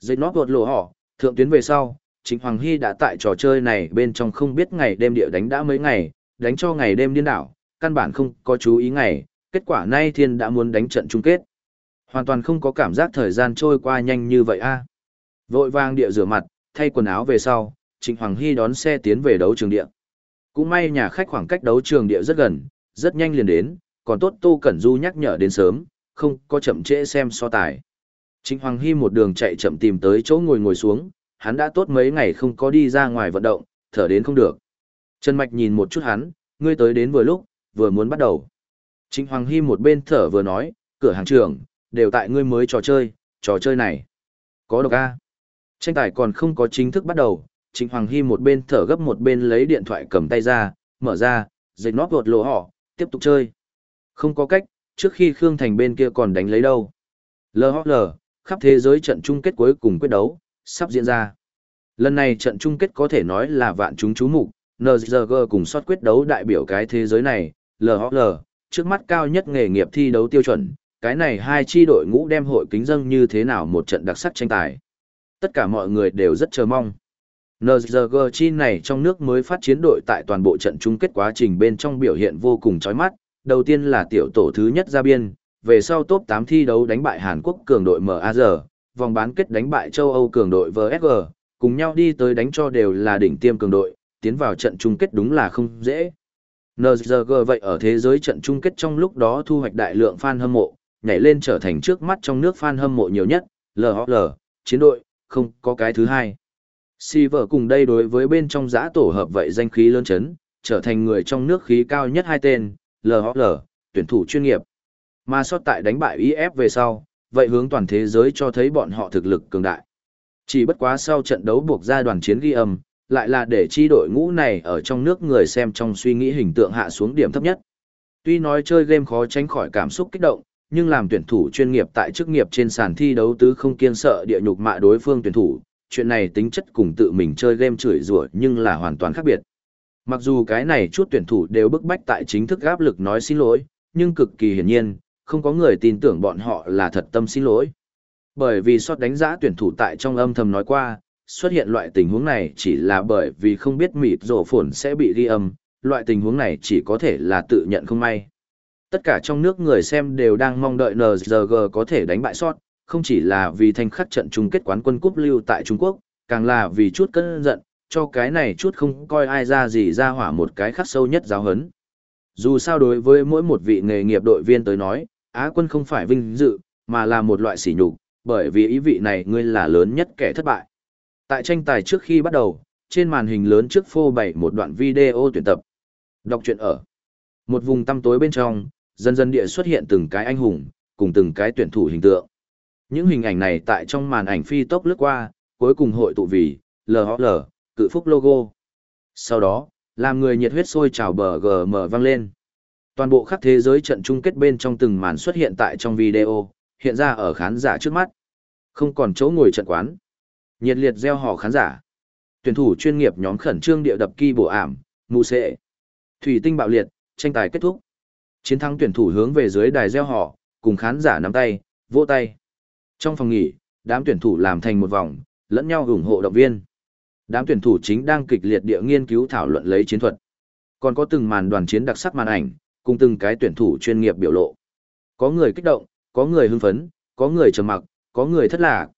Dịch nót vượt lộ họ, thượng tuyến về sau, Trịnh Hoàng Hy đã tại trò chơi này bên trong không biết ngày đêm địa đánh đã mấy ngày, đánh cho ngày đêm điên đảo, căn bản không có chú ý ngày, kết quả nay thiên đã muốn đánh trận chung kết. Hoàn toàn không có cảm giác thời gian trôi qua nhanh như vậy a. Vội vàng địa rửa mặt, thay quần áo về sau, Trịnh Hoàng Hy đón xe tiến về đấu trường địa. Cũng may nhà khách khoảng cách đấu trường địa rất gần, rất nhanh liền đến, còn tốt Tô Cẩn Du nhắc nhở đến sớm, không có chậm trễ xem so tài. Trịnh Hoàng Hy một đường chạy chậm tìm tới chỗ ngồi ngồi xuống, hắn đã tốt mấy ngày không có đi ra ngoài vận động, thở đến không được. Trần Mạch nhìn một chút hắn, ngươi tới đến vừa lúc, vừa muốn bắt đầu. Trịnh Hoàng Hy một bên thở vừa nói, cửa hàng trưởng, đều tại ngươi mới trò chơi, trò chơi này. Có độc A. Tranh tài còn không có chính thức bắt đầu, Trịnh Hoàng Hy một bên thở gấp một bên lấy điện thoại cầm tay ra, mở ra, dịch nót gột lộ họ, tiếp tục chơi. Không có cách, trước khi Khương Thành bên kia còn đánh lấy đâu. LHL, khắp thế giới trận chung kết cuối cùng quyết đấu, sắp diễn ra. Lần này trận chung kết có thể nói là vạn chúng chú mục, NZG cùng sót quyết đấu đại biểu cái thế giới này, LHL, trước mắt cao nhất nghề nghiệp thi đấu tiêu chuẩn, cái này hai chi đội ngũ đem hội kính dâng như thế nào một trận đặc sắc tranh tài. Tất cả mọi người đều rất chờ mong. NZG chi này trong nước mới phát chiến đội tại toàn bộ trận chung kết quá trình bên trong biểu hiện vô cùng chói mắt, đầu tiên là tiểu tổ thứ nhất ra biên, về sau top 8 thi đấu đánh bại Hàn Quốc cường đội MAZ, vòng bán kết đánh bại châu Âu cường đội VSG, cùng nhau đi tới đánh cho đều là đỉnh tiêm cường đội, tiến vào trận chung kết đúng là không dễ. NZG vậy ở thế giới trận chung kết trong lúc đó thu hoạch đại lượng fan hâm mộ, nhảy lên trở thành trước mắt trong nước fan hâm mộ nhiều nhất, LHL, chiến đội, không có cái thứ hai. Silver cùng đây đối với bên trong giã tổ hợp vậy danh khí lớn chấn, trở thành người trong nước khí cao nhất hai tên, LHL, tuyển thủ chuyên nghiệp. Mà sót tại đánh bại IF về sau, vậy hướng toàn thế giới cho thấy bọn họ thực lực cường đại. Chỉ bất quá sau trận đấu buộc ra đoàn chiến ghi âm, lại là để chi đội ngũ này ở trong nước người xem trong suy nghĩ hình tượng hạ xuống điểm thấp nhất. Tuy nói chơi game khó tránh khỏi cảm xúc kích động, nhưng làm tuyển thủ chuyên nghiệp tại chức nghiệp trên sàn thi đấu tứ không kiên sợ địa nhục mạ đối phương tuyển thủ, chuyện này tính chất cùng tự mình chơi game chửi rủa nhưng là hoàn toàn khác biệt. Mặc dù cái này chút tuyển thủ đều bức bách tại chính thức áp lực nói xin lỗi, nhưng cực kỳ hiển nhiên, không có người tin tưởng bọn họ là thật tâm xin lỗi. Bởi vì sót đánh giá tuyển thủ tại trong âm thầm nói qua, xuất hiện loại tình huống này chỉ là bởi vì không biết mịt rổ phồn sẽ bị ghi âm, loại tình huống này chỉ có thể là tự nhận không may. Tất cả trong nước người xem đều đang mong đợi NGG có thể đánh bại sót, không chỉ là vì thanh khắc trận chung kết quán quân cúp lưu tại Trung Quốc, càng là vì chút cơn giận, cho cái này chút không coi ai ra gì ra hỏa một cái khắc sâu nhất giáo hấn. Dù sao đối với mỗi một vị nghề nghiệp đội viên tới nói, Á quân không phải vinh dự, mà là một loại sỉ nhục, bởi vì ý vị này ngươi là lớn nhất kẻ thất bại. Tại tranh tài trước khi bắt đầu, trên màn hình lớn trước phô bày một đoạn video tuyển tập. Đọc truyện ở. Một vùng tăm tối bên trong, dần dần địa xuất hiện từng cái anh hùng, cùng từng cái tuyển thủ hình tượng. Những hình ảnh này tại trong màn ảnh phi tốc lướt qua, cuối cùng hội tụ vì LHL, cự phúc logo. Sau đó, làm người nhiệt huyết sôi trào bờ GM vang lên. Toàn bộ khắp thế giới trận chung kết bên trong từng màn xuất hiện tại trong video, hiện ra ở khán giả trước mắt. Không còn chỗ ngồi trận quán. Nhiệt liệt gieo hò khán giả. Tuyển thủ chuyên nghiệp nhóm khẩn trương địa đập kỳ bổ ảm, mù sệ. Thủy tinh bạo liệt, tranh tài kết thúc. Chiến thắng tuyển thủ hướng về dưới đài gieo hò, cùng khán giả nắm tay, vỗ tay. Trong phòng nghỉ, đám tuyển thủ làm thành một vòng, lẫn nhau ủng hộ động viên. Đám tuyển thủ chính đang kịch liệt địa nghiên cứu thảo luận lấy chiến thuật. Còn có từng màn đoàn chiến đặc sắc màn ảnh, cùng từng cái tuyển thủ chuyên nghiệp biểu lộ. Có người kích động, có người hưng phấn, có người trầm mặc, có người thất lạc.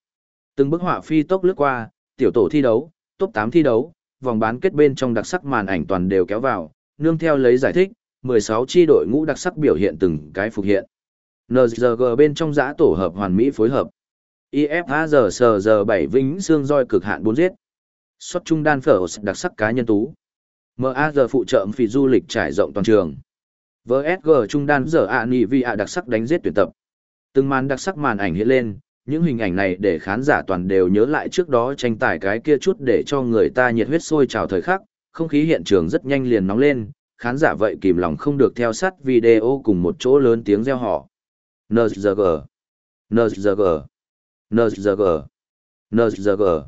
Từng bức họa phi tốc lướt qua, tiểu tổ thi đấu, top 8 thi đấu, vòng bán kết bên trong đặc sắc màn ảnh toàn đều kéo vào, nương theo lấy giải thích, 16 chi đội ngũ đặc sắc biểu hiện từng cái phục hiện. NZG bên trong giã tổ hợp hoàn mỹ phối hợp. IFAZSG7 vĩnh xương roi cực hạn 4 giết. Xuất trung đan phở đặc sắc cá nhân tú. MAG phụ trợ phì du lịch trải rộng toàn trường. VSG trung đan giờ ạ nỉ vì ạ đặc sắc đánh giết tuyển tập. Từng màn đặc sắc màn ảnh hiện lên, những hình ảnh này để khán giả toàn đều nhớ lại trước đó tranh tài cái kia chút để cho người ta nhiệt huyết sôi trào thời khắc, không khí hiện trường rất nhanh liền nóng lên, khán giả vậy kìm lòng không được theo sát video cùng một chỗ lớn tiếng reo họ. NZG, NZG, NZG, NZG.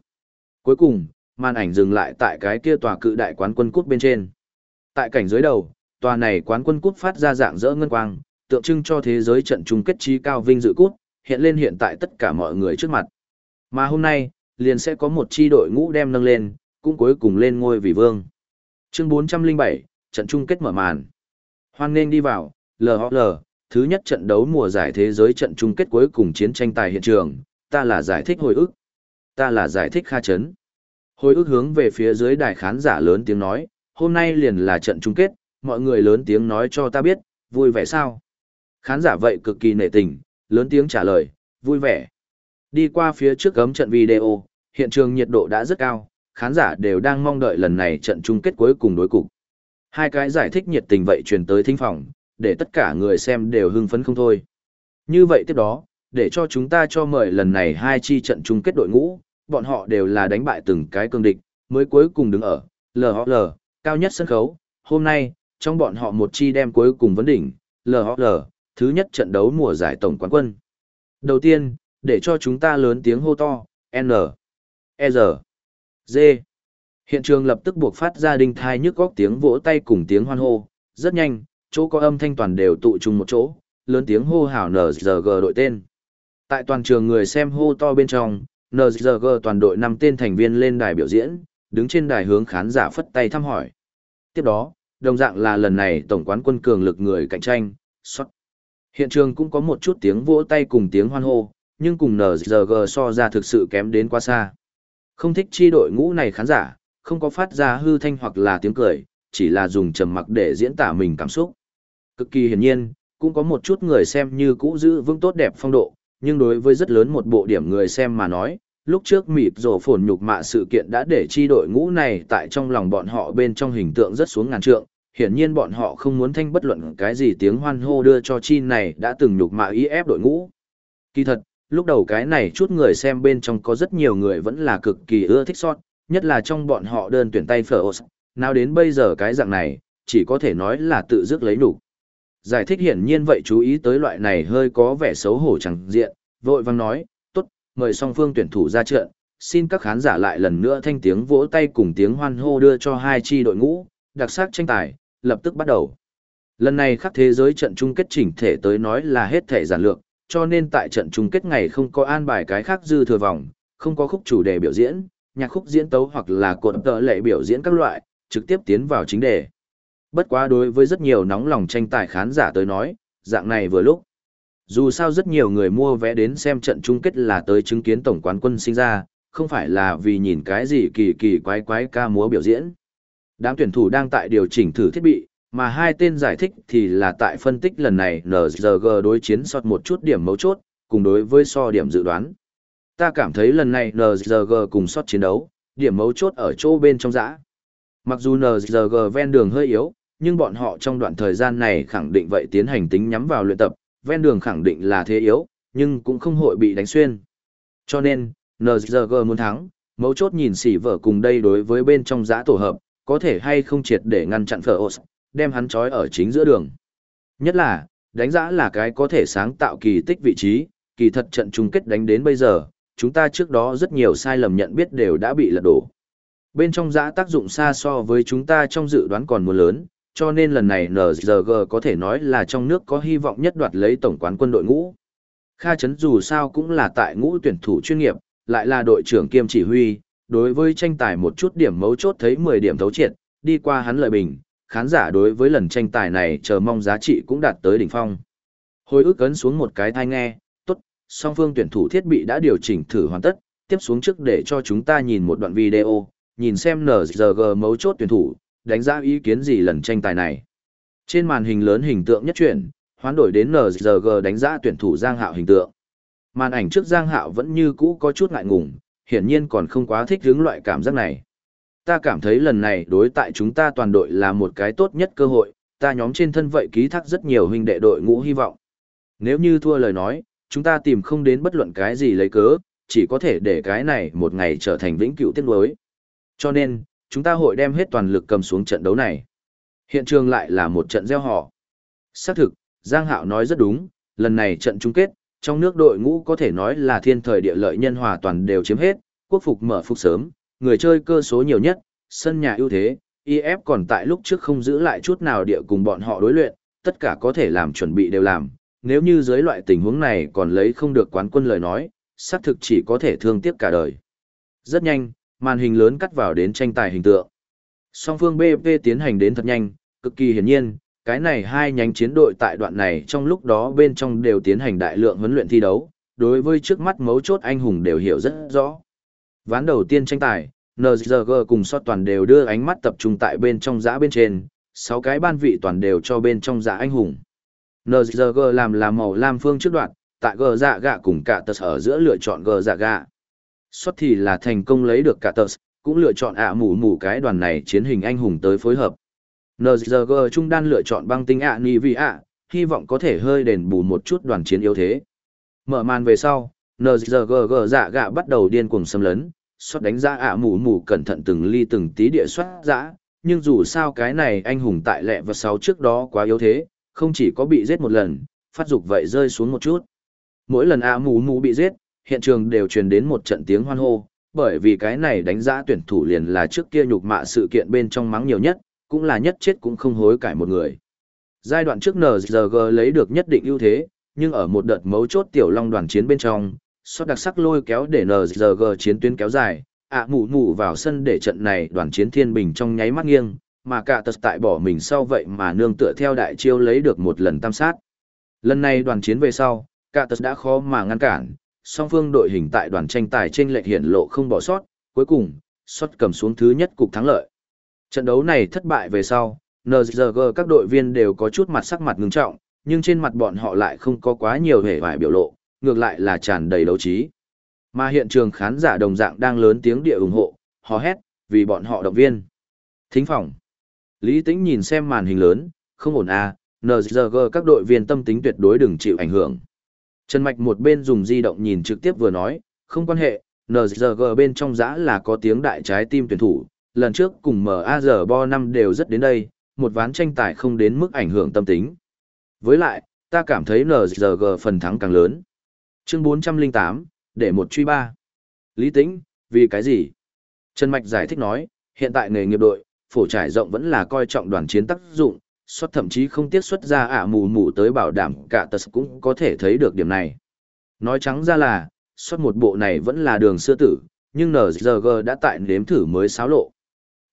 Cuối cùng, màn ảnh dừng lại tại cái kia tòa cự đại quán quân cút bên trên. Tại cảnh dưới đầu, tòa này quán quân cút phát ra dạng rỡ ngân quang, tượng trưng cho thế giới trận chung kết trí cao vinh dự cút, hiện lên hiện tại tất cả mọi người trước mặt. Mà hôm nay, liền sẽ có một chi đội ngũ đem nâng lên, cũng cuối cùng lên ngôi vì vương. Chương 407, trận chung kết mở màn. Hoan nên đi vào, LHL, thứ nhất trận đấu mùa giải thế giới trận chung kết cuối cùng chiến tranh tài hiện trường, ta là giải thích hồi ức. Ta là giải thích kha chấn. Hồi ức hướng về phía dưới đài khán giả lớn tiếng nói, hôm nay liền là trận chung kết, mọi người lớn tiếng nói cho ta biết, vui vẻ sao? Khán giả vậy cực kỳ nể tình, lớn tiếng trả lời, vui vẻ. Đi qua phía trước cấm trận video, hiện trường nhiệt độ đã rất cao, khán giả đều đang mong đợi lần này trận chung kết cuối cùng đối cục. Hai cái giải thích nhiệt tình vậy truyền tới thính phòng, để tất cả người xem đều hưng phấn không thôi. Như vậy tiếp đó, để cho chúng ta cho mời lần này hai chi trận chung kết đội ngũ, bọn họ đều là đánh bại từng cái cương địch, mới cuối cùng đứng ở LHL, cao nhất sân khấu. Hôm nay, trong bọn họ một chi đem cuối cùng vấn đỉnh, LHL, thứ nhất trận đấu mùa giải tổng quán quân. Đầu tiên, để cho chúng ta lớn tiếng hô to, N, E, R, D. Hiện trường lập tức buộc phát ra đinh thai nhức góc tiếng vỗ tay cùng tiếng hoan hô, rất nhanh, chỗ có âm thanh toàn đều tụ chung một chỗ, lớn tiếng hô hào NZG đội tên. Tại toàn trường người xem hô to bên trong, NZG toàn đội năm tên thành viên lên đài biểu diễn, đứng trên đài hướng khán giả phất tay thăm hỏi. Tiếp đó, đồng dạng là lần này tổng quán quân cường lực người cạnh tranh, xuất. Hiện trường cũng có một chút tiếng vỗ tay cùng tiếng hoan hô, nhưng cùng NZG so ra thực sự kém đến quá xa. Không thích chi đội ngũ này khán giả, không có phát ra hư thanh hoặc là tiếng cười, chỉ là dùng trầm mặc để diễn tả mình cảm xúc. Cực kỳ hiển nhiên, cũng có một chút người xem như cũ giữ vững tốt đẹp phong độ, nhưng đối với rất lớn một bộ điểm người xem mà nói, lúc trước mịp rổ phồn nhục mạ sự kiện đã để chi đội ngũ này tại trong lòng bọn họ bên trong hình tượng rất xuống ngàn trượng, hiển nhiên bọn họ không muốn thanh bất luận cái gì tiếng hoan hô đưa cho chi này đã từng nhục mạ ý ép đội ngũ. Kỳ thật, lúc đầu cái này chút người xem bên trong có rất nhiều người vẫn là cực kỳ ưa thích sót, nhất là trong bọn họ đơn tuyển tay phở nào đến bây giờ cái dạng này, chỉ có thể nói là tự dứt lấy đủ. Giải thích hiển nhiên vậy chú ý tới loại này hơi có vẻ xấu hổ chẳng diện, vội vang nói, mời song phương tuyển thủ ra trận, xin các khán giả lại lần nữa thanh tiếng vỗ tay cùng tiếng hoan hô đưa cho hai chi đội ngũ, đặc sắc tranh tài, lập tức bắt đầu. Lần này khắp thế giới trận chung kết chỉnh thể tới nói là hết thể giản lược, cho nên tại trận chung kết ngày không có an bài cái khác dư thừa vòng, không có khúc chủ đề biểu diễn, nhạc khúc diễn tấu hoặc là cột tợ lệ biểu diễn các loại, trực tiếp tiến vào chính đề. Bất quá đối với rất nhiều nóng lòng tranh tài khán giả tới nói, dạng này vừa lúc. Dù sao rất nhiều người mua vé đến xem trận chung kết là tới chứng kiến tổng quán quân sinh ra, không phải là vì nhìn cái gì kỳ kỳ quái quái ca múa biểu diễn. Đám tuyển thủ đang tại điều chỉnh thử thiết bị, mà hai tên giải thích thì là tại phân tích lần này NZG đối chiến sọt một chút điểm mấu chốt, cùng đối với so điểm dự đoán. Ta cảm thấy lần này NZG cùng sọt chiến đấu, điểm mấu chốt ở chỗ bên trong giã. Mặc dù NZG ven đường hơi yếu, nhưng bọn họ trong đoạn thời gian này khẳng định vậy tiến hành tính nhắm vào luyện tập, ven đường khẳng định là thế yếu, nhưng cũng không hội bị đánh xuyên. Cho nên, NZG muốn thắng, mấu chốt nhìn xỉ vở cùng đây đối với bên trong giã tổ hợp, có thể hay không triệt để ngăn chặn phở ột, đem hắn trói ở chính giữa đường. Nhất là, đánh giã là cái có thể sáng tạo kỳ tích vị trí, kỳ thật trận chung kết đánh đến bây giờ, chúng ta trước đó rất nhiều sai lầm nhận biết đều đã bị lật đổ. Bên trong giã tác dụng xa so với chúng ta trong dự đoán còn muốn lớn, cho nên lần này NZG có thể nói là trong nước có hy vọng nhất đoạt lấy tổng quán quân đội ngũ. Kha Chấn dù sao cũng là tại ngũ tuyển thủ chuyên nghiệp, lại là đội trưởng kiêm chỉ huy, đối với tranh tài một chút điểm mấu chốt thấy 10 điểm thấu triệt, đi qua hắn lợi bình, khán giả đối với lần tranh tài này chờ mong giá trị cũng đạt tới đỉnh phong. Hồi ức ấn xuống một cái thai nghe, tốt, song phương tuyển thủ thiết bị đã điều chỉnh thử hoàn tất, tiếp xuống trước để cho chúng ta nhìn một đoạn video, nhìn xem NZG mấu chốt tuyển thủ, đánh giá ý kiến gì lần tranh tài này. Trên màn hình lớn hình tượng nhất chuyển, hoán đổi đến NZG đánh giá tuyển thủ Giang Hạo hình tượng. Màn ảnh trước Giang Hạo vẫn như cũ có chút ngại ngùng, hiển nhiên còn không quá thích hứng loại cảm giác này. Ta cảm thấy lần này đối tại chúng ta toàn đội là một cái tốt nhất cơ hội, ta nhóm trên thân vậy ký thác rất nhiều huynh đệ đội ngũ hy vọng. Nếu như thua lời nói, chúng ta tìm không đến bất luận cái gì lấy cớ, chỉ có thể để cái này một ngày trở thành vĩnh cửu tiết đối. Cho nên, chúng ta hội đem hết toàn lực cầm xuống trận đấu này. Hiện trường lại là một trận gieo họ. Xác thực, Giang Hạo nói rất đúng, lần này trận chung kết, trong nước đội ngũ có thể nói là thiên thời địa lợi nhân hòa toàn đều chiếm hết, quốc phục mở phục sớm, người chơi cơ số nhiều nhất, sân nhà ưu thế, IF còn tại lúc trước không giữ lại chút nào địa cùng bọn họ đối luyện, tất cả có thể làm chuẩn bị đều làm. Nếu như dưới loại tình huống này còn lấy không được quán quân lời nói, xác thực chỉ có thể thương tiếc cả đời. Rất nhanh, màn hình lớn cắt vào đến tranh tài hình tượng. Song phương BP tiến hành đến thật nhanh, cực kỳ hiển nhiên, cái này hai nhánh chiến đội tại đoạn này trong lúc đó bên trong đều tiến hành đại lượng huấn luyện thi đấu, đối với trước mắt mấu chốt anh hùng đều hiểu rất rõ. Ván đầu tiên tranh tài, NZG cùng sót toàn đều đưa ánh mắt tập trung tại bên trong giã bên trên, sáu cái ban vị toàn đều cho bên trong giã anh hùng. NZG làm là màu lam phương trước đoạn, tại gờ dạ gạ cùng cả tật ở giữa lựa chọn gờ dạ gạ. Xuất thì là thành công lấy được cả tờ, cũng lựa chọn ạ mù mù cái đoàn này chiến hình anh hùng tới phối hợp. NZG trung đan lựa chọn băng tinh ạ ni vì ạ, hy vọng có thể hơi đền bù một chút đoàn chiến yếu thế. Mở màn về sau, NZG dạ gạ bắt đầu điên cuồng xâm lấn, xuất đánh ra ạ mù mù cẩn thận từng ly từng tí địa xuất dã, nhưng dù sao cái này anh hùng tại lẹ và sáu trước đó quá yếu thế, không chỉ có bị giết một lần, phát dục vậy rơi xuống một chút. Mỗi lần ạ mù mù bị giết, hiện trường đều truyền đến một trận tiếng hoan hô, bởi vì cái này đánh giá tuyển thủ liền là trước kia nhục mạ sự kiện bên trong mắng nhiều nhất, cũng là nhất chết cũng không hối cải một người. Giai đoạn trước NZG lấy được nhất định ưu thế, nhưng ở một đợt mấu chốt tiểu long đoàn chiến bên trong, sót đặc sắc lôi kéo để NZG chiến tuyến kéo dài, ạ mụ mụ vào sân để trận này đoàn chiến thiên bình trong nháy mắt nghiêng, mà cả tật tại bỏ mình sau vậy mà nương tựa theo đại chiêu lấy được một lần tam sát. Lần này đoàn chiến về sau, cả tật đã khó mà ngăn cản, song phương đội hình tại đoàn tranh tài trên lệch hiển lộ không bỏ sót, cuối cùng, sót cầm xuống thứ nhất cục thắng lợi. Trận đấu này thất bại về sau, NZG các đội viên đều có chút mặt sắc mặt ngưng trọng, nhưng trên mặt bọn họ lại không có quá nhiều hề vải biểu lộ, ngược lại là tràn đầy đấu trí. Mà hiện trường khán giả đồng dạng đang lớn tiếng địa ủng hộ, hò hét, vì bọn họ động viên. Thính phòng. Lý Tĩnh nhìn xem màn hình lớn, không ổn à, NZG các đội viên tâm tính tuyệt đối đừng chịu ảnh hưởng. Trần Mạch một bên dùng di động nhìn trực tiếp vừa nói, không quan hệ, NZG bên trong giã là có tiếng đại trái tim tuyển thủ, lần trước cùng MAZ Bo năm đều rất đến đây, một ván tranh tài không đến mức ảnh hưởng tâm tính. Với lại, ta cảm thấy NZG phần thắng càng lớn. Chương 408, để một truy ba. Lý Tĩnh, vì cái gì? Trần Mạch giải thích nói, hiện tại nghề nghiệp đội, phổ trải rộng vẫn là coi trọng đoàn chiến tác dụng, xuất thậm chí không tiết xuất ra ả mù mù tới bảo đảm cả tật cũng có thể thấy được điểm này. Nói trắng ra là, xuất một bộ này vẫn là đường xưa tử, nhưng NZG đã tại nếm thử mới xáo lộ.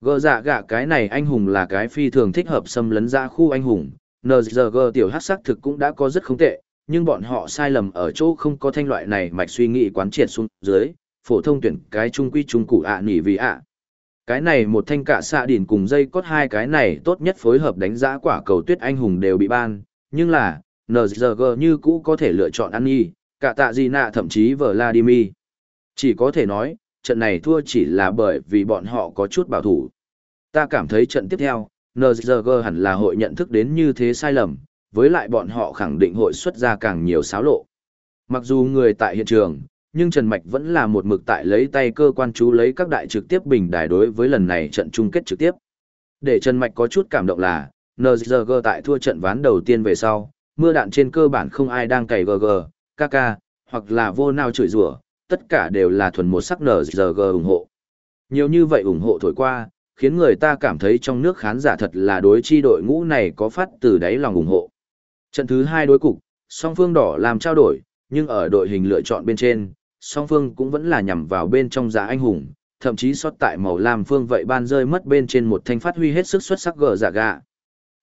Gờ dạ gạ cái này anh hùng là cái phi thường thích hợp xâm lấn ra khu anh hùng, NZG tiểu hát sắc thực cũng đã có rất không tệ, nhưng bọn họ sai lầm ở chỗ không có thanh loại này mạch suy nghĩ quán triệt xuống dưới, phổ thông tuyển cái trung quy trung cụ ạ à nỉ vì ạ. Cái này một thanh cạ xạ đỉn cùng dây cốt hai cái này tốt nhất phối hợp đánh giá quả cầu tuyết anh hùng đều bị ban, nhưng là, NZG như cũ có thể lựa chọn ăn y cả tạ di nạ thậm chí Vladimir. Chỉ có thể nói, trận này thua chỉ là bởi vì bọn họ có chút bảo thủ. Ta cảm thấy trận tiếp theo, NZG hẳn là hội nhận thức đến như thế sai lầm, với lại bọn họ khẳng định hội xuất ra càng nhiều xáo lộ. Mặc dù người tại hiện trường, nhưng Trần Mạch vẫn là một mực tại lấy tay cơ quan chú lấy các đại trực tiếp bình đài đối với lần này trận chung kết trực tiếp. Để Trần Mạch có chút cảm động là, NZG tại thua trận ván đầu tiên về sau, mưa đạn trên cơ bản không ai đang cày GG, KK, hoặc là vô nào chửi rủa tất cả đều là thuần một sắc NZG ủng hộ. Nhiều như vậy ủng hộ thổi qua, khiến người ta cảm thấy trong nước khán giả thật là đối chi đội ngũ này có phát từ đáy lòng ủng hộ. Trận thứ hai đối cục, song phương đỏ làm trao đổi, nhưng ở đội hình lựa chọn bên trên, song phương cũng vẫn là nhằm vào bên trong giá anh hùng, thậm chí sót tại màu lam phương vậy ban rơi mất bên trên một thanh phát huy hết sức xuất sắc gờ giả gà.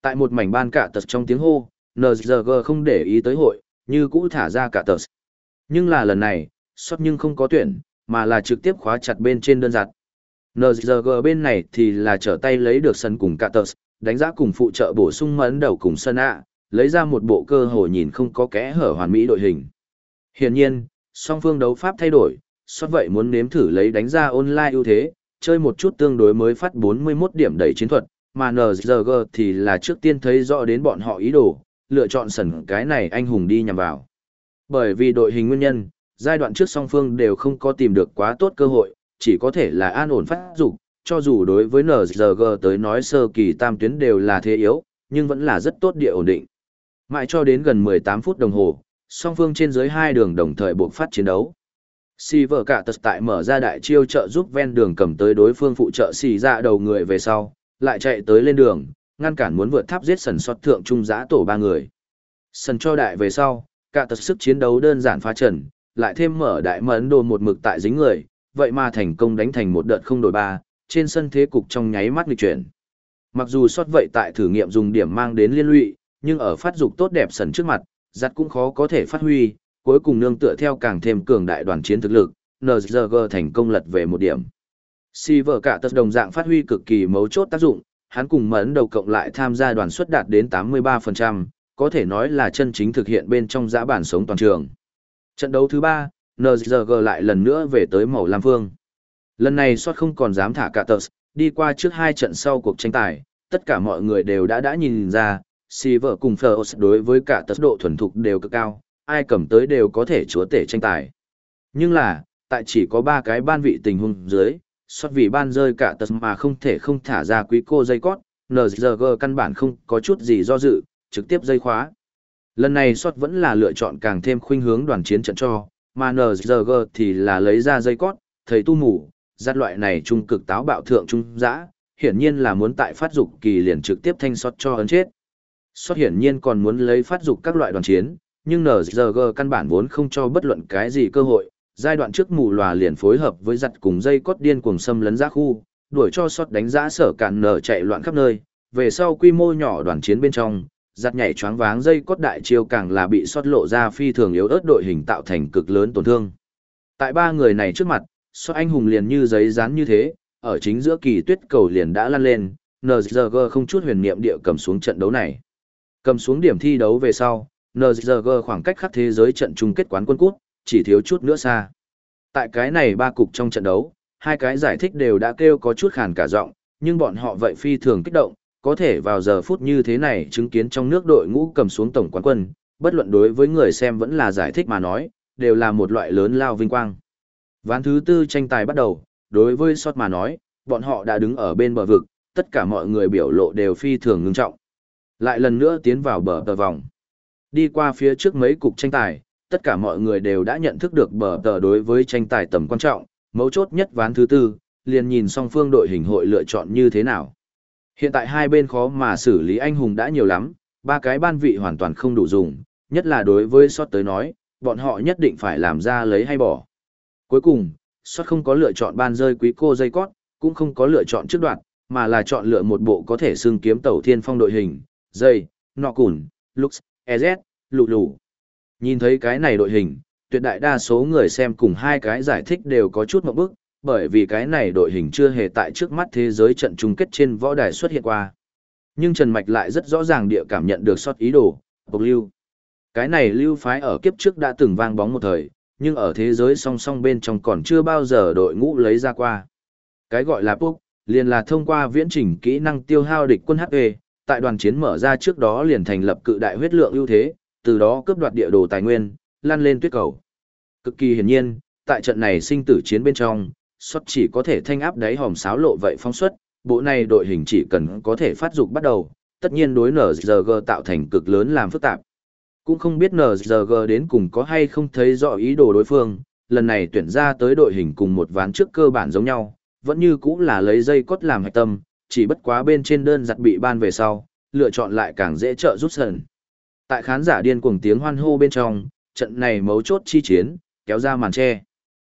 Tại một mảnh ban cả tật trong tiếng hô, NZG không để ý tới hội, như cũ thả ra cả tật. Nhưng là lần này, sót nhưng không có tuyển, mà là trực tiếp khóa chặt bên trên đơn giặt. NZG bên này thì là trở tay lấy được sân cùng cả tật, đánh giá cùng phụ trợ bổ sung mẫn đầu cùng sân ạ, lấy ra một bộ cơ hồ nhìn không có kẽ hở hoàn mỹ đội hình. Hiển nhiên, song phương đấu pháp thay đổi, sót vậy muốn nếm thử lấy đánh ra online ưu thế, chơi một chút tương đối mới phát 41 điểm đẩy chiến thuật, mà NZG thì là trước tiên thấy rõ đến bọn họ ý đồ, lựa chọn sẩn cái này anh hùng đi nhằm vào. Bởi vì đội hình nguyên nhân, giai đoạn trước song phương đều không có tìm được quá tốt cơ hội, chỉ có thể là an ổn phát dục cho dù đối với NZG tới nói sơ kỳ tam tuyến đều là thế yếu, nhưng vẫn là rất tốt địa ổn định. Mãi cho đến gần 18 phút đồng hồ, song phương trên dưới hai đường đồng thời buộc phát chiến đấu. Si vợ cả tật tại mở ra đại chiêu trợ giúp ven đường cầm tới đối phương phụ trợ xì ra đầu người về sau, lại chạy tới lên đường, ngăn cản muốn vượt tháp giết sần sót thượng trung giã tổ ba người. Sần cho đại về sau, cả tật sức chiến đấu đơn giản phá trần, lại thêm mở đại mấn đồ một mực tại dính người, vậy mà thành công đánh thành một đợt không đổi ba, trên sân thế cục trong nháy mắt nghịch chuyển. Mặc dù sót vậy tại thử nghiệm dùng điểm mang đến liên lụy, nhưng ở phát dục tốt đẹp sần trước mặt, giặt cũng khó có thể phát huy, cuối cùng nương tựa theo càng thêm cường đại đoàn chiến thực lực, NZG thành công lật về một điểm. Si vợ cả tật đồng dạng phát huy cực kỳ mấu chốt tác dụng, hắn cùng mẫn đầu cộng lại tham gia đoàn suất đạt đến 83%, có thể nói là chân chính thực hiện bên trong giã bản sống toàn trường. Trận đấu thứ ba, NZG lại lần nữa về tới màu lam phương. Lần này soát không còn dám thả cả tờ, đi qua trước hai trận sau cuộc tranh tài, tất cả mọi người đều đã đã nhìn ra, si vợ cùng phờ đối với cả tật độ thuần thục đều cực cao, ai cầm tới đều có thể chúa tể tranh tài. Nhưng là, tại chỉ có ba cái ban vị tình huống dưới, xuất vì ban rơi cả tật mà không thể không thả ra quý cô dây cót, NZG căn bản không có chút gì do dự, trực tiếp dây khóa. Lần này xuất vẫn là lựa chọn càng thêm khuynh hướng đoàn chiến trận cho, mà NZG thì là lấy ra dây cót, thầy tu mù, giát loại này trung cực táo bạo thượng trung dã, hiển nhiên là muốn tại phát dục kỳ liền trực tiếp thanh sót cho ấn chết xuất hiển nhiên còn muốn lấy phát dục các loại đoàn chiến, nhưng NZG căn bản vốn không cho bất luận cái gì cơ hội, giai đoạn trước mù lòa liền phối hợp với giặt cùng dây cốt điên cuồng xâm lấn ra khu, đuổi cho sót đánh giá sở cản nở chạy loạn khắp nơi, về sau quy mô nhỏ đoàn chiến bên trong, giặt nhảy choáng váng dây cốt đại chiêu càng là bị sót lộ ra phi thường yếu ớt đội hình tạo thành cực lớn tổn thương. Tại ba người này trước mặt, sót anh hùng liền như giấy dán như thế, ở chính giữa kỳ tuyết cầu liền đã lăn lên, NZG không chút huyền niệm địa cầm xuống trận đấu này. Cầm xuống điểm thi đấu về sau, NZG khoảng cách khắc thế giới trận chung kết quán quân cút, chỉ thiếu chút nữa xa. Tại cái này ba cục trong trận đấu, hai cái giải thích đều đã kêu có chút khàn cả giọng, nhưng bọn họ vậy phi thường kích động, có thể vào giờ phút như thế này chứng kiến trong nước đội ngũ cầm xuống tổng quán quân, bất luận đối với người xem vẫn là giải thích mà nói, đều là một loại lớn lao vinh quang. Ván thứ tư tranh tài bắt đầu, đối với Sot mà nói, bọn họ đã đứng ở bên bờ vực, tất cả mọi người biểu lộ đều phi thường ngưng trọng. Lại lần nữa tiến vào bờ tờ vòng. Đi qua phía trước mấy cục tranh tài, tất cả mọi người đều đã nhận thức được bờ tờ đối với tranh tài tầm quan trọng, mấu chốt nhất ván thứ tư, liền nhìn song phương đội hình hội lựa chọn như thế nào. Hiện tại hai bên khó mà xử lý anh hùng đã nhiều lắm, ba cái ban vị hoàn toàn không đủ dùng, nhất là đối với sót tới nói, bọn họ nhất định phải làm ra lấy hay bỏ. Cuối cùng, sót không có lựa chọn ban rơi quý cô dây cót, cũng không có lựa chọn trước đoạn, mà là chọn lựa một bộ có thể xương kiếm tẩu thiên phong đội hình, dây, nọ cùn, lux, ez, lụ lụ. Nhìn thấy cái này đội hình, tuyệt đại đa số người xem cùng hai cái giải thích đều có chút một bức, bởi vì cái này đội hình chưa hề tại trước mắt thế giới trận chung kết trên võ đài xuất hiện qua. Nhưng Trần Mạch lại rất rõ ràng địa cảm nhận được sót ý đồ, bộc lưu. Cái này lưu phái ở kiếp trước đã từng vang bóng một thời, nhưng ở thế giới song song bên trong còn chưa bao giờ đội ngũ lấy ra qua. Cái gọi là bốc, liền là thông qua viễn trình kỹ năng tiêu hao địch quân HP, tại đoàn chiến mở ra trước đó liền thành lập cự đại huyết lượng ưu thế, từ đó cướp đoạt địa đồ tài nguyên, lăn lên tuyết cầu. Cực kỳ hiển nhiên, tại trận này sinh tử chiến bên trong, xuất chỉ có thể thanh áp đáy hòm sáo lộ vậy phóng xuất, bộ này đội hình chỉ cần có thể phát dục bắt đầu, tất nhiên đối NZG tạo thành cực lớn làm phức tạp. Cũng không biết NZG đến cùng có hay không thấy rõ ý đồ đối phương, lần này tuyển ra tới đội hình cùng một ván trước cơ bản giống nhau, vẫn như cũng là lấy dây cốt làm hạch tâm, chỉ bất quá bên trên đơn giặt bị ban về sau, lựa chọn lại càng dễ trợ rút sần. Tại khán giả điên cuồng tiếng hoan hô bên trong, trận này mấu chốt chi chiến, kéo ra màn che.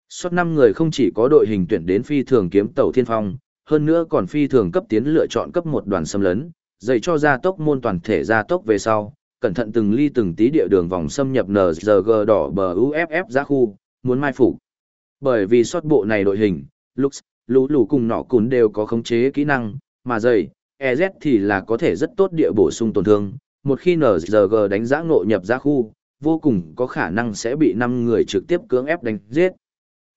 Suốt năm người không chỉ có đội hình tuyển đến phi thường kiếm tàu thiên phong, hơn nữa còn phi thường cấp tiến lựa chọn cấp một đoàn xâm lấn, dạy cho gia tốc môn toàn thể gia tốc về sau, cẩn thận từng ly từng tí địa đường vòng xâm nhập NZG đỏ bờ UFF ra khu, muốn mai phục. Bởi vì sót bộ này đội hình, Lux, lũ lũ cùng nọ cún đều có khống chế kỹ năng, mà dày, EZ thì là có thể rất tốt địa bổ sung tổn thương, một khi NZG đánh giã ngộ nhập ra khu, vô cùng có khả năng sẽ bị 5 người trực tiếp cưỡng ép đánh giết.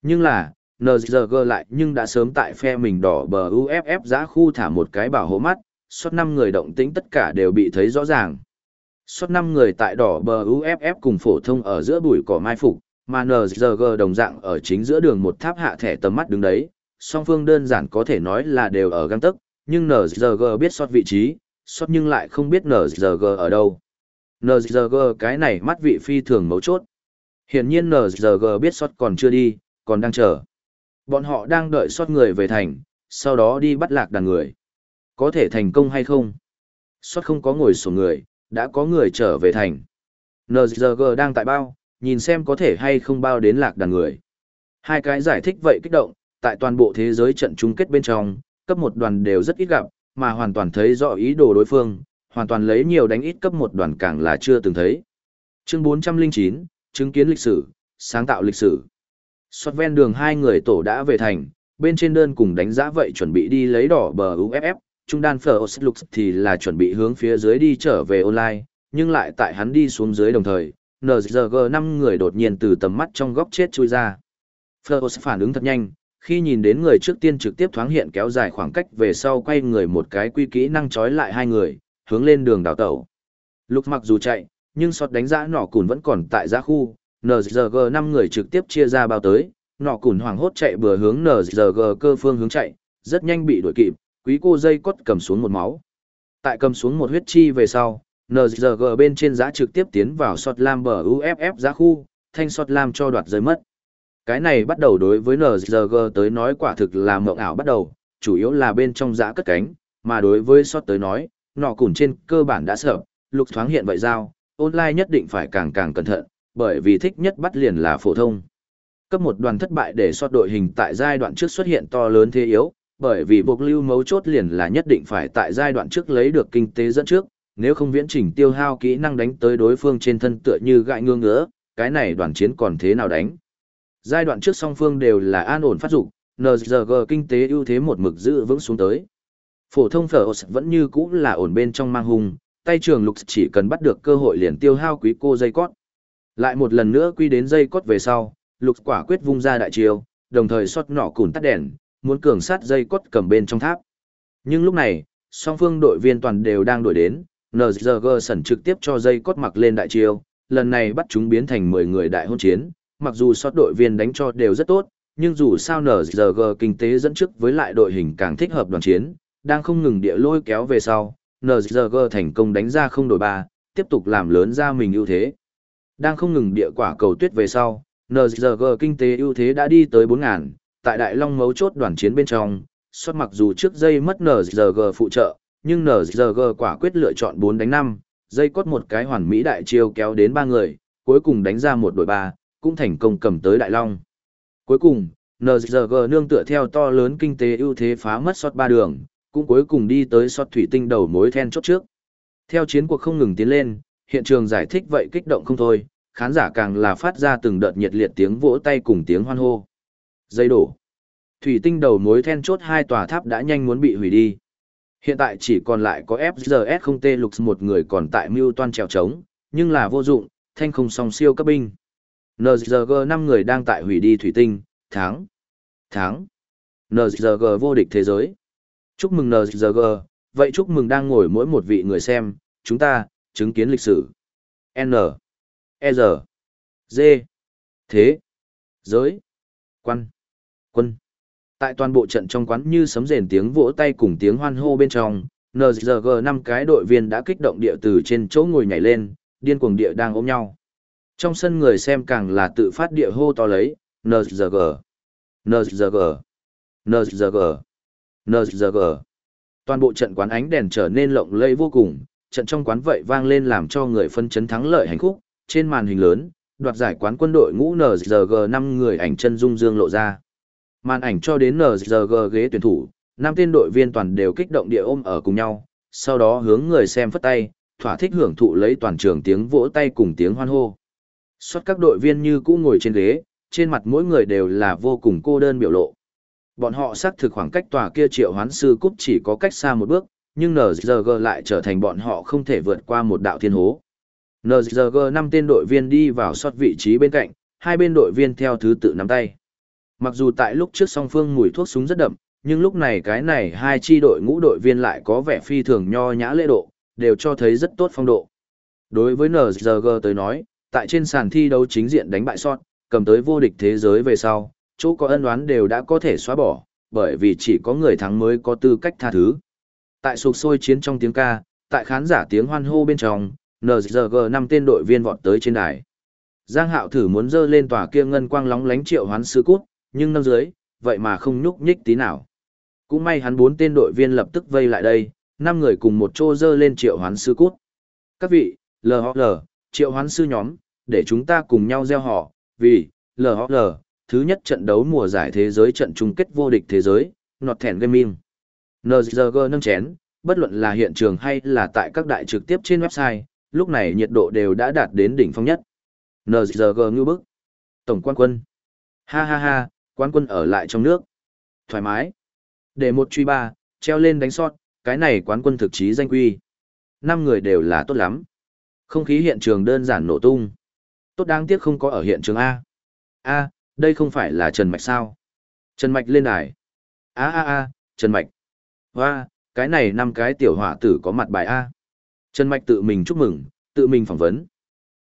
Nhưng là, NZG lại nhưng đã sớm tại phe mình đỏ bờ UFF giã khu thả một cái bảo hộ mắt, suốt 5 người động tĩnh tất cả đều bị thấy rõ ràng. Suốt 5 người tại đỏ bờ UFF cùng phổ thông ở giữa bụi cỏ mai phục, mà NZG đồng dạng ở chính giữa đường một tháp hạ thẻ tầm mắt đứng đấy, song phương đơn giản có thể nói là đều ở găng tức, nhưng NZG biết sót vị trí, sót nhưng lại không biết NZG ở đâu. NZG cái này mắt vị phi thường mấu chốt. Hiển nhiên NZG biết sót còn chưa đi, còn đang chờ. Bọn họ đang đợi sót người về thành, sau đó đi bắt lạc đàn người. Có thể thành công hay không? Sót không có ngồi sổ người, đã có người trở về thành. NZG đang tại bao, nhìn xem có thể hay không bao đến lạc đàn người. Hai cái giải thích vậy kích động, tại toàn bộ thế giới trận chung kết bên trong, cấp một đoàn đều rất ít gặp, mà hoàn toàn thấy rõ ý đồ đối phương, hoàn toàn lấy nhiều đánh ít cấp một đoàn càng là chưa từng thấy. Chương 409, chứng kiến lịch sử, sáng tạo lịch sử. xót ven đường hai người tổ đã về thành, bên trên đơn cùng đánh giá vậy chuẩn bị đi lấy đỏ bờ UFF, trung đan phở Oslux thì là chuẩn bị hướng phía dưới đi trở về online, nhưng lại tại hắn đi xuống dưới đồng thời, NZG 5 người đột nhiên từ tầm mắt trong góc chết chui ra. Phở phản ứng thật nhanh, khi nhìn đến người trước tiên trực tiếp thoáng hiện kéo dài khoảng cách về sau quay người một cái quy kỹ năng trói lại hai người, hướng lên đường đào tẩu. Lục mặc dù chạy, nhưng sọt đánh giá nỏ cùn vẫn còn tại giã khu, NZG 5 người trực tiếp chia ra bao tới, nỏ cùn hoảng hốt chạy bừa hướng NZG cơ phương hướng chạy, rất nhanh bị đuổi kịp, quý cô dây cốt cầm xuống một máu. Tại cầm xuống một huyết chi về sau, NZG bên trên giá trực tiếp tiến vào sọt lam bờ UFF giá khu, thanh sọt lam cho đoạt rơi mất. Cái này bắt đầu đối với NZG tới nói quả thực là mộng ảo bắt đầu, chủ yếu là bên trong giã cất cánh, mà đối với sọt tới nói, nọ cùn trên cơ bản đã sợ, lục thoáng hiện vậy giao, online nhất định phải càng càng cẩn thận, bởi vì thích nhất bắt liền là phổ thông. Cấp một đoàn thất bại để sót đội hình tại giai đoạn trước xuất hiện to lớn thế yếu, bởi vì buộc lưu mấu chốt liền là nhất định phải tại giai đoạn trước lấy được kinh tế dẫn trước, nếu không viễn trình tiêu hao kỹ năng đánh tới đối phương trên thân tựa như gại ngương ngỡ, cái này đoàn chiến còn thế nào đánh. Giai đoạn trước song phương đều là an ổn phát dục, NZG kinh tế ưu thế một mực giữ vững xuống tới. Phổ thông phở vẫn như cũ là ổn bên trong mang hung, tay trường lục chỉ cần bắt được cơ hội liền tiêu hao quý cô dây cót. Lại một lần nữa quy đến dây cót về sau, lục quả quyết vung ra đại chiêu, đồng thời xót nỏ cùn tắt đèn, muốn cường sát dây cót cầm bên trong tháp. Nhưng lúc này, song phương đội viên toàn đều đang đổi đến, NZG sẩn trực tiếp cho dây cót mặc lên đại chiêu, lần này bắt chúng biến thành 10 người đại hôn chiến, mặc dù sót đội viên đánh cho đều rất tốt, nhưng dù sao NZG kinh tế dẫn trước với lại đội hình càng thích hợp đoàn chiến, đang không ngừng địa lôi kéo về sau, NZG thành công đánh ra không đổi ba, tiếp tục làm lớn ra mình ưu thế. Đang không ngừng địa quả cầu tuyết về sau, NZG kinh tế ưu thế đã đi tới 4.000, tại Đại Long mấu chốt đoàn chiến bên trong, xuất mặc dù trước dây mất NZG phụ trợ, nhưng NZG quả quyết lựa chọn 4 đánh 5, dây cốt một cái hoàn mỹ đại chiêu kéo đến 3 người, cuối cùng đánh ra một đội 3, cũng thành công cầm tới Đại Long. Cuối cùng, NZG nương tựa theo to lớn kinh tế ưu thế phá mất sót ba đường, cũng cuối cùng đi tới sót thủy tinh đầu mối then chốt trước. Theo chiến cuộc không ngừng tiến lên, hiện trường giải thích vậy kích động không thôi, khán giả càng là phát ra từng đợt nhiệt liệt tiếng vỗ tay cùng tiếng hoan hô. Dây đổ. Thủy tinh đầu mối then chốt hai tòa tháp đã nhanh muốn bị hủy đi. Hiện tại chỉ còn lại có FGS không tê lục một người còn tại mưu toan trèo trống, nhưng là vô dụng, thanh không song siêu cấp binh. NZG 5 người đang tại hủy đi thủy tinh, tháng, tháng. NZG vô địch thế giới. Chúc mừng NZG, vậy chúc mừng đang ngồi mỗi một vị người xem, chúng ta, chứng kiến lịch sử. N, E R, D, Thế, Giới, Quan, Quân. Tại toàn bộ trận trong quán như sấm rền tiếng vỗ tay cùng tiếng hoan hô bên trong, NZG năm cái đội viên đã kích động địa từ trên chỗ ngồi nhảy lên, điên cuồng địa đang ôm nhau. Trong sân người xem càng là tự phát địa hô to lấy, NZG, NZG, NZG. NZG. Toàn bộ trận quán ánh đèn trở nên lộng lẫy vô cùng, trận trong quán vậy vang lên làm cho người phân chấn thắng lợi hành khúc, trên màn hình lớn, đoạt giải quán quân đội ngũ NZG 5 người ảnh chân dung dương lộ ra. Màn ảnh cho đến NZG ghế tuyển thủ, năm tên đội viên toàn đều kích động địa ôm ở cùng nhau, sau đó hướng người xem phất tay, thỏa thích hưởng thụ lấy toàn trường tiếng vỗ tay cùng tiếng hoan hô. Suốt các đội viên như cũ ngồi trên ghế, trên mặt mỗi người đều là vô cùng cô đơn biểu lộ. Bọn họ xác thực khoảng cách tòa kia triệu hoán sư cúp chỉ có cách xa một bước, nhưng NZG lại trở thành bọn họ không thể vượt qua một đạo thiên hố. NZG năm tên đội viên đi vào sót vị trí bên cạnh, hai bên đội viên theo thứ tự nắm tay. Mặc dù tại lúc trước song phương mùi thuốc súng rất đậm, nhưng lúc này cái này hai chi đội ngũ đội viên lại có vẻ phi thường nho nhã lễ độ, đều cho thấy rất tốt phong độ. Đối với NZG tới nói, tại trên sàn thi đấu chính diện đánh bại sót, cầm tới vô địch thế giới về sau, chỗ có ân oán đều đã có thể xóa bỏ, bởi vì chỉ có người thắng mới có tư cách tha thứ. Tại sục sôi chiến trong tiếng ca, tại khán giả tiếng hoan hô bên trong, NZG năm tên đội viên vọt tới trên đài. Giang Hạo thử muốn dơ lên tòa kia ngân quang lóng lánh triệu hoán sư cút, nhưng năm dưới, vậy mà không nhúc nhích tí nào. Cũng may hắn bốn tên đội viên lập tức vây lại đây, năm người cùng một chỗ dơ lên triệu hoán sư cút. Các vị, LHL, triệu hoán sư nhóm, để chúng ta cùng nhau gieo họ, vì, LHL, thứ nhất trận đấu mùa giải thế giới trận chung kết vô địch thế giới, nọt thẻn gaming. NZG nâng chén, bất luận là hiện trường hay là tại các đại trực tiếp trên website, lúc này nhiệt độ đều đã đạt đến đỉnh phong nhất. NZG ngư bức. Tổng quan quân. Ha ha ha, quan quân ở lại trong nước. Thoải mái. Để một truy ba, treo lên đánh sót, cái này quán quân thực chí danh quy. Năm người đều là tốt lắm. Không khí hiện trường đơn giản nổ tung. Tốt đáng tiếc không có ở hiện trường A. A, đây không phải là Trần Mạch sao? Trần Mạch lên đài. A a a, Trần Mạch. Hoa, cái này năm cái tiểu hỏa tử có mặt bài A. Trần Mạch tự mình chúc mừng, tự mình phỏng vấn.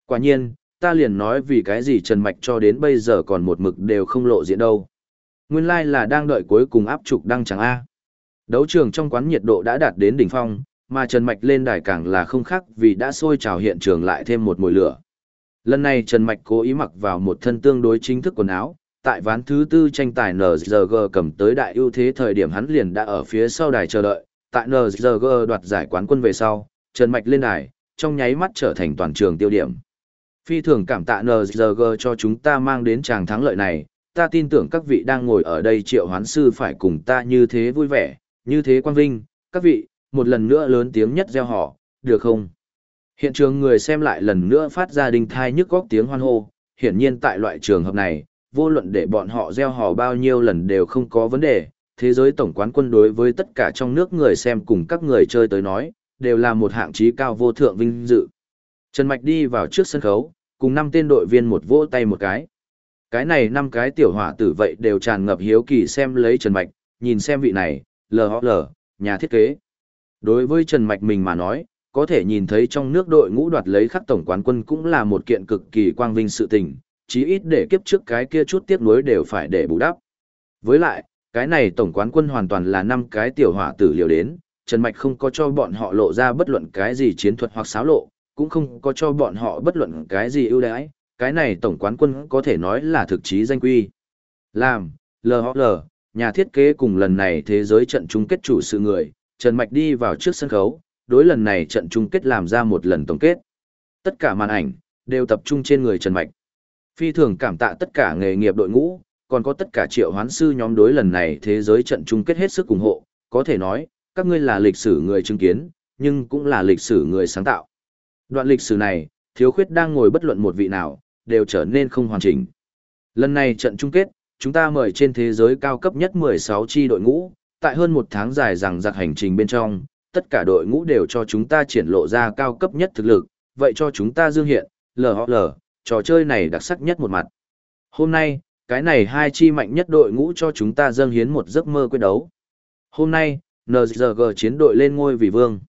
Quả nhiên, ta liền nói vì cái gì Trần Mạch cho đến bây giờ còn một mực đều không lộ diện đâu. Nguyên lai like là đang đợi cuối cùng áp trục đăng chẳng A. Đấu trường trong quán nhiệt độ đã đạt đến đỉnh phong, mà Trần Mạch lên đài càng là không khác vì đã sôi trào hiện trường lại thêm một mùi lửa. Lần này Trần Mạch cố ý mặc vào một thân tương đối chính thức quần áo, tại ván thứ tư tranh tài NZG cầm tới đại ưu thế thời điểm hắn liền đã ở phía sau đài chờ đợi, tại NZG đoạt giải quán quân về sau, Trần Mạch lên đài, trong nháy mắt trở thành toàn trường tiêu điểm. Phi thường cảm tạ NZG cho chúng ta mang đến tràng thắng lợi này, ta tin tưởng các vị đang ngồi ở đây triệu hoán sư phải cùng ta như thế vui vẻ, như thế quang vinh, các vị, một lần nữa lớn tiếng nhất gieo họ, được không? Hiện trường người xem lại lần nữa phát ra đình thai nhức góc tiếng hoan hô, hiển nhiên tại loại trường hợp này, vô luận để bọn họ gieo hò bao nhiêu lần đều không có vấn đề. Thế giới tổng quán quân đối với tất cả trong nước người xem cùng các người chơi tới nói, đều là một hạng trí cao vô thượng vinh dự. Trần Mạch đi vào trước sân khấu, cùng năm tên đội viên một vỗ tay một cái. Cái này năm cái tiểu hỏa tử vậy đều tràn ngập hiếu kỳ xem lấy Trần Mạch, nhìn xem vị này, lờ lờ, nhà thiết kế. Đối với Trần Mạch mình mà nói, có thể nhìn thấy trong nước đội ngũ đoạt lấy khắc tổng quán quân cũng là một kiện cực kỳ quang vinh sự tình, chí ít để kiếp trước cái kia chút tiếc nuối đều phải để bù đắp. Với lại, cái này tổng quán quân hoàn toàn là năm cái tiểu hỏa tử liều đến, Trần Mạch không có cho bọn họ lộ ra bất luận cái gì chiến thuật hoặc xáo lộ, cũng không có cho bọn họ bất luận cái gì ưu đãi, cái này tổng quán quân có thể nói là thực chí danh quy. Làm, LHL, nhà thiết kế cùng lần này thế giới trận chung kết chủ sự người, Trần Mạch đi vào trước sân khấu, đối lần này trận chung kết làm ra một lần tổng kết. Tất cả màn ảnh, đều tập trung trên người Trần Mạch. Phi thường cảm tạ tất cả nghề nghiệp đội ngũ, còn có tất cả triệu hoán sư nhóm đối lần này thế giới trận chung kết hết sức ủng hộ, có thể nói, các ngươi là lịch sử người chứng kiến, nhưng cũng là lịch sử người sáng tạo. Đoạn lịch sử này, thiếu khuyết đang ngồi bất luận một vị nào, đều trở nên không hoàn chỉnh. Lần này trận chung kết, chúng ta mời trên thế giới cao cấp nhất 16 chi đội ngũ, tại hơn một tháng dài rằng giặc hành trình bên trong, tất cả đội ngũ đều cho chúng ta triển lộ ra cao cấp nhất thực lực, vậy cho chúng ta dương hiện, LHL, trò chơi này đặc sắc nhất một mặt. Hôm nay, cái này hai chi mạnh nhất đội ngũ cho chúng ta dâng hiến một giấc mơ quyết đấu. Hôm nay, NZG chiến đội lên ngôi vì vương.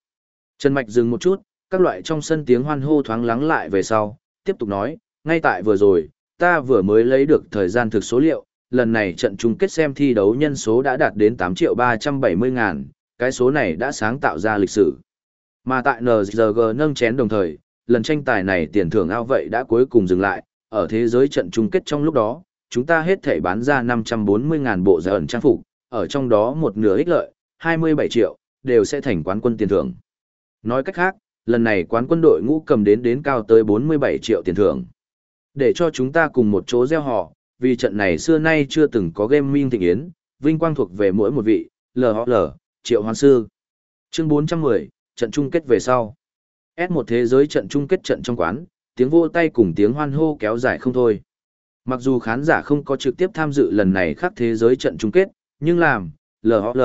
Trần Mạch dừng một chút, các loại trong sân tiếng hoan hô thoáng lắng lại về sau, tiếp tục nói, ngay tại vừa rồi, ta vừa mới lấy được thời gian thực số liệu, lần này trận chung kết xem thi đấu nhân số đã đạt đến 8 triệu 370 ngàn, cái số này đã sáng tạo ra lịch sử. Mà tại NZG nâng chén đồng thời, lần tranh tài này tiền thưởng ao vậy đã cuối cùng dừng lại, ở thế giới trận chung kết trong lúc đó, chúng ta hết thể bán ra 540.000 bộ giải ẩn trang phục, ở trong đó một nửa ích lợi, 27 triệu, đều sẽ thành quán quân tiền thưởng. Nói cách khác, lần này quán quân đội ngũ cầm đến đến cao tới 47 triệu tiền thưởng. Để cho chúng ta cùng một chỗ gieo họ, vì trận này xưa nay chưa từng có game minh thịnh yến, vinh quang thuộc về mỗi một vị, LHL, Triệu hoàng Sư. Chương 410, trận chung kết về sau. S một thế giới trận chung kết trận trong quán, tiếng vô tay cùng tiếng hoan hô kéo dài không thôi. Mặc dù khán giả không có trực tiếp tham dự lần này khác thế giới trận chung kết, nhưng làm, LHL,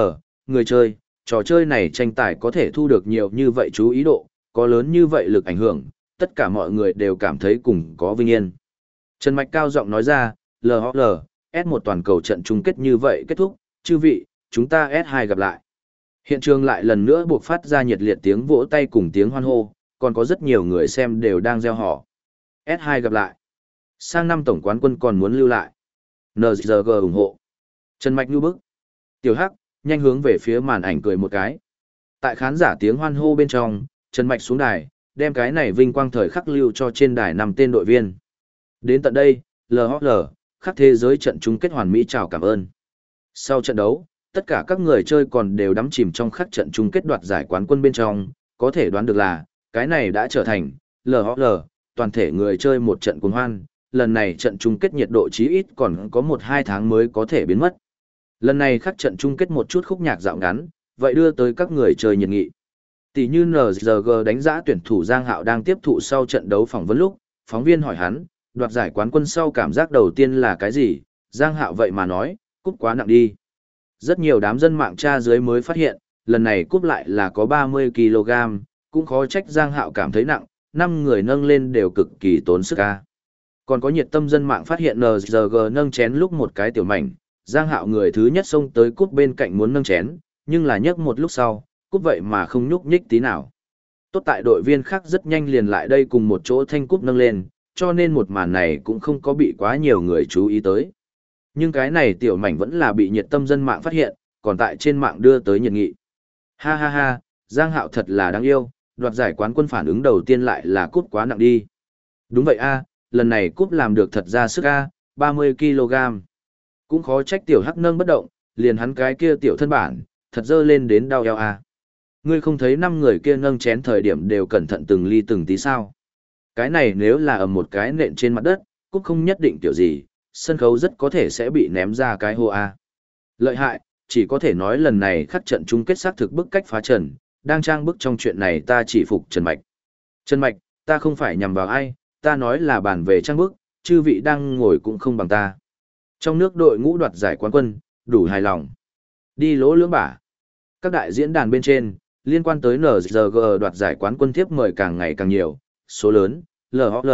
người chơi, trò chơi này tranh tài có thể thu được nhiều như vậy chú ý độ, có lớn như vậy lực ảnh hưởng, tất cả mọi người đều cảm thấy cùng có vinh yên. Trần Mạch cao giọng nói ra, LHL, S1 toàn cầu trận chung kết như vậy kết thúc, chư vị, chúng ta S2 gặp lại. Hiện trường lại lần nữa buộc phát ra nhiệt liệt tiếng vỗ tay cùng tiếng hoan hô, còn có rất nhiều người xem đều đang gieo họ. S2 gặp lại. Sang năm tổng quán quân còn muốn lưu lại. NZG ủng hộ. Trần Mạch lưu bức. Tiểu Hắc, nhanh hướng về phía màn ảnh cười một cái. Tại khán giả tiếng hoan hô bên trong, Trần Mạch xuống đài, đem cái này vinh quang thời khắc lưu cho trên đài nằm tên đội viên. Đến tận đây, LHL, khắc thế giới trận chung kết hoàn mỹ chào cảm ơn. Sau trận đấu, tất cả các người chơi còn đều đắm chìm trong khắc trận chung kết đoạt giải quán quân bên trong, có thể đoán được là, cái này đã trở thành LHL, toàn thể người chơi một trận cuồng hoan, lần này trận chung kết nhiệt độ chí ít còn có 1-2 tháng mới có thể biến mất. Lần này khắc trận chung kết một chút khúc nhạc dạo ngắn, vậy đưa tới các người chơi nhiệt nghị. Tỷ như NZG đánh giá tuyển thủ Giang Hạo đang tiếp thụ sau trận đấu phỏng vấn lúc, phóng viên hỏi hắn, đoạt giải quán quân sau cảm giác đầu tiên là cái gì, Giang Hạo vậy mà nói, cúp quá nặng đi. Rất nhiều đám dân mạng tra dưới mới phát hiện, lần này cúp lại là có 30kg, cũng khó trách Giang Hạo cảm thấy nặng, năm người nâng lên đều cực kỳ tốn sức ca. Còn có nhiệt tâm dân mạng phát hiện NZG nâng chén lúc một cái tiểu mảnh, Giang Hạo người thứ nhất xông tới cúp bên cạnh muốn nâng chén, nhưng là nhấc một lúc sau, cúp vậy mà không nhúc nhích tí nào. Tốt tại đội viên khác rất nhanh liền lại đây cùng một chỗ thanh cúp nâng lên, cho nên một màn này cũng không có bị quá nhiều người chú ý tới. Nhưng cái này tiểu mảnh vẫn là bị nhiệt tâm dân mạng phát hiện, còn tại trên mạng đưa tới nhiệt nghị. Ha ha ha, Giang Hạo thật là đáng yêu, đoạt giải quán quân phản ứng đầu tiên lại là cúp quá nặng đi. Đúng vậy a, lần này cúp làm được thật ra sức a, 30kg. Cũng khó trách tiểu hắc nâng bất động, liền hắn cái kia tiểu thân bản, thật dơ lên đến đau eo a. Ngươi không thấy năm người kia nâng chén thời điểm đều cẩn thận từng ly từng tí sao. Cái này nếu là ở một cái nện trên mặt đất, cũng không nhất định tiểu gì, sân khấu rất có thể sẽ bị ném ra cái hô A. Lợi hại, chỉ có thể nói lần này khắc trận chung kết xác thực bức cách phá trần, đang trang bức trong chuyện này ta chỉ phục Trần Mạch. Trần Mạch, ta không phải nhằm vào ai, ta nói là bàn về trang bức, chư vị đang ngồi cũng không bằng ta. Trong nước đội ngũ đoạt giải quán quân, đủ hài lòng. Đi lỗ lưỡng bả. Các đại diễn đàn bên trên, liên quan tới NZG đoạt giải quán quân thiếp mời càng ngày càng nhiều, số lớn, LOL,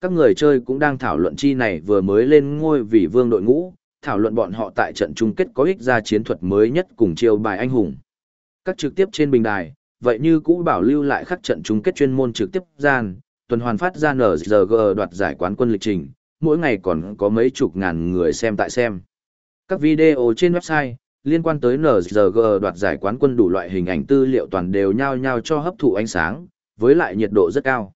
các người chơi cũng đang thảo luận chi này vừa mới lên ngôi vì vương đội ngũ, thảo luận bọn họ tại trận chung kết có ích ra chiến thuật mới nhất cùng chiêu bài anh hùng. Các trực tiếp trên bình đài, vậy như cũ bảo lưu lại khắc trận chung kết chuyên môn trực tiếp gian, tuần hoàn phát ra NZG đoạt giải quán quân lịch trình, mỗi ngày còn có mấy chục ngàn người xem tại xem. Các video trên website, liên quan tới NZG đoạt giải quán quân đủ loại hình ảnh tư liệu toàn đều nhao nhao cho hấp thụ ánh sáng, với lại nhiệt độ rất cao.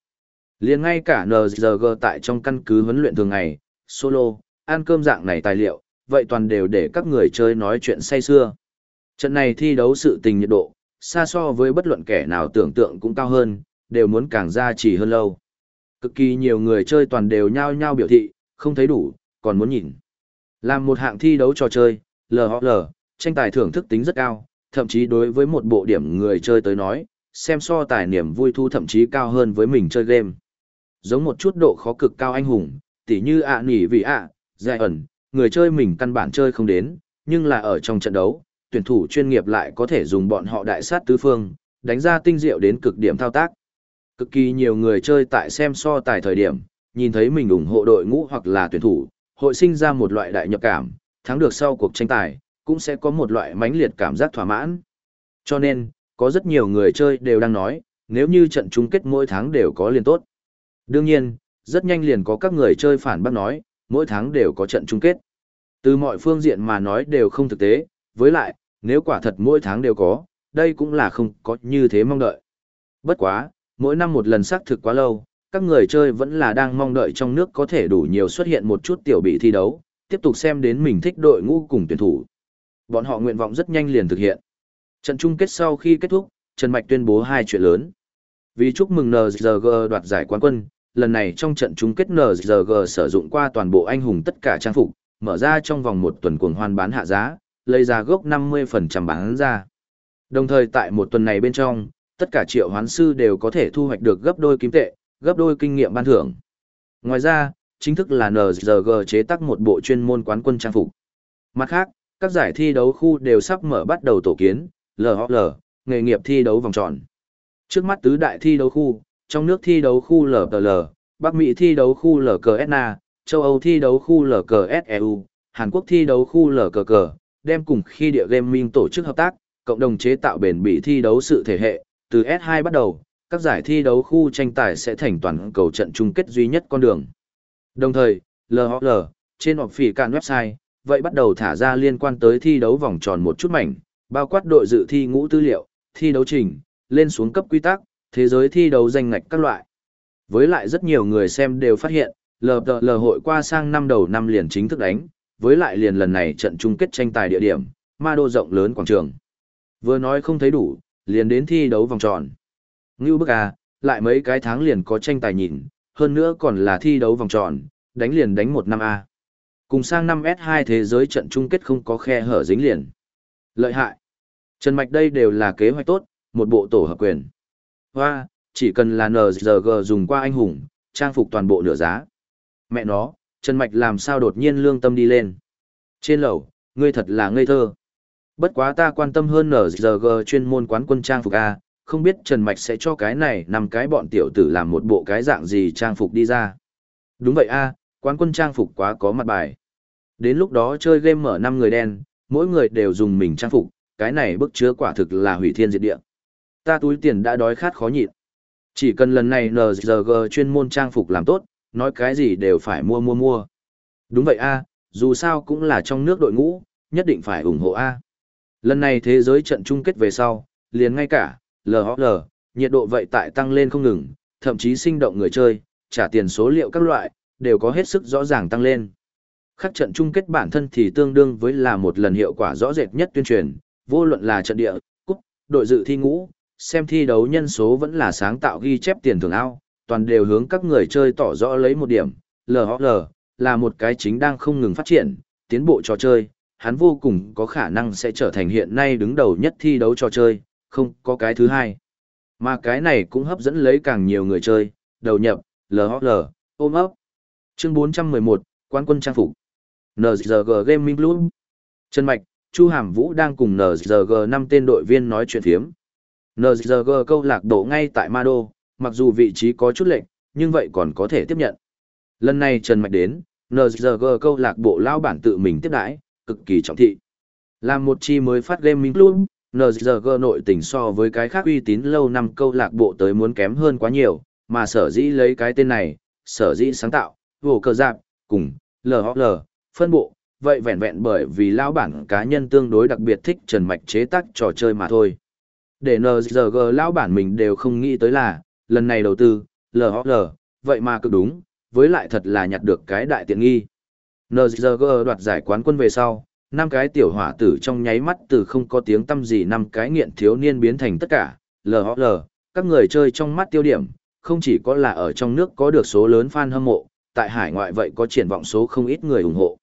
Liền ngay cả NZG tại trong căn cứ huấn luyện thường ngày, solo, ăn cơm dạng này tài liệu, vậy toàn đều để các người chơi nói chuyện say xưa. Trận này thi đấu sự tình nhiệt độ, xa so với bất luận kẻ nào tưởng tượng cũng cao hơn, đều muốn càng ra chỉ hơn lâu. Cực kỳ nhiều người chơi toàn đều nhao nhao biểu thị, không thấy đủ, còn muốn nhìn. Làm một hạng thi đấu trò chơi, LHL, tranh tài thưởng thức tính rất cao, thậm chí đối với một bộ điểm người chơi tới nói, xem so tài niềm vui thu thậm chí cao hơn với mình chơi game. Giống một chút độ khó cực cao anh hùng, tỉ như ạ nỉ vì ạ, dài ẩn, người chơi mình căn bản chơi không đến, nhưng là ở trong trận đấu, tuyển thủ chuyên nghiệp lại có thể dùng bọn họ đại sát tứ phương, đánh ra tinh diệu đến cực điểm thao tác. Cực kỳ nhiều người chơi tại xem so tài thời điểm, nhìn thấy mình ủng hộ đội ngũ hoặc là tuyển thủ, hội sinh ra một loại đại nhập cảm, thắng được sau cuộc tranh tài, cũng sẽ có một loại mãnh liệt cảm giác thỏa mãn. Cho nên, có rất nhiều người chơi đều đang nói, nếu như trận chung kết mỗi tháng đều có liền tốt. Đương nhiên, rất nhanh liền có các người chơi phản bác nói, mỗi tháng đều có trận chung kết. Từ mọi phương diện mà nói đều không thực tế, với lại, nếu quả thật mỗi tháng đều có, đây cũng là không có như thế mong đợi. Bất quá, mỗi năm một lần xác thực quá lâu, các người chơi vẫn là đang mong đợi trong nước có thể đủ nhiều xuất hiện một chút tiểu bị thi đấu, tiếp tục xem đến mình thích đội ngũ cùng tuyển thủ. Bọn họ nguyện vọng rất nhanh liền thực hiện. Trận chung kết sau khi kết thúc, Trần Mạch tuyên bố hai chuyện lớn. Vì chúc mừng NZG đoạt giải quán quân, lần này trong trận chung kết NZG sử dụng qua toàn bộ anh hùng tất cả trang phục, mở ra trong vòng một tuần cuồng hoan bán hạ giá, lấy ra gốc 50% bán ra. Đồng thời tại một tuần này bên trong, tất cả triệu hoán sư đều có thể thu hoạch được gấp đôi kim tệ, gấp đôi kinh nghiệm ban thưởng. Ngoài ra, chính thức là NZG chế tác một bộ chuyên môn quán quân trang phục. Mặt khác, các giải thi đấu khu đều sắp mở bắt đầu tổ kiến, LHL, nghề nghiệp thi đấu vòng tròn. Trước mắt tứ đại thi đấu khu, trong nước thi đấu khu LPL, Bắc Mỹ thi đấu khu LCSNA, châu Âu thi đấu khu LCSEU, Hàn Quốc thi đấu khu LKK, đem cùng khi địa gaming tổ chức hợp tác, cộng đồng chế tạo bền bỉ thi đấu sự thể hệ, từ S2 bắt đầu, các giải thi đấu khu tranh tài sẽ thành toàn cầu trận chung kết duy nhất con đường. Đồng thời, LHL, trên họp phỉ cạn website, vậy bắt đầu thả ra liên quan tới thi đấu vòng tròn một chút mảnh, bao quát đội dự thi ngũ tư liệu, thi đấu trình, lên xuống cấp quy tắc, thế giới thi đấu danh ngạch các loại. Với lại rất nhiều người xem đều phát hiện, LPL hội qua sang năm đầu năm liền chính thức đánh, với lại liền lần này trận chung kết tranh tài địa điểm, ma đô rộng lớn quảng trường. Vừa nói không thấy đủ, liền đến thi đấu vòng tròn. Ngưu bức à, lại mấy cái tháng liền có tranh tài nhìn, hơn nữa còn là thi đấu vòng tròn, đánh liền đánh một năm A. Cùng sang năm S2 thế giới trận chung kết không có khe hở dính liền. Lợi hại. Trần Mạch đây đều là kế hoạch tốt, một bộ tổ hợp quyền. Hoa, chỉ cần là NZG dùng qua anh hùng, trang phục toàn bộ nửa giá. Mẹ nó, Trần Mạch làm sao đột nhiên lương tâm đi lên. Trên lầu, ngươi thật là ngây thơ. Bất quá ta quan tâm hơn NZG chuyên môn quán quân trang phục A, không biết Trần Mạch sẽ cho cái này nằm cái bọn tiểu tử làm một bộ cái dạng gì trang phục đi ra. Đúng vậy A, quán quân trang phục quá có mặt bài. Đến lúc đó chơi game mở năm người đen, mỗi người đều dùng mình trang phục, cái này bức chứa quả thực là hủy thiên diệt địa. Ta túi tiền đã đói khát khó nhịn. Chỉ cần lần này NZG chuyên môn trang phục làm tốt, nói cái gì đều phải mua mua mua. Đúng vậy a, dù sao cũng là trong nước đội ngũ, nhất định phải ủng hộ a. Lần này thế giới trận chung kết về sau, liền ngay cả LHL, nhiệt độ vậy tại tăng lên không ngừng, thậm chí sinh động người chơi, trả tiền số liệu các loại, đều có hết sức rõ ràng tăng lên. Khắc trận chung kết bản thân thì tương đương với là một lần hiệu quả rõ rệt nhất tuyên truyền, vô luận là trận địa, cúp, đội dự thi ngũ, xem thi đấu nhân số vẫn là sáng tạo ghi chép tiền thưởng ao, toàn đều hướng các người chơi tỏ rõ lấy một điểm, LHL, là một cái chính đang không ngừng phát triển, tiến bộ trò chơi, hắn vô cùng có khả năng sẽ trở thành hiện nay đứng đầu nhất thi đấu trò chơi, không có cái thứ hai. Mà cái này cũng hấp dẫn lấy càng nhiều người chơi, đầu nhập, LHL, ôm ấp. Chương 411, Quán quân trang phục. NZG Gaming Club. Trần Mạch, Chu Hàm Vũ đang cùng NZG 5 tên đội viên nói chuyện thiếm. NZG câu lạc bộ ngay tại Ma Đô, mặc dù vị trí có chút lệnh, nhưng vậy còn có thể tiếp nhận. Lần này Trần Mạch đến, NZG câu lạc bộ lao bản tự mình tiếp đãi, cực kỳ trọng thị. Làm một chi mới phát gaming club, NZG nội tình so với cái khác uy tín lâu năm câu lạc bộ tới muốn kém hơn quá nhiều, mà sở dĩ lấy cái tên này, sở dĩ sáng tạo, vô cờ giạc, cùng, LHL, phân bộ, vậy vẹn vẹn bởi vì lão bản cá nhân tương đối đặc biệt thích Trần Mạch chế tác trò chơi mà thôi. Để NZG lão bản mình đều không nghĩ tới là, lần này đầu tư, LHL, vậy mà cực đúng, với lại thật là nhặt được cái đại tiện nghi. NZG đoạt giải quán quân về sau, năm cái tiểu hỏa tử trong nháy mắt từ không có tiếng tâm gì năm cái nghiện thiếu niên biến thành tất cả, LHL, các người chơi trong mắt tiêu điểm, không chỉ có là ở trong nước có được số lớn fan hâm mộ, tại hải ngoại vậy có triển vọng số không ít người ủng hộ.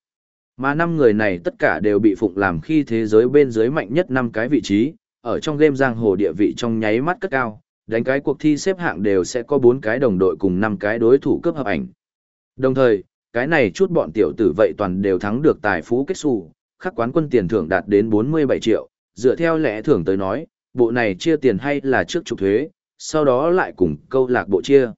Mà năm người này tất cả đều bị phụng làm khi thế giới bên dưới mạnh nhất năm cái vị trí, ở trong game giang hồ địa vị trong nháy mắt cất cao, đánh cái cuộc thi xếp hạng đều sẽ có 4 cái đồng đội cùng 5 cái đối thủ cấp hợp ảnh. Đồng thời, cái này chút bọn tiểu tử vậy toàn đều thắng được tài phú kết xù, khắc quán quân tiền thưởng đạt đến 47 triệu, dựa theo lẽ thưởng tới nói, bộ này chia tiền hay là trước trục thuế, sau đó lại cùng câu lạc bộ chia.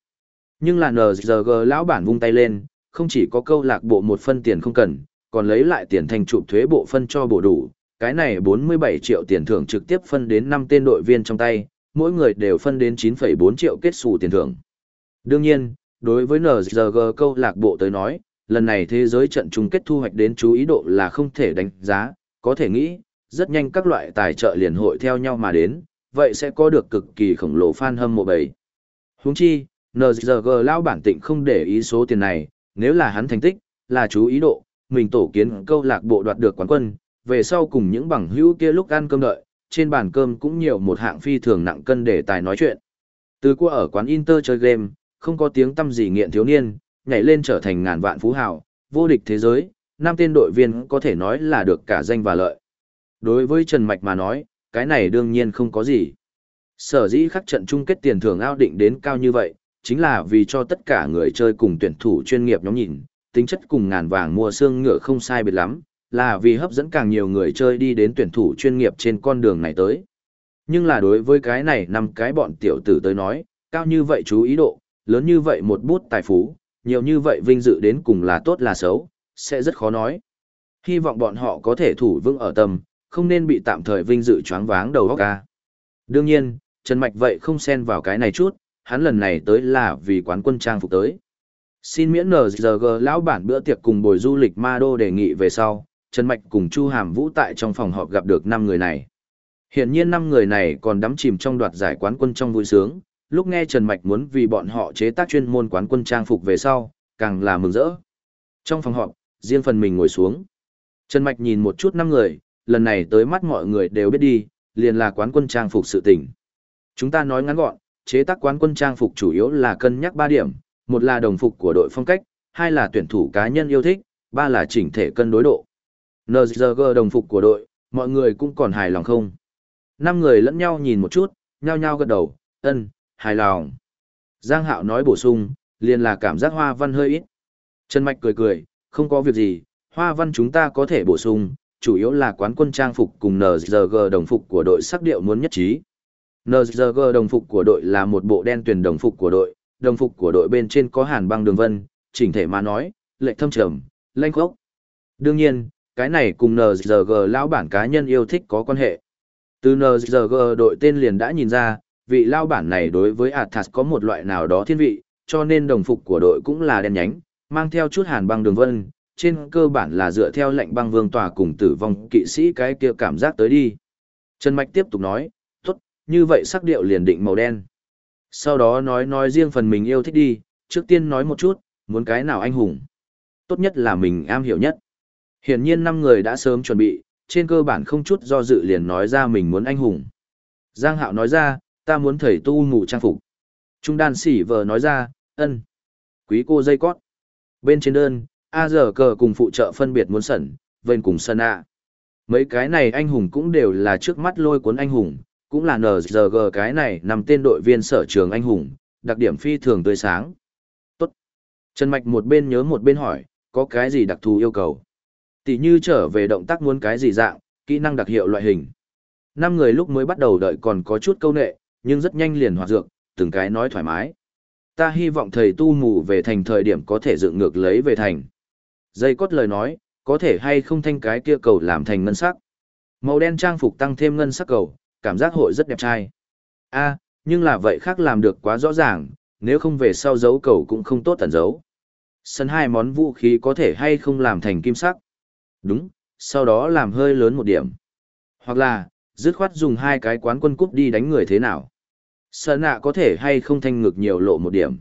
Nhưng là NZG lão bản vung tay lên, không chỉ có câu lạc bộ một phân tiền không cần, còn lấy lại tiền thành trục thuế bộ phân cho bộ đủ, cái này 47 triệu tiền thưởng trực tiếp phân đến 5 tên đội viên trong tay, mỗi người đều phân đến 9,4 triệu kết xù tiền thưởng. Đương nhiên, đối với NZG câu lạc bộ tới nói, lần này thế giới trận chung kết thu hoạch đến chú ý độ là không thể đánh giá, có thể nghĩ, rất nhanh các loại tài trợ liền hội theo nhau mà đến, vậy sẽ có được cực kỳ khổng lồ fan hâm mộ bầy. Huống chi, NZG lao bản tịnh không để ý số tiền này, nếu là hắn thành tích, là chú ý độ, mình tổ kiến câu lạc bộ đoạt được quán quân, về sau cùng những bằng hữu kia lúc ăn cơm đợi, trên bàn cơm cũng nhiều một hạng phi thường nặng cân để tài nói chuyện. Từ qua ở quán Inter chơi game, không có tiếng tâm gì nghiện thiếu niên, nhảy lên trở thành ngàn vạn phú hào, vô địch thế giới, năm tên đội viên có thể nói là được cả danh và lợi. Đối với Trần Mạch mà nói, cái này đương nhiên không có gì. Sở dĩ khắc trận chung kết tiền thưởng ao định đến cao như vậy, chính là vì cho tất cả người chơi cùng tuyển thủ chuyên nghiệp nhóm nhìn, tính chất cùng ngàn vàng mua xương ngựa không sai biệt lắm, là vì hấp dẫn càng nhiều người chơi đi đến tuyển thủ chuyên nghiệp trên con đường này tới. Nhưng là đối với cái này năm cái bọn tiểu tử tới nói, cao như vậy chú ý độ, lớn như vậy một bút tài phú, nhiều như vậy vinh dự đến cùng là tốt là xấu, sẽ rất khó nói. Hy vọng bọn họ có thể thủ vững ở tầm, không nên bị tạm thời vinh dự choáng váng đầu óc ca. Đương nhiên, Trần Mạch vậy không xen vào cái này chút, hắn lần này tới là vì quán quân trang phục tới. Xin miễn NGG lão bản bữa tiệc cùng bồi du lịch Ma Đô đề nghị về sau, Trần Mạch cùng Chu Hàm Vũ tại trong phòng họp gặp được 5 người này. Hiển nhiên 5 người này còn đắm chìm trong đoạt giải quán quân trong vui sướng, lúc nghe Trần Mạch muốn vì bọn họ chế tác chuyên môn quán quân trang phục về sau, càng là mừng rỡ. Trong phòng họp, riêng phần mình ngồi xuống. Trần Mạch nhìn một chút 5 người, lần này tới mắt mọi người đều biết đi, liền là quán quân trang phục sự tình. Chúng ta nói ngắn gọn, chế tác quán quân trang phục chủ yếu là cân nhắc 3 điểm. một là đồng phục của đội phong cách, hai là tuyển thủ cá nhân yêu thích, ba là chỉnh thể cân đối độ. NZG đồng phục của đội, mọi người cũng còn hài lòng không? Năm người lẫn nhau nhìn một chút, nhao nhao gật đầu, ân, hài lòng. Giang Hạo nói bổ sung, liền là cảm giác hoa văn hơi ít. Trần Mạch cười cười, không có việc gì, hoa văn chúng ta có thể bổ sung, chủ yếu là quán quân trang phục cùng NZG đồng phục của đội sắc điệu muốn nhất trí. NZG đồng phục của đội là một bộ đen tuyển đồng phục của đội, đồng phục của đội bên trên có hàn băng đường vân, chỉnh thể mà nói, lệ thâm trầm, lanh khốc. Đương nhiên, cái này cùng NZG lão bản cá nhân yêu thích có quan hệ. Từ NZG đội tên liền đã nhìn ra, vị lao bản này đối với Athas có một loại nào đó thiên vị, cho nên đồng phục của đội cũng là đen nhánh, mang theo chút hàn băng đường vân, trên cơ bản là dựa theo lệnh băng vương tòa cùng tử vong kỵ sĩ cái kia cảm giác tới đi. Trần Mạch tiếp tục nói, tốt, như vậy sắc điệu liền định màu đen. Sau đó nói nói riêng phần mình yêu thích đi, trước tiên nói một chút, muốn cái nào anh hùng. Tốt nhất là mình am hiểu nhất. Hiển nhiên năm người đã sớm chuẩn bị, trên cơ bản không chút do dự liền nói ra mình muốn anh hùng. Giang Hạo nói ra, ta muốn thầy tu mù trang phục. Trung đan sỉ vờ nói ra, ân. Quý cô dây cót. Bên trên đơn, A giờ cờ cùng phụ trợ phân biệt muốn sẩn, vên cùng sân A. Mấy cái này anh hùng cũng đều là trước mắt lôi cuốn anh hùng, cũng là NGG cái này nằm tên đội viên sở trường anh hùng, đặc điểm phi thường tươi sáng. Tốt. Trần Mạch một bên nhớ một bên hỏi, có cái gì đặc thù yêu cầu? Tỷ như trở về động tác muốn cái gì dạng, kỹ năng đặc hiệu loại hình. Năm người lúc mới bắt đầu đợi còn có chút câu nệ, nhưng rất nhanh liền hoạt dược, từng cái nói thoải mái. Ta hy vọng thầy tu mù về thành thời điểm có thể dựng ngược lấy về thành. Dây cốt lời nói, có thể hay không thanh cái kia cầu làm thành ngân sắc. Màu đen trang phục tăng thêm ngân sắc cầu, cảm giác hội rất đẹp trai. a nhưng là vậy khác làm được quá rõ ràng, nếu không về sau dấu cầu cũng không tốt tẩn dấu. Sân hai món vũ khí có thể hay không làm thành kim sắc. Đúng, sau đó làm hơi lớn một điểm. Hoặc là, dứt khoát dùng hai cái quán quân cúp đi đánh người thế nào. sở nạ có thể hay không thanh ngực nhiều lộ một điểm.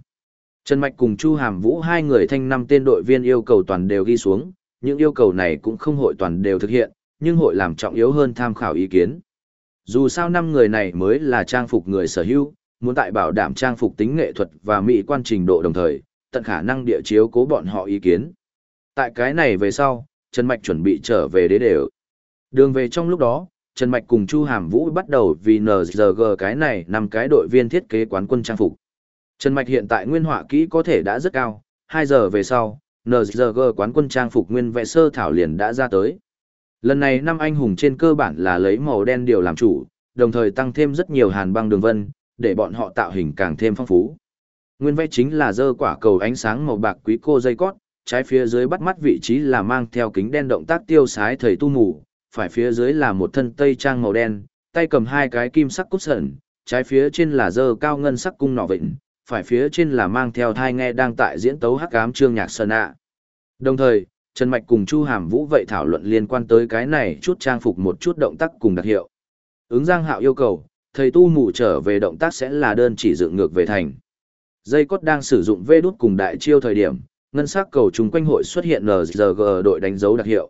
Trần Mạch cùng Chu Hàm Vũ hai người thanh năm tên đội viên yêu cầu toàn đều ghi xuống, những yêu cầu này cũng không hội toàn đều thực hiện, nhưng hội làm trọng yếu hơn tham khảo ý kiến. Dù sao năm người này mới là trang phục người sở hữu, muốn tại bảo đảm trang phục tính nghệ thuật và mỹ quan trình độ đồng thời, tận khả năng địa chiếu cố bọn họ ý kiến. Tại cái này về sau, Trần Mạch chuẩn bị trở về đế đều. Đường về trong lúc đó, Trần Mạch cùng Chu Hàm Vũ bắt đầu vì NGG cái này năm cái đội viên thiết kế quán quân trang phục. Trần Mạch hiện tại nguyên họa kỹ có thể đã rất cao, 2 giờ về sau, NGG quán quân trang phục nguyên vẽ sơ thảo liền đã ra tới. Lần này năm anh hùng trên cơ bản là lấy màu đen điều làm chủ, đồng thời tăng thêm rất nhiều hàn băng đường vân, để bọn họ tạo hình càng thêm phong phú. Nguyên vẽ chính là dơ quả cầu ánh sáng màu bạc quý cô dây cót, trái phía dưới bắt mắt vị trí là mang theo kính đen động tác tiêu sái thầy tu mù, phải phía dưới là một thân tây trang màu đen, tay cầm hai cái kim sắc cút sẩn, trái phía trên là dơ cao ngân sắc cung nỏ vịnh, phải phía trên là mang theo thai nghe đang tại diễn tấu hắc ám trương nhạc sơn ạ. Đồng thời, Trần Mạch cùng Chu Hàm Vũ vậy thảo luận liên quan tới cái này chút trang phục một chút động tác cùng đặc hiệu. Ứng Giang Hạo yêu cầu, thầy tu mù trở về động tác sẽ là đơn chỉ dựng ngược về thành. Dây cốt đang sử dụng vê đút cùng đại chiêu thời điểm, ngân sắc cầu trùng quanh hội xuất hiện NZG đội đánh dấu đặc hiệu.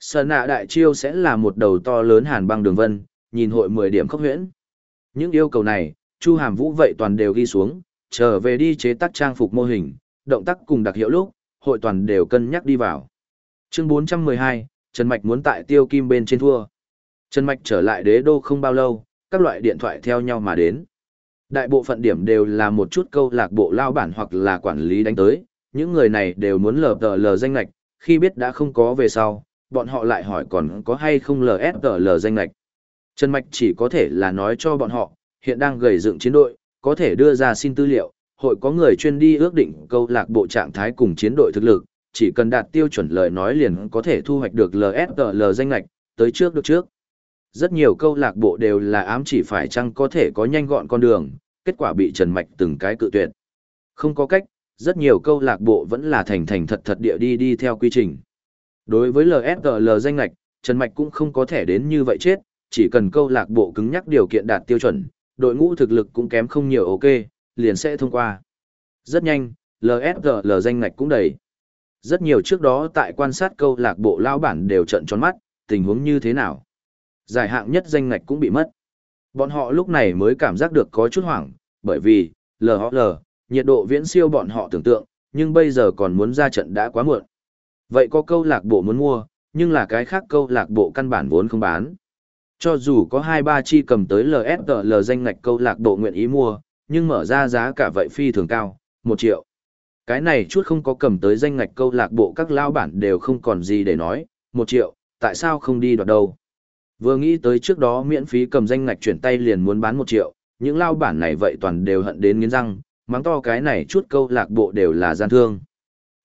Sơn nạ đại chiêu sẽ là một đầu to lớn hàn băng đường vân, nhìn hội 10 điểm khốc huyễn. Những yêu cầu này, Chu Hàm Vũ vậy toàn đều ghi xuống, trở về đi chế tác trang phục mô hình, động tác cùng đặc hiệu lúc, hội toàn đều cân nhắc đi vào. Chương 412, Trần Mạch muốn tại tiêu kim bên trên thua. Trần Mạch trở lại đế đô không bao lâu, các loại điện thoại theo nhau mà đến. Đại bộ phận điểm đều là một chút câu lạc bộ lao bản hoặc là quản lý đánh tới, những người này đều muốn lờ tờ lờ danh lệch, khi biết đã không có về sau, bọn họ lại hỏi còn có hay không LSGL danh lệch. Trần Mạch chỉ có thể là nói cho bọn họ, hiện đang gầy dựng chiến đội, có thể đưa ra xin tư liệu, hội có người chuyên đi ước định câu lạc bộ trạng thái cùng chiến đội thực lực, chỉ cần đạt tiêu chuẩn lời nói liền có thể thu hoạch được LSGL danh lạch, tới trước được trước. Rất nhiều câu lạc bộ đều là ám chỉ phải chăng có thể có nhanh gọn con đường, kết quả bị Trần Mạch từng cái cự tuyệt. Không có cách, rất nhiều câu lạc bộ vẫn là thành thành thật thật địa đi đi theo quy trình. Đối với LSGL danh lạch, Trần Mạch cũng không có thể đến như vậy chết, chỉ cần câu lạc bộ cứng nhắc điều kiện đạt tiêu chuẩn, đội ngũ thực lực cũng kém không nhiều ok, liền sẽ thông qua. Rất nhanh, LSGL danh ngạch cũng đầy. Rất nhiều trước đó tại quan sát câu lạc bộ lao bản đều trận tròn mắt, tình huống như thế nào. Giải hạng nhất danh ngạch cũng bị mất. Bọn họ lúc này mới cảm giác được có chút hoảng, bởi vì, LHL, nhiệt độ viễn siêu bọn họ tưởng tượng, nhưng bây giờ còn muốn ra trận đã quá muộn. Vậy có câu lạc bộ muốn mua, nhưng là cái khác câu lạc bộ căn bản vốn không bán. Cho dù có 2-3 chi cầm tới LSL danh ngạch câu lạc bộ nguyện ý mua, nhưng mở ra giá cả vậy phi thường cao, 1 triệu. Cái này chút không có cầm tới danh ngạch câu lạc bộ các lao bản đều không còn gì để nói, 1 triệu, tại sao không đi đoạt đâu. Vừa nghĩ tới trước đó miễn phí cầm danh ngạch chuyển tay liền muốn bán 1 triệu, những lao bản này vậy toàn đều hận đến nghiến răng, mắng to cái này chút câu lạc bộ đều là gian thương.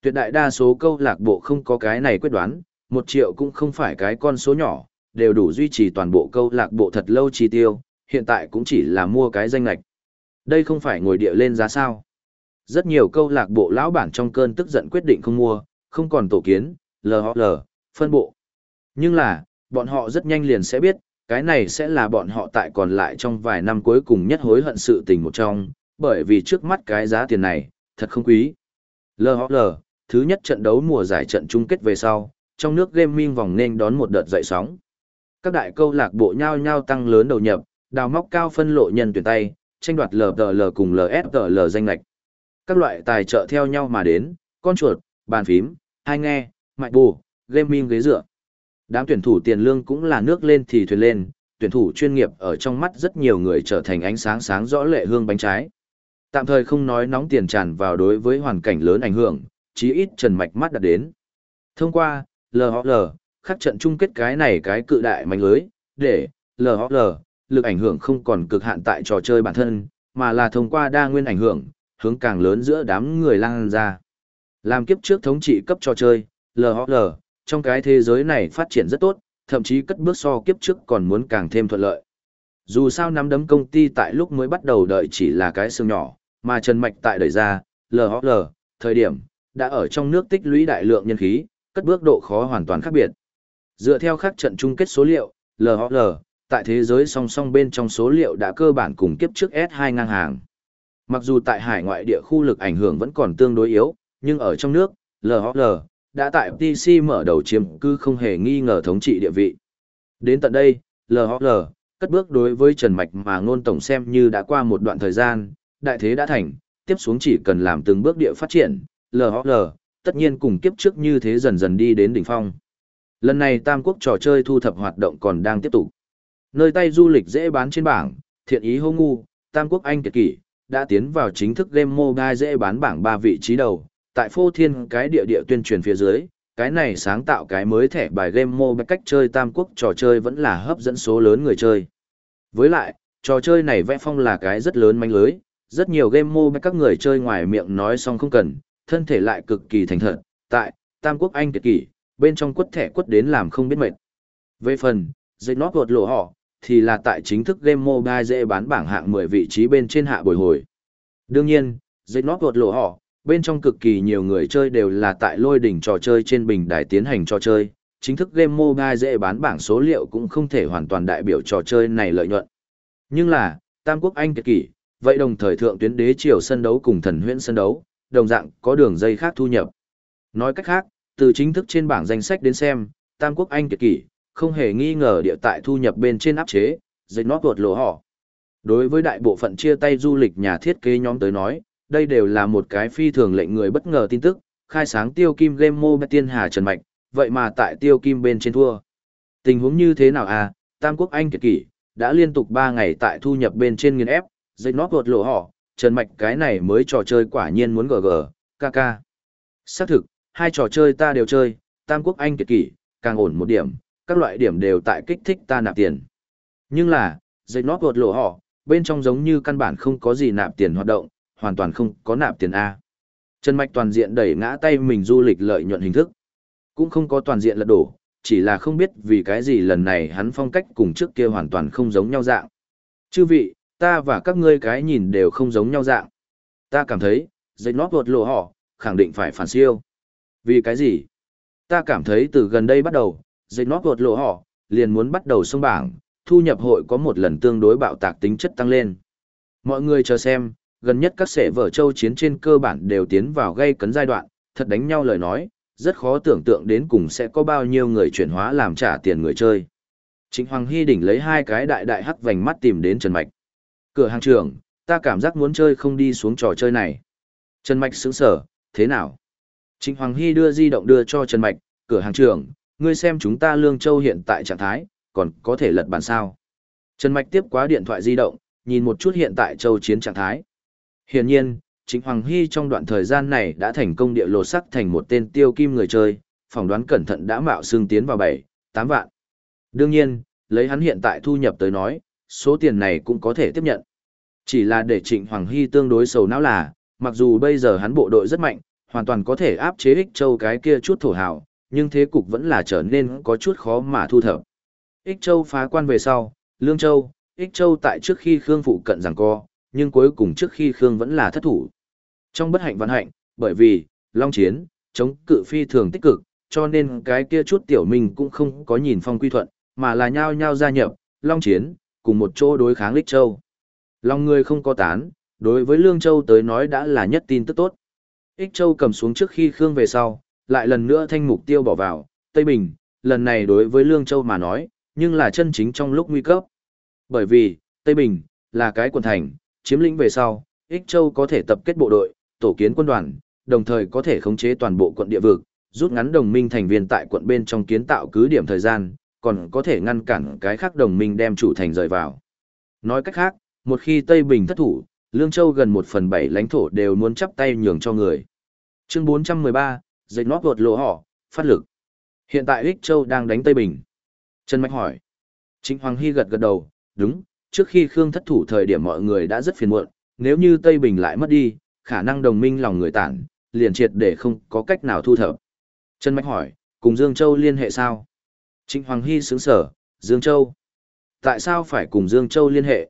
Tuyệt đại đa số câu lạc bộ không có cái này quyết đoán, một triệu cũng không phải cái con số nhỏ, đều đủ duy trì toàn bộ câu lạc bộ thật lâu chi tiêu, hiện tại cũng chỉ là mua cái danh lạch. Đây không phải ngồi địa lên giá sao. Rất nhiều câu lạc bộ lão bản trong cơn tức giận quyết định không mua, không còn tổ kiến, LHL, phân bộ. Nhưng là, bọn họ rất nhanh liền sẽ biết, cái này sẽ là bọn họ tại còn lại trong vài năm cuối cùng nhất hối hận sự tình một trong, bởi vì trước mắt cái giá tiền này, thật không quý. LHL, thứ nhất trận đấu mùa giải trận chung kết về sau, trong nước gaming vòng nên đón một đợt dậy sóng. Các đại câu lạc bộ nhau nhau tăng lớn đầu nhập, đào móc cao phân lộ nhân tuyển tay, tranh đoạt LTL cùng LSL danh lạch. Các loại tài trợ theo nhau mà đến, con chuột, bàn phím, hai nghe, mạch bù, gaming ghế dựa. Đám tuyển thủ tiền lương cũng là nước lên thì thuyền lên, tuyển thủ chuyên nghiệp ở trong mắt rất nhiều người trở thành ánh sáng sáng rõ lệ hương bánh trái. Tạm thời không nói nóng tiền tràn vào đối với hoàn cảnh lớn ảnh hưởng, chí ít Trần Mạch mắt đã đến. Thông qua, LHL, khắc trận chung kết cái này cái cự đại mạnh lưới, để, LHL, lực ảnh hưởng không còn cực hạn tại trò chơi bản thân, mà là thông qua đa nguyên ảnh hưởng, hướng càng lớn giữa đám người lan ra. Làm kiếp trước thống trị cấp trò chơi, LHL, trong cái thế giới này phát triển rất tốt, thậm chí cất bước so kiếp trước còn muốn càng thêm thuận lợi. Dù sao nắm đấm công ty tại lúc mới bắt đầu đợi chỉ là cái xương nhỏ, mà Trần Mạch tại đẩy ra, LHL, thời điểm, đã ở trong nước tích lũy đại lượng nhân khí, cất bước độ khó hoàn toàn khác biệt. Dựa theo các trận chung kết số liệu, LHL, tại thế giới song song bên trong số liệu đã cơ bản cùng kiếp trước S2 ngang hàng. Mặc dù tại hải ngoại địa khu lực ảnh hưởng vẫn còn tương đối yếu, nhưng ở trong nước, LHL đã tại PC mở đầu chiếm cư không hề nghi ngờ thống trị địa vị. Đến tận đây, LHL cất bước đối với Trần Mạch mà ngôn tổng xem như đã qua một đoạn thời gian, đại thế đã thành, tiếp xuống chỉ cần làm từng bước địa phát triển, LHL tất nhiên cùng kiếp trước như thế dần dần đi đến đỉnh phong. Lần này Tam Quốc trò chơi thu thập hoạt động còn đang tiếp tục. Nơi tay du lịch dễ bán trên bảng, thiện ý hô ngu, Tam Quốc Anh kiệt kỷ, đã tiến vào chính thức game mobile dễ bán bảng 3 vị trí đầu. Tại phô thiên cái địa địa tuyên truyền phía dưới, cái này sáng tạo cái mới thẻ bài game mobile cách chơi Tam Quốc trò chơi vẫn là hấp dẫn số lớn người chơi. Với lại, trò chơi này vẽ phong là cái rất lớn manh lưới, rất nhiều game mobile các người chơi ngoài miệng nói xong không cần, thân thể lại cực kỳ thành thật, tại Tam Quốc Anh kiệt kỷ, bên trong quất thẻ quất đến làm không biết mệt. Về phần, dây nót vượt lộ họ, thì là tại chính thức game mobile dễ bán bảng hạng 10 vị trí bên trên hạ bồi hồi. Đương nhiên, dây nót vượt lộ họ, bên trong cực kỳ nhiều người chơi đều là tại lôi đỉnh trò chơi trên bình đài tiến hành trò chơi, chính thức game mobile dễ bán bảng số liệu cũng không thể hoàn toàn đại biểu trò chơi này lợi nhuận. Nhưng là, Tam Quốc Anh kiệt kỷ, vậy đồng thời thượng tuyến đế triều sân đấu cùng thần huyễn sân đấu, đồng dạng có đường dây khác thu nhập. Nói cách khác, từ chính thức trên bảng danh sách đến xem, Tam Quốc Anh kiệt kỷ, không hề nghi ngờ địa tại thu nhập bên trên áp chế, dịch nót vượt lộ họ. Đối với đại bộ phận chia tay du lịch nhà thiết kế nhóm tới nói, đây đều là một cái phi thường lệnh người bất ngờ tin tức, khai sáng tiêu kim game mobile tiên hà trần mạch, vậy mà tại tiêu kim bên trên thua. Tình huống như thế nào à, Tam Quốc Anh kiệt kỷ, đã liên tục 3 ngày tại thu nhập bên trên nghiên ép, dây nót tuột lộ họ, trần mạch cái này mới trò chơi quả nhiên muốn gg, kk. Xác thực, hai trò chơi ta đều chơi, Tam Quốc Anh kiệt kỷ, càng ổn một điểm, các loại điểm đều tại kích thích ta nạp tiền. Nhưng là, dây nót vượt lộ họ, bên trong giống như căn bản không có gì nạp tiền hoạt động, hoàn toàn không có nạp tiền A. Trần Mạch toàn diện đẩy ngã tay mình du lịch lợi nhuận hình thức. Cũng không có toàn diện lật đổ, chỉ là không biết vì cái gì lần này hắn phong cách cùng trước kia hoàn toàn không giống nhau dạng. Chư vị, ta và các ngươi cái nhìn đều không giống nhau dạng. Ta cảm thấy, dây nót vượt lộ họ, khẳng định phải phản siêu. Vì cái gì? Ta cảm thấy từ gần đây bắt đầu, dây nót vượt lộ họ, liền muốn bắt đầu xông bảng, thu nhập hội có một lần tương đối bạo tạc tính chất tăng lên. Mọi người chờ xem, gần nhất các sẻ vở châu chiến trên cơ bản đều tiến vào gây cấn giai đoạn, thật đánh nhau lời nói, rất khó tưởng tượng đến cùng sẽ có bao nhiêu người chuyển hóa làm trả tiền người chơi. Trịnh Hoàng Hy đỉnh lấy hai cái đại đại hắc vành mắt tìm đến Trần Mạch. Cửa hàng trưởng, ta cảm giác muốn chơi không đi xuống trò chơi này. Trần Mạch sững sở, thế nào? Trịnh Hoàng Hy đưa di động đưa cho Trần Mạch, cửa hàng trưởng, ngươi xem chúng ta Lương Châu hiện tại trạng thái, còn có thể lật bàn sao. Trần Mạch tiếp quá điện thoại di động, nhìn một chút hiện tại Châu chiến trạng thái. Hiển nhiên, Trịnh Hoàng Hy trong đoạn thời gian này đã thành công địa lột sắc thành một tên tiêu kim người chơi, phỏng đoán cẩn thận đã mạo xương tiến vào 7, 8 vạn. Đương nhiên, lấy hắn hiện tại thu nhập tới nói, số tiền này cũng có thể tiếp nhận. Chỉ là để Trịnh Hoàng Hy tương đối sầu não là, mặc dù bây giờ hắn bộ đội rất mạnh, hoàn toàn có thể áp chế Ích Châu cái kia chút thổ hào, nhưng thế cục vẫn là trở nên có chút khó mà thu thập. Ích Châu phá quan về sau, Lương Châu, Ích Châu tại trước khi Khương phụ cận rằng co, nhưng cuối cùng trước khi Khương vẫn là thất thủ. Trong bất hạnh vận hạnh, bởi vì, Long Chiến, chống cự phi thường tích cực, cho nên cái kia chút tiểu mình cũng không có nhìn phong quy thuận, mà là nhao nhao gia nhập, Long Chiến, cùng một chỗ đối kháng Lích Châu. lòng người không có tán, đối với Lương Châu tới nói đã là nhất tin tức tốt. Ích Châu cầm xuống trước khi Khương về sau, lại lần nữa thanh mục tiêu bỏ vào, Tây Bình, lần này đối với Lương Châu mà nói, nhưng là chân chính trong lúc nguy cấp. Bởi vì, Tây Bình, là cái quần thành, chiếm lĩnh về sau, Ích Châu có thể tập kết bộ đội, tổ kiến quân đoàn, đồng thời có thể khống chế toàn bộ quận địa vực, rút ngắn đồng minh thành viên tại quận bên trong kiến tạo cứ điểm thời gian, còn có thể ngăn cản cái khác đồng minh đem chủ thành rời vào. Nói cách khác, một khi Tây Bình thất thủ, Lương Châu gần một phần bảy lãnh thổ đều muốn chắp tay nhường cho người. Chương 413, dây nót vượt lộ họ, phát lực. Hiện tại Ích Châu đang đánh Tây Bình. Trần Mạch hỏi. Trịnh Hoàng Hy gật gật đầu, đúng, trước khi Khương thất thủ thời điểm mọi người đã rất phiền muộn, nếu như Tây Bình lại mất đi, khả năng đồng minh lòng người tản, liền triệt để không có cách nào thu thập. Trần Mạch hỏi, cùng Dương Châu liên hệ sao? Trịnh Hoàng Hy sướng sở, Dương Châu. Tại sao phải cùng Dương Châu liên hệ?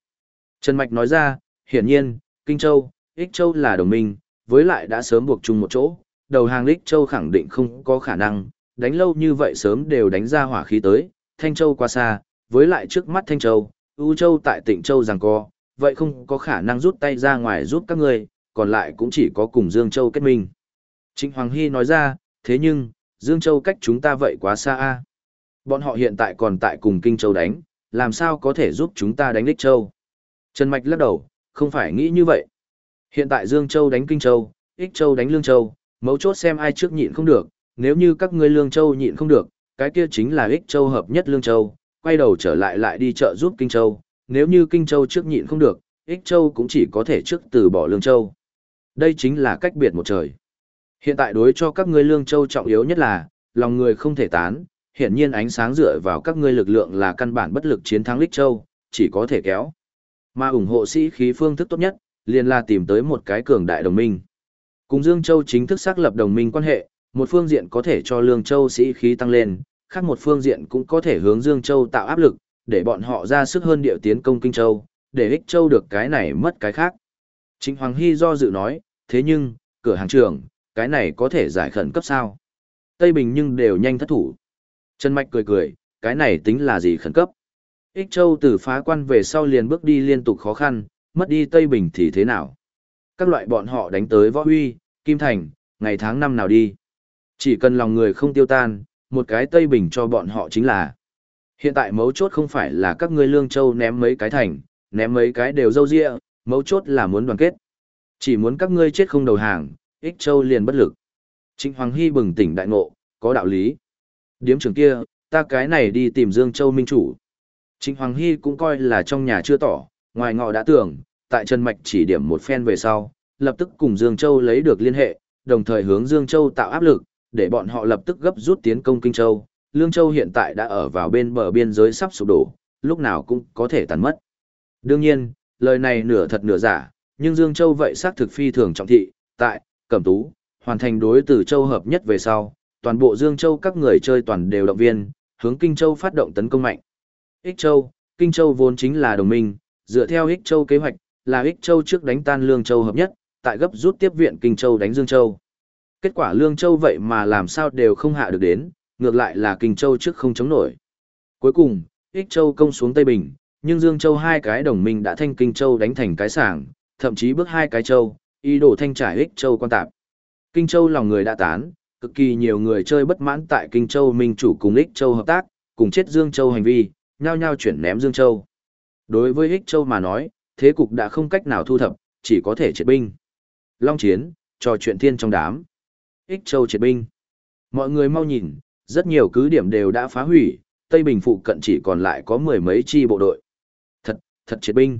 Trần Mạch nói ra, hiển nhiên, Kinh Châu, Ích Châu là đồng minh, với lại đã sớm buộc chung một chỗ, đầu hàng Ích Châu khẳng định không có khả năng, đánh lâu như vậy sớm đều đánh ra hỏa khí tới, Thanh Châu qua xa, với lại trước mắt Thanh Châu, U Châu tại tỉnh Châu rằng co, vậy không có khả năng rút tay ra ngoài giúp các người, còn lại cũng chỉ có cùng Dương Châu kết minh. Trịnh Hoàng Hy nói ra, thế nhưng, Dương Châu cách chúng ta vậy quá xa a. Bọn họ hiện tại còn tại cùng Kinh Châu đánh, làm sao có thể giúp chúng ta đánh Lích Châu? Trần Mạch lắc đầu, không phải nghĩ như vậy. Hiện tại Dương Châu đánh Kinh Châu, Ích Châu đánh Lương Châu, mấu chốt xem ai trước nhịn không được, nếu như các ngươi Lương Châu nhịn không được, cái kia chính là Ích Châu hợp nhất Lương Châu, quay đầu trở lại lại đi chợ giúp Kinh Châu, nếu như Kinh Châu trước nhịn không được, Ích Châu cũng chỉ có thể trước từ bỏ Lương Châu. Đây chính là cách biệt một trời. Hiện tại đối cho các ngươi Lương Châu trọng yếu nhất là, lòng người không thể tán, hiển nhiên ánh sáng dựa vào các ngươi lực lượng là căn bản bất lực chiến thắng Lích Châu, chỉ có thể kéo. Mà ủng hộ sĩ khí phương thức tốt nhất, liền là tìm tới một cái cường đại đồng minh. Cùng Dương Châu chính thức xác lập đồng minh quan hệ, một phương diện có thể cho Lương Châu sĩ khí tăng lên, khác một phương diện cũng có thể hướng Dương Châu tạo áp lực, để bọn họ ra sức hơn điệu tiến công Kinh Châu, để ích Châu được cái này mất cái khác. Chính Hoàng Hy do dự nói, thế nhưng, cửa hàng trưởng, cái này có thể giải khẩn cấp sao? Tây Bình nhưng đều nhanh thất thủ. Trần Mạch cười cười, cái này tính là gì khẩn cấp? Ích Châu từ phá quan về sau liền bước đi liên tục khó khăn, mất đi Tây Bình thì thế nào? Các loại bọn họ đánh tới Võ Huy, Kim Thành, ngày tháng năm nào đi. Chỉ cần lòng người không tiêu tan, một cái Tây Bình cho bọn họ chính là. Hiện tại mấu chốt không phải là các ngươi Lương Châu ném mấy cái thành, ném mấy cái đều dâu dịa, mấu chốt là muốn đoàn kết. Chỉ muốn các ngươi chết không đầu hàng, Ích Châu liền bất lực. Trịnh Hoàng Hy bừng tỉnh đại ngộ, có đạo lý. Điếm trưởng kia, ta cái này đi tìm Dương Châu Minh Chủ. Trịnh Hoàng Hy cũng coi là trong nhà chưa tỏ, ngoài ngọ đã tưởng, tại Trần Mạch chỉ điểm một phen về sau, lập tức cùng Dương Châu lấy được liên hệ, đồng thời hướng Dương Châu tạo áp lực, để bọn họ lập tức gấp rút tiến công Kinh Châu. Lương Châu hiện tại đã ở vào bên bờ biên giới sắp sụp đổ, lúc nào cũng có thể tàn mất. Đương nhiên, lời này nửa thật nửa giả, nhưng Dương Châu vậy xác thực phi thường trọng thị, tại, Cẩm Tú, hoàn thành đối từ Châu hợp nhất về sau, toàn bộ Dương Châu các người chơi toàn đều động viên, hướng Kinh Châu phát động tấn công mạnh. Ích Châu, Kinh Châu vốn chính là đồng minh, dựa theo Ích Châu kế hoạch, là Ích Châu trước đánh tan Lương Châu hợp nhất, tại gấp rút tiếp viện Kinh Châu đánh Dương Châu. Kết quả Lương Châu vậy mà làm sao đều không hạ được đến, ngược lại là Kinh Châu trước không chống nổi. Cuối cùng, Ích Châu công xuống Tây Bình, nhưng Dương Châu hai cái đồng minh đã thanh Kinh Châu đánh thành cái sảng, thậm chí bước hai cái châu, ý đồ thanh trải Ích Châu quan tạp. Kinh Châu lòng người đã tán, cực kỳ nhiều người chơi bất mãn tại Kinh Châu Minh chủ cùng Ích Châu hợp tác, cùng chết Dương Châu hành vi, nhao nhao chuyển ném Dương Châu. Đối với Ích Châu mà nói, thế cục đã không cách nào thu thập, chỉ có thể triệt binh. Long Chiến, trò chuyện thiên trong đám. Ích Châu triệt binh. Mọi người mau nhìn, rất nhiều cứ điểm đều đã phá hủy, Tây Bình phụ cận chỉ còn lại có mười mấy chi bộ đội. Thật, thật triệt binh.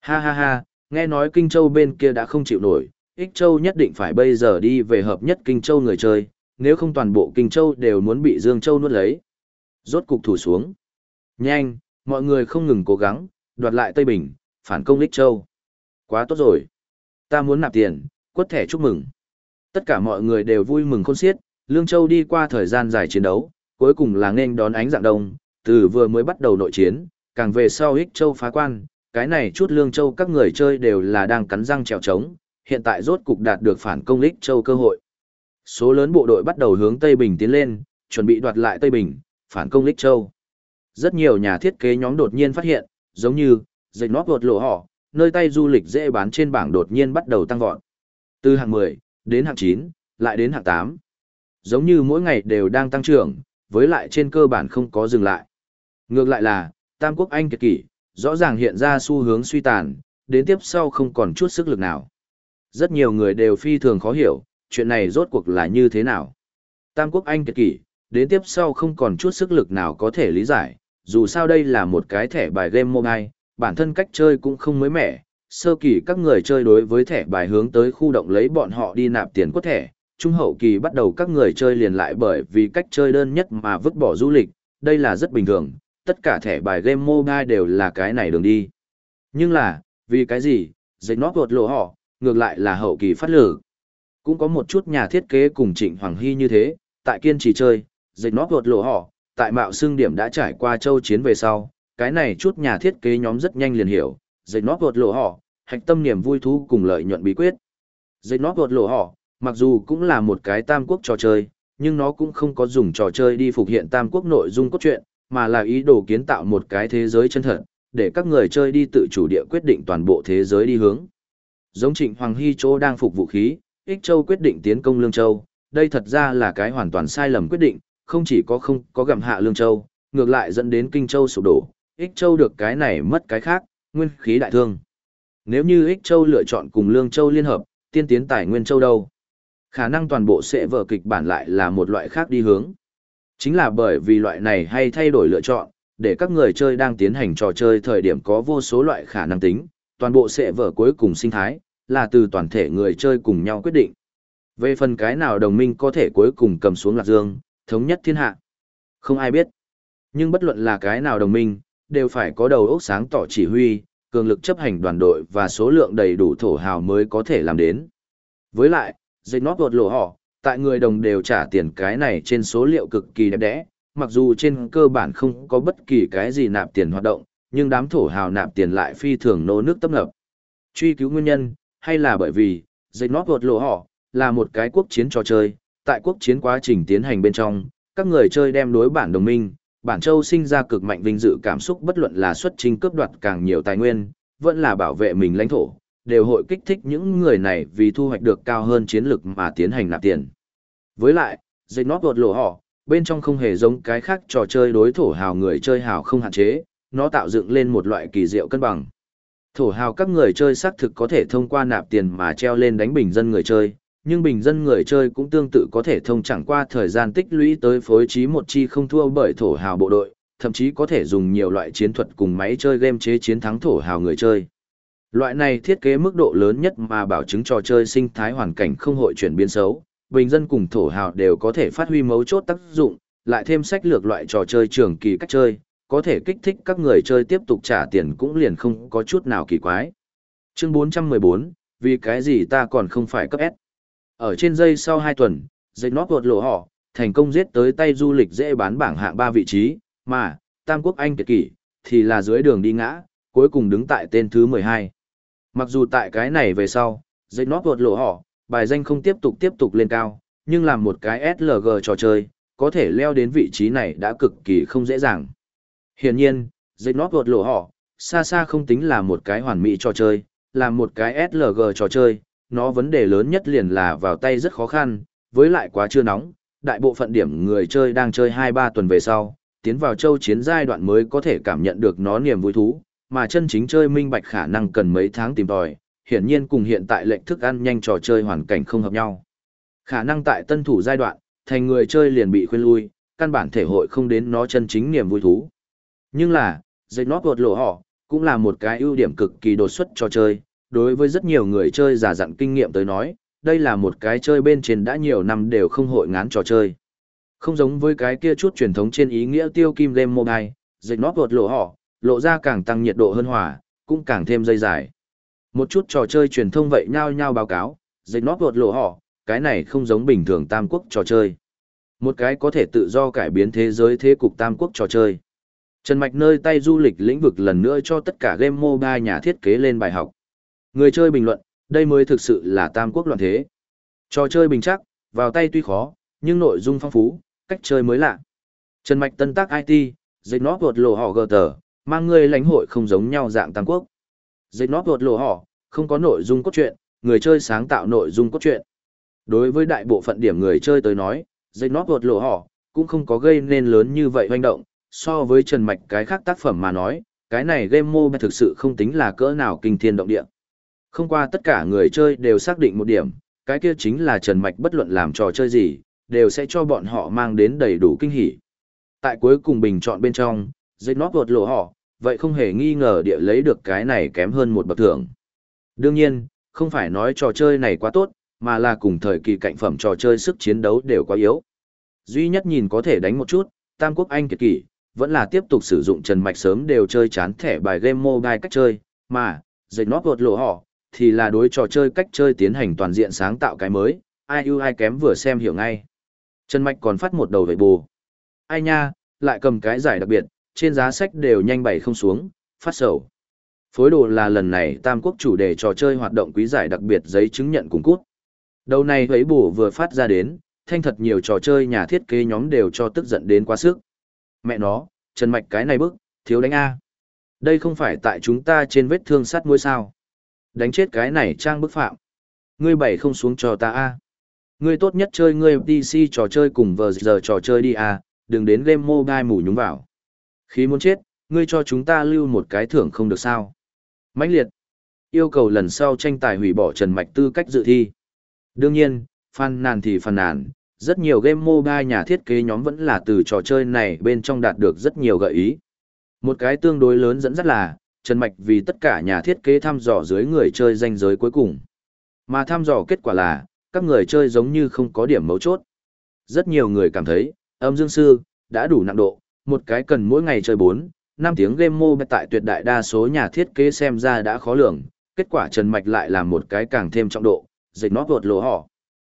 Ha ha ha, nghe nói Kinh Châu bên kia đã không chịu nổi, Ích Châu nhất định phải bây giờ đi về hợp nhất Kinh Châu người chơi, nếu không toàn bộ Kinh Châu đều muốn bị Dương Châu nuốt lấy. Rốt cục thủ xuống. Nhanh, mọi người không ngừng cố gắng, đoạt lại Tây Bình, phản công Ích Châu. Quá tốt rồi. Ta muốn nạp tiền, quất thẻ chúc mừng. Tất cả mọi người đều vui mừng khôn xiết, Lương Châu đi qua thời gian dài chiến đấu, cuối cùng là nên đón ánh dạng đông, từ vừa mới bắt đầu nội chiến, càng về sau Ích Châu phá quan, cái này chút Lương Châu các người chơi đều là đang cắn răng trèo trống, hiện tại rốt cục đạt được phản công Lích Châu cơ hội. Số lớn bộ đội bắt đầu hướng Tây Bình tiến lên, chuẩn bị đoạt lại Tây Bình, phản công Lích Châu. Rất nhiều nhà thiết kế nhóm đột nhiên phát hiện, giống như, dây nót vượt lộ họ, nơi tay du lịch dễ bán trên bảng đột nhiên bắt đầu tăng vọt. Từ hạng 10, đến hạng 9, lại đến hạng 8. Giống như mỗi ngày đều đang tăng trưởng, với lại trên cơ bản không có dừng lại. Ngược lại là, Tam Quốc Anh kiệt kỷ, rõ ràng hiện ra xu hướng suy tàn, đến tiếp sau không còn chút sức lực nào. Rất nhiều người đều phi thường khó hiểu, chuyện này rốt cuộc là như thế nào. Tam Quốc Anh kiệt kỷ, đến tiếp sau không còn chút sức lực nào có thể lý giải, dù sao đây là một cái thẻ bài game mobile, bản thân cách chơi cũng không mới mẻ, sơ kỳ các người chơi đối với thẻ bài hướng tới khu động lấy bọn họ đi nạp tiền quất thẻ, trung hậu kỳ bắt đầu các người chơi liền lại bởi vì cách chơi đơn nhất mà vứt bỏ du lịch, đây là rất bình thường, tất cả thẻ bài game mobile đều là cái này đường đi. Nhưng là, vì cái gì, dịch nó vượt lộ họ, ngược lại là hậu kỳ phát lử. Cũng có một chút nhà thiết kế cùng Trịnh Hoàng Hy như thế, tại kiên trì chơi, dịch nót vượt lộ họ, tại mạo xương điểm đã trải qua châu chiến về sau, cái này chút nhà thiết kế nhóm rất nhanh liền hiểu, dịch nót vượt lộ họ, hạch tâm niềm vui thú cùng lợi nhuận bí quyết. Dịch nót vượt lộ họ, mặc dù cũng là một cái tam quốc trò chơi, nhưng nó cũng không có dùng trò chơi đi phục hiện tam quốc nội dung cốt truyện, mà là ý đồ kiến tạo một cái thế giới chân thật, để các người chơi đi tự chủ địa quyết định toàn bộ thế giới đi hướng. Giống Trịnh Hoàng Hy Châu đang phục vũ khí, Ích Châu quyết định tiến công Lương Châu, đây thật ra là cái hoàn toàn sai lầm quyết định, không chỉ có không có gặm hạ Lương Châu, ngược lại dẫn đến Kinh Châu sụp đổ, Ích Châu được cái này mất cái khác, nguyên khí đại thương. Nếu như Ích Châu lựa chọn cùng Lương Châu liên hợp, tiên tiến tài Nguyên Châu đâu? Khả năng toàn bộ sẽ vở kịch bản lại là một loại khác đi hướng. Chính là bởi vì loại này hay thay đổi lựa chọn, để các người chơi đang tiến hành trò chơi thời điểm có vô số loại khả năng tính, toàn bộ sẽ vở cuối cùng sinh thái, là từ toàn thể người chơi cùng nhau quyết định. Về phần cái nào đồng minh có thể cuối cùng cầm xuống Lạc Dương, thống nhất thiên hạ. Không ai biết. Nhưng bất luận là cái nào đồng minh, đều phải có đầu óc sáng tỏ chỉ huy, cường lực chấp hành đoàn đội và số lượng đầy đủ thổ hào mới có thể làm đến. Với lại, dây nót vột lộ họ, tại người đồng đều trả tiền cái này trên số liệu cực kỳ đẹp đẽ, mặc dù trên cơ bản không có bất kỳ cái gì nạp tiền hoạt động, nhưng đám thổ hào nạp tiền lại phi thường nô nước tấp nập. Truy cứu nguyên nhân, hay là bởi vì, dây nót vượt lộ họ, là một cái quốc chiến trò chơi, tại quốc chiến quá trình tiến hành bên trong, các người chơi đem đối bản đồng minh, bản châu sinh ra cực mạnh vinh dự cảm xúc bất luận là xuất trình cướp đoạt càng nhiều tài nguyên, vẫn là bảo vệ mình lãnh thổ, đều hội kích thích những người này vì thu hoạch được cao hơn chiến lực mà tiến hành nạp tiền. Với lại, dây nót vượt lộ họ, bên trong không hề giống cái khác trò chơi đối thổ hào người chơi hào không hạn chế, nó tạo dựng lên một loại kỳ diệu cân bằng. Thổ hào các người chơi xác thực có thể thông qua nạp tiền mà treo lên đánh bình dân người chơi, nhưng bình dân người chơi cũng tương tự có thể thông chẳng qua thời gian tích lũy tới phối trí một chi không thua bởi thổ hào bộ đội, thậm chí có thể dùng nhiều loại chiến thuật cùng máy chơi game chế chiến thắng thổ hào người chơi. Loại này thiết kế mức độ lớn nhất mà bảo chứng trò chơi sinh thái hoàn cảnh không hội chuyển biến xấu, bình dân cùng thổ hào đều có thể phát huy mấu chốt tác dụng, lại thêm sách lược loại trò chơi trường kỳ cách chơi, có thể kích thích các người chơi tiếp tục trả tiền cũng liền không có chút nào kỳ quái. Chương 414, vì cái gì ta còn không phải cấp S? Ở trên dây sau 2 tuần, dây nót vượt lộ họ, thành công giết tới tay du lịch dễ bán bảng hạng 3 vị trí, mà, Tam Quốc Anh kiệt kỷ, thì là dưới đường đi ngã, cuối cùng đứng tại tên thứ 12. Mặc dù tại cái này về sau, dây nót vượt lộ họ, bài danh không tiếp tục tiếp tục lên cao, nhưng làm một cái SLG trò chơi, có thể leo đến vị trí này đã cực kỳ không dễ dàng. Hiển nhiên, dây nót vượt lộ họ, xa xa không tính là một cái hoàn mỹ trò chơi, là một cái SLG trò chơi, nó vấn đề lớn nhất liền là vào tay rất khó khăn, với lại quá chưa nóng, đại bộ phận điểm người chơi đang chơi 2-3 tuần về sau, tiến vào châu chiến giai đoạn mới có thể cảm nhận được nó niềm vui thú, mà chân chính chơi minh bạch khả năng cần mấy tháng tìm tòi, hiển nhiên cùng hiện tại lệnh thức ăn nhanh trò chơi hoàn cảnh không hợp nhau. Khả năng tại tân thủ giai đoạn, thành người chơi liền bị khuyên lui, căn bản thể hội không đến nó chân chính niềm vui thú. Nhưng là, dây nót vượt lộ họ, cũng là một cái ưu điểm cực kỳ đột xuất cho chơi. Đối với rất nhiều người chơi giả dặn kinh nghiệm tới nói, đây là một cái chơi bên trên đã nhiều năm đều không hội ngán trò chơi. Không giống với cái kia chút truyền thống trên ý nghĩa tiêu kim game mobile, dây nót vượt lộ họ, lộ ra càng tăng nhiệt độ hơn hỏa, cũng càng thêm dây dài. Một chút trò chơi truyền thông vậy nhao nhao báo cáo, dây nót vượt lộ họ, cái này không giống bình thường tam quốc trò chơi. Một cái có thể tự do cải biến thế giới thế cục tam quốc trò chơi. Trần Mạch nơi tay du lịch lĩnh vực lần nữa cho tất cả game mobile nhà thiết kế lên bài học. Người chơi bình luận, đây mới thực sự là tam quốc loạn thế. Trò chơi bình chắc, vào tay tuy khó, nhưng nội dung phong phú, cách chơi mới lạ. Trần Mạch tân tác IT, dịch nót vượt lộ họ gờ tờ, mang người lãnh hội không giống nhau dạng tam quốc. Dịch nót vượt lộ họ, không có nội dung cốt truyện, người chơi sáng tạo nội dung cốt truyện. Đối với đại bộ phận điểm người chơi tới nói, dịch nót vượt lộ họ, cũng không có gây nên lớn như vậy hoành động, so với Trần Mạch cái khác tác phẩm mà nói, cái này game mobile thực sự không tính là cỡ nào kinh thiên động địa. Không qua tất cả người chơi đều xác định một điểm, cái kia chính là Trần Mạch bất luận làm trò chơi gì, đều sẽ cho bọn họ mang đến đầy đủ kinh hỉ. Tại cuối cùng bình chọn bên trong, dây nót vượt lộ họ, vậy không hề nghi ngờ địa lấy được cái này kém hơn một bậc thưởng. Đương nhiên, không phải nói trò chơi này quá tốt, mà là cùng thời kỳ cạnh phẩm trò chơi sức chiến đấu đều quá yếu. Duy nhất nhìn có thể đánh một chút, Tam Quốc Anh kiệt kỷ, vẫn là tiếp tục sử dụng Trần Mạch sớm đều chơi chán thẻ bài game mobile cách chơi, mà, dạy nót vượt lộ họ, thì là đối trò chơi cách chơi tiến hành toàn diện sáng tạo cái mới, ai ưu ai kém vừa xem hiểu ngay. Trần Mạch còn phát một đầu vệ bù. Ai nha, lại cầm cái giải đặc biệt, trên giá sách đều nhanh bày không xuống, phát sầu. Phối đồ là lần này Tam Quốc chủ đề trò chơi hoạt động quý giải đặc biệt giấy chứng nhận cùng cút. Đầu này thấy bù vừa phát ra đến, thanh thật nhiều trò chơi nhà thiết kế nhóm đều cho tức giận đến quá sức. Mẹ nó, Trần Mạch cái này bức, thiếu đánh A. Đây không phải tại chúng ta trên vết thương sắt mũi sao. Đánh chết cái này trang bức phạm. Ngươi bảy không xuống cho ta A. Ngươi tốt nhất chơi ngươi PC trò chơi cùng vờ giờ trò chơi đi A, đừng đến game mobile mù nhúng vào. Khi muốn chết, ngươi cho chúng ta lưu một cái thưởng không được sao. mãnh liệt. Yêu cầu lần sau tranh tài hủy bỏ Trần Mạch tư cách dự thi. Đương nhiên, phàn nàn thì phàn nàn, rất nhiều game mobile nhà thiết kế nhóm vẫn là từ trò chơi này bên trong đạt được rất nhiều gợi ý. Một cái tương đối lớn dẫn dắt là, Trần Mạch vì tất cả nhà thiết kế thăm dò dưới người chơi danh giới cuối cùng. Mà thăm dò kết quả là, các người chơi giống như không có điểm mấu chốt. Rất nhiều người cảm thấy, âm dương sư, đã đủ nặng độ, một cái cần mỗi ngày chơi 4, 5 tiếng game mobile tại tuyệt đại đa số nhà thiết kế xem ra đã khó lường, kết quả Trần Mạch lại là một cái càng thêm trọng độ, dịch nó vượt lộ họ.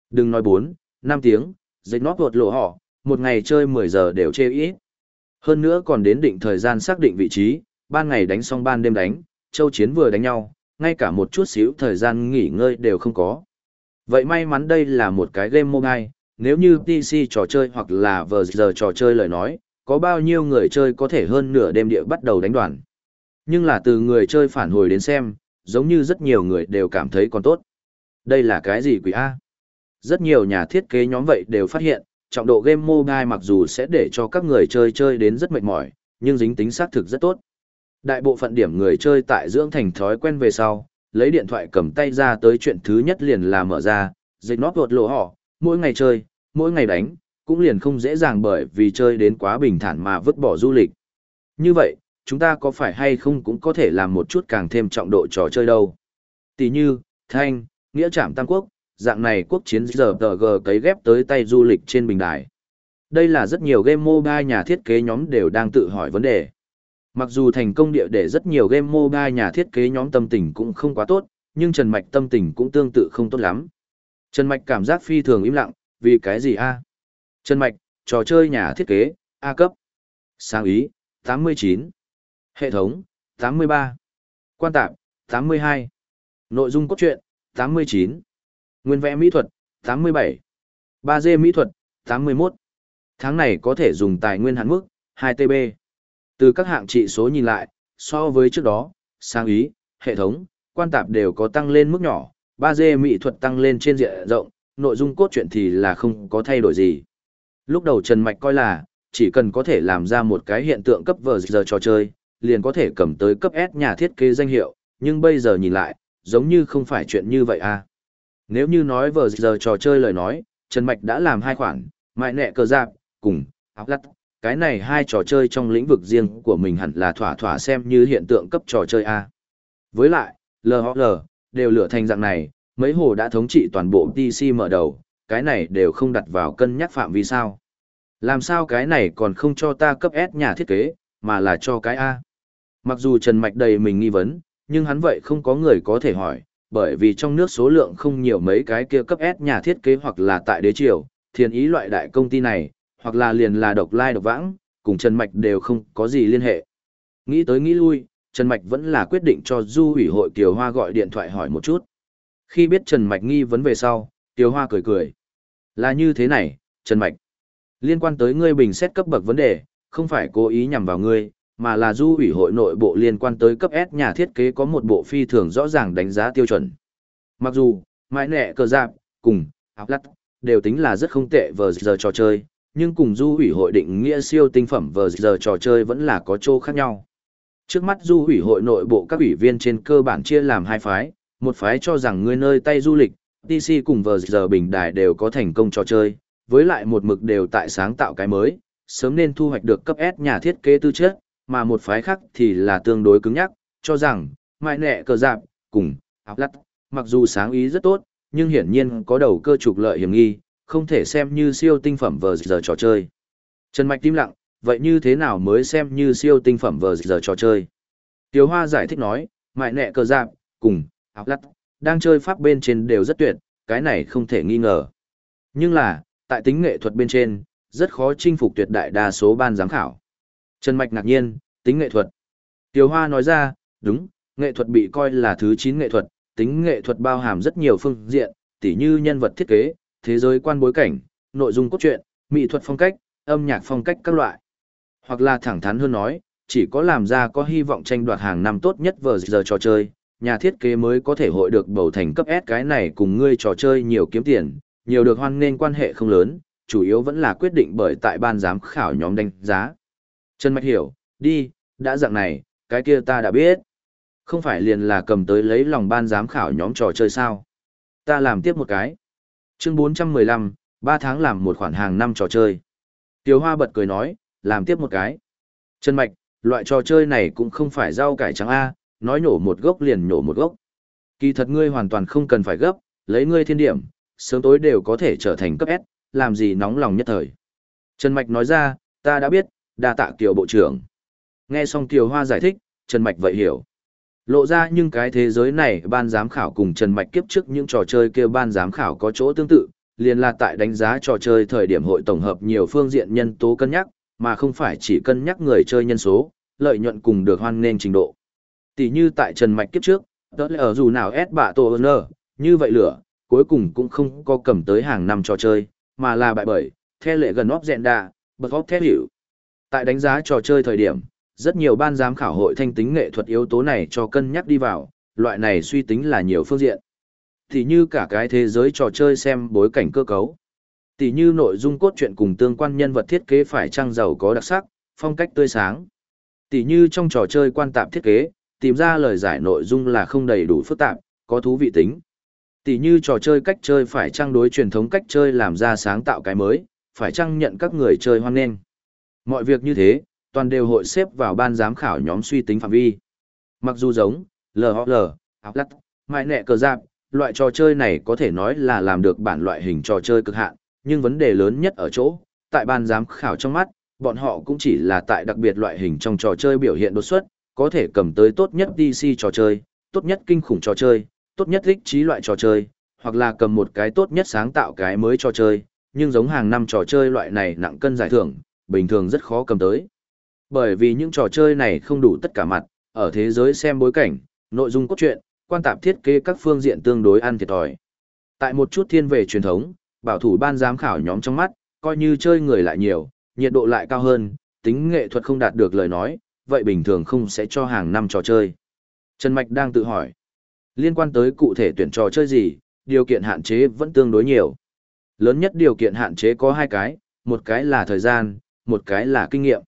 Đừng nói 4, 5 tiếng, dịch nót vượt lộ họ, một ngày chơi 10 giờ đều chê ít. Hơn nữa còn đến định thời gian xác định vị trí, ban ngày đánh xong ban đêm đánh, châu chiến vừa đánh nhau, ngay cả một chút xíu thời gian nghỉ ngơi đều không có. Vậy may mắn đây là một cái game mobile, nếu như PC trò chơi hoặc là vờ giờ trò chơi lời nói, có bao nhiêu người chơi có thể hơn nửa đêm địa bắt đầu đánh đoàn. Nhưng là từ người chơi phản hồi đến xem, giống như rất nhiều người đều cảm thấy còn tốt. Đây là cái gì quỷ A? Rất nhiều nhà thiết kế nhóm vậy đều phát hiện, trọng độ game mobile mặc dù sẽ để cho các người chơi chơi đến rất mệt mỏi, nhưng dính tính xác thực rất tốt. Đại bộ phận điểm người chơi tại dưỡng thành thói quen về sau, lấy điện thoại cầm tay ra tới chuyện thứ nhất liền là mở ra, dịch nót vột lộ họ, mỗi ngày chơi, mỗi ngày đánh, cũng liền không dễ dàng bởi vì chơi đến quá bình thản mà vứt bỏ du lịch. Như vậy, chúng ta có phải hay không cũng có thể làm một chút càng thêm trọng độ trò chơi đâu. Tỷ như, Thanh, Nghĩa Trạm Tam Quốc, dạng này quốc chiến giờ tờ g cấy ghép tới tay du lịch trên bình đài. Đây là rất nhiều game mobile nhà thiết kế nhóm đều đang tự hỏi vấn đề. Mặc dù thành công địa để rất nhiều game mobile nhà thiết kế nhóm tâm tình cũng không quá tốt, nhưng Trần Mạch tâm tình cũng tương tự không tốt lắm. Trần Mạch cảm giác phi thường im lặng, vì cái gì a? Trần Mạch, trò chơi nhà thiết kế, A cấp. Sáng ý, 89. Hệ thống, 83. Quan tạp, 82. Nội dung cốt truyện, 89. Nguyên vẽ mỹ thuật, 87. 3D mỹ thuật, 81. Tháng này có thể dùng tài nguyên hạn mức, 2TB. Từ các hạng trị số nhìn lại, so với trước đó, sáng ý, hệ thống, quan tạp đều có tăng lên mức nhỏ, 3D mỹ thuật tăng lên trên diện rộng, nội dung cốt truyện thì là không có thay đổi gì. Lúc đầu Trần Mạch coi là, chỉ cần có thể làm ra một cái hiện tượng cấp vờ giờ trò chơi, liền có thể cầm tới cấp S nhà thiết kế danh hiệu, nhưng bây giờ nhìn lại, giống như không phải chuyện như vậy à. Nếu như nói vừa giờ trò chơi lời nói, Trần Mạch đã làm hai khoản, mại nẹ cờ giáp, cùng, áo lắt. Cái này hai trò chơi trong lĩnh vực riêng của mình hẳn là thỏa thỏa xem như hiện tượng cấp trò chơi A. Với lại, LHL, đều lựa thành dạng này, mấy hồ đã thống trị toàn bộ PC mở đầu, cái này đều không đặt vào cân nhắc phạm vì sao. Làm sao cái này còn không cho ta cấp S nhà thiết kế, mà là cho cái A. Mặc dù Trần Mạch đầy mình nghi vấn, nhưng hắn vậy không có người có thể hỏi, bởi vì trong nước số lượng không nhiều mấy cái kia cấp S nhà thiết kế hoặc là tại đế triều, thiền ý loại đại công ty này, hoặc là liền là độc lai độc vãng, cùng Trần Mạch đều không có gì liên hệ. Nghĩ tới nghĩ lui, Trần Mạch vẫn là quyết định cho Du ủy hội Kiều Hoa gọi điện thoại hỏi một chút. Khi biết Trần Mạch nghi vấn về sau, Kiều Hoa cười cười. Là như thế này, Trần Mạch. Liên quan tới ngươi bình xét cấp bậc vấn đề, không phải cố ý nhằm vào ngươi, mà là du ủy hội nội bộ liên quan tới cấp S nhà thiết kế có một bộ phi thường rõ ràng đánh giá tiêu chuẩn. Mặc dù, mãi nẹ cờ giạc, cùng, áo lắt, đều tính là rất không tệ vờ giờ trò chơi, nhưng cùng du ủy hội định nghĩa siêu tinh phẩm vờ giờ trò chơi vẫn là có chỗ khác nhau. Trước mắt du ủy hội nội bộ các ủy viên trên cơ bản chia làm hai phái, một phái cho rằng người nơi tay du lịch, DC cùng vờ giờ bình đài đều có thành công trò chơi, với lại một mực đều tại sáng tạo cái mới, sớm nên thu hoạch được cấp S nhà thiết kế tư chất, mà một phái khác thì là tương đối cứng nhắc, cho rằng, mại nẹ cờ dạp, cùng, áo lắt, mặc dù sáng ý rất tốt, nhưng hiển nhiên có đầu cơ trục lợi hiểm nghi, không thể xem như siêu tinh phẩm vờ giờ trò chơi. Trần Mạch tim lặng, vậy như thế nào mới xem như siêu tinh phẩm vờ giờ trò chơi? Tiếu Hoa giải thích nói, mại nẹ cờ dạp, cùng, áo lắt, đang chơi pháp bên trên đều rất tuyệt, cái này không thể nghi ngờ. Nhưng là, tại tính nghệ thuật bên trên, rất khó chinh phục tuyệt đại đa số ban giám khảo. Trần Mạch ngạc nhiên, tính nghệ thuật. Tiểu Hoa nói ra, đúng, nghệ thuật bị coi là thứ 9 nghệ thuật, tính nghệ thuật bao hàm rất nhiều phương diện, tỉ như nhân vật thiết kế, thế giới quan bối cảnh, nội dung cốt truyện, mỹ thuật phong cách, âm nhạc phong cách các loại. Hoặc là thẳng thắn hơn nói, chỉ có làm ra có hy vọng tranh đoạt hàng năm tốt nhất vở giờ trò chơi, nhà thiết kế mới có thể hội được bầu thành cấp S cái này cùng ngươi trò chơi nhiều kiếm tiền, nhiều được hoan nên quan hệ không lớn, chủ yếu vẫn là quyết định bởi tại ban giám khảo nhóm đánh giá. Trần Mạch hiểu, đi, đã dạng này, cái kia ta đã biết. Không phải liền là cầm tới lấy lòng ban giám khảo nhóm trò chơi sao. Ta làm tiếp một cái. Chương 415, 3 tháng làm một khoản hàng năm trò chơi. Tiểu Hoa bật cười nói, làm tiếp một cái. Trần Mạch, loại trò chơi này cũng không phải rau cải trắng A, nói nhổ một gốc liền nhổ một gốc. Kỳ thật ngươi hoàn toàn không cần phải gấp, lấy ngươi thiên điểm, sớm tối đều có thể trở thành cấp S, làm gì nóng lòng nhất thời. Trần Mạch nói ra, ta đã biết, đa tạ Kiều Bộ trưởng. Nghe xong Kiều Hoa giải thích, Trần Mạch vậy hiểu. Lộ ra nhưng cái thế giới này ban giám khảo cùng Trần Mạch kiếp trước những trò chơi kêu ban giám khảo có chỗ tương tự, liền là tại đánh giá trò chơi thời điểm hội tổng hợp nhiều phương diện nhân tố cân nhắc, mà không phải chỉ cân nhắc người chơi nhân số, lợi nhuận cùng được hoan nên trình độ. Tỷ như tại Trần Mạch kiếp trước, đó là ở dù nào S bạ tổ ơn như vậy lửa, cuối cùng cũng không có cầm tới hàng năm trò chơi, mà là bại bởi, theo lệ gần óc dẹn đà, bật óc theo hiểu. Tại đánh giá trò chơi thời điểm, rất nhiều ban giám khảo hội thanh tính nghệ thuật yếu tố này cho cân nhắc đi vào, loại này suy tính là nhiều phương diện. Thì như cả cái thế giới trò chơi xem bối cảnh cơ cấu. Tỷ như nội dung cốt truyện cùng tương quan nhân vật thiết kế phải trang giàu có đặc sắc, phong cách tươi sáng. Tỷ như trong trò chơi quan tạp thiết kế, tìm ra lời giải nội dung là không đầy đủ phức tạp, có thú vị tính. Tỷ như trò chơi cách chơi phải trang đối truyền thống cách chơi làm ra sáng tạo cái mới, phải trang nhận các người chơi hoan nghênh. Mọi việc như thế, toàn đều hội xếp vào ban giám khảo nhóm suy tính phạm vi. Mặc dù giống, LHL, áo lắt, mại nẹ cờ giáp, loại trò chơi này có thể nói là làm được bản loại hình trò chơi cực hạn, nhưng vấn đề lớn nhất ở chỗ, tại ban giám khảo trong mắt, bọn họ cũng chỉ là tại đặc biệt loại hình trong trò chơi biểu hiện đột xuất, có thể cầm tới tốt nhất DC trò chơi, tốt nhất kinh khủng trò chơi, tốt nhất thích trí loại trò chơi, hoặc là cầm một cái tốt nhất sáng tạo cái mới trò chơi, nhưng giống hàng năm trò chơi loại này nặng cân giải thưởng, bình thường rất khó cầm tới. Bởi vì những trò chơi này không đủ tất cả mặt, ở thế giới xem bối cảnh, nội dung cốt truyện, quan tạp thiết kế các phương diện tương đối ăn thiệt thòi. Tại một chút thiên về truyền thống, bảo thủ ban giám khảo nhóm trong mắt, coi như chơi người lại nhiều, nhiệt độ lại cao hơn, tính nghệ thuật không đạt được lời nói, vậy bình thường không sẽ cho hàng năm trò chơi. Trần Mạch đang tự hỏi, liên quan tới cụ thể tuyển trò chơi gì, điều kiện hạn chế vẫn tương đối nhiều. Lớn nhất điều kiện hạn chế có hai cái, một cái là thời gian, một cái là kinh nghiệm.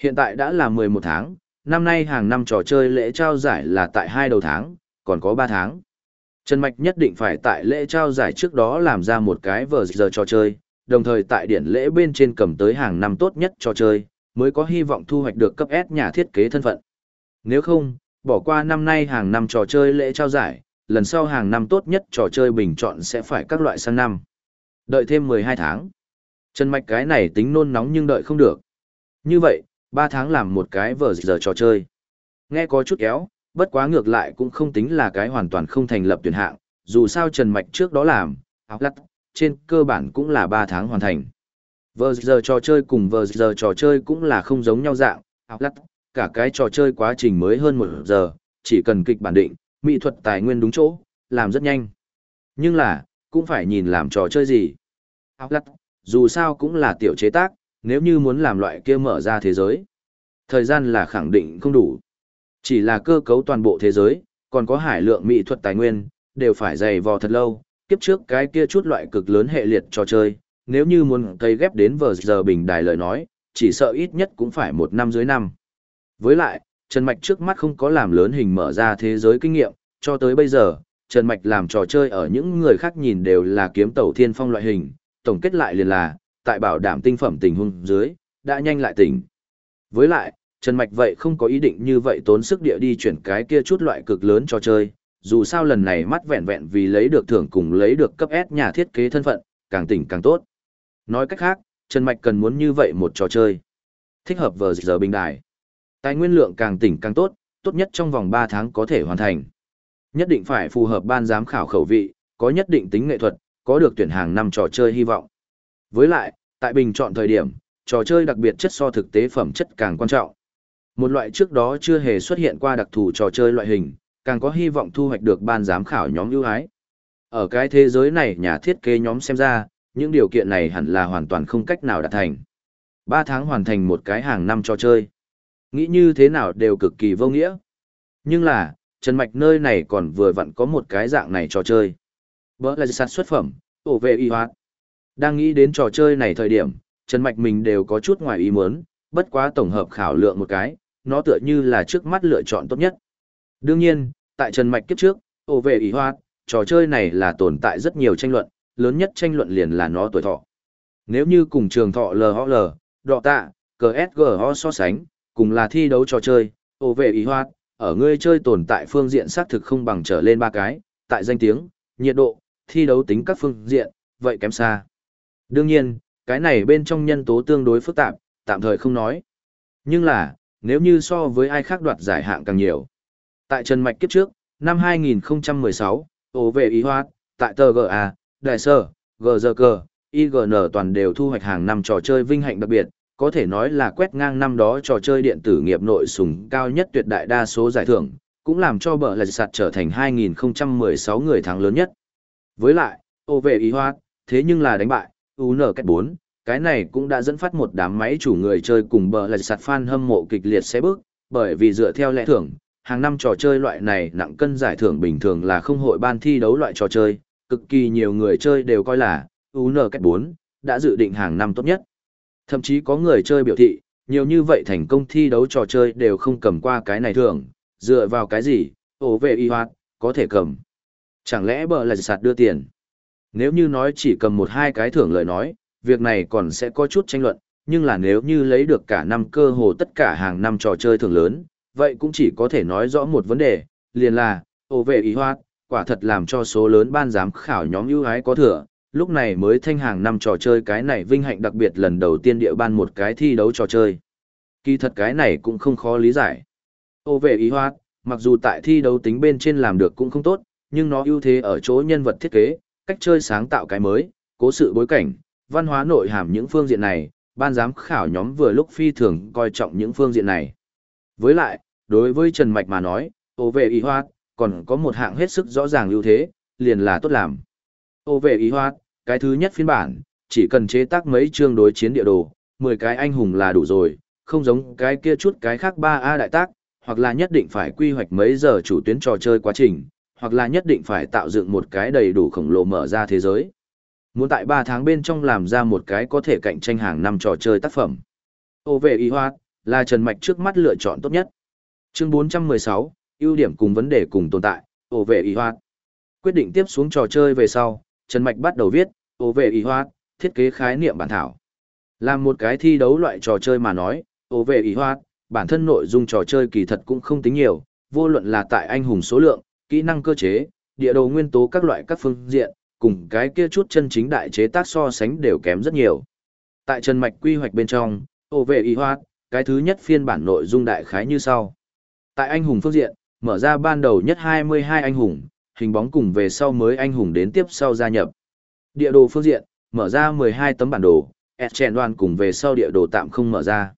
Hiện tại đã là 11 tháng, năm nay hàng năm trò chơi lễ trao giải là tại hai đầu tháng, còn có 3 tháng. Trần Mạch nhất định phải tại lễ trao giải trước đó làm ra một cái vờ giờ trò chơi, đồng thời tại điển lễ bên trên cầm tới hàng năm tốt nhất trò chơi, mới có hy vọng thu hoạch được cấp S nhà thiết kế thân phận. Nếu không, bỏ qua năm nay hàng năm trò chơi lễ trao giải, lần sau hàng năm tốt nhất trò chơi bình chọn sẽ phải các loại sang năm. Đợi thêm 12 tháng. Trần Mạch cái này tính nôn nóng nhưng đợi không được. Như vậy, 3 tháng làm một cái vở giờ trò chơi. Nghe có chút kéo, bất quá ngược lại cũng không tính là cái hoàn toàn không thành lập tuyển hạng, dù sao Trần Mạch trước đó làm, áo lắt, trên cơ bản cũng là 3 tháng hoàn thành. Vờ giờ trò chơi cùng vờ giờ trò chơi cũng là không giống nhau dạng, áo lắt, cả cái trò chơi quá trình mới hơn một giờ, chỉ cần kịch bản định, mỹ thuật tài nguyên đúng chỗ, làm rất nhanh. Nhưng là, cũng phải nhìn làm trò chơi gì. Áo lắt, dù sao cũng là tiểu chế tác, nếu như muốn làm loại kia mở ra thế giới. Thời gian là khẳng định không đủ. Chỉ là cơ cấu toàn bộ thế giới, còn có hải lượng mỹ thuật tài nguyên, đều phải dày vò thật lâu, kiếp trước cái kia chút loại cực lớn hệ liệt trò chơi, nếu như muốn cây ghép đến vờ giờ bình đài lời nói, chỉ sợ ít nhất cũng phải một năm dưới năm. Với lại, Trần Mạch trước mắt không có làm lớn hình mở ra thế giới kinh nghiệm, cho tới bây giờ, Trần Mạch làm trò chơi ở những người khác nhìn đều là kiếm tẩu thiên phong loại hình, tổng kết lại liền là, tại bảo đảm tinh phẩm tình huống dưới, đã nhanh lại tỉnh. Với lại, Trần Mạch vậy không có ý định như vậy tốn sức địa đi chuyển cái kia chút loại cực lớn cho chơi, dù sao lần này mắt vẹn vẹn vì lấy được thưởng cùng lấy được cấp S nhà thiết kế thân phận, càng tỉnh càng tốt. Nói cách khác, Trần Mạch cần muốn như vậy một trò chơi. Thích hợp vờ giờ bình đài. Tài nguyên lượng càng tỉnh càng tốt, tốt nhất trong vòng 3 tháng có thể hoàn thành. Nhất định phải phù hợp ban giám khảo khẩu vị, có nhất định tính nghệ thuật, có được tuyển hàng năm trò chơi hy vọng. Với lại, tại bình chọn thời điểm, trò chơi đặc biệt chất so thực tế phẩm chất càng quan trọng. Một loại trước đó chưa hề xuất hiện qua đặc thù trò chơi loại hình, càng có hy vọng thu hoạch được ban giám khảo nhóm ưu ái. Ở cái thế giới này nhà thiết kế nhóm xem ra, những điều kiện này hẳn là hoàn toàn không cách nào đạt thành. 3 tháng hoàn thành một cái hàng năm trò chơi. Nghĩ như thế nào đều cực kỳ vô nghĩa. Nhưng là, Trần Mạch nơi này còn vừa vặn có một cái dạng này trò chơi. Bỡ là sản xuất phẩm, ổ về y hoạt. Đang nghĩ đến trò chơi này thời điểm, Trần Mạch mình đều có chút ngoài ý muốn, bất quá tổng hợp khảo lượng một cái, nó tựa như là trước mắt lựa chọn tốt nhất. Đương nhiên, tại Trần Mạch kiếp trước, ổ về y hoạt, trò chơi này là tồn tại rất nhiều tranh luận, lớn nhất tranh luận liền là nó tuổi thọ. Nếu như cùng trường thọ LHL, đọ tạ, CSGO so sánh, cùng là thi đấu trò chơi, ổ về y hoạt, ở ngươi chơi tồn tại phương diện xác thực không bằng trở lên ba cái, tại danh tiếng, nhiệt độ, thi đấu tính các phương diện, vậy kém xa. Đương nhiên, cái này bên trong nhân tố tương đối phức tạp, tạm thời không nói. Nhưng là, nếu như so với ai khác đoạt giải hạng càng nhiều. Tại Trần Mạch kiếp trước, năm 2016, ổ về ý hoát, tại tờ GA, Đại Sở, GGG, IGN toàn đều thu hoạch hàng năm trò chơi vinh hạnh đặc biệt, có thể nói là quét ngang năm đó trò chơi điện tử nghiệp nội sùng cao nhất tuyệt đại đa số giải thưởng, cũng làm cho bờ lạch sạt trở thành 2016 người thắng lớn nhất. Với lại, ô vệ ý hoa, thế nhưng là đánh bại, u nở cách 4, cái này cũng đã dẫn phát một đám máy chủ người chơi cùng bờ là sạt fan hâm mộ kịch liệt xé bước, bởi vì dựa theo lẽ thưởng, hàng năm trò chơi loại này nặng cân giải thưởng bình thường là không hội ban thi đấu loại trò chơi, cực kỳ nhiều người chơi đều coi là u nở cách 4 đã dự định hàng năm tốt nhất. Thậm chí có người chơi biểu thị, nhiều như vậy thành công thi đấu trò chơi đều không cầm qua cái này thưởng. dựa vào cái gì, ổ về y hoạt, có thể cầm. Chẳng lẽ bờ là sạt đưa tiền? Nếu như nói chỉ cầm một hai cái thưởng lời nói, việc này còn sẽ có chút tranh luận, nhưng là nếu như lấy được cả năm cơ hồ tất cả hàng năm trò chơi thưởng lớn, vậy cũng chỉ có thể nói rõ một vấn đề, liền là, ô vệ ý hoát, quả thật làm cho số lớn ban giám khảo nhóm ưu ái có thừa, lúc này mới thanh hàng năm trò chơi cái này vinh hạnh đặc biệt lần đầu tiên địa ban một cái thi đấu trò chơi. Kỳ thật cái này cũng không khó lý giải. Ô vệ ý hoát, mặc dù tại thi đấu tính bên trên làm được cũng không tốt, nhưng nó ưu thế ở chỗ nhân vật thiết kế, cách chơi sáng tạo cái mới, cố sự bối cảnh, văn hóa nội hàm những phương diện này, ban giám khảo nhóm vừa lúc phi thường coi trọng những phương diện này. Với lại, đối với Trần Mạch mà nói, ô Vệ ý hoạt, còn có một hạng hết sức rõ ràng ưu thế, liền là tốt làm. Ô Vệ ý hoạt, cái thứ nhất phiên bản, chỉ cần chế tác mấy chương đối chiến địa đồ, 10 cái anh hùng là đủ rồi, không giống cái kia chút cái khác 3A đại tác, hoặc là nhất định phải quy hoạch mấy giờ chủ tuyến trò chơi quá trình, hoặc là nhất định phải tạo dựng một cái đầy đủ khổng lồ mở ra thế giới. Muốn tại 3 tháng bên trong làm ra một cái có thể cạnh tranh hàng năm trò chơi tác phẩm. Ô về y hoa, là Trần Mạch trước mắt lựa chọn tốt nhất. Chương 416, ưu điểm cùng vấn đề cùng tồn tại, ổ vệ y hoa. Quyết định tiếp xuống trò chơi về sau, Trần Mạch bắt đầu viết, ổ vệ y hoa, thiết kế khái niệm bản thảo. Làm một cái thi đấu loại trò chơi mà nói, ổ vệ y hoa, bản thân nội dung trò chơi kỳ thật cũng không tính nhiều, vô luận là tại anh hùng số lượng, kỹ năng cơ chế, địa đồ nguyên tố các loại các phương diện, cùng cái kia chút chân chính đại chế tác so sánh đều kém rất nhiều. Tại Trần Mạch quy hoạch bên trong, ổ vệ y hoạt, cái thứ nhất phiên bản nội dung đại khái như sau. Tại anh hùng phương diện, mở ra ban đầu nhất 22 anh hùng, hình bóng cùng về sau mới anh hùng đến tiếp sau gia nhập. Địa đồ phương diện, mở ra 12 tấm bản đồ, Etchen đoàn cùng về sau địa đồ tạm không mở ra.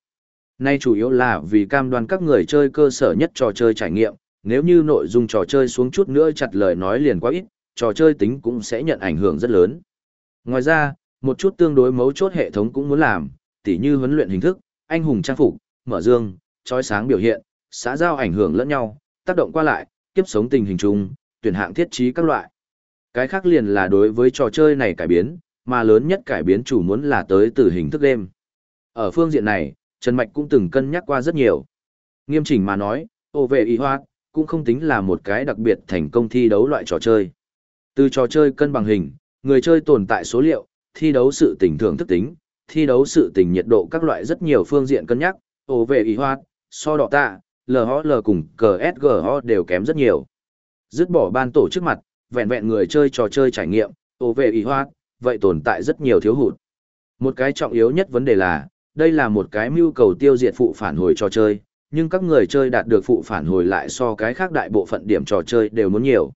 Nay chủ yếu là vì cam đoan các người chơi cơ sở nhất trò chơi trải nghiệm, nếu như nội dung trò chơi xuống chút nữa chặt lời nói liền quá ít, trò chơi tính cũng sẽ nhận ảnh hưởng rất lớn. Ngoài ra, một chút tương đối mấu chốt hệ thống cũng muốn làm, tỉ như huấn luyện hình thức, anh hùng trang phục, mở dương, trói sáng biểu hiện, xã giao ảnh hưởng lẫn nhau, tác động qua lại, kiếp sống tình hình chung, tuyển hạng thiết trí các loại. Cái khác liền là đối với trò chơi này cải biến, mà lớn nhất cải biến chủ muốn là tới từ hình thức game. Ở phương diện này, Trần Mạch cũng từng cân nhắc qua rất nhiều. Nghiêm chỉnh mà nói, ô vệ y hoa, cũng không tính là một cái đặc biệt thành công thi đấu loại trò chơi. Từ trò chơi cân bằng hình, người chơi tồn tại số liệu, thi đấu sự tình thưởng thức tính, thi đấu sự tình nhiệt độ các loại rất nhiều phương diện cân nhắc, ổ về ý hoạt, so đỏ tạ, LHL cùng CSGO đều kém rất nhiều. Dứt bỏ ban tổ trước mặt, vẹn vẹn người chơi trò chơi trải nghiệm, ổ về ý hoạt, vậy tồn tại rất nhiều thiếu hụt. Một cái trọng yếu nhất vấn đề là, đây là một cái mưu cầu tiêu diệt phụ phản hồi trò chơi, nhưng các người chơi đạt được phụ phản hồi lại so cái khác đại bộ phận điểm trò chơi đều muốn nhiều.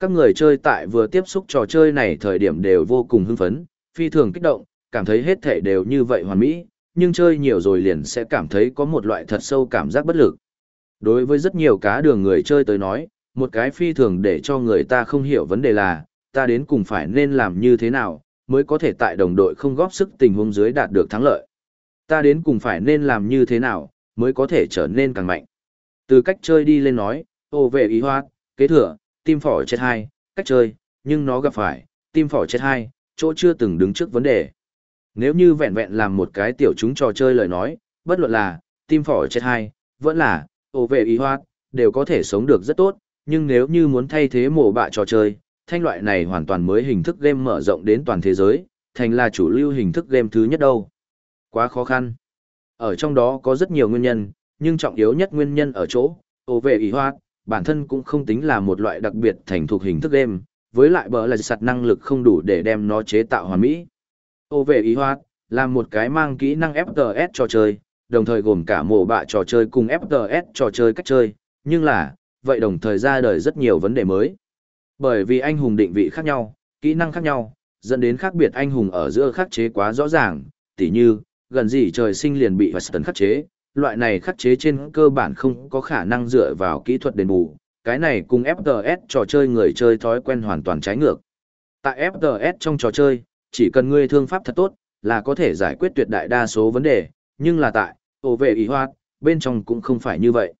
Các người chơi tại vừa tiếp xúc trò chơi này thời điểm đều vô cùng hưng phấn, phi thường kích động, cảm thấy hết thể đều như vậy hoàn mỹ, nhưng chơi nhiều rồi liền sẽ cảm thấy có một loại thật sâu cảm giác bất lực. Đối với rất nhiều cá đường người chơi tới nói, một cái phi thường để cho người ta không hiểu vấn đề là, ta đến cùng phải nên làm như thế nào, mới có thể tại đồng đội không góp sức tình huống dưới đạt được thắng lợi. Ta đến cùng phải nên làm như thế nào, mới có thể trở nên càng mạnh. Từ cách chơi đi lên nói, ô vệ ý hoa, kế thừa, tim phỏ chết hai, cách chơi, nhưng nó gặp phải, tim phỏ chết hai, chỗ chưa từng đứng trước vấn đề. Nếu như vẹn vẹn làm một cái tiểu chúng trò chơi lời nói, bất luận là, tim phỏ chết hai, vẫn là, ô vệ ý hoa, đều có thể sống được rất tốt, nhưng nếu như muốn thay thế mổ bạ trò chơi, thanh loại này hoàn toàn mới hình thức game mở rộng đến toàn thế giới, thành là chủ lưu hình thức game thứ nhất đâu. Quá khó khăn. Ở trong đó có rất nhiều nguyên nhân, nhưng trọng yếu nhất nguyên nhân ở chỗ, ô vệ ý hoa, bản thân cũng không tính là một loại đặc biệt thành thuộc hình thức game, với lại bờ là sạt năng lực không đủ để đem nó chế tạo hoàn mỹ. Ô vệ ý hoa, là một cái mang kỹ năng FPS trò chơi, đồng thời gồm cả mổ bạ trò chơi cùng FPS trò chơi cách chơi, nhưng là, vậy đồng thời ra đời rất nhiều vấn đề mới. Bởi vì anh hùng định vị khác nhau, kỹ năng khác nhau, dẫn đến khác biệt anh hùng ở giữa khắc chế quá rõ ràng, tỉ như, gần gì trời sinh liền bị Western khắc chế, loại này khắc chế trên cơ bản không có khả năng dựa vào kỹ thuật đền bù, cái này cùng FTS trò chơi người chơi thói quen hoàn toàn trái ngược. Tại FTS trong trò chơi, chỉ cần ngươi thương pháp thật tốt, là có thể giải quyết tuyệt đại đa số vấn đề, nhưng là tại, ổ vệ ý hoạt, bên trong cũng không phải như vậy.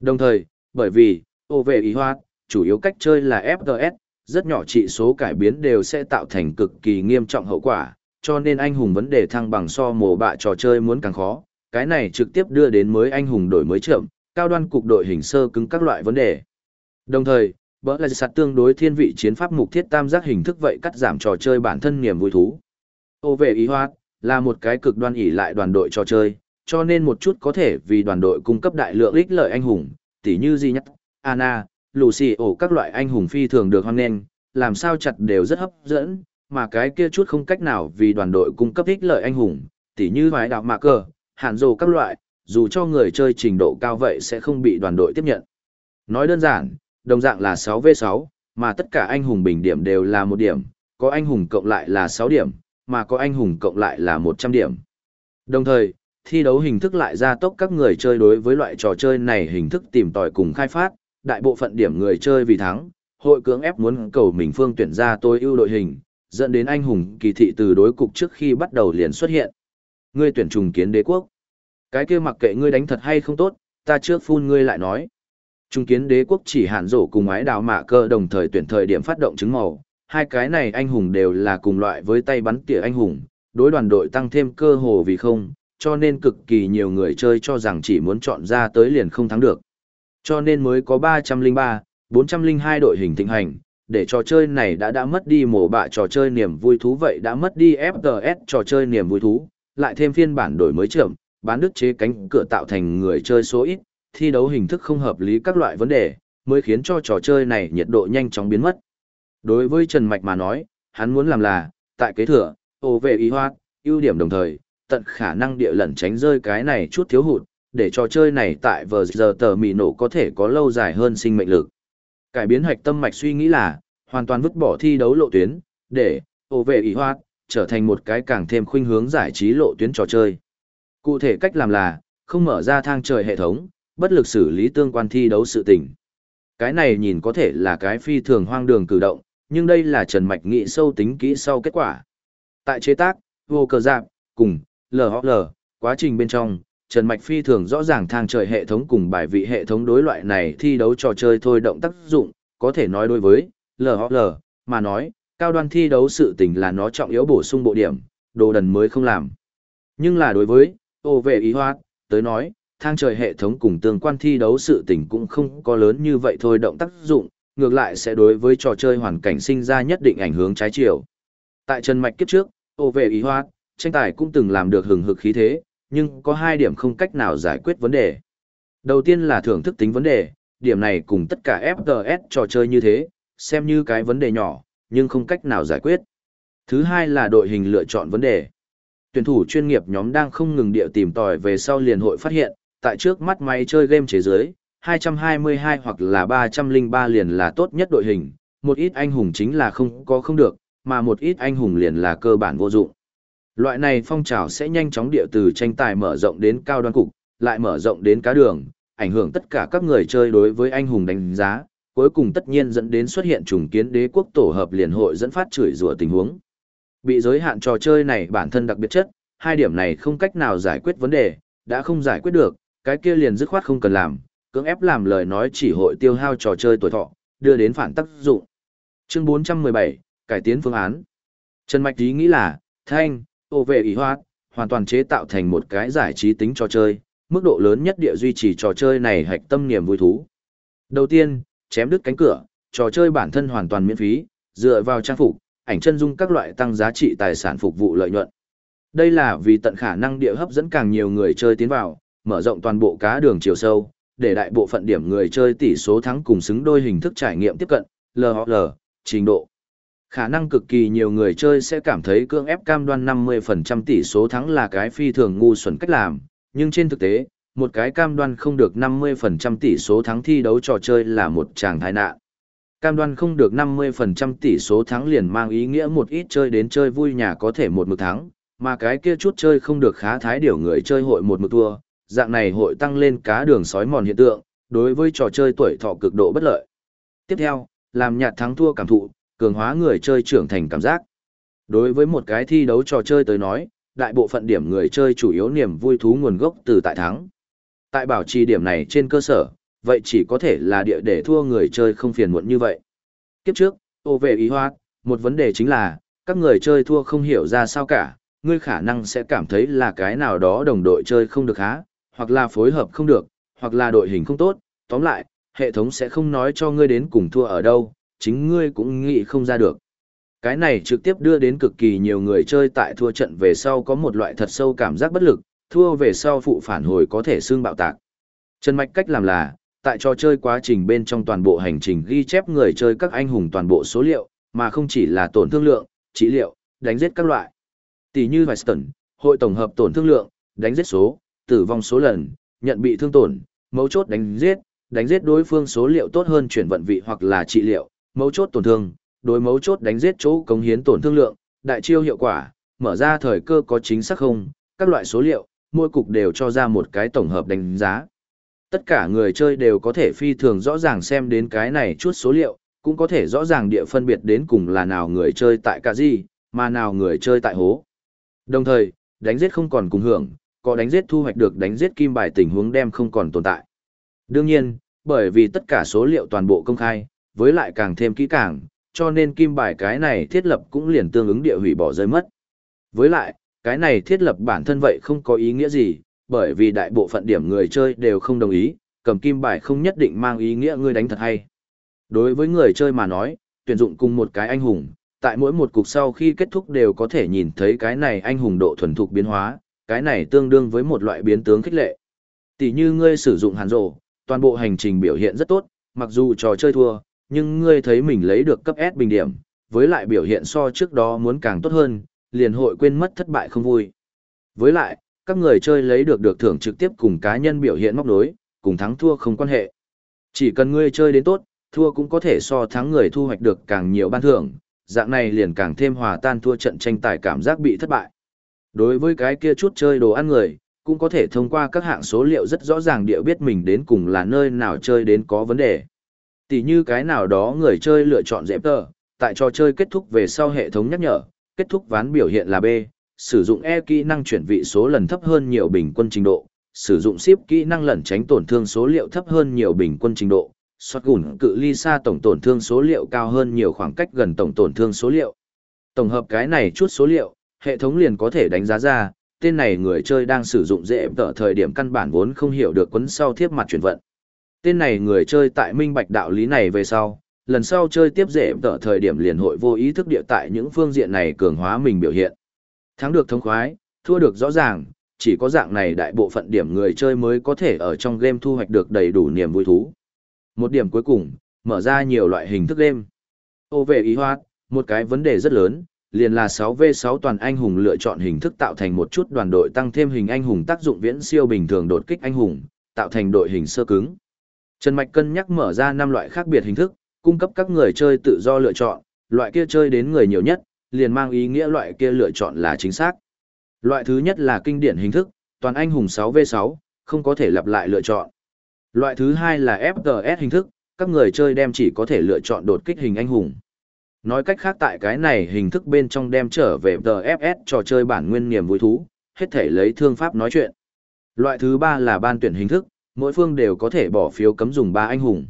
Đồng thời, bởi vì, ổ vệ ý hoạt, chủ yếu cách chơi là FTS, rất nhỏ trị số cải biến đều sẽ tạo thành cực kỳ nghiêm trọng hậu quả, cho nên anh hùng vấn đề thăng bằng so mổ bạ trò chơi muốn càng khó, cái này trực tiếp đưa đến mới anh hùng đổi mới chậm, cao đoan cục đội hình sơ cứng các loại vấn đề. Đồng thời, bỡ là sạt tương đối thiên vị chiến pháp mục thiết tam giác hình thức vậy cắt giảm trò chơi bản thân niềm vui thú. Ô vệ ý hoạt, là một cái cực đoan ỉ lại đoàn đội trò chơi, cho nên một chút có thể vì đoàn đội cung cấp đại lượng ích lợi anh hùng, tỉ như Di Nhất, Anna, Lucio các loại anh hùng phi thường được hoan nghênh, làm sao chặt đều rất hấp dẫn, mà cái kia chút không cách nào vì đoàn đội cung cấp ích lợi anh hùng, tỉ như hoái đạo mạ cờ, hạn rồ các loại, dù cho người chơi trình độ cao vậy sẽ không bị đoàn đội tiếp nhận. Nói đơn giản, đồng dạng là 6v6, mà tất cả anh hùng bình điểm đều là một điểm, có anh hùng cộng lại là 6 điểm, mà có anh hùng cộng lại là 100 điểm. Đồng thời, thi đấu hình thức lại gia tốc các người chơi đối với loại trò chơi này hình thức tìm tòi cùng khai phát, đại bộ phận điểm người chơi vì thắng, hội cưỡng ép muốn cầu mình phương tuyển ra tối ưu đội hình, dẫn đến anh hùng kỳ thị từ đối cục trước khi bắt đầu liền xuất hiện. Ngươi tuyển trùng kiến đế quốc. Cái kia mặc kệ ngươi đánh thật hay không tốt, ta trước phun ngươi lại nói. Trung kiến đế quốc chỉ hạn rổ cùng ái đào mạ cơ đồng thời tuyển thời điểm phát động chứng màu. Hai cái này anh hùng đều là cùng loại với tay bắn tỉa anh hùng, đối đoàn đội tăng thêm cơ hồ vì không, cho nên cực kỳ nhiều người chơi cho rằng chỉ muốn chọn ra tới liền không thắng được. Cho nên mới có 303, 402 đội hình thịnh hành, để trò chơi này đã đã mất đi mổ bạ trò chơi niềm vui thú vậy đã mất đi FTS trò chơi niềm vui thú, lại thêm phiên bản đổi mới chậm, bán đức chế cánh cửa tạo thành người chơi số ít, thi đấu hình thức không hợp lý các loại vấn đề, mới khiến cho trò chơi này nhiệt độ nhanh chóng biến mất. Đối với Trần Mạch mà nói, hắn muốn làm là, tại kế thừa, ô về ý hoa ưu điểm đồng thời, tận khả năng địa lẩn tránh rơi cái này chút thiếu hụt, để trò chơi này tại vờ giờ tờ mì nổ có thể có lâu dài hơn sinh mệnh lực. Cải biến hoạch tâm mạch suy nghĩ là, hoàn toàn vứt bỏ thi đấu lộ tuyến, để, ô về ý hoạt, trở thành một cái càng thêm khuynh hướng giải trí lộ tuyến trò chơi. Cụ thể cách làm là, không mở ra thang trời hệ thống, bất lực xử lý tương quan thi đấu sự tình. Cái này nhìn có thể là cái phi thường hoang đường cử động, nhưng đây là Trần Mạch nghĩ sâu tính kỹ sau kết quả. Tại chế tác, vô cờ giáp, cùng, LHL, quá trình bên trong, Trần Mạch phi thường rõ ràng thang trời hệ thống cùng bài vị hệ thống đối loại này thi đấu trò chơi thôi động tác dụng, có thể nói đối với LOL mà nói, cao đoan thi đấu sự tình là nó trọng yếu bổ sung bộ điểm, đồ đần mới không làm. Nhưng là đối với, ô vệ ý hoạt, tới nói, thang trời hệ thống cùng tương quan thi đấu sự tình cũng không có lớn như vậy thôi động tác dụng, ngược lại sẽ đối với trò chơi hoàn cảnh sinh ra nhất định ảnh hưởng trái chiều. Tại Trần Mạch kiếp trước, ô vệ ý hoạt, tranh tài cũng từng làm được hừng hực khí thế, nhưng có hai điểm không cách nào giải quyết vấn đề. Đầu tiên là thưởng thức tính vấn đề, điểm này cùng tất cả FPS trò chơi như thế, xem như cái vấn đề nhỏ, nhưng không cách nào giải quyết. Thứ hai là đội hình lựa chọn vấn đề. Tuyển thủ chuyên nghiệp nhóm đang không ngừng địa tìm tòi về sau liền hội phát hiện, tại trước mắt máy chơi game chế giới, 222 hoặc là 303 liền là tốt nhất đội hình, một ít anh hùng chính là không có không được, mà một ít anh hùng liền là cơ bản vô dụng. Loại này phong trào sẽ nhanh chóng địa từ tranh tài mở rộng đến cao đoan cục, lại mở rộng đến cá đường, ảnh hưởng tất cả các người chơi đối với anh hùng đánh giá, cuối cùng tất nhiên dẫn đến xuất hiện trùng kiến đế quốc tổ hợp liền hội dẫn phát chửi rủa tình huống. Bị giới hạn trò chơi này bản thân đặc biệt chất, hai điểm này không cách nào giải quyết vấn đề, đã không giải quyết được, cái kia liền dứt khoát không cần làm, cưỡng ép làm lời nói chỉ hội tiêu hao trò chơi tuổi thọ, đưa đến phản tác dụng. Chương 417, cải tiến phương án. Trần Mạch ý nghĩ là, thanh, ô vệ ý hoạt, hoàn toàn chế tạo thành một cái giải trí tính trò chơi, mức độ lớn nhất địa duy trì trò chơi này hạch tâm niềm vui thú. Đầu tiên, chém đứt cánh cửa, trò chơi bản thân hoàn toàn miễn phí, dựa vào trang phục, ảnh chân dung các loại tăng giá trị tài sản phục vụ lợi nhuận. Đây là vì tận khả năng địa hấp dẫn càng nhiều người chơi tiến vào, mở rộng toàn bộ cá đường chiều sâu, để đại bộ phận điểm người chơi tỷ số thắng cùng xứng đôi hình thức trải nghiệm tiếp cận, LHL, trình độ. Khả năng cực kỳ nhiều người chơi sẽ cảm thấy cưỡng ép cam đoan 50% tỷ số thắng là cái phi thường ngu xuẩn cách làm, nhưng trên thực tế, một cái cam đoan không được 50% tỷ số thắng thi đấu trò chơi là một tràng tai nạn. Cam đoan không được 50% tỷ số thắng liền mang ý nghĩa một ít chơi đến chơi vui nhà có thể một mực thắng, mà cái kia chút chơi không được khá thái điều người chơi hội một mực thua, dạng này hội tăng lên cá đường sói mòn hiện tượng, đối với trò chơi tuổi thọ cực độ bất lợi. Tiếp theo, làm nhạt thắng thua cảm thụ, cường hóa người chơi trưởng thành cảm giác. Đối với một cái thi đấu trò chơi tới nói, đại bộ phận điểm người chơi chủ yếu niềm vui thú nguồn gốc từ tại thắng. Tại bảo trì điểm này trên cơ sở, vậy chỉ có thể là địa để thua người chơi không phiền muộn như vậy. Kiếp trước, ô về ý hoa, một vấn đề chính là, các người chơi thua không hiểu ra sao cả, ngươi khả năng sẽ cảm thấy là cái nào đó đồng đội chơi không được há, hoặc là phối hợp không được, hoặc là đội hình không tốt, tóm lại, hệ thống sẽ không nói cho ngươi đến cùng thua ở đâu, chính ngươi cũng nghĩ không ra được. Cái này trực tiếp đưa đến cực kỳ nhiều người chơi tại thua trận về sau có một loại thật sâu cảm giác bất lực, thua về sau phụ phản hồi có thể xương bạo tạc. Trần Mạch cách làm là, tại trò chơi quá trình bên trong toàn bộ hành trình ghi chép người chơi các anh hùng toàn bộ số liệu, mà không chỉ là tổn thương lượng, trị liệu, đánh giết các loại. Tỷ như Western, hội tổng hợp tổn thương lượng, đánh giết số, tử vong số lần, nhận bị thương tổn, mấu chốt đánh giết, đánh giết đối phương số liệu tốt hơn chuyển vận vị hoặc là trị liệu, mấu chốt tổn thương, đối mấu chốt đánh giết chỗ cống hiến tổn thương lượng, đại chiêu hiệu quả, mở ra thời cơ có chính xác không, các loại số liệu, mỗi cục đều cho ra một cái tổng hợp đánh giá. Tất cả người chơi đều có thể phi thường rõ ràng xem đến cái này chút số liệu, cũng có thể rõ ràng địa phân biệt đến cùng là nào người chơi tại cả gì, mà nào người chơi tại hố. Đồng thời, đánh giết không còn cùng hưởng, có đánh giết thu hoạch được đánh giết kim bài tình huống đem không còn tồn tại. Đương nhiên, bởi vì tất cả số liệu toàn bộ công khai, với lại càng thêm kỹ càng, cho nên kim bài cái này thiết lập cũng liền tương ứng địa hủy bỏ rơi mất. Với lại, cái này thiết lập bản thân vậy không có ý nghĩa gì, bởi vì đại bộ phận điểm người chơi đều không đồng ý, cầm kim bài không nhất định mang ý nghĩa ngươi đánh thật hay. Đối với người chơi mà nói, tuyển dụng cùng một cái anh hùng, tại mỗi một cục sau khi kết thúc đều có thể nhìn thấy cái này anh hùng độ thuần thục biến hóa, cái này tương đương với một loại biến tướng khích lệ. Tỷ như ngươi sử dụng hàn rồ, toàn bộ hành trình biểu hiện rất tốt, mặc dù trò chơi thua, nhưng ngươi thấy mình lấy được cấp S bình điểm, với lại biểu hiện so trước đó muốn càng tốt hơn, liền hội quên mất thất bại không vui. Với lại, các người chơi lấy được được thưởng trực tiếp cùng cá nhân biểu hiện móc đối, cùng thắng thua không quan hệ. Chỉ cần ngươi chơi đến tốt, thua cũng có thể so thắng người thu hoạch được càng nhiều ban thưởng, dạng này liền càng thêm hòa tan thua trận tranh tài cảm giác bị thất bại. Đối với cái kia chút chơi đồ ăn người, cũng có thể thông qua các hạng số liệu rất rõ ràng địa biết mình đến cùng là nơi nào chơi đến có vấn đề. Tỷ như cái nào đó người chơi lựa chọn dẹp tờ, tại trò chơi kết thúc về sau hệ thống nhắc nhở, kết thúc ván biểu hiện là B, sử dụng E kỹ năng chuyển vị số lần thấp hơn nhiều bình quân trình độ, sử dụng ship kỹ năng lẩn tránh tổn thương số liệu thấp hơn nhiều bình quân trình độ, xoát gùn cự ly xa tổng tổn thương số liệu cao hơn nhiều khoảng cách gần tổng tổn thương số liệu. Tổng hợp cái này chút số liệu, hệ thống liền có thể đánh giá ra, tên này người chơi đang sử dụng dễ tở thời điểm căn bản vốn không hiểu được quấn sau thiếp mặt chuyển vận. Tên này người chơi tại minh bạch đạo lý này về sau, lần sau chơi tiếp dễ tở thời điểm liền hội vô ý thức địa tại những phương diện này cường hóa mình biểu hiện. Thắng được thông khoái, thua được rõ ràng, chỉ có dạng này đại bộ phận điểm người chơi mới có thể ở trong game thu hoạch được đầy đủ niềm vui thú. Một điểm cuối cùng, mở ra nhiều loại hình thức game. Ô về ý hoát, một cái vấn đề rất lớn, liền là 6v6 toàn anh hùng lựa chọn hình thức tạo thành một chút đoàn đội tăng thêm hình anh hùng tác dụng viễn siêu bình thường đột kích anh hùng, tạo thành đội hình sơ cứng. Trần Mạch cân nhắc mở ra 5 loại khác biệt hình thức, cung cấp các người chơi tự do lựa chọn, loại kia chơi đến người nhiều nhất, liền mang ý nghĩa loại kia lựa chọn là chính xác. Loại thứ nhất là kinh điển hình thức, toàn anh hùng 6v6, không có thể lặp lại lựa chọn. Loại thứ hai là FTS hình thức, các người chơi đem chỉ có thể lựa chọn đột kích hình anh hùng. Nói cách khác tại cái này hình thức bên trong đem trở về TFS trò chơi bản nguyên niềm vui thú, hết thể lấy thương pháp nói chuyện. Loại thứ ba là ban tuyển hình thức, mỗi phương đều có thể bỏ phiếu cấm dùng ba anh hùng.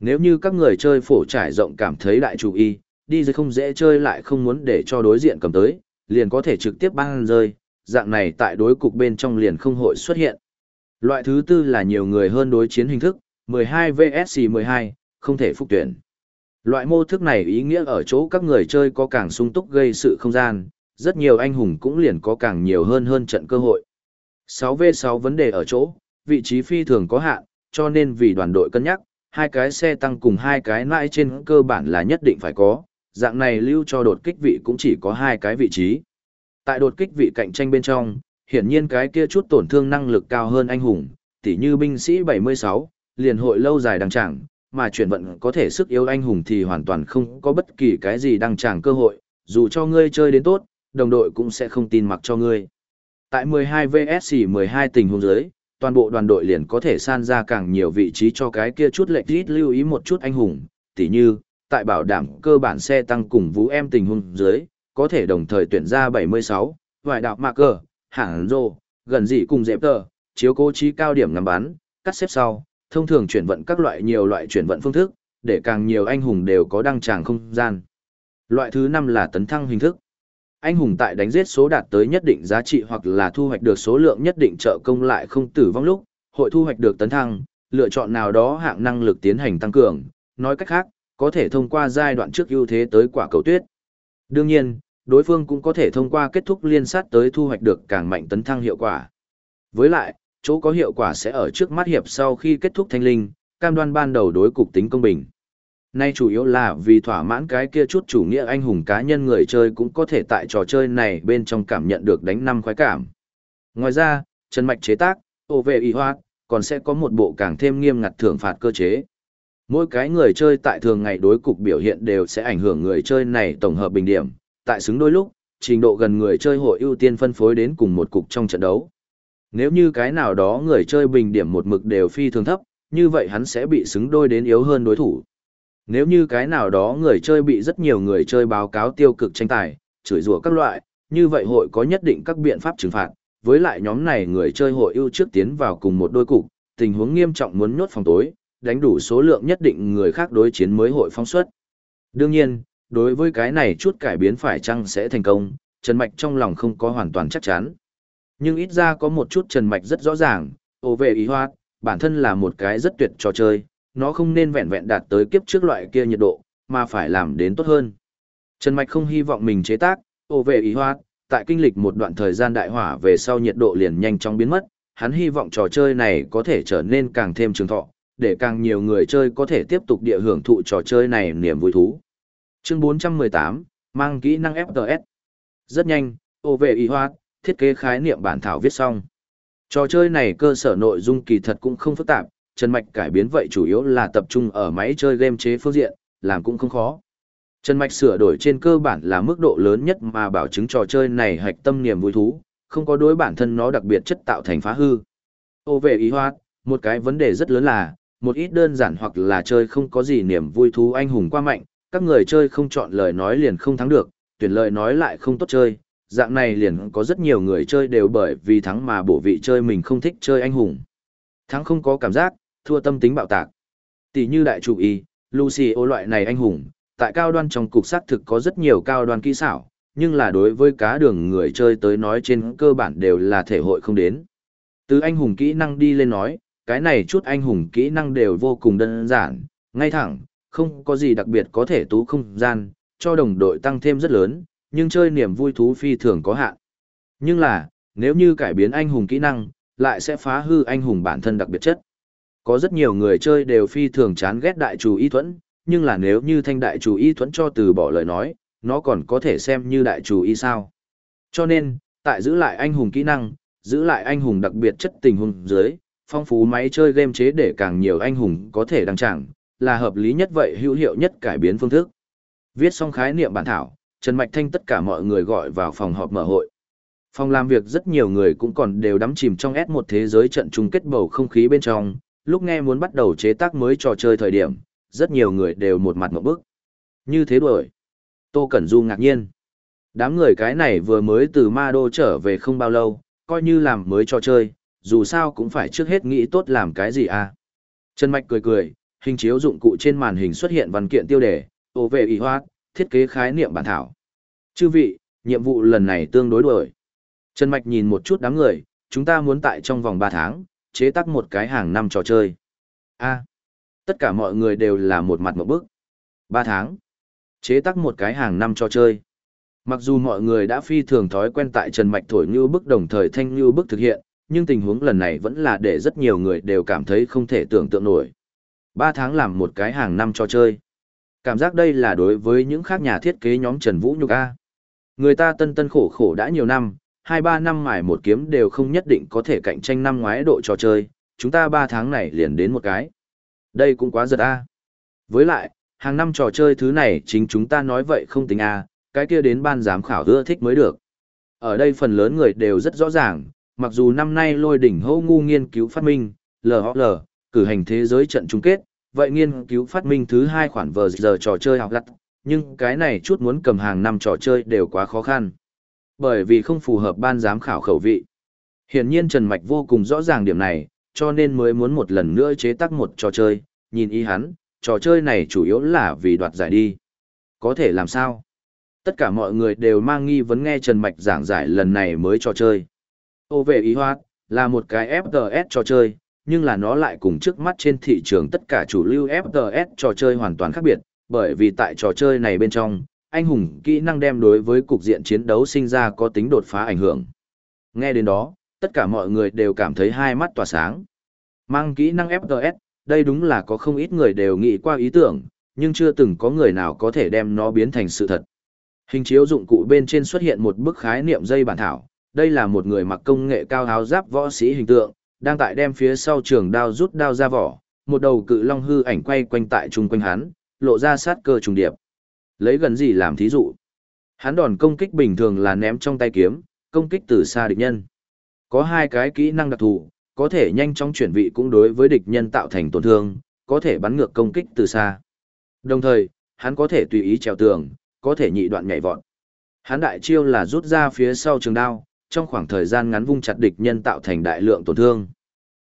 Nếu như các người chơi phổ trải rộng cảm thấy đại chủ y, đi dưới không dễ chơi lại không muốn để cho đối diện cầm tới, liền có thể trực tiếp băng rơi, dạng này tại đối cục bên trong liền không hội xuất hiện. Loại thứ tư là nhiều người hơn đối chiến hình thức, 12 vs 12, không thể phục tuyển. Loại mô thức này ý nghĩa ở chỗ các người chơi có càng sung túc gây sự không gian, rất nhiều anh hùng cũng liền có càng nhiều hơn hơn trận cơ hội. 6v6 vấn đề ở chỗ, vị trí phi thường có hạn, cho nên vì đoàn đội cân nhắc, hai cái xe tăng cùng hai cái nãi trên cơ bản là nhất định phải có, dạng này lưu cho đột kích vị cũng chỉ có hai cái vị trí. Tại đột kích vị cạnh tranh bên trong, hiển nhiên cái kia chút tổn thương năng lực cao hơn anh hùng, tỉ như binh sĩ 76, liền hội lâu dài đăng trạng, mà chuyển vận có thể sức yếu anh hùng thì hoàn toàn không có bất kỳ cái gì đăng trạng cơ hội, dù cho ngươi chơi đến tốt, đồng đội cũng sẽ không tin mặc cho ngươi. Tại 12 vs 12 tình huống dưới, toàn bộ đoàn đội liền có thể san ra càng nhiều vị trí cho cái kia chút lệch ít lưu ý một chút anh hùng, tỉ như, tại bảo đảm cơ bản xe tăng cùng vũ em tình huống dưới, có thể đồng thời tuyển ra 76, vài đạo mạc cờ, hạng rô, gần dị cùng dẹp tờ, chiếu cố trí cao điểm ngắm bắn, cắt xếp sau, thông thường chuyển vận các loại nhiều loại chuyển vận phương thức, để càng nhiều anh hùng đều có đăng tràng không gian. Loại thứ 5 là tấn thăng hình thức. Anh hùng tại đánh giết số đạt tới nhất định giá trị hoặc là thu hoạch được số lượng nhất định trợ công lại không tử vong lúc, hội thu hoạch được tấn thăng, lựa chọn nào đó hạng năng lực tiến hành tăng cường, nói cách khác, có thể thông qua giai đoạn trước ưu thế tới quả cầu tuyết. Đương nhiên, đối phương cũng có thể thông qua kết thúc liên sát tới thu hoạch được càng mạnh tấn thăng hiệu quả. Với lại, chỗ có hiệu quả sẽ ở trước mắt hiệp sau khi kết thúc thanh linh, cam đoan ban đầu đối cục tính công bình. Nay chủ yếu là vì thỏa mãn cái kia chút chủ nghĩa anh hùng cá nhân người chơi cũng có thể tại trò chơi này bên trong cảm nhận được đánh năm khoái cảm. Ngoài ra, Trần Mạch chế tác, ô về y hoa, còn sẽ có một bộ càng thêm nghiêm ngặt thưởng phạt cơ chế. Mỗi cái người chơi tại thường ngày đối cục biểu hiện đều sẽ ảnh hưởng người chơi này tổng hợp bình điểm, tại xứng đôi lúc, trình độ gần người chơi hội ưu tiên phân phối đến cùng một cục trong trận đấu. Nếu như cái nào đó người chơi bình điểm một mực đều phi thường thấp, như vậy hắn sẽ bị xứng đôi đến yếu hơn đối thủ. Nếu như cái nào đó người chơi bị rất nhiều người chơi báo cáo tiêu cực tranh tài, chửi rủa các loại, như vậy hội có nhất định các biện pháp trừng phạt, với lại nhóm này người chơi hội ưu trước tiến vào cùng một đôi cục, tình huống nghiêm trọng muốn nhốt phòng tối, đánh đủ số lượng nhất định người khác đối chiến mới hội phong suất. Đương nhiên, đối với cái này chút cải biến phải chăng sẽ thành công, Trần Mạch trong lòng không có hoàn toàn chắc chắn. Nhưng ít ra có một chút Trần Mạch rất rõ ràng, ô về ý hoạt, bản thân là một cái rất tuyệt trò chơi, nó không nên vẹn vẹn đạt tới kiếp trước loại kia nhiệt độ, mà phải làm đến tốt hơn. Trần Mạch không hy vọng mình chế tác, ô về ý hoa, tại kinh lịch một đoạn thời gian đại hỏa về sau nhiệt độ liền nhanh chóng biến mất, hắn hy vọng trò chơi này có thể trở nên càng thêm trường thọ, để càng nhiều người chơi có thể tiếp tục địa hưởng thụ trò chơi này niềm vui thú. Chương 418, mang kỹ năng FTS Rất nhanh, ô về ý hoa, thiết kế khái niệm bản thảo viết xong. Trò chơi này cơ sở nội dung kỳ thật cũng không phức tạp, Trần Mạch cải biến vậy chủ yếu là tập trung ở máy chơi game chế phương diện, làm cũng không khó. Trần Mạch sửa đổi trên cơ bản là mức độ lớn nhất mà bảo chứng trò chơi này hạch tâm niềm vui thú, không có đối bản thân nó đặc biệt chất tạo thành phá hư. Ô về ý hoát, một cái vấn đề rất lớn là, một ít đơn giản hoặc là chơi không có gì niềm vui thú anh hùng qua mạnh, các người chơi không chọn lời nói liền không thắng được, tuyển lời nói lại không tốt chơi, dạng này liền có rất nhiều người chơi đều bởi vì thắng mà bổ vị chơi mình không thích chơi anh hùng. Thắng không có cảm giác, thua tâm tính bạo tạc. Tỷ như đại chủ y, Lucy ô loại này anh hùng, tại cao đoan trong cục sát thực có rất nhiều cao đoan kỹ xảo, nhưng là đối với cá đường người chơi tới nói trên cơ bản đều là thể hội không đến. Từ anh hùng kỹ năng đi lên nói, cái này chút anh hùng kỹ năng đều vô cùng đơn giản, ngay thẳng, không có gì đặc biệt có thể tú không gian, cho đồng đội tăng thêm rất lớn, nhưng chơi niềm vui thú phi thường có hạn. Nhưng là, nếu như cải biến anh hùng kỹ năng, lại sẽ phá hư anh hùng bản thân đặc biệt chất. Có rất nhiều người chơi đều phi thường chán ghét đại chủ y thuẫn, nhưng là nếu như thanh đại chủ y thuẫn cho từ bỏ lời nói, nó còn có thể xem như đại chủ y sao. Cho nên, tại giữ lại anh hùng kỹ năng, giữ lại anh hùng đặc biệt chất tình huống dưới, phong phú máy chơi game chế để càng nhiều anh hùng có thể đăng trạng, là hợp lý nhất vậy hữu hiệu nhất cải biến phương thức. Viết xong khái niệm bản thảo, Trần Mạch Thanh tất cả mọi người gọi vào phòng họp mở hội. Phòng làm việc rất nhiều người cũng còn đều đắm chìm trong S1 thế giới trận chung kết bầu không khí bên trong, lúc nghe muốn bắt đầu chế tác mới trò chơi thời điểm, rất nhiều người đều một mặt một bức. Như thế đuổi. Tô Cẩn Du ngạc nhiên. Đám người cái này vừa mới từ ma đô trở về không bao lâu, coi như làm mới trò chơi, dù sao cũng phải trước hết nghĩ tốt làm cái gì à. Trần Mạch cười cười, hình chiếu dụng cụ trên màn hình xuất hiện văn kiện tiêu đề, ô về y hoát, thiết kế khái niệm bản thảo. Chư vị, nhiệm vụ lần này tương đối đổi. Trần Mạch nhìn một chút đám người, chúng ta muốn tại trong vòng 3 tháng, chế tác một cái hàng năm trò chơi. a tất cả mọi người đều là một mặt một bức. 3 tháng, chế tác một cái hàng năm trò chơi. Mặc dù mọi người đã phi thường thói quen tại Trần Mạch thổi như bức đồng thời thanh như bức thực hiện, nhưng tình huống lần này vẫn là để rất nhiều người đều cảm thấy không thể tưởng tượng nổi. 3 tháng làm một cái hàng năm trò chơi. Cảm giác đây là đối với những khác nhà thiết kế nhóm Trần Vũ Nhục A. Người ta tân tân khổ khổ đã nhiều năm, hai ba năm mài một kiếm đều không nhất định có thể cạnh tranh năm ngoái độ trò chơi, chúng ta ba tháng này liền đến một cái. Đây cũng quá giật a. Với lại, hàng năm trò chơi thứ này chính chúng ta nói vậy không tính a, cái kia đến ban giám khảo ưa thích mới được. Ở đây phần lớn người đều rất rõ ràng, mặc dù năm nay lôi đỉnh hô ngu nghiên cứu phát minh, LOL, cử hành thế giới trận chung kết, vậy nghiên cứu phát minh thứ hai khoản vờ giờ trò chơi học lặt, nhưng cái này chút muốn cầm hàng năm trò chơi đều quá khó khăn. Bởi vì không phù hợp ban giám khảo khẩu vị. Hiển nhiên Trần Mạch vô cùng rõ ràng điểm này, cho nên mới muốn một lần nữa chế tác một trò chơi, nhìn ý hắn, trò chơi này chủ yếu là vì đoạt giải đi. Có thể làm sao? Tất cả mọi người đều mang nghi vấn nghe Trần Mạch giảng giải lần này mới trò chơi. Ô về ý hoạt, là một cái FTS trò chơi, nhưng là nó lại cùng trước mắt trên thị trường tất cả chủ lưu FTS trò chơi hoàn toàn khác biệt, bởi vì tại trò chơi này bên trong, anh hùng kỹ năng đem đối với cục diện chiến đấu sinh ra có tính đột phá ảnh hưởng. Nghe đến đó, tất cả mọi người đều cảm thấy hai mắt tỏa sáng. Mang kỹ năng FGS, đây đúng là có không ít người đều nghĩ qua ý tưởng, nhưng chưa từng có người nào có thể đem nó biến thành sự thật. Hình chiếu dụng cụ bên trên xuất hiện một bức khái niệm dây bản thảo, đây là một người mặc công nghệ cao áo giáp võ sĩ hình tượng, đang tại đem phía sau trường đao rút đao ra vỏ, một đầu cự long hư ảnh quay quanh tại trung quanh hắn, lộ ra sát cơ trùng điệp. Lấy gần gì làm thí dụ? Hắn đòn công kích bình thường là ném trong tay kiếm, công kích từ xa địch nhân. Có hai cái kỹ năng đặc thù, có thể nhanh chóng chuyển vị cũng đối với địch nhân tạo thành tổn thương, có thể bắn ngược công kích từ xa. Đồng thời, hắn có thể tùy ý trèo tường, có thể nhị đoạn nhảy vọt. Hắn đại chiêu là rút ra phía sau trường đao, trong khoảng thời gian ngắn vung chặt địch nhân tạo thành đại lượng tổn thương.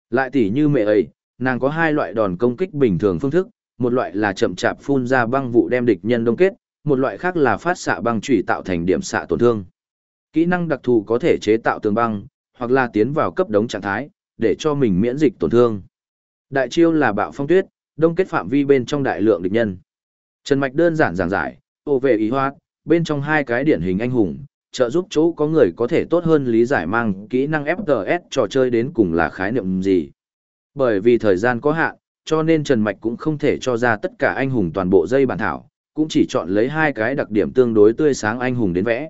Lại tỉ như mẹ ấy, nàng có hai loại đòn công kích bình thường phương thức, một loại là chậm chạp phun ra băng vụ đem địch nhân đông kết, một loại khác là phát xạ băng chủy tạo thành điểm xạ tổn thương. Kỹ năng đặc thù có thể chế tạo tường băng, hoặc là tiến vào cấp đống trạng thái, để cho mình miễn dịch tổn thương. Đại chiêu là bạo phong tuyết, đông kết phạm vi bên trong đại lượng địch nhân. Trần Mạch đơn giản giảng giải, ô về ý hoát bên trong hai cái điển hình anh hùng, trợ giúp chỗ có người có thể tốt hơn lý giải mang kỹ năng FTS trò chơi đến cùng là khái niệm gì. Bởi vì thời gian có hạn, cho nên Trần Mạch cũng không thể cho ra tất cả anh hùng toàn bộ dây bản thảo, cũng chỉ chọn lấy hai cái đặc điểm tương đối tươi sáng anh hùng đến vẽ.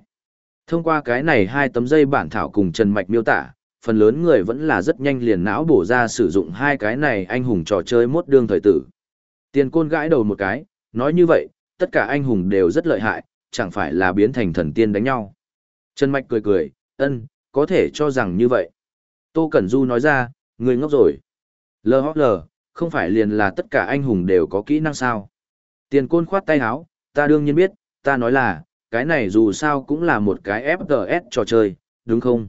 Thông qua cái này hai tấm dây bản thảo cùng Trần Mạch miêu tả, phần lớn người vẫn là rất nhanh liền não bổ ra sử dụng hai cái này anh hùng trò chơi mốt đương thời tử. Tiền côn gãi đầu một cái, nói như vậy, tất cả anh hùng đều rất lợi hại, chẳng phải là biến thành thần tiên đánh nhau. Trần Mạch cười cười, ân, có thể cho rằng như vậy. Tô Cẩn Du nói ra, người ngốc rồi. LHL, không phải liền là tất cả anh hùng đều có kỹ năng sao. Tiền côn khoát tay áo, ta đương nhiên biết, ta nói là, cái này dù sao cũng là một cái FPS trò chơi, đúng không?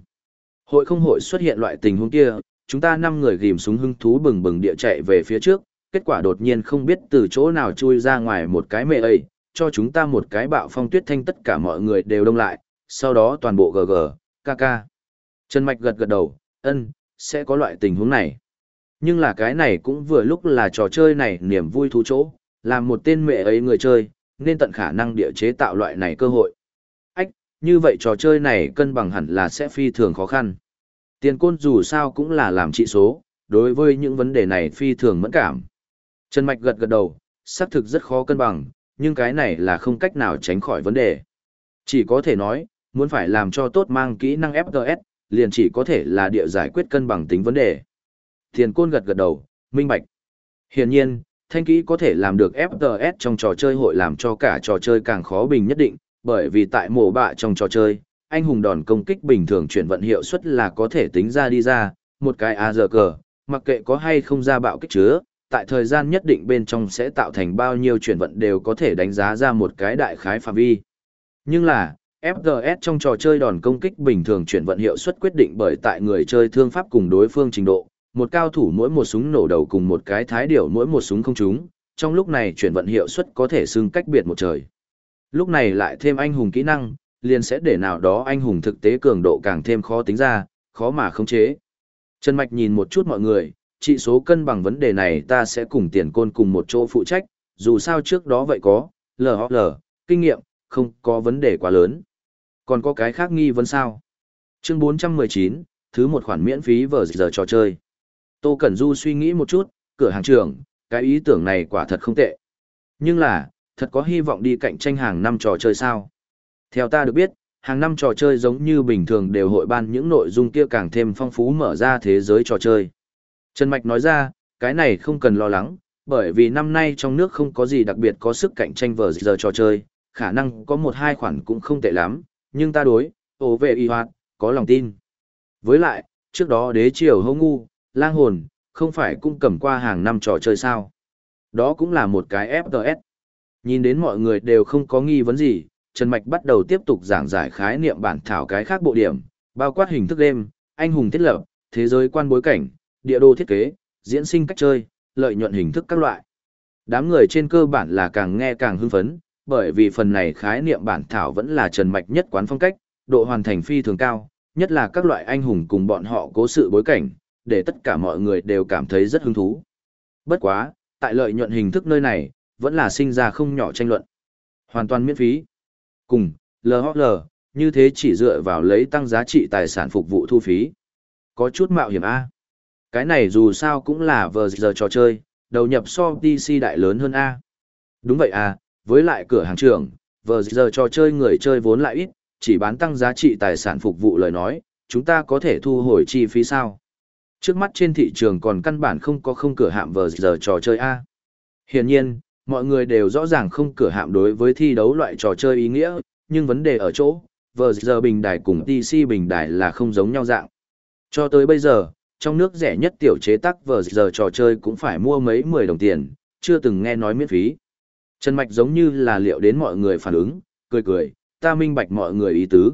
Hội không hội xuất hiện loại tình huống kia, chúng ta năm người ghim súng hưng thú bừng bừng địa chạy về phía trước, kết quả đột nhiên không biết từ chỗ nào chui ra ngoài một cái mẹ ấy, cho chúng ta một cái bạo phong tuyết thanh tất cả mọi người đều đông lại, sau đó toàn bộ GG, KK. Trần Mạch gật gật đầu, ân, sẽ có loại tình huống này. Nhưng là cái này cũng vừa lúc là trò chơi này niềm vui thú chỗ, làm một tên mẹ ấy người chơi, nên tận khả năng địa chế tạo loại này cơ hội. Ách, như vậy trò chơi này cân bằng hẳn là sẽ phi thường khó khăn. Tiền côn dù sao cũng là làm trị số, đối với những vấn đề này phi thường mẫn cảm. Trần Mạch gật gật đầu, xác thực rất khó cân bằng, nhưng cái này là không cách nào tránh khỏi vấn đề. Chỉ có thể nói, muốn phải làm cho tốt mang kỹ năng FGS, liền chỉ có thể là địa giải quyết cân bằng tính vấn đề. Tiền côn gật gật đầu, minh bạch. Hiển nhiên, thanh kỹ có thể làm được FTS trong trò chơi hội làm cho cả trò chơi càng khó bình nhất định, bởi vì tại mổ bạ trong trò chơi, anh hùng đòn công kích bình thường chuyển vận hiệu suất là có thể tính ra đi ra, một cái A giờ cờ, mặc kệ có hay không ra bạo kích chứa, tại thời gian nhất định bên trong sẽ tạo thành bao nhiêu chuyển vận đều có thể đánh giá ra một cái đại khái phạm vi. Nhưng là, FGS trong trò chơi đòn công kích bình thường chuyển vận hiệu suất quyết định bởi tại người chơi thương pháp cùng đối phương trình độ, một cao thủ mỗi một súng nổ đầu cùng một cái thái điểu mỗi một súng không trúng, trong lúc này chuyển vận hiệu suất có thể xưng cách biệt một trời. Lúc này lại thêm anh hùng kỹ năng, liền sẽ để nào đó anh hùng thực tế cường độ càng thêm khó tính ra, khó mà khống chế. Trần Mạch nhìn một chút mọi người, trị số cân bằng vấn đề này ta sẽ cùng tiền côn cùng một chỗ phụ trách, dù sao trước đó vậy có, LHL, kinh nghiệm, không có vấn đề quá lớn. Còn có cái khác nghi vấn sao? Chương 419, thứ một khoản miễn phí vở giờ trò chơi. Tô Cẩn Du suy nghĩ một chút, cửa hàng trưởng, cái ý tưởng này quả thật không tệ. Nhưng là, thật có hy vọng đi cạnh tranh hàng năm trò chơi sao? Theo ta được biết, hàng năm trò chơi giống như bình thường đều hội ban những nội dung kia càng thêm phong phú mở ra thế giới trò chơi. Trần Mạch nói ra, cái này không cần lo lắng, bởi vì năm nay trong nước không có gì đặc biệt có sức cạnh tranh vở giờ trò chơi, khả năng có một hai khoản cũng không tệ lắm, nhưng ta đối, ổ về y hoạt, có lòng tin. Với lại, trước đó đế triều hô ngu, lang hồn, không phải cũng cầm qua hàng năm trò chơi sao. Đó cũng là một cái FTS. Nhìn đến mọi người đều không có nghi vấn gì, Trần Mạch bắt đầu tiếp tục giảng giải khái niệm bản thảo cái khác bộ điểm, bao quát hình thức đêm, anh hùng thiết lập, thế giới quan bối cảnh, địa đồ thiết kế, diễn sinh cách chơi, lợi nhuận hình thức các loại. Đám người trên cơ bản là càng nghe càng hưng phấn, bởi vì phần này khái niệm bản thảo vẫn là Trần Mạch nhất quán phong cách, độ hoàn thành phi thường cao, nhất là các loại anh hùng cùng bọn họ cố sự bối cảnh, để tất cả mọi người đều cảm thấy rất hứng thú. Bất quá, tại lợi nhuận hình thức nơi này, vẫn là sinh ra không nhỏ tranh luận. Hoàn toàn miễn phí. Cùng, LHL, như thế chỉ dựa vào lấy tăng giá trị tài sản phục vụ thu phí. Có chút mạo hiểm A. Cái này dù sao cũng là vờ giờ trò chơi, đầu nhập so DC đại lớn hơn A. Đúng vậy a, với lại cửa hàng trưởng, vờ giờ trò chơi người chơi vốn lại ít, chỉ bán tăng giá trị tài sản phục vụ lời nói, chúng ta có thể thu hồi chi phí sao? Trước mắt trên thị trường còn căn bản không có không cửa hạm vờ giờ trò chơi A. Hiển nhiên, mọi người đều rõ ràng không cửa hạm đối với thi đấu loại trò chơi ý nghĩa, nhưng vấn đề ở chỗ, vờ giờ bình đài cùng TC bình đài là không giống nhau dạng. Cho tới bây giờ, trong nước rẻ nhất tiểu chế tác vờ giờ trò chơi cũng phải mua mấy mười đồng tiền, chưa từng nghe nói miễn phí. Trần Mạch giống như là liệu đến mọi người phản ứng, cười cười, ta minh bạch mọi người ý tứ.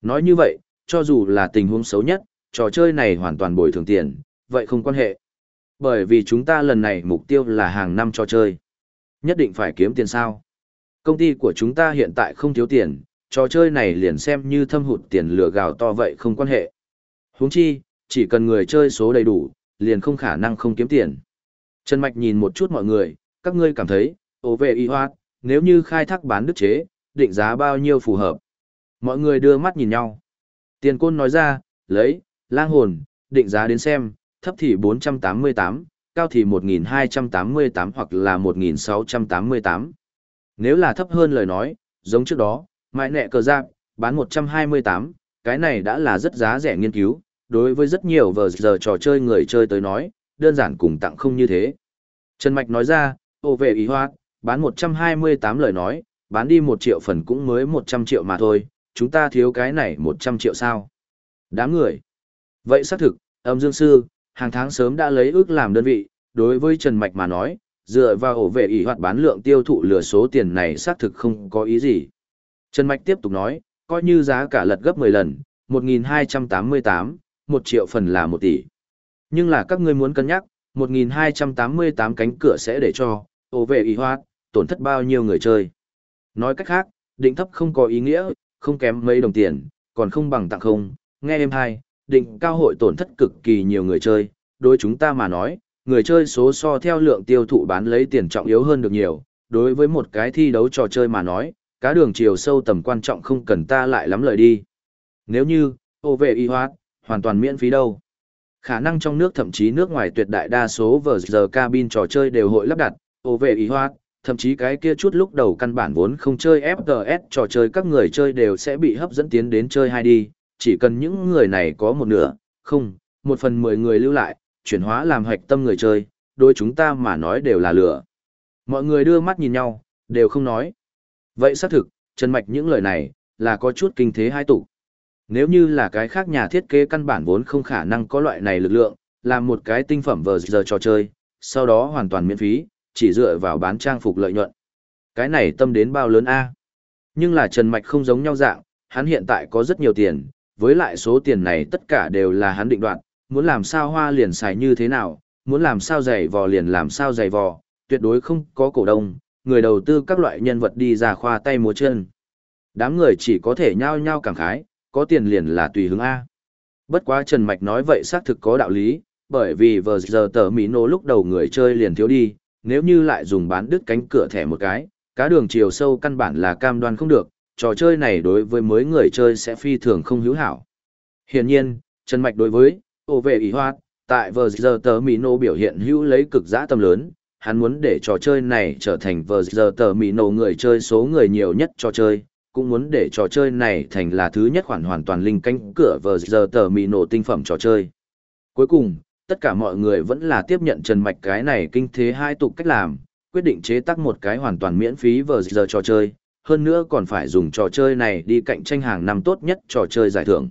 Nói như vậy, cho dù là tình huống xấu nhất, trò chơi này hoàn toàn bồi thường tiền, vậy không quan hệ. Bởi vì chúng ta lần này mục tiêu là hàng năm trò chơi. Nhất định phải kiếm tiền sao. Công ty của chúng ta hiện tại không thiếu tiền, trò chơi này liền xem như thâm hụt tiền lừa gào to vậy không quan hệ. Huống chi, chỉ cần người chơi số đầy đủ, liền không khả năng không kiếm tiền. Trần Mạch nhìn một chút mọi người, các ngươi cảm thấy, ổ vệ y Hoát, nếu như khai thác bán đức chế, định giá bao nhiêu phù hợp. Mọi người đưa mắt nhìn nhau. Tiền côn nói ra, lấy, lang hồn, định giá đến xem, thấp thì 488, cao thì 1288 hoặc là 1688. Nếu là thấp hơn lời nói, giống trước đó, mãi nẹ cờ giáp, bán 128, cái này đã là rất giá rẻ nghiên cứu, đối với rất nhiều vờ giờ trò chơi người chơi tới nói, đơn giản cùng tặng không như thế. Trần Mạch nói ra, ô về ý hoa, bán 128 lời nói, bán đi 1 triệu phần cũng mới 100 triệu mà thôi, chúng ta thiếu cái này 100 triệu sao. Đám người. Vậy xác thực, âm dương sư, hàng tháng sớm đã lấy ước làm đơn vị, đối với Trần Mạch mà nói, dựa vào ổ vệ ý hoạt bán lượng tiêu thụ lừa số tiền này xác thực không có ý gì. Trần Mạch tiếp tục nói, coi như giá cả lật gấp 10 lần, 1.288, 1 triệu phần là 1 tỷ. Nhưng là các ngươi muốn cân nhắc, 1.288 cánh cửa sẽ để cho, ổ vệ ý hoạt, tổn thất bao nhiêu người chơi. Nói cách khác, định thấp không có ý nghĩa, không kém mấy đồng tiền, còn không bằng tặng không, nghe em hai, định cao hội tổn thất cực kỳ nhiều người chơi, đối chúng ta mà nói, người chơi số so theo lượng tiêu thụ bán lấy tiền trọng yếu hơn được nhiều, đối với một cái thi đấu trò chơi mà nói, cá đường chiều sâu tầm quan trọng không cần ta lại lắm lời đi. Nếu như, ô vệ y hoát, hoàn toàn miễn phí đâu. Khả năng trong nước thậm chí nước ngoài tuyệt đại đa số vờ giờ cabin trò chơi đều hội lắp đặt, ô vệ y hoát, thậm chí cái kia chút lúc đầu căn bản vốn không chơi FPS trò chơi các người chơi đều sẽ bị hấp dẫn tiến đến chơi hai đi, chỉ cần những người này có một nửa, không, một phần mười người lưu lại, chuyển hóa làm hạch tâm người chơi, đôi chúng ta mà nói đều là lửa. Mọi người đưa mắt nhìn nhau, đều không nói. Vậy xác thực, Trần Mạch những lời này, là có chút kinh thế hai tụ. Nếu như là cái khác nhà thiết kế căn bản vốn không khả năng có loại này lực lượng, làm một cái tinh phẩm vờ giờ trò chơi, sau đó hoàn toàn miễn phí, chỉ dựa vào bán trang phục lợi nhuận. Cái này tâm đến bao lớn A. Nhưng là Trần Mạch không giống nhau dạng, hắn hiện tại có rất nhiều tiền, với lại số tiền này tất cả đều là hắn định đoạt, muốn làm sao hoa liền xài như thế nào, muốn làm sao giày vò liền làm sao giày vò, tuyệt đối không có cổ đông, người đầu tư các loại nhân vật đi ra khoa tay múa chân. Đám người chỉ có thể nhao nhao cảm khái, có tiền liền là tùy hứng A. Bất quá Trần Mạch nói vậy xác thực có đạo lý, bởi vì vừa giờ tờ Mỹ nô lúc đầu người chơi liền thiếu đi, nếu như lại dùng bán đứt cánh cửa thẻ một cái, cá đường chiều sâu căn bản là cam đoan không được, trò chơi này đối với mới người chơi sẽ phi thường không hữu hảo. Hiển nhiên, Trần Mạch đối với, ô vệ ý hoạt, tại vờ giờ tờ Mỹ nô biểu hiện hữu lấy cực giã tâm lớn, hắn muốn để trò chơi này trở thành vờ giờ tờ Mỹ nô người chơi số người nhiều nhất trò chơi, cũng muốn để trò chơi này thành là thứ nhất khoản hoàn toàn linh canh cửa vờ giờ tờ Mỹ nô tinh phẩm trò chơi. Cuối cùng, tất cả mọi người vẫn là tiếp nhận Trần Mạch cái này kinh thế hai tục cách làm, quyết định chế tác một cái hoàn toàn miễn phí vờ giờ trò chơi, hơn nữa còn phải dùng trò chơi này đi cạnh tranh hàng năm tốt nhất trò chơi giải thưởng.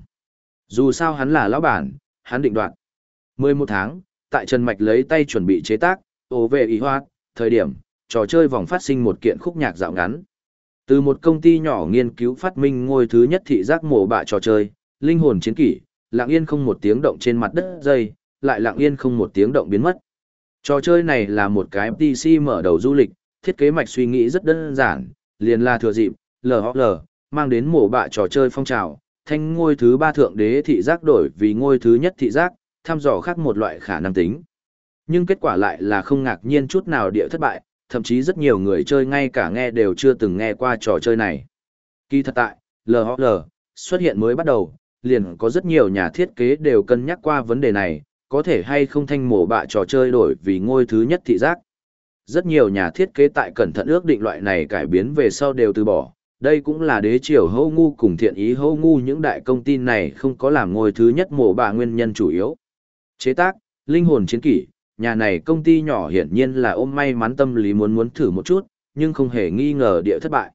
Dù sao hắn là lão bản, hắn định đoạt. 11 tháng, tại Trần Mạch lấy tay chuẩn bị chế tác, ô về ý hoa thời điểm, trò chơi vòng phát sinh một kiện khúc nhạc dạo ngắn. Từ một công ty nhỏ nghiên cứu phát minh ngôi thứ nhất thị giác mổ bạ trò chơi, linh hồn chiến kỷ, lặng yên không một tiếng động trên mặt đất dây, lại lặng yên không một tiếng động biến mất. Trò chơi này là một cái PC mở đầu du lịch, thiết kế mạch suy nghĩ rất đơn giản, liền là thừa dịp, LHL, mang đến mổ bạ trò chơi phong trào, thanh ngôi thứ ba thượng đế thị giác đổi vì ngôi thứ nhất thị giác, thăm dò khác một loại khả năng tính. Nhưng kết quả lại là không ngạc nhiên chút nào địa thất bại, thậm chí rất nhiều người chơi ngay cả nghe đều chưa từng nghe qua trò chơi này. Kỳ thật tại, LHL, xuất hiện mới bắt đầu, liền có rất nhiều nhà thiết kế đều cân nhắc qua vấn đề này, có thể hay không thanh mổ bạ trò chơi đổi vì ngôi thứ nhất thị giác. Rất nhiều nhà thiết kế tại cẩn thận ước định loại này cải biến về sau đều từ bỏ, đây cũng là đế triều hâu ngu cùng thiện ý hâu ngu những đại công ty này không có làm ngôi thứ nhất mổ bạ nguyên nhân chủ yếu. Chế tác, linh hồn chiến kỷ, nhà này công ty nhỏ hiển nhiên là ôm may mắn tâm lý muốn muốn thử một chút, nhưng không hề nghi ngờ địa thất bại.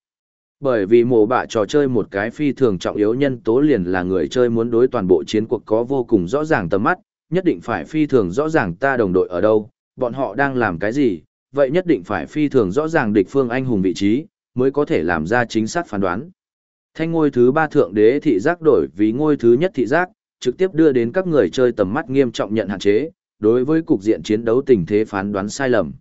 Bởi vì mổ bạ trò chơi một cái phi thường trọng yếu nhân tố liền là người chơi muốn đối toàn bộ chiến cuộc có vô cùng rõ ràng tầm mắt, nhất định phải phi thường rõ ràng ta đồng đội ở đâu, bọn họ đang làm cái gì, vậy nhất định phải phi thường rõ ràng địch phương anh hùng vị trí, mới có thể làm ra chính xác phán đoán. Thanh ngôi thứ ba thượng đế thị giác đổi vì ngôi thứ nhất thị giác, trực tiếp đưa đến các người chơi tầm mắt nghiêm trọng nhận hạn chế, đối với cục diện chiến đấu tình thế phán đoán sai lầm.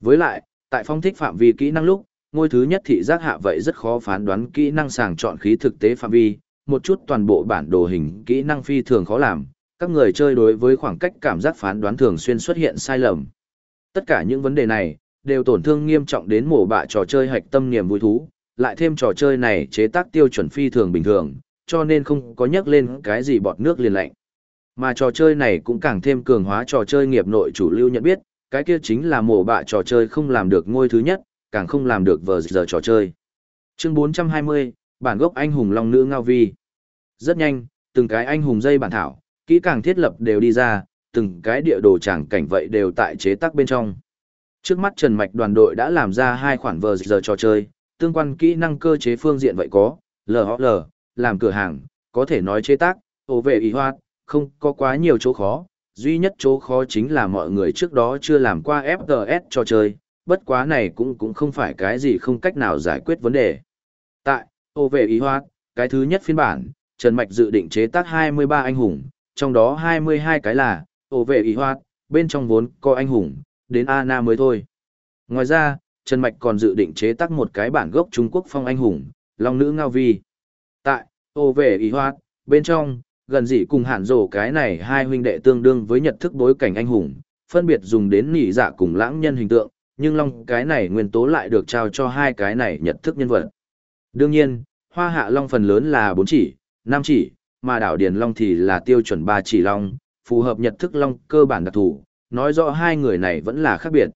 Với lại, tại phong thích phạm vi kỹ năng lúc, ngôi thứ nhất thị giác hạ vậy rất khó phán đoán kỹ năng sàng chọn khí thực tế phạm vi, một chút toàn bộ bản đồ hình kỹ năng phi thường khó làm, các người chơi đối với khoảng cách cảm giác phán đoán thường xuyên xuất hiện sai lầm. Tất cả những vấn đề này, đều tổn thương nghiêm trọng đến mổ bạ trò chơi hạch tâm niềm vui thú, lại thêm trò chơi này chế tác tiêu chuẩn phi thường bình thường, cho nên không có nhắc lên cái gì bọt nước liền lạnh. Mà trò chơi này cũng càng thêm cường hóa trò chơi nghiệp nội chủ lưu nhận biết, cái kia chính là mổ bạ trò chơi không làm được ngôi thứ nhất, càng không làm được vờ giờ trò chơi. Chương 420, bản gốc anh hùng long nữ ngao vi. Rất nhanh, từng cái anh hùng dây bản thảo, kỹ càng thiết lập đều đi ra, từng cái địa đồ tràng cảnh vậy đều tại chế tác bên trong. Trước mắt Trần Mạch đoàn đội đã làm ra hai khoản vờ giờ trò chơi, tương quan kỹ năng cơ chế phương diện vậy có, LHL, làm cửa hàng, có thể nói chế tác, ổ vệ ý hoạt, không có quá nhiều chỗ khó, duy nhất chỗ khó chính là mọi người trước đó chưa làm qua FTS trò chơi, bất quá này cũng cũng không phải cái gì không cách nào giải quyết vấn đề. Tại, ổ vệ ý hoa, cái thứ nhất phiên bản, Trần Mạch dự định chế tác 23 anh hùng, trong đó 22 cái là, ổ vệ ý hoạt, bên trong vốn có anh hùng, đến Anna mới thôi. Ngoài ra, Trần Mạch còn dự định chế tác một cái bản gốc Trung Quốc phong anh hùng, Long Nữ Ngao Vi. Tại, ổ về ý hoạt, bên trong, gần dị cùng hạn rổ cái này hai huynh đệ tương đương với nhật thức bối cảnh anh hùng, phân biệt dùng đến nỉ dạ cùng lãng nhân hình tượng, nhưng Long cái này nguyên tố lại được trao cho hai cái này nhật thức nhân vật. Đương nhiên, hoa hạ Long phần lớn là bốn chỉ, năm chỉ, mà đảo Điền Long thì là tiêu chuẩn ba chỉ Long, phù hợp nhật thức Long cơ bản đặc thù, nói rõ hai người này vẫn là khác biệt.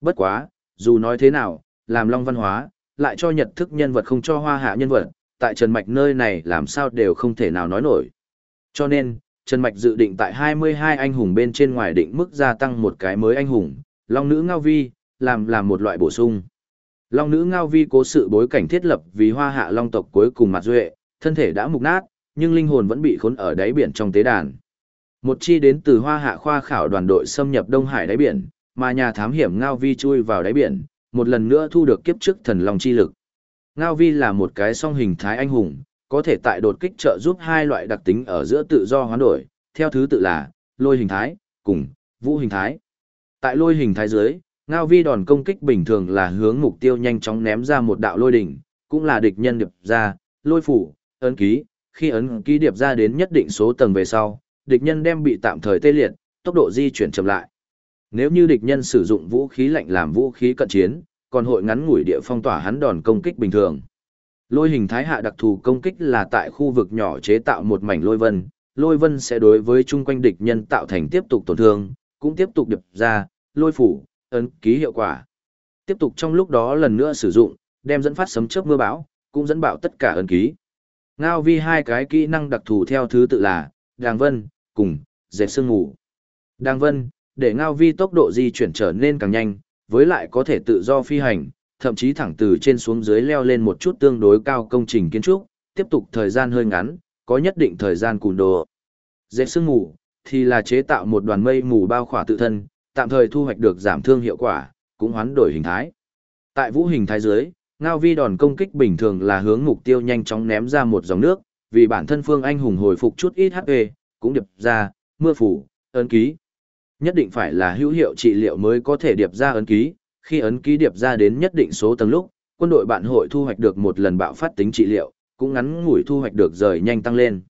Bất quá, dù nói thế nào, làm long văn hóa, lại cho nhật thức nhân vật không cho hoa hạ nhân vật, tại Trần Mạch nơi này làm sao đều không thể nào nói nổi. Cho nên, Trần Mạch dự định tại 22 anh hùng bên trên ngoài định mức gia tăng một cái mới anh hùng, Long Nữ Ngao Vi, làm làm một loại bổ sung. Long Nữ Ngao Vi cố sự bối cảnh thiết lập vì hoa hạ long tộc cuối cùng mặt duệ, thân thể đã mục nát, nhưng linh hồn vẫn bị khốn ở đáy biển trong tế đàn. Một chi đến từ hoa hạ khoa khảo đoàn đội xâm nhập Đông Hải đáy biển, mà nhà thám hiểm Ngao Vi chui vào đáy biển, một lần nữa thu được kiếp trước thần long chi lực. Ngao Vi là một cái song hình thái anh hùng, có thể tại đột kích trợ giúp hai loại đặc tính ở giữa tự do hoán đổi, theo thứ tự là lôi hình thái cùng vũ hình thái. Tại lôi hình thái dưới, Ngao Vi đòn công kích bình thường là hướng mục tiêu nhanh chóng ném ra một đạo lôi đỉnh, cũng là địch nhân điệp ra, lôi phủ, ấn ký, khi ấn ký điệp ra đến nhất định số tầng về sau, địch nhân đem bị tạm thời tê liệt, tốc độ di chuyển chậm lại. Nếu như địch nhân sử dụng vũ khí lạnh làm vũ khí cận chiến, còn hội ngắn ngủi địa phong tỏa hắn đòn công kích bình thường. Lôi hình thái hạ đặc thù công kích là tại khu vực nhỏ chế tạo một mảnh lôi vân, lôi vân sẽ đối với chung quanh địch nhân tạo thành tiếp tục tổn thương, cũng tiếp tục điệp ra, lôi phủ, ấn ký hiệu quả. Tiếp tục trong lúc đó lần nữa sử dụng, đem dẫn phát sấm chớp mưa bão, cũng dẫn bạo tất cả ấn ký. Ngao vi hai cái kỹ năng đặc thù theo thứ tự là, đàng vân, cùng, dệt sương ngủ. Đàng vân, để ngao vi tốc độ di chuyển trở nên càng nhanh, với lại có thể tự do phi hành, thậm chí thẳng từ trên xuống dưới leo lên một chút tương đối cao công trình kiến trúc, tiếp tục thời gian hơi ngắn, có nhất định thời gian cùn đồ. Dệt sương ngủ thì là chế tạo một đoàn mây mù bao khỏa tự thân, tạm thời thu hoạch được giảm thương hiệu quả, cũng hoán đổi hình thái. Tại vũ hình thái dưới, ngao vi đòn công kích bình thường là hướng mục tiêu nhanh chóng ném ra một dòng nước, vì bản thân phương anh hùng hồi phục chút ít HP, cũng điệp ra, mưa phủ, ấn ký. Nhất định phải là hữu hiệu trị liệu mới có thể điệp ra ấn ký, khi ấn ký điệp ra đến nhất định số tầng lúc, quân đội bạn hội thu hoạch được một lần bạo phát tính trị liệu, cũng ngắn ngủi thu hoạch được rời nhanh tăng lên.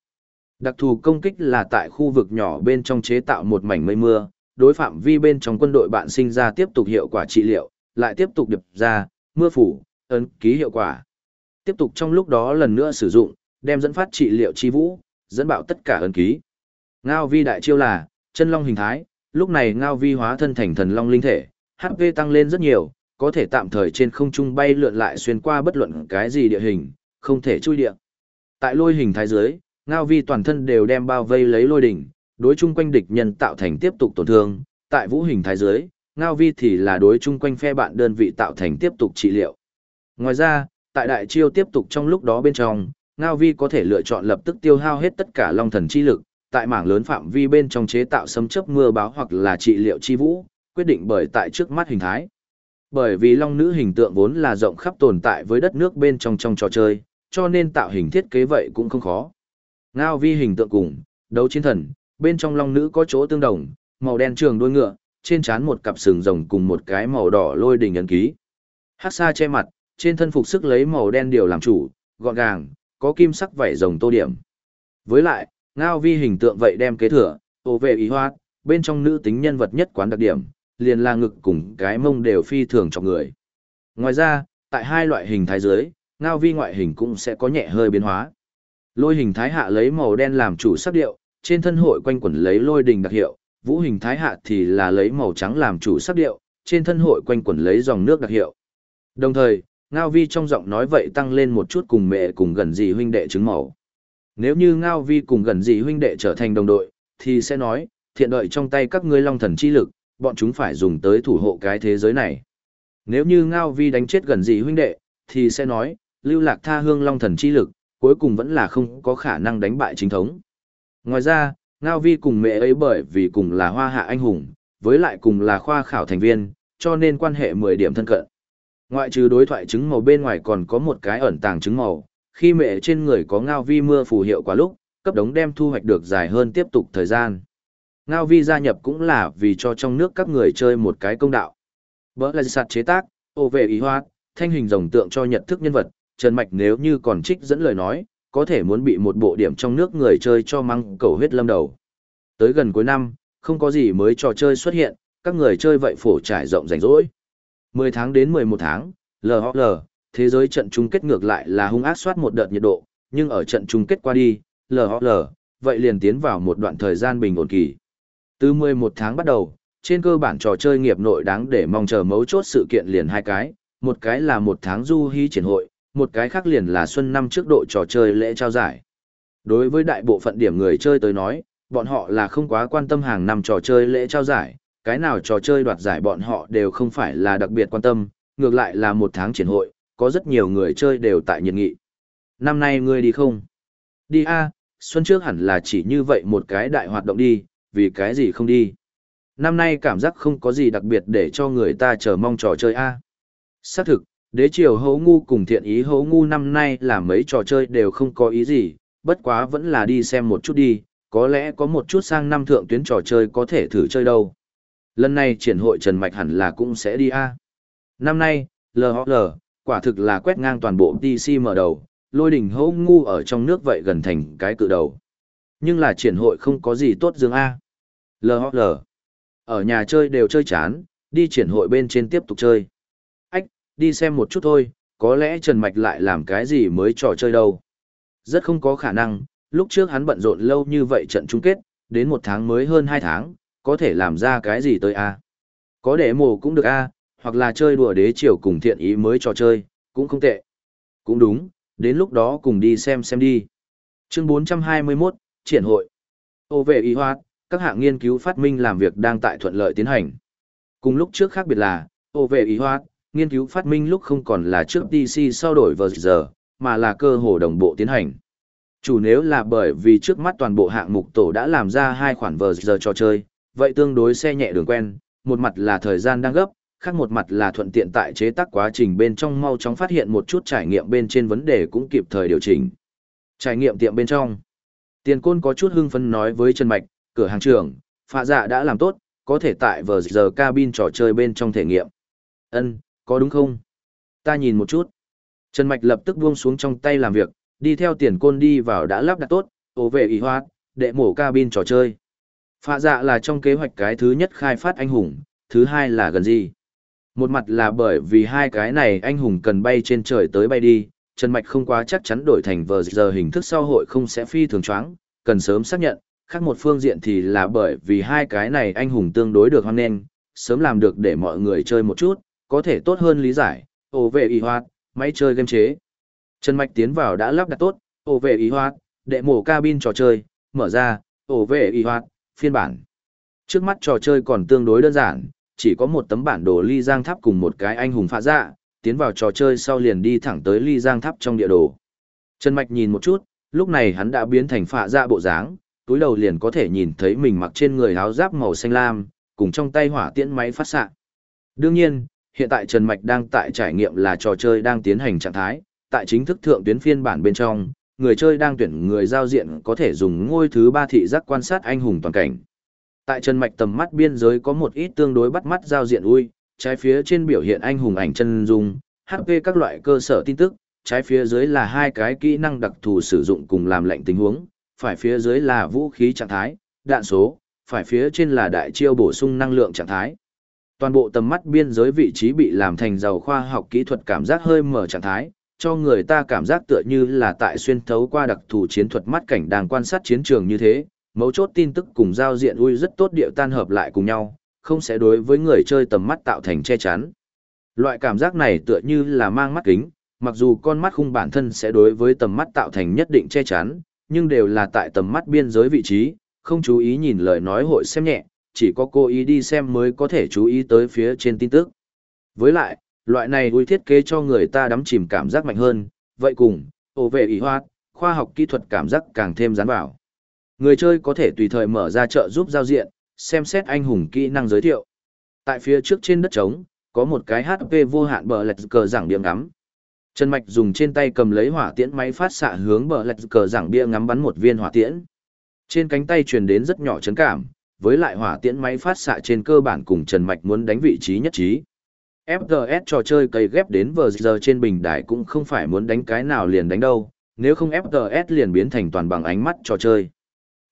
Đặc thù công kích là tại khu vực nhỏ bên trong chế tạo một mảnh mây mưa, đối phạm vi bên trong quân đội bạn sinh ra tiếp tục hiệu quả trị liệu, lại tiếp tục điệp ra, mưa phủ, ấn ký hiệu quả. Tiếp tục trong lúc đó lần nữa sử dụng, đem dẫn phát trị liệu chi vũ, dẫn bạo tất cả ấn ký. Ngao vi đại chiêu là, chân long hình thái, lúc này ngao vi hóa thân thành thần long linh thể, HP tăng lên rất nhiều, có thể tạm thời trên không trung bay lượn lại xuyên qua bất luận cái gì địa hình, không thể chui địa. Tại lôi hình thái dưới, ngao vi toàn thân đều đem bao vây lấy lôi đỉnh, đối chung quanh địch nhân tạo thành tiếp tục tổn thương, tại vũ hình thái dưới, ngao vi thì là đối chung quanh phe bạn đơn vị tạo thành tiếp tục trị liệu. Ngoài ra, tại đại chiêu tiếp tục trong lúc đó bên trong, ngao vi có thể lựa chọn lập tức tiêu hao hết tất cả long thần chi lực, tại mảng lớn phạm vi bên trong chế tạo sấm chớp mưa báo hoặc là trị liệu chi vũ, quyết định bởi tại trước mắt hình thái. Bởi vì long nữ hình tượng vốn là rộng khắp tồn tại với đất nước bên trong trong trò chơi, cho nên tạo hình thiết kế vậy cũng không khó. Ngao vi hình tượng cùng, đấu chiến thần, bên trong long nữ có chỗ tương đồng, màu đen trường đuôi ngựa, trên trán một cặp sừng rồng cùng một cái màu đỏ lôi đỉnh ấn ký. Hắc sa che mặt, trên thân phục sức lấy màu đen điều làm chủ, gọn gàng, có kim sắc vảy rồng tô điểm. Với lại, ngao vi hình tượng vậy đem kế thừa, ô vệ ý hoa, bên trong nữ tính nhân vật nhất quán đặc điểm, liền là ngực cùng cái mông đều phi thường cho người. Ngoài ra, tại hai loại hình thái dưới, ngao vi ngoại hình cũng sẽ có nhẹ hơi biến hóa. Lôi hình thái hạ lấy màu đen làm chủ sắc điệu, trên thân hội quanh quẩn lấy lôi đình đặc hiệu, vũ hình thái hạ thì là lấy màu trắng làm chủ sắc điệu, trên thân hội quanh quẩn lấy dòng nước đặc hiệu. Đồng thời, Ngao Vi trong giọng nói vậy tăng lên một chút cùng mẹ cùng gần dì huynh đệ chứng màu. Nếu như Ngao Vi cùng gần dì huynh đệ trở thành đồng đội, thì sẽ nói, thiện đợi trong tay các ngươi long thần chi lực, bọn chúng phải dùng tới thủ hộ cái thế giới này. Nếu như Ngao Vi đánh chết gần dì huynh đệ, thì sẽ nói, lưu lạc tha hương long thần chi lực, cuối cùng vẫn là không có khả năng đánh bại chính thống. Ngoài ra, Ngao Vi cùng mẹ ấy bởi vì cùng là hoa hạ anh hùng, với lại cùng là khoa khảo thành viên, cho nên quan hệ 10 điểm thân cận. Ngoại trừ đối thoại trứng màu bên ngoài còn có một cái ẩn tàng trứng màu, khi mẹ trên người có Ngao Vi mưa phù hiệu quả lúc, cấp đống đem thu hoạch được dài hơn tiếp tục thời gian. Ngao Vi gia nhập cũng là vì cho trong nước các người chơi một cái công đạo. Bỡ là sạt chế tác, ô về ý hoa, thanh hình rồng tượng cho nhận thức nhân vật, Trần Mạch nếu như còn trích dẫn lời nói, có thể muốn bị một bộ điểm trong nước người chơi cho măng cầu huyết lâm đầu. Tới gần cuối năm, không có gì mới trò chơi xuất hiện, các người chơi vậy phổ trải rộng rảnh rỗi. 10 tháng đến 11 tháng, LHL, thế giới trận chung kết ngược lại là hung ác soát một đợt nhiệt độ, nhưng ở trận chung kết qua đi, LHL, vậy liền tiến vào một đoạn thời gian bình ổn kỳ. Từ 11 tháng bắt đầu, trên cơ bản trò chơi nghiệp nội đáng để mong chờ mấu chốt sự kiện liền hai cái, một cái là một tháng du hí triển hội, một cái khác liền là xuân năm trước độ trò chơi lễ trao giải. Đối với đại bộ phận điểm người chơi tới nói, bọn họ là không quá quan tâm hàng năm trò chơi lễ trao giải, cái nào trò chơi đoạt giải bọn họ đều không phải là đặc biệt quan tâm, ngược lại là một tháng triển hội, có rất nhiều người chơi đều tại nhiệt nghị. Năm nay ngươi đi không? Đi a, xuân trước hẳn là chỉ như vậy một cái đại hoạt động đi, vì cái gì không đi. Năm nay cảm giác không có gì đặc biệt để cho người ta chờ mong trò chơi a. Xác thực, đế triều hấu ngu cùng thiện ý hấu ngu năm nay là mấy trò chơi đều không có ý gì, bất quá vẫn là đi xem một chút đi, có lẽ có một chút sang năm thượng tuyến trò chơi có thể thử chơi đâu. Lần này triển hội Trần Mạch hẳn là cũng sẽ đi a. Năm nay, LHL, quả thực là quét ngang toàn bộ DC mở đầu, lôi đỉnh hấu ngu ở trong nước vậy gần thành cái cự đầu. Nhưng là triển hội không có gì tốt dương A. LHL. Ở nhà chơi đều chơi chán, đi triển hội bên trên tiếp tục chơi. Ách, đi xem một chút thôi, có lẽ Trần Mạch lại làm cái gì mới trò chơi đâu. Rất không có khả năng, lúc trước hắn bận rộn lâu như vậy trận chung kết, đến một tháng mới hơn hai tháng, có thể làm ra cái gì tới a Có để mồ cũng được a hoặc là chơi đùa đế triều cùng thiện ý mới trò chơi, cũng không tệ. Cũng đúng, đến lúc đó cùng đi xem xem đi. Chương 421, triển hội. Ô về y hoạt, các hạng nghiên cứu phát minh làm việc đang tại thuận lợi tiến hành. Cùng lúc trước khác biệt là, ô về y hoạt, nghiên cứu phát minh lúc không còn là trước DC sau đổi vào giờ, mà là cơ hồ đồng bộ tiến hành. Chủ nếu là bởi vì trước mắt toàn bộ hạng mục tổ đã làm ra hai khoản vờ giờ trò chơi, vậy tương đối xe nhẹ đường quen, một mặt là thời gian đang gấp, khác một mặt là thuận tiện tại chế tác quá trình bên trong mau chóng phát hiện một chút trải nghiệm bên trên vấn đề cũng kịp thời điều chỉnh. Trải nghiệm tiệm bên trong. Tiền côn có chút hưng phấn nói với Trần Mạch, cửa hàng trưởng, phạ dạ đã làm tốt, có thể tại vờ giờ cabin trò chơi bên trong thể nghiệm. Ân, có đúng không? Ta nhìn một chút. Trần Mạch lập tức buông xuống trong tay làm việc, đi theo tiền côn đi vào đã lắp đặt tốt, ổ vệ ý hoạt, đệ mổ cabin trò chơi. Phạ dạ là trong kế hoạch cái thứ nhất khai phát anh hùng, thứ hai là gần gì. Một mặt là bởi vì hai cái này anh hùng cần bay trên trời tới bay đi, Trần Mạch không quá chắc chắn đổi thành vờ giờ hình thức sau hội không sẽ phi thường choáng, cần sớm xác nhận, khác một phương diện thì là bởi vì hai cái này anh hùng tương đối được hoan nên sớm làm được để mọi người chơi một chút, có thể tốt hơn lý giải, ổ vệ y hoạt, máy chơi game chế. Trần Mạch tiến vào đã lắp đặt tốt, ổ vệ y hoạt, đệ mổ cabin trò chơi, mở ra, ổ vệ y hoạt, phiên bản. Trước mắt trò chơi còn tương đối đơn giản, chỉ có một tấm bản đồ ly giang tháp cùng một cái anh hùng phạ dạ, tiến vào trò chơi sau liền đi thẳng tới ly giang tháp trong địa đồ. Trần Mạch nhìn một chút, lúc này hắn đã biến thành phạ dạ bộ dáng, túi đầu liền có thể nhìn thấy mình mặc trên người áo giáp màu xanh lam, cùng trong tay hỏa tiễn máy phát xạ. Đương nhiên, hiện tại Trần Mạch đang tại trải nghiệm là trò chơi đang tiến hành trạng thái, tại chính thức thượng tuyến phiên bản bên trong, người chơi đang tuyển người giao diện có thể dùng ngôi thứ ba thị giác quan sát anh hùng toàn cảnh. Tại chân Mạch tầm mắt biên giới có một ít tương đối bắt mắt giao diện ui, trái phía trên biểu hiện anh hùng ảnh chân dung, HP các loại cơ sở tin tức, trái phía dưới là hai cái kỹ năng đặc thù sử dụng cùng làm lệnh tình huống, phải phía dưới là vũ khí trạng thái, đạn số, phải phía trên là đại chiêu bổ sung năng lượng trạng thái. Toàn bộ tầm mắt biên giới vị trí bị làm thành giàu khoa học kỹ thuật cảm giác hơi mở trạng thái, cho người ta cảm giác tựa như là tại xuyên thấu qua đặc thù chiến thuật mắt cảnh đang quan sát chiến trường như thế, mấu chốt tin tức cùng giao diện ui rất tốt điệu tan hợp lại cùng nhau, không sẽ đối với người chơi tầm mắt tạo thành che chắn. Loại cảm giác này tựa như là mang mắt kính, mặc dù con mắt khung bản thân sẽ đối với tầm mắt tạo thành nhất định che chắn, nhưng đều là tại tầm mắt biên giới vị trí, không chú ý nhìn lời nói hội xem nhẹ, chỉ có cô ý đi xem mới có thể chú ý tới phía trên tin tức. Với lại, loại này ui thiết kế cho người ta đắm chìm cảm giác mạnh hơn, vậy cùng, ổ vệ ý hoát, khoa học kỹ thuật cảm giác càng thêm dán vào. Người chơi có thể tùy thời mở ra trợ giúp giao diện, xem xét anh hùng kỹ năng giới thiệu. Tại phía trước trên đất trống, có một cái HP vô hạn bờ lạch cờ giảng điểm ngắm. Trần Mạch dùng trên tay cầm lấy hỏa tiễn máy phát xạ hướng bờ lạch cờ giảng bia ngắm bắn một viên hỏa tiễn. Trên cánh tay truyền đến rất nhỏ chấn cảm, với lại hỏa tiễn máy phát xạ trên cơ bản cùng Trần Mạch muốn đánh vị trí nhất trí. FGS trò chơi cây ghép đến vờ giờ trên bình đài cũng không phải muốn đánh cái nào liền đánh đâu, nếu không FGS liền biến thành toàn bằng ánh mắt trò chơi.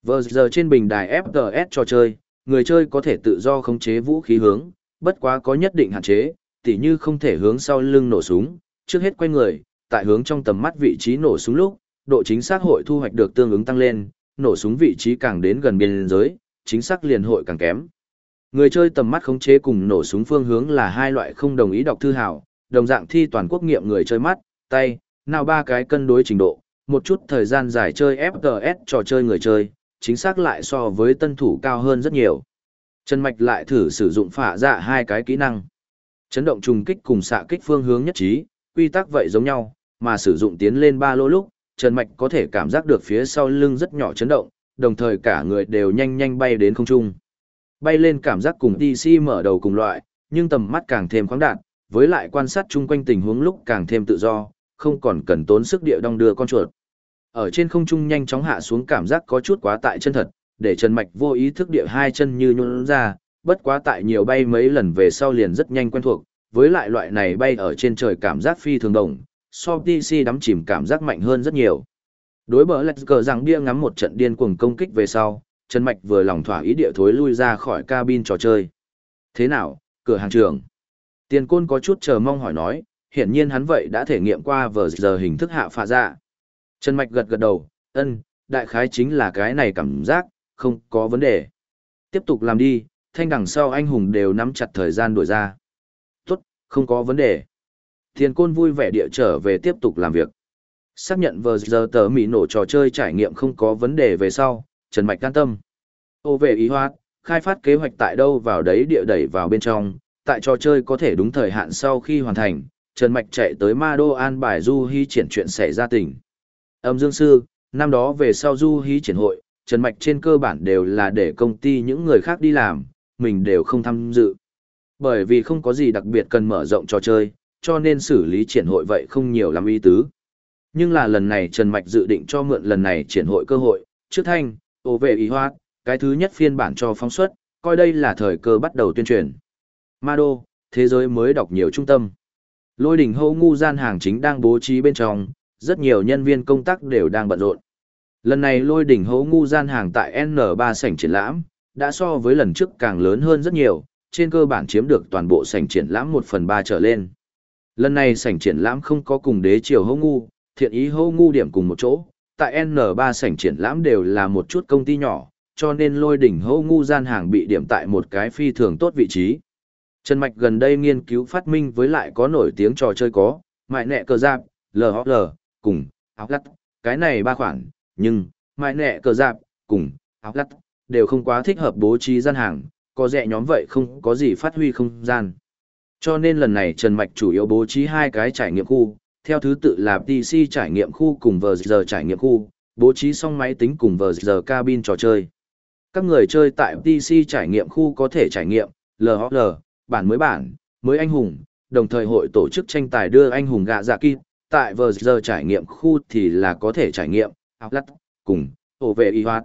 Vờ giờ trên bình đài FGS trò chơi, người chơi có thể tự do khống chế vũ khí hướng, bất quá có nhất định hạn chế, tỉ như không thể hướng sau lưng nổ súng, trước hết quay người, tại hướng trong tầm mắt vị trí nổ súng lúc, độ chính xác hội thu hoạch được tương ứng tăng lên, nổ súng vị trí càng đến gần biên giới, chính xác liền hội càng kém. Người chơi tầm mắt khống chế cùng nổ súng phương hướng là hai loại không đồng ý đọc thư hảo, đồng dạng thi toàn quốc nghiệm người chơi mắt, tay, nào ba cái cân đối trình độ, một chút thời gian dài chơi FPS trò chơi người chơi, chính xác lại so với tân thủ cao hơn rất nhiều. Trần Mạch lại thử sử dụng phả dạ hai cái kỹ năng. Chấn động trùng kích cùng xạ kích phương hướng nhất trí, quy tắc vậy giống nhau, mà sử dụng tiến lên ba lô lúc, Trần Mạch có thể cảm giác được phía sau lưng rất nhỏ chấn động, đồng thời cả người đều nhanh nhanh bay đến không trung. Bay lên cảm giác cùng DC mở đầu cùng loại, nhưng tầm mắt càng thêm khoáng đạt, với lại quan sát chung quanh tình huống lúc càng thêm tự do, không còn cần tốn sức địa đong đưa con chuột. Ở trên không trung nhanh chóng hạ xuống cảm giác có chút quá tại chân thật, để Trần Mạch vô ý thức địa hai chân như nhún ra, bất quá tại nhiều bay mấy lần về sau liền rất nhanh quen thuộc, với lại loại này bay ở trên trời cảm giác phi thường đồng, so DC đắm chìm cảm giác mạnh hơn rất nhiều. Đối bờ lệch cờ rằng bia ngắm một trận điên cuồng công kích về sau, Trần Mạch vừa lòng thỏa ý địa thối lui ra khỏi cabin trò chơi. Thế nào, cửa hàng trưởng? Tiền côn có chút chờ mong hỏi nói, hiển nhiên hắn vậy đã thể nghiệm qua vờ giờ hình thức hạ phạ dạ. Trần Mạch gật gật đầu, ân, đại khái chính là cái này cảm giác, không có vấn đề. Tiếp tục làm đi, thanh đằng sau anh hùng đều nắm chặt thời gian đổi ra. Tốt, không có vấn đề. Tiền côn vui vẻ địa trở về tiếp tục làm việc. Xác nhận vờ giờ tờ mỹ nổ trò chơi trải nghiệm không có vấn đề về sau, Trần Mạch can tâm. Ô về ý hoát, khai phát kế hoạch tại đâu vào đấy địa đẩy vào bên trong, tại trò chơi có thể đúng thời hạn sau khi hoàn thành, Trần Mạch chạy tới Ma Đô an bài Du Hy triển chuyện xảy ra tình. Âm Dương Sư, năm đó về sau Du Hy triển hội, Trần Mạch trên cơ bản đều là để công ty những người khác đi làm, mình đều không tham dự. Bởi vì không có gì đặc biệt cần mở rộng trò chơi, cho nên xử lý triển hội vậy không nhiều lắm ý tứ. Nhưng là lần này Trần Mạch dự định cho mượn lần này triển hội cơ hội, trước thanh, ô về ý hoa, cái thứ nhất phiên bản cho phóng xuất, coi đây là thời cơ bắt đầu tuyên truyền. Mado, thế giới mới đọc nhiều trung tâm. Lôi đỉnh hâu ngu gian hàng chính đang bố trí bên trong, rất nhiều nhân viên công tác đều đang bận rộn. Lần này lôi đỉnh hố ngu gian hàng tại N3 sảnh triển lãm, đã so với lần trước càng lớn hơn rất nhiều, trên cơ bản chiếm được toàn bộ sảnh triển lãm 1 phần 3 trở lên. Lần này sảnh triển lãm không có cùng đế triều hô ngu, thiện ý hô ngu điểm cùng một chỗ, tại N3 sảnh triển lãm đều là một chút công ty nhỏ, cho nên lôi đỉnh hô ngu gian hàng bị điểm tại một cái phi thường tốt vị trí. Trần Mạch gần đây nghiên cứu phát minh với lại có nổi tiếng trò chơi có, mại nẹ cờ giáp, LHL, cùng, áo lắt, cái này ba khoản, nhưng, mại nẹ cờ giáp, cùng, áo lắt, đều không quá thích hợp bố trí gian hàng, có rẻ nhóm vậy không có gì phát huy không gian. Cho nên lần này Trần Mạch chủ yếu bố trí hai cái trải nghiệm khu, theo thứ tự là PC trải nghiệm khu cùng vờ giờ trải nghiệm khu, bố trí xong máy tính cùng vờ giờ cabin trò chơi. Các người chơi tại PC trải nghiệm khu có thể trải nghiệm LHL, bản mới bản, mới anh hùng, đồng thời hội tổ chức tranh tài đưa anh hùng gạ dạ kỳ, tại vờ giờ trải nghiệm khu thì là có thể trải nghiệm, học cùng, tổ vệ y hoạt.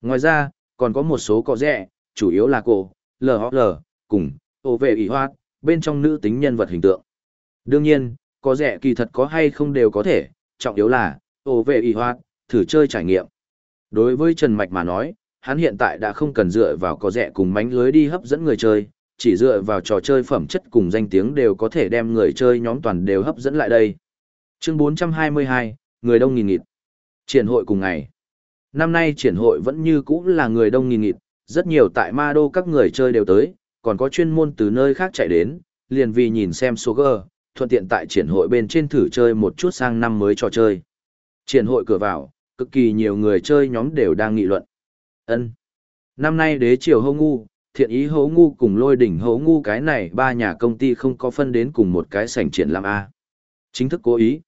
Ngoài ra, còn có một số cọ rẻ, chủ yếu là cổ, LHL, cùng, tổ vệ y hoạt, bên trong nữ tính nhân vật hình tượng. Đương nhiên, có rẻ kỳ thật có hay không đều có thể, trọng yếu là, ổ vệ y hoạt, thử chơi trải nghiệm. Đối với Trần Mạch mà nói, hắn hiện tại đã không cần dựa vào có rẻ cùng mánh lưới đi hấp dẫn người chơi, chỉ dựa vào trò chơi phẩm chất cùng danh tiếng đều có thể đem người chơi nhóm toàn đều hấp dẫn lại đây. Chương 422, người đông nghìn nghịt. Triển hội cùng ngày. Năm nay triển hội vẫn như cũ là người đông nghìn nghịt, rất nhiều tại ma đô các người chơi đều tới, còn có chuyên môn từ nơi khác chạy đến, liền vì nhìn xem số gờ, thuận tiện tại triển hội bên trên thử chơi một chút sang năm mới trò chơi. Triển hội cửa vào, cực kỳ nhiều người chơi nhóm đều đang nghị luận. Ân. Năm nay đế triều hô ngu, thiện ý hố ngu cùng lôi đỉnh hố ngu cái này ba nhà công ty không có phân đến cùng một cái sảnh triển làm A. Chính thức cố ý.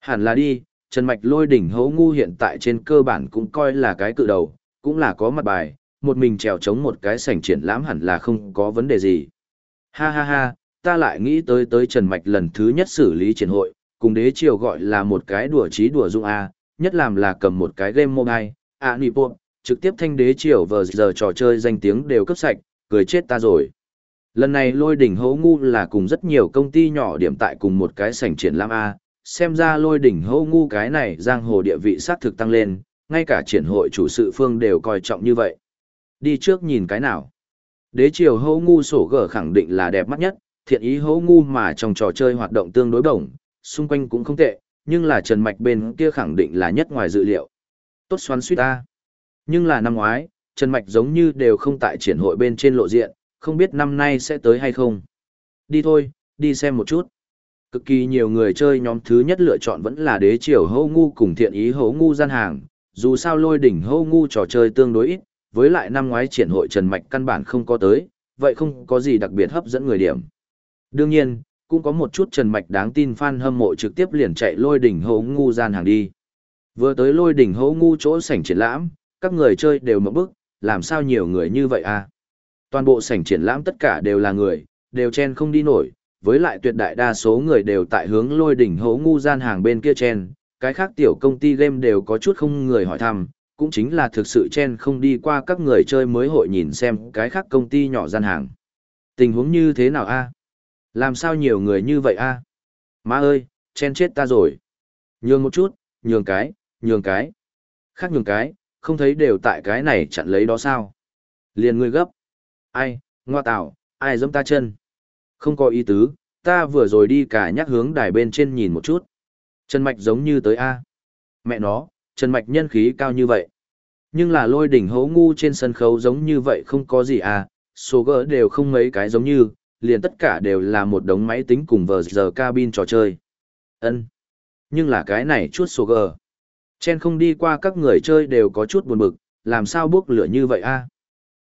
Hẳn là đi, Trần Mạch lôi đỉnh hố ngu hiện tại trên cơ bản cũng coi là cái cự đầu, cũng là có mặt bài, một mình trèo chống một cái sảnh triển lãm hẳn là không có vấn đề gì. Ha ha ha, ta lại nghĩ tới tới Trần Mạch lần thứ nhất xử lý triển hội, cùng đế triều gọi là một cái đùa trí đùa dung A, nhất làm là cầm một cái game mobile, à Nì bộ, trực tiếp thanh đế triều vờ giờ trò chơi danh tiếng đều cấp sạch, cười chết ta rồi. Lần này lôi đỉnh hấu ngu là cùng rất nhiều công ty nhỏ điểm tại cùng một cái sảnh triển lãm A, xem ra lôi đỉnh hấu ngu cái này giang hồ địa vị sát thực tăng lên, ngay cả triển hội chủ sự phương đều coi trọng như vậy. Đi trước nhìn cái nào. Đế triều hấu ngu sổ gở khẳng định là đẹp mắt nhất, thiện ý hấu ngu mà trong trò chơi hoạt động tương đối bổng, xung quanh cũng không tệ, nhưng là Trần Mạch bên kia khẳng định là nhất ngoài dự liệu. Tốt xoắn suýt ta. Nhưng là năm ngoái, Trần Mạch giống như đều không tại triển hội bên trên lộ diện, không biết năm nay sẽ tới hay không. Đi thôi, đi xem một chút. Cực kỳ nhiều người chơi nhóm thứ nhất lựa chọn vẫn là đế triều hô ngu cùng thiện ý hô ngu gian hàng, dù sao lôi đỉnh hô ngu trò chơi tương đối ít, với lại năm ngoái triển hội Trần Mạch căn bản không có tới, vậy không có gì đặc biệt hấp dẫn người điểm. Đương nhiên, cũng có một chút Trần Mạch đáng tin fan hâm mộ trực tiếp liền chạy lôi đỉnh hố ngu gian hàng đi. Vừa tới lôi đỉnh hố ngu chỗ sảnh triển lãm, các người chơi đều mở bức, làm sao nhiều người như vậy à? Toàn bộ sảnh triển lãm tất cả đều là người, đều chen không đi nổi, với lại tuyệt đại đa số người đều tại hướng lôi đỉnh hố ngu gian hàng bên kia chen, cái khác tiểu công ty game đều có chút không người hỏi thăm, cũng chính là thực sự chen không đi qua các người chơi mới hội nhìn xem cái khác công ty nhỏ gian hàng. Tình huống như thế nào a? Làm sao nhiều người như vậy a? Má ơi, chen chết ta rồi. Nhường một chút, nhường cái, nhường cái. Khác nhường cái, không thấy đều tại cái này chặn lấy đó sao. Liền ngươi gấp. Ai, ngoa tạo, ai dẫm ta chân. Không có ý tứ, ta vừa rồi đi cả nhắc hướng đài bên trên nhìn một chút. Trần Mạch giống như tới A. Mẹ nó, Trần Mạch nhân khí cao như vậy. Nhưng là lôi đỉnh hấu ngu trên sân khấu giống như vậy không có gì à, số gỡ đều không mấy cái giống như, liền tất cả đều là một đống máy tính cùng vờ giờ cabin trò chơi. ân Nhưng là cái này chút số gờ. Chen không đi qua các người chơi đều có chút buồn bực, làm sao bước lửa như vậy a?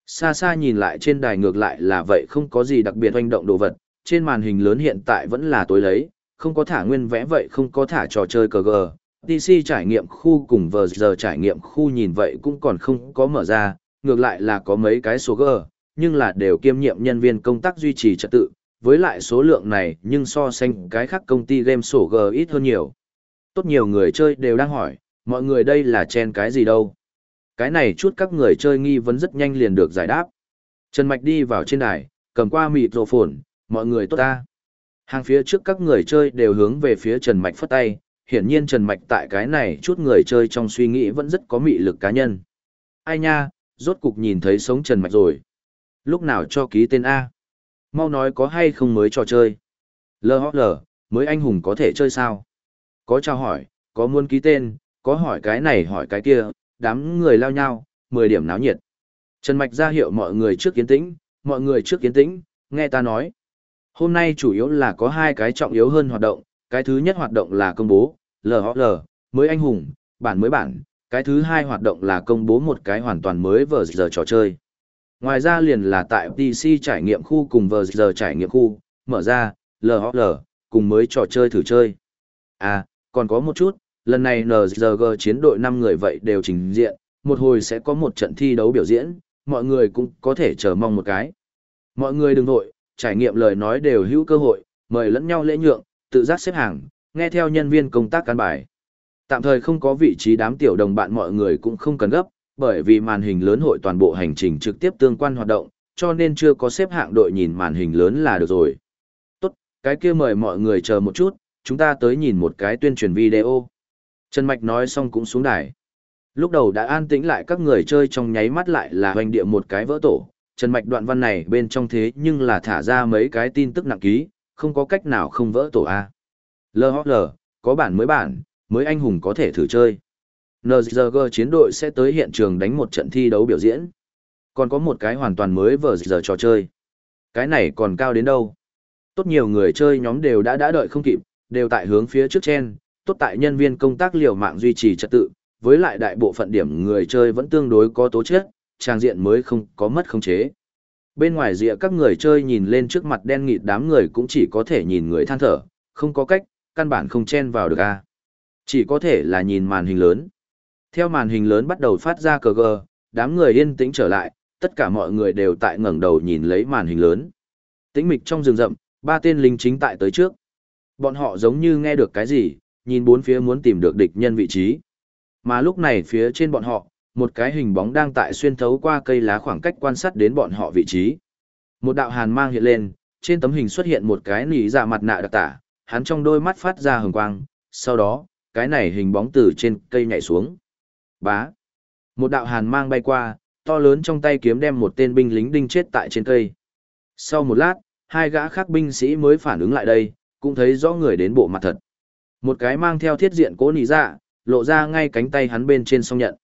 Xa xa nhìn lại trên đài ngược lại là vậy không có gì đặc biệt hoành động đồ vật, trên màn hình lớn hiện tại vẫn là tối lấy, không có thả nguyên vẽ vậy không có thả trò chơi cờ gờ. DC trải nghiệm khu cùng vờ giờ trải nghiệm khu nhìn vậy cũng còn không có mở ra, ngược lại là có mấy cái số gờ, nhưng là đều kiêm nhiệm nhân viên công tác duy trì trật tự, với lại số lượng này nhưng so sánh cái khác công ty game sổ G ít hơn nhiều. Tốt nhiều người chơi đều đang hỏi, mọi người đây là chen cái gì đâu. Cái này chút các người chơi nghi vấn rất nhanh liền được giải đáp. Trần Mạch đi vào trên đài, cầm qua mịt rộ phồn, mọi người tốt ta. Hàng phía trước các người chơi đều hướng về phía Trần Mạch phất tay, hiển nhiên Trần Mạch tại cái này chút người chơi trong suy nghĩ vẫn rất có mị lực cá nhân. Ai nha, rốt cục nhìn thấy sống Trần Mạch rồi. Lúc nào cho ký tên A? Mau nói có hay không mới trò chơi? LHL, mới anh hùng có thể chơi sao? Có trao hỏi, có muốn ký tên, có hỏi cái này hỏi cái kia, đám người lao nhau, 10 điểm náo nhiệt. Trần Mạch ra hiệu mọi người trước kiến tĩnh, mọi người trước kiến tĩnh, nghe ta nói. Hôm nay chủ yếu là có hai cái trọng yếu hơn hoạt động, cái thứ nhất hoạt động là công bố, LHL, mới anh hùng, bản mới bản, cái thứ hai hoạt động là công bố một cái hoàn toàn mới vờ giờ trò chơi. Ngoài ra liền là tại PC trải nghiệm khu cùng vờ giờ trải nghiệm khu, mở ra, LHL, cùng mới trò chơi thử chơi. À, còn có một chút, lần này NGG chiến đội 5 người vậy đều trình diện, một hồi sẽ có một trận thi đấu biểu diễn, mọi người cũng có thể chờ mong một cái. Mọi người đừng vội, trải nghiệm lời nói đều hữu cơ hội, mời lẫn nhau lễ nhượng, tự giác xếp hàng, nghe theo nhân viên công tác căn bài. Tạm thời không có vị trí đám tiểu đồng bạn mọi người cũng không cần gấp, bởi vì màn hình lớn hội toàn bộ hành trình trực tiếp tương quan hoạt động, cho nên chưa có xếp hạng đội nhìn màn hình lớn là được rồi. Tốt, cái kia mời mọi người chờ một chút, chúng ta tới nhìn một cái tuyên truyền video. Trần Mạch nói xong cũng xuống đài. Lúc đầu đã an tĩnh lại các người chơi trong nháy mắt lại là hoành địa một cái vỡ tổ, Trần Mạch đoạn văn này bên trong thế nhưng là thả ra mấy cái tin tức nặng ký, không có cách nào không vỡ tổ A. LHL, có bản mới bản, mới anh hùng có thể thử chơi. NZG chiến đội sẽ tới hiện trường đánh một trận thi đấu biểu diễn. Còn có một cái hoàn toàn mới vở giờ trò chơi. Cái này còn cao đến đâu? Tốt nhiều người chơi nhóm đều đã đã đợi không kịp, đều tại hướng phía trước trên, tốt tại nhân viên công tác liều mạng duy trì trật tự, với lại đại bộ phận điểm người chơi vẫn tương đối có tố chất, trang diện mới không có mất khống chế. Bên ngoài rìa các người chơi nhìn lên trước mặt đen nghịt đám người cũng chỉ có thể nhìn người than thở, không có cách, căn bản không chen vào được a. Chỉ có thể là nhìn màn hình lớn. Theo màn hình lớn bắt đầu phát ra cờ gờ, đám người yên tĩnh trở lại, tất cả mọi người đều tại ngẩng đầu nhìn lấy màn hình lớn. Tĩnh mịch trong rừng rậm, ba tên lính chính tại tới trước. Bọn họ giống như nghe được cái gì, nhìn bốn phía muốn tìm được địch nhân vị trí. Mà lúc này phía trên bọn họ, một cái hình bóng đang tại xuyên thấu qua cây lá khoảng cách quan sát đến bọn họ vị trí. Một đạo hàn mang hiện lên, trên tấm hình xuất hiện một cái nỉ dạ mặt nạ đặc tả, hắn trong đôi mắt phát ra hừng quang, sau đó, cái này hình bóng từ trên cây nhảy xuống. Bá. Một đạo hàn mang bay qua, to lớn trong tay kiếm đem một tên binh lính đinh chết tại trên cây. Sau một lát, hai gã khác binh sĩ mới phản ứng lại đây, cũng thấy rõ người đến bộ mặt thật. Một cái mang theo thiết diện cố nỉ dạ, lộ ra ngay cánh tay hắn bên trên song nhận.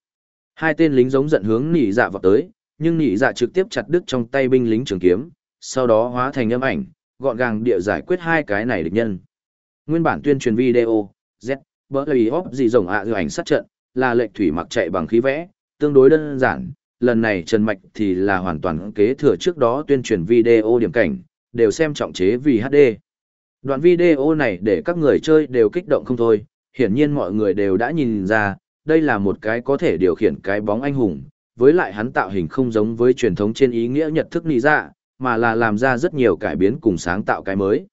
Hai tên lính giống giận hướng nỉ dạ vào tới, nhưng nỉ dạ trực tiếp chặt đứt trong tay binh lính trường kiếm, sau đó hóa thành âm ảnh, gọn gàng địa giải quyết hai cái này địch nhân. Nguyên bản tuyên truyền video, Z, bởi lì hop gì rồng ạ à ảnh sát trận, là lệnh thủy mặc chạy bằng khí vẽ, tương đối đơn giản. Lần này Trần Mạch thì là hoàn toàn kế thừa trước đó tuyên truyền video điểm cảnh, đều xem trọng chế vì HD. Đoạn video này để các người chơi đều kích động không thôi, hiển nhiên mọi người đều đã nhìn ra, đây là một cái có thể điều khiển cái bóng anh hùng, với lại hắn tạo hình không giống với truyền thống trên ý nghĩa nhận thức nị dạ, mà là làm ra rất nhiều cải biến cùng sáng tạo cái mới.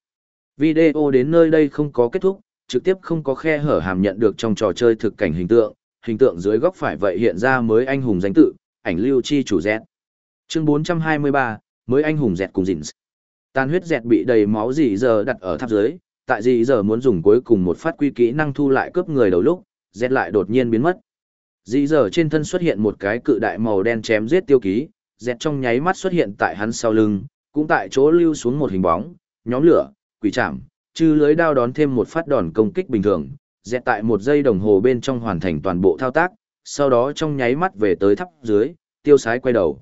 Video đến nơi đây không có kết thúc, trực tiếp không có khe hở hàm nhận được trong trò chơi thực cảnh hình tượng, hình tượng dưới góc phải vậy hiện ra mới anh hùng danh tự, ảnh lưu chi chủ dẹt. Chương 423, mới anh hùng dẹt cùng dịnh. Tàn huyết dẹt bị đầy máu dị giờ đặt ở tháp dưới, tại dị giờ muốn dùng cuối cùng một phát quy kỹ năng thu lại cướp người đầu lúc, dẹt lại đột nhiên biến mất. Dị giờ trên thân xuất hiện một cái cự đại màu đen chém giết tiêu ký, dẹt trong nháy mắt xuất hiện tại hắn sau lưng, cũng tại chỗ lưu xuống một hình bóng, nhóm lửa, quỷ chạm, chư lưới đao đón thêm một phát đòn công kích bình thường, dẹt tại một giây đồng hồ bên trong hoàn thành toàn bộ thao tác, sau đó trong nháy mắt về tới tháp dưới, tiêu sái quay đầu.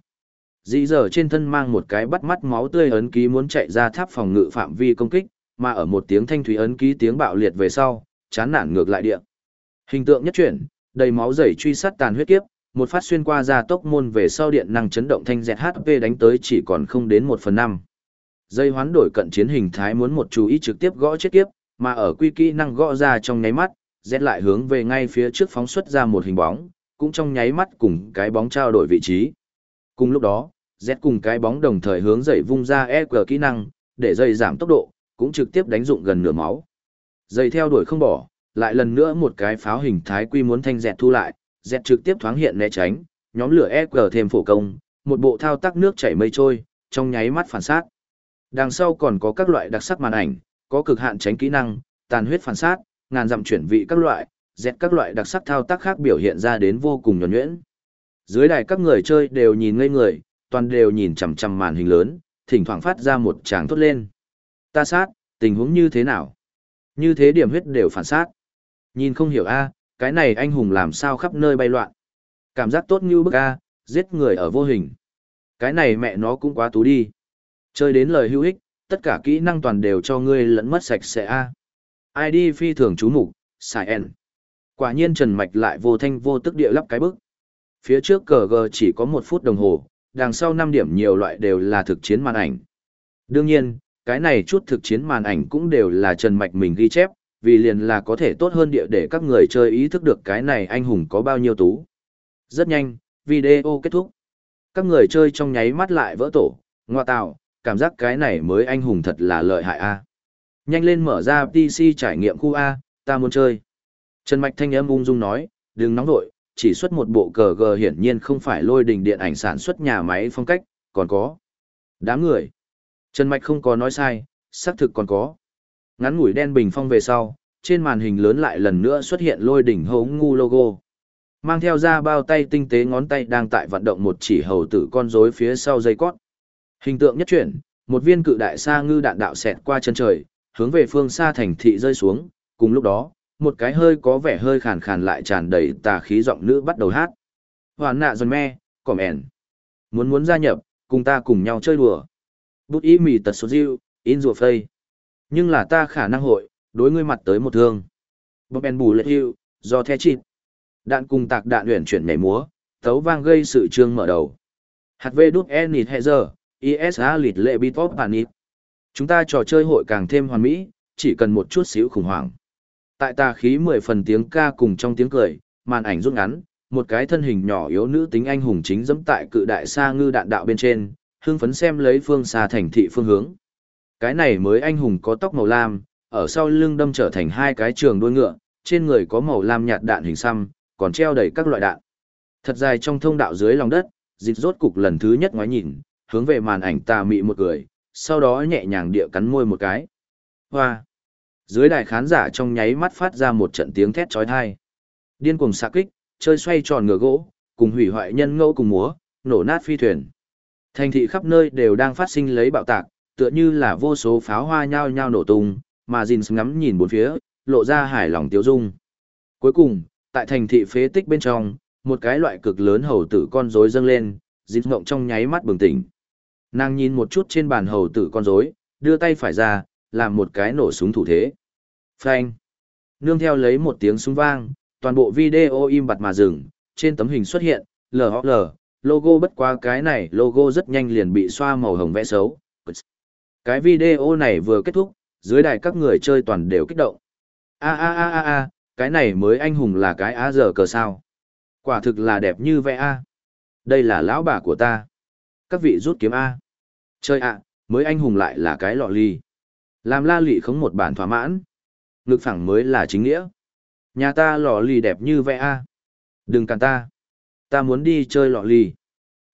Dĩ giờ trên thân mang một cái bắt mắt máu tươi ấn ký muốn chạy ra tháp phòng ngự phạm vi công kích, mà ở một tiếng thanh thủy ấn ký tiếng bạo liệt về sau, chán nản ngược lại địa. Hình tượng nhất chuyển, đầy máu rẩy truy sát tàn huyết kiếp, một phát xuyên qua ra tốc môn về sau điện năng chấn động thanh dẹt HP đánh tới chỉ còn không đến một phần năm. Dây hoán đổi cận chiến hình thái muốn một chú ý trực tiếp gõ chết kiếp, mà ở quy kỹ năng gõ ra trong nháy mắt, Z lại hướng về ngay phía trước phóng xuất ra một hình bóng, cũng trong nháy mắt cùng cái bóng trao đổi vị trí. Cùng lúc đó, Z cùng cái bóng đồng thời hướng dậy vung ra EQ kỹ năng, để dây giảm tốc độ, cũng trực tiếp đánh dụng gần nửa máu. Dây theo đuổi không bỏ, lại lần nữa một cái pháo hình thái quy muốn thanh dẹt thu lại, dẹt trực tiếp thoáng hiện né tránh, nhóm lửa EQ thêm phổ công, một bộ thao tác nước chảy mây trôi, trong nháy mắt phản sát. Đằng sau còn có các loại đặc sắc màn ảnh, có cực hạn tránh kỹ năng, tàn huyết phản sát, ngàn dặm chuyển vị các loại, dẹt các loại đặc sắc thao tác khác biểu hiện ra đến vô cùng nhuần nhuyễn. Dưới đài các người chơi đều nhìn ngây người, toàn đều nhìn chằm chằm màn hình lớn, thỉnh thoảng phát ra một tràng thốt lên. Ta sát, tình huống như thế nào? Như thế điểm huyết đều phản sát. Nhìn không hiểu a, cái này anh hùng làm sao khắp nơi bay loạn. Cảm giác tốt như bức a, giết người ở vô hình. Cái này mẹ nó cũng quá tú đi. Chơi đến lời hữu ích, tất cả kỹ năng toàn đều cho ngươi lẫn mất sạch sẽ a. ID phi thường chú mục, xài n. Quả nhiên Trần Mạch lại vô thanh vô tức địa lắp cái bức. Phía trước cờ g chỉ có một phút đồng hồ, đằng sau năm điểm nhiều loại đều là thực chiến màn ảnh. Đương nhiên, cái này chút thực chiến màn ảnh cũng đều là Trần Mạch mình ghi chép, vì liền là có thể tốt hơn địa để các người chơi ý thức được cái này anh hùng có bao nhiêu tú. Rất nhanh, video kết thúc. Các người chơi trong nháy mắt lại vỡ tổ, ngoa tạo, cảm giác cái này mới anh hùng thật là lợi hại a. Nhanh lên mở ra PC trải nghiệm khu A, ta muốn chơi. Trần Mạch thanh âm ung dung nói, đừng nóng vội, chỉ xuất một bộ cờ gờ hiển nhiên không phải lôi đình điện ảnh sản xuất nhà máy phong cách, còn có. Đám người. Trần Mạch không có nói sai, xác thực còn có. Ngắn ngủi đen bình phong về sau, trên màn hình lớn lại lần nữa xuất hiện lôi đỉnh hống ngu logo. Mang theo ra bao tay tinh tế ngón tay đang tại vận động một chỉ hầu tử con rối phía sau dây cót. Hình tượng nhất chuyển, một viên cự đại sa ngư đạn đạo xẹt qua chân trời, hướng về phương xa thành thị rơi xuống, cùng lúc đó, một cái hơi có vẻ hơi khàn khàn lại tràn đầy tà khí giọng nữ bắt đầu hát. Hoàn nạ giòn me, cỏm ẻn. Muốn muốn gia nhập, cùng ta cùng nhau chơi đùa. Bút ý mì tật số diêu, in rùa phây. Nhưng là ta khả năng hội, đối ngươi mặt tới một thương. Bọc bèn bù lệ hiệu, do the chịt. Đạn cùng tạc đạn luyện chuyển nhảy múa, tấu vang gây sự trương mở đầu. Hạt vê đút e nịt hệ giờ, ISA lịt lệ bi bóp bản ít. Chúng ta trò chơi hội càng thêm hoàn mỹ, chỉ cần một chút xíu khủng hoảng. Tại tà khí mười phần tiếng ca cùng trong tiếng cười, màn ảnh rút ngắn, một cái thân hình nhỏ yếu nữ tính anh hùng chính dẫm tại cự đại sa ngư đạn đạo bên trên, hưng phấn xem lấy phương xa thành thị phương hướng. Cái này mới anh hùng có tóc màu lam, ở sau lưng đâm trở thành hai cái trường đuôi ngựa, trên người có màu lam nhạt đạn hình xăm, còn treo đầy các loại đạn. Thật dài trong thông đạo dưới lòng đất, dịch rốt cục lần thứ nhất ngoái nhìn, hướng về màn ảnh tà mị một người, sau đó nhẹ nhàng địa cắn môi một cái. Hoa! Dưới đài khán giả trong nháy mắt phát ra một trận tiếng thét trói thai. Điên cuồng xạ kích, chơi xoay tròn ngựa gỗ, cùng hủy hoại nhân ngẫu cùng múa, nổ nát phi thuyền. Thành thị khắp nơi đều đang phát sinh lấy bạo tạc, tựa như là vô số pháo hoa nhao nhao nổ tung, mà Jin ngắm nhìn bốn phía, lộ ra hài lòng tiêu dung. Cuối cùng, tại thành thị phế tích bên trong, một cái loại cực lớn hầu tử con rối dâng lên, Jin ngộng trong nháy mắt bừng tỉnh. Nàng nhìn một chút trên bàn hầu tử con rối, đưa tay phải ra, làm một cái nổ súng thủ thế. Phanh. Nương theo lấy một tiếng súng vang, toàn bộ video im bặt mà dừng, trên tấm hình xuất hiện, LHL, logo bất quá cái này logo rất nhanh liền bị xoa màu hồng vẽ xấu. Cái video này vừa kết thúc, dưới đài các người chơi toàn đều kích động. A a a a a, cái này mới anh hùng là cái á giờ cờ sao. Quả thực là đẹp như vẽ a. Đây là lão bà của ta. Các vị rút kiếm A. Chơi ạ, mới anh hùng lại là cái lọ ly. Làm la lị khống một bản thỏa mãn. Ngực phẳng mới là chính nghĩa. Nhà ta lọ ly đẹp như vẽ A. Đừng cản ta. Ta muốn đi chơi lọ ly.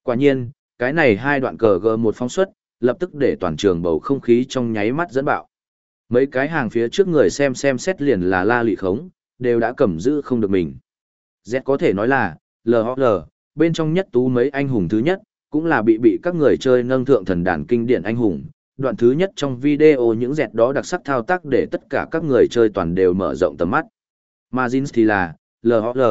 Quả nhiên, cái này hai đoạn cờ gờ một phóng xuất, lập tức để toàn trường bầu không khí trong nháy mắt dẫn bạo. Mấy cái hàng phía trước người xem xem xét liền là la lị khống, đều đã cầm giữ không được mình. Z có thể nói là, LHL, bên trong nhất tú mấy anh hùng thứ nhất, cũng là bị bị các người chơi nâng thượng thần đàn kinh điển anh hùng. Đoạn thứ nhất trong video những dẹt đó đặc sắc thao tác để tất cả các người chơi toàn đều mở rộng tầm mắt. Mà Jins thì là, LHL,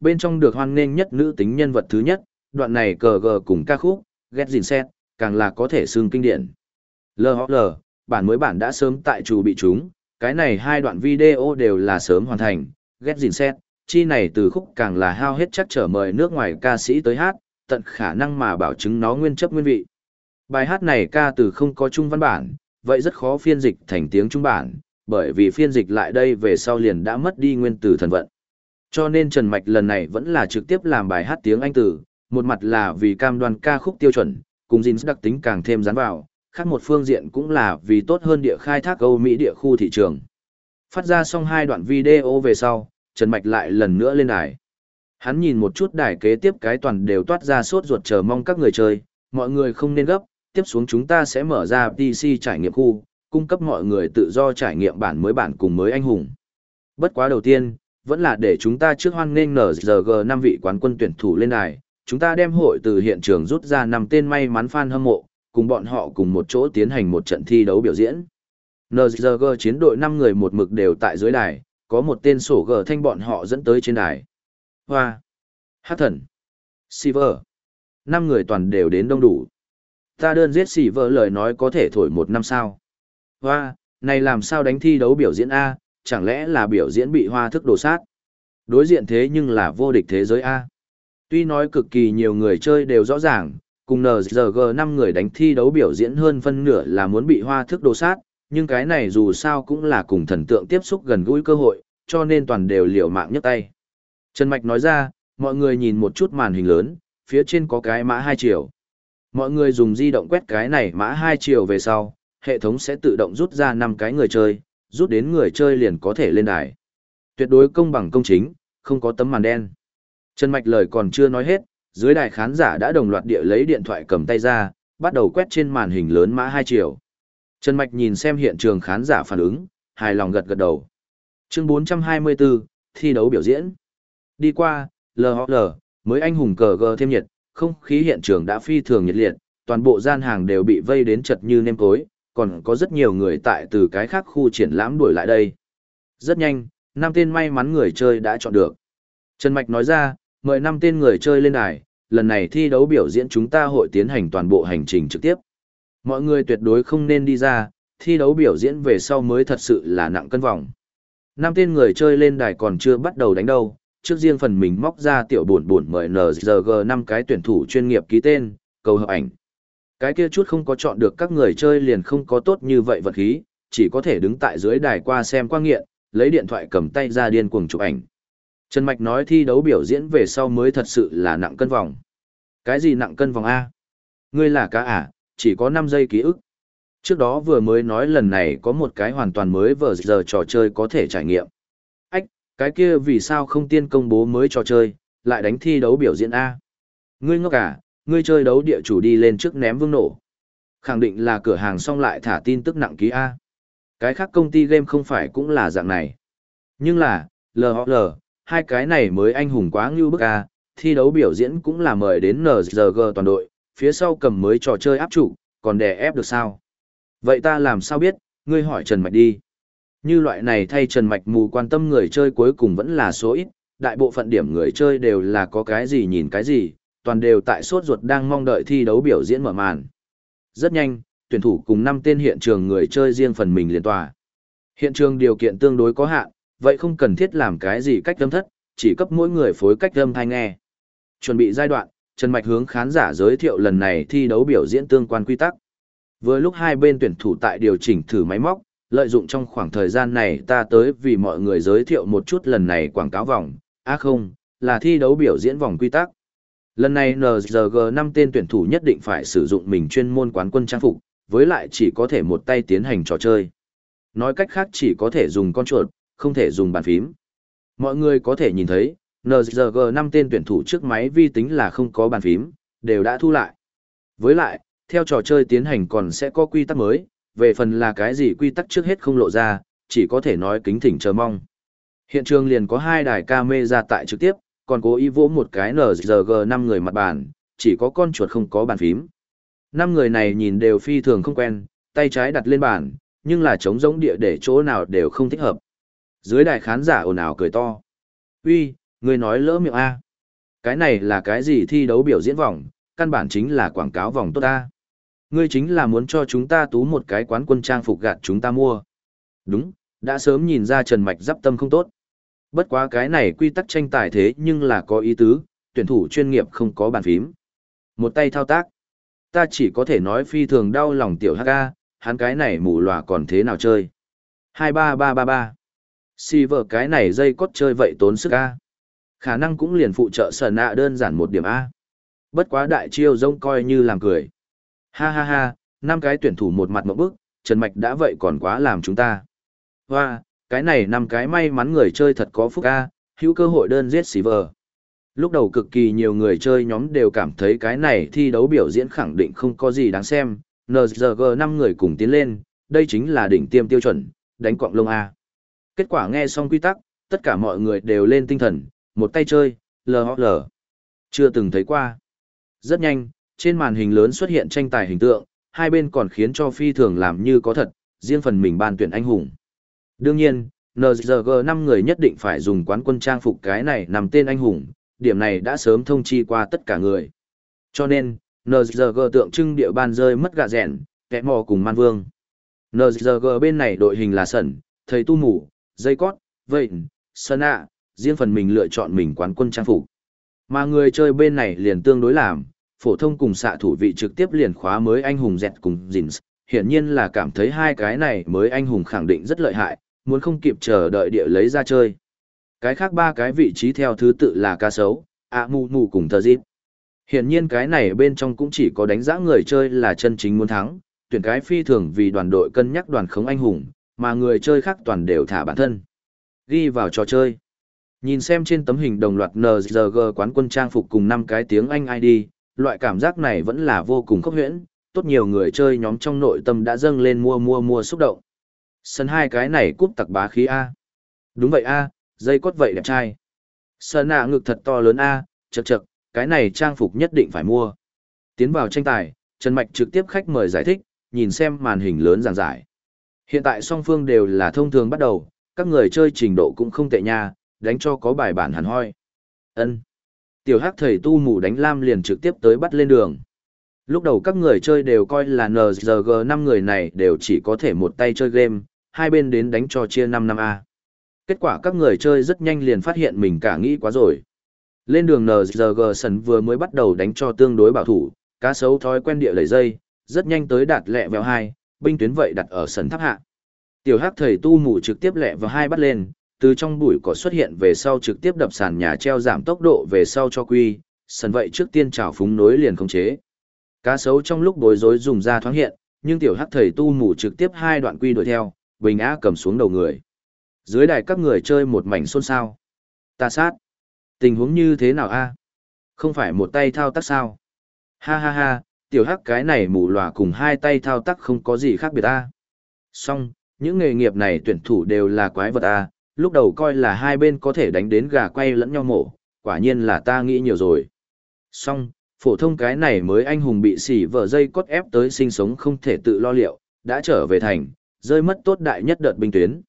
bên trong được hoan nghênh nhất nữ tính nhân vật thứ nhất, đoạn này cờ gờ cùng ca khúc, Get Jin Set, càng là có thể xương kinh điển. LHL, bản mới bản đã sớm tại chủ bị chúng, cái này hai đoạn video đều là sớm hoàn thành, Get Jin Set, chi này từ khúc càng là hao hết chắc trở mời nước ngoài ca sĩ tới hát, tận khả năng mà bảo chứng nó nguyên chấp nguyên vị. Bài hát này ca từ không có trung văn bản, vậy rất khó phiên dịch thành tiếng trung bản, bởi vì phiên dịch lại đây về sau liền đã mất đi nguyên từ thần vận. Cho nên Trần Mạch lần này vẫn là trực tiếp làm bài hát tiếng Anh từ, một mặt là vì cam đoan ca khúc tiêu chuẩn, cùng Jins đặc tính càng thêm dán vào, khác một phương diện cũng là vì tốt hơn địa khai thác Âu Mỹ địa khu thị trường. Phát ra xong hai đoạn video về sau, Trần Mạch lại lần nữa lên đài. Hắn nhìn một chút đài kế tiếp cái toàn đều toát ra sốt ruột chờ mong các người chơi, mọi người không nên gấp, tiếp xuống chúng ta sẽ mở ra PC trải nghiệm khu, cung cấp mọi người tự do trải nghiệm bản mới bản cùng mới anh hùng. Bất quá đầu tiên, vẫn là để chúng ta trước hoan nghênh NRG 5 vị quán quân tuyển thủ lên đài, chúng ta đem hội từ hiện trường rút ra 5 tên may mắn fan hâm mộ, cùng bọn họ cùng một chỗ tiến hành một trận thi đấu biểu diễn. NRG chiến đội 5 người một mực đều tại dưới đài, có một tên sổ g thanh bọn họ dẫn tới trên đài. Hoa, Hát thần, Silver. Năm người toàn đều đến đông đủ. Ta đơn giết Silver lời nói có thể thổi một năm sao. Hoa, này làm sao đánh thi đấu biểu diễn A, chẳng lẽ là biểu diễn bị hoa thức đồ sát. Đối diện thế nhưng là vô địch thế giới A. Tuy nói cực kỳ nhiều người chơi đều rõ ràng, cùng NZG 5 người đánh thi đấu biểu diễn hơn phân nửa là muốn bị hoa thức đồ sát, nhưng cái này dù sao cũng là cùng thần tượng tiếp xúc gần gũi cơ hội, cho nên toàn đều liều mạng nhấc tay. Trần Mạch nói ra, mọi người nhìn một chút màn hình lớn, phía trên có cái mã 2 chiều. Mọi người dùng di động quét cái này mã 2 chiều về sau, hệ thống sẽ tự động rút ra 5 cái người chơi, rút đến người chơi liền có thể lên đài. Tuyệt đối công bằng công chính, không có tấm màn đen. Trần Mạch lời còn chưa nói hết, dưới đài khán giả đã đồng loạt địa lấy điện thoại cầm tay ra, bắt đầu quét trên màn hình lớn mã 2 chiều. Trần Mạch nhìn xem hiện trường khán giả phản ứng, hài lòng gật gật đầu. Chương 424, thi đấu biểu diễn. Đi qua, LHL, mới anh hùng cờ gờ thêm nhiệt, không khí hiện trường đã phi thường nhiệt liệt, toàn bộ gian hàng đều bị vây đến chật như nêm cối, còn có rất nhiều người tại từ cái khác khu triển lãm đuổi lại đây. Rất nhanh, năm tên may mắn người chơi đã chọn được. Trần Mạch nói ra, mời năm tên người chơi lên đài, lần này thi đấu biểu diễn chúng ta hội tiến hành toàn bộ hành trình trực tiếp. Mọi người tuyệt đối không nên đi ra, thi đấu biểu diễn về sau mới thật sự là nặng cân vòng. Năm tên người chơi lên đài còn chưa bắt đầu đánh đâu, trước riêng phần mình móc ra tiểu buồn buồn mời NZG năm cái tuyển thủ chuyên nghiệp ký tên, cầu hợp ảnh. Cái kia chút không có chọn được các người chơi liền không có tốt như vậy vật khí, chỉ có thể đứng tại dưới đài qua xem qua nghiện, lấy điện thoại cầm tay ra điên cuồng chụp ảnh. Trần Mạch nói thi đấu biểu diễn về sau mới thật sự là nặng cân vòng. Cái gì nặng cân vòng A? Ngươi là cá à, chỉ có 5 giây ký ức. Trước đó vừa mới nói lần này có một cái hoàn toàn mới vờ giờ trò chơi có thể trải nghiệm. Cái kia vì sao không tiên công bố mới trò chơi, lại đánh thi đấu biểu diễn A? Ngươi ngốc à, ngươi chơi đấu địa chủ đi lên trước ném vương nổ. Khẳng định là cửa hàng xong lại thả tin tức nặng ký A. Cái khác công ty game không phải cũng là dạng này. Nhưng là, LHL, hai cái này mới anh hùng quá ngưu bức A, thi đấu biểu diễn cũng là mời đến NZG toàn đội, phía sau cầm mới trò chơi áp chủ, còn đè ép được sao? Vậy ta làm sao biết, ngươi hỏi Trần Mạch đi. Như loại này thay Trần Mạch mù quan tâm người chơi cuối cùng vẫn là số ít, đại bộ phận điểm người chơi đều là có cái gì nhìn cái gì, toàn đều tại sốt ruột đang mong đợi thi đấu biểu diễn mở màn. Rất nhanh, tuyển thủ cùng năm tên hiện trường người chơi riêng phần mình liên tòa. Hiện trường điều kiện tương đối có hạn, vậy không cần thiết làm cái gì cách âm thất, chỉ cấp mỗi người phối cách âm thanh nghe. Chuẩn bị giai đoạn, Trần Mạch hướng khán giả giới thiệu lần này thi đấu biểu diễn tương quan quy tắc. Vừa lúc hai bên tuyển thủ tại điều chỉnh thử máy móc, lợi dụng trong khoảng thời gian này ta tới vì mọi người giới thiệu một chút lần này quảng cáo vòng, à không, là thi đấu biểu diễn vòng quy tắc. Lần này NZG 5 tên tuyển thủ nhất định phải sử dụng mình chuyên môn quán quân trang phục, với lại chỉ có thể một tay tiến hành trò chơi. Nói cách khác chỉ có thể dùng con chuột, không thể dùng bàn phím. Mọi người có thể nhìn thấy, NZG 5 tên tuyển thủ trước máy vi tính là không có bàn phím, đều đã thu lại. Với lại, theo trò chơi tiến hành còn sẽ có quy tắc mới, về phần là cái gì quy tắc trước hết không lộ ra, chỉ có thể nói kính thỉnh chờ mong. Hiện trường liền có hai đài camera tại trực tiếp, còn cố ý vỗ một cái NZG 5 người mặt bàn, chỉ có con chuột không có bàn phím. Năm người này nhìn đều phi thường không quen, tay trái đặt lên bàn, nhưng là trống giống địa để chỗ nào đều không thích hợp. Dưới đài khán giả ồn ào cười to. Uy, người nói lỡ miệng A. Cái này là cái gì thi đấu biểu diễn vòng, căn bản chính là quảng cáo vòng tốt A. Ngươi chính là muốn cho chúng ta tú một cái quán quân trang phục gạt chúng ta mua. Đúng, đã sớm nhìn ra Trần Mạch giáp tâm không tốt. Bất quá cái này quy tắc tranh tài thế nhưng là có ý tứ, tuyển thủ chuyên nghiệp không có bàn phím. Một tay thao tác. Ta chỉ có thể nói phi thường đau lòng tiểu HK, hắn cái này mù lòa còn thế nào chơi. 23333. Si vợ cái này dây cốt chơi vậy tốn sức A. Khả năng cũng liền phụ trợ sở nạ đơn giản một điểm A. Bất quá đại chiêu rông coi như làm cười. Ha ha ha, năm cái tuyển thủ một mặt một bức, Trần Mạch đã vậy còn quá làm chúng ta. Hoa, cái này năm cái may mắn người chơi thật có phúc A, hữu cơ hội đơn giết xì vờ. Lúc đầu cực kỳ nhiều người chơi nhóm đều cảm thấy cái này thi đấu biểu diễn khẳng định không có gì đáng xem, NZG 5 người cùng tiến lên, đây chính là đỉnh tiêm tiêu chuẩn, đánh quạng lông A. Kết quả nghe xong quy tắc, tất cả mọi người đều lên tinh thần, một tay chơi, LHL. Chưa từng thấy qua. Rất nhanh, trên màn hình lớn xuất hiện tranh tài hình tượng, hai bên còn khiến cho phi thường làm như có thật, riêng phần mình ban tuyển anh hùng. Đương nhiên, NZG 5 người nhất định phải dùng quán quân trang phục cái này nằm tên anh hùng, điểm này đã sớm thông chi qua tất cả người. Cho nên, NZG tượng trưng địa bàn rơi mất gạ rẹn, kẻ mò cùng man vương. NZG bên này đội hình là sẩn, thầy tu mù, dây cót, vậy, sơn ạ, riêng phần mình lựa chọn mình quán quân trang phục. Mà người chơi bên này liền tương đối làm, phổ thông cùng xạ thủ vị trực tiếp liền khóa mới anh hùng dẹt cùng Jins, hiển nhiên là cảm thấy hai cái này mới anh hùng khẳng định rất lợi hại, muốn không kịp chờ đợi địa lấy ra chơi. Cái khác ba cái vị trí theo thứ tự là ca sấu, ạ mù mù cùng thờ dịp. Hiển nhiên cái này bên trong cũng chỉ có đánh giá người chơi là chân chính muốn thắng, tuyển cái phi thường vì đoàn đội cân nhắc đoàn khống anh hùng, mà người chơi khác toàn đều thả bản thân. Ghi vào trò chơi. Nhìn xem trên tấm hình đồng loạt NZG quán quân trang phục cùng năm cái tiếng Anh ID, loại cảm giác này vẫn là vô cùng khốc huyễn, tốt nhiều người chơi nhóm trong nội tâm đã dâng lên mua mua mua xúc động. Sân hai cái này cúp tặc bá khí A. Đúng vậy A, dây cốt vậy đẹp trai. Sơn nạ ngực thật to lớn A, chật chật, cái này trang phục nhất định phải mua. Tiến vào tranh tài, Trần Mạch trực tiếp khách mời giải thích, nhìn xem màn hình lớn giảng giải. Hiện tại song phương đều là thông thường bắt đầu, các người chơi trình độ cũng không tệ nha, đánh cho có bài bản hẳn hoi. Ân. Tiểu Hắc thầy tu mù đánh lam liền trực tiếp tới bắt lên đường. Lúc đầu các người chơi đều coi là NGG 5 người này đều chỉ có thể một tay chơi game, hai bên đến đánh cho chia 5 năm A. Kết quả các người chơi rất nhanh liền phát hiện mình cả nghĩ quá rồi. Lên đường NGG sần vừa mới bắt đầu đánh cho tương đối bảo thủ, cá sấu thói quen địa lấy dây, rất nhanh tới đạt lẹ vẹo hai, binh tuyến vậy đặt ở sần tháp hạ. Tiểu hắc thầy tu mù trực tiếp lẹ vào hai bắt lên, từ trong bụi cỏ xuất hiện về sau trực tiếp đập sàn nhà treo giảm tốc độ về sau cho quy, sân vậy trước tiên trào phúng nối liền không chế. Cá sấu trong lúc bối rối dùng ra thoáng hiện, nhưng tiểu hắc thầy tu mù trực tiếp hai đoạn quy đuổi theo, bình á cầm xuống đầu người. Dưới đài các người chơi một mảnh xôn xao. Ta sát. Tình huống như thế nào a? Không phải một tay thao tác sao? Ha ha ha, tiểu hắc cái này mù lòa cùng hai tay thao tác không có gì khác biệt a. Song, những nghề nghiệp này tuyển thủ đều là quái vật a, lúc đầu coi là hai bên có thể đánh đến gà quay lẫn nhau mổ, quả nhiên là ta nghĩ nhiều rồi. Song, phổ thông cái này mới anh hùng bị xỉ vở dây cốt ép tới sinh sống không thể tự lo liệu, đã trở về thành, rơi mất tốt đại nhất đợt binh tuyến.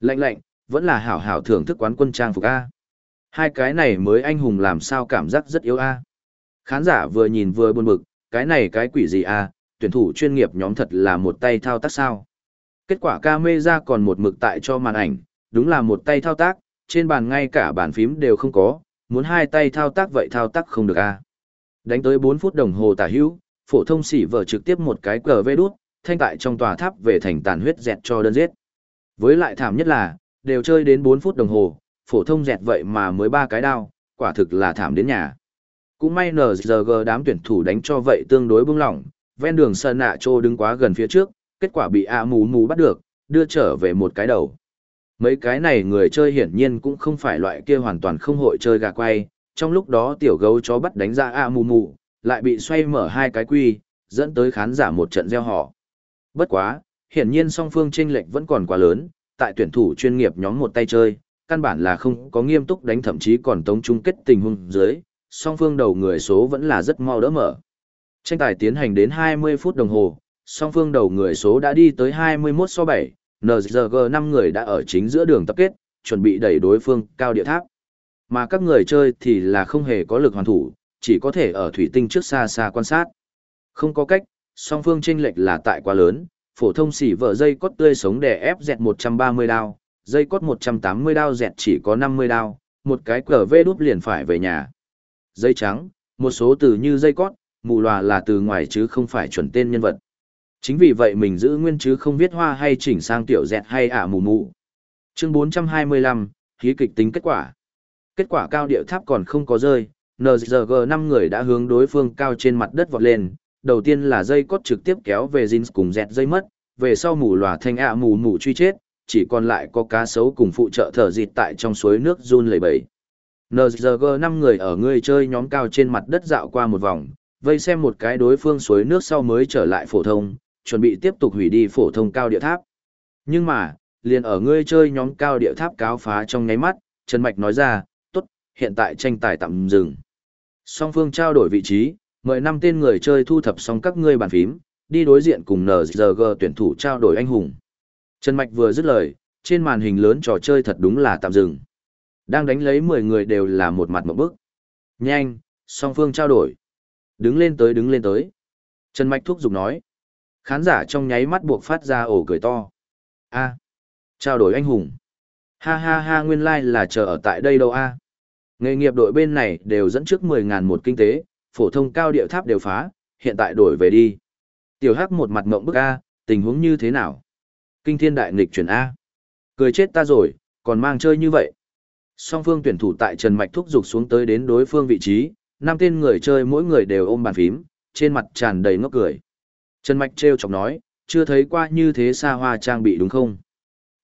Lạnh lạnh, vẫn là hảo hảo thưởng thức quán quân trang phục A. Hai cái này mới anh hùng làm sao cảm giác rất yếu A. Khán giả vừa nhìn vừa buồn bực, cái này cái quỷ gì A, tuyển thủ chuyên nghiệp nhóm thật là một tay thao tác sao. Kết quả ca mê ra còn một mực tại cho màn ảnh, đúng là một tay thao tác, trên bàn ngay cả bàn phím đều không có, muốn hai tay thao tác vậy thao tác không được a. Đánh tới 4 phút đồng hồ tả hữu, phổ thông xỉ vở trực tiếp một cái cờ vê đút, thanh tại trong tòa tháp về thành tàn huyết dẹt cho đơn giết. Với lại thảm nhất là, đều chơi đến 4 phút đồng hồ, phổ thông dẹt vậy mà mới ba cái đao, quả thực là thảm đến nhà. Cũng may NZG đám tuyển thủ đánh cho vậy tương đối bưng lỏng, ven đường sơn nạ trô đứng quá gần phía trước, kết quả bị A mù mù bắt được, đưa trở về một cái đầu. Mấy cái này người chơi hiển nhiên cũng không phải loại kia hoàn toàn không hội chơi gà quay, trong lúc đó tiểu gấu chó bắt đánh ra A mù mù, lại bị xoay mở hai cái quy, dẫn tới khán giả một trận gieo họ. Bất quá, hiển nhiên song phương chênh lệch vẫn còn quá lớn, tại tuyển thủ chuyên nghiệp nhóm một tay chơi, căn bản là không có nghiêm túc đánh thậm chí còn tống chung kết tình huống dưới, song phương đầu người số vẫn là rất mau đỡ mở. Tranh tài tiến hành đến 20 phút đồng hồ, song phương đầu người số đã đi tới 21 so 7, NZG 5 người đã ở chính giữa đường tập kết, chuẩn bị đẩy đối phương cao địa tháp. Mà các người chơi thì là không hề có lực hoàn thủ, chỉ có thể ở thủy tinh trước xa xa quan sát. Không có cách, song phương chênh lệch là tại quá lớn, phổ thông xỉ vợ dây cốt tươi sống đè ép dẹt 130 đao, dây cốt 180 đao dẹt chỉ có 50 đao, một cái cờ vê đút liền phải về nhà. Dây trắng, một số từ như dây cốt, mù lòa là từ ngoài chứ không phải chuẩn tên nhân vật. Chính vì vậy mình giữ nguyên chứ không viết hoa hay chỉnh sang tiểu dẹt hay ả mù mù. Chương 425, khí kịch tính kết quả. Kết quả cao điệu tháp còn không có rơi, NZG 5 người đã hướng đối phương cao trên mặt đất vọt lên. Đầu tiên là dây cốt trực tiếp kéo về Jin cùng dẹt dây mất, về sau mù lòa thanh ả mù mù truy chết, chỉ còn lại có cá sấu cùng phụ trợ thở dịt tại trong suối nước run lầy bầy. NZG 5 người ở người chơi nhóm cao trên mặt đất dạo qua một vòng, vây xem một cái đối phương suối nước sau mới trở lại phổ thông, chuẩn bị tiếp tục hủy đi phổ thông cao địa tháp. Nhưng mà, liền ở ngươi chơi nhóm cao địa tháp cáo phá trong nháy mắt, Trần Mạch nói ra, tốt, hiện tại tranh tài tạm dừng. Song phương trao đổi vị trí, mời năm tên người chơi thu thập xong các ngươi bàn phím, đi đối diện cùng NGG tuyển thủ trao đổi anh hùng. Trần Mạch vừa dứt lời, trên màn hình lớn trò chơi thật đúng là tạm dừng. Đang đánh lấy 10 người đều là một mặt một bức. Nhanh, song phương trao đổi. Đứng lên tới đứng lên tới. Trần Mạch thúc giục nói. Khán giả trong nháy mắt buộc phát ra ổ cười to. a trao đổi anh hùng. Ha ha ha nguyên lai like là chờ ở tại đây đâu a Nghề nghiệp đội bên này đều dẫn trước 10.000 một kinh tế, phổ thông cao địa tháp đều phá, hiện tại đổi về đi. Tiểu Hắc một mặt ngộng bức A, tình huống như thế nào? Kinh thiên đại nghịch chuyển A. Cười chết ta rồi, còn mang chơi như vậy. Song phương tuyển thủ tại Trần Mạch thúc giục xuống tới đến đối phương vị trí, năm tên người chơi mỗi người đều ôm bàn phím, trên mặt tràn đầy ngốc cười. Trần Mạch trêu chọc nói, chưa thấy qua như thế xa hoa trang bị đúng không?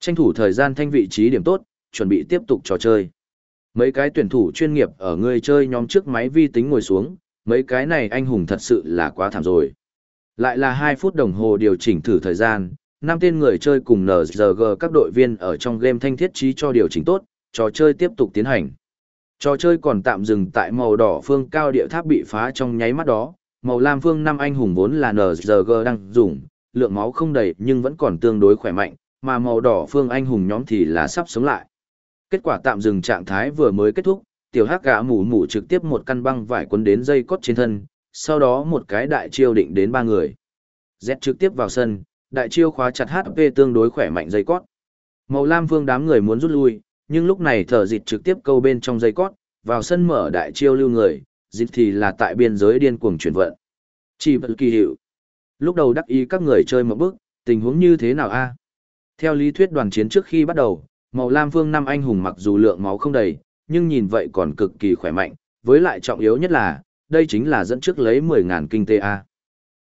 Tranh thủ thời gian thanh vị trí điểm tốt, chuẩn bị tiếp tục trò chơi. Mấy cái tuyển thủ chuyên nghiệp ở người chơi nhóm trước máy vi tính ngồi xuống, mấy cái này anh hùng thật sự là quá thảm rồi. Lại là 2 phút đồng hồ điều chỉnh thử thời gian, năm tên người chơi cùng NRG các đội viên ở trong game thanh thiết trí cho điều chỉnh tốt, trò chơi tiếp tục tiến hành. Trò chơi còn tạm dừng tại màu đỏ phương cao địa tháp bị phá trong nháy mắt đó, Màu lam phương năm anh hùng vốn là NZG đang dùng, lượng máu không đầy nhưng vẫn còn tương đối khỏe mạnh, mà màu đỏ phương anh hùng nhóm thì là sắp sống lại. Kết quả tạm dừng trạng thái vừa mới kết thúc, tiểu hắc gã mù mù trực tiếp một căn băng vải quấn đến dây cốt trên thân, sau đó một cái đại chiêu định đến ba người. Z trực tiếp vào sân, đại chiêu khóa chặt HP tương đối khỏe mạnh dây cốt. Màu lam vương đám người muốn rút lui, nhưng lúc này thở dịt trực tiếp câu bên trong dây cốt, vào sân mở đại chiêu lưu người, dịp thì là tại biên giới điên cuồng chuyển vận. Chỉ vận kỳ hiệu. Lúc đầu đắc ý các người chơi một bước, tình huống như thế nào a? Theo lý thuyết đoàn chiến trước khi bắt đầu, màu lam vương năm anh hùng mặc dù lượng máu không đầy, nhưng nhìn vậy còn cực kỳ khỏe mạnh, với lại trọng yếu nhất là, đây chính là dẫn trước lấy 10.000 kinh tế A.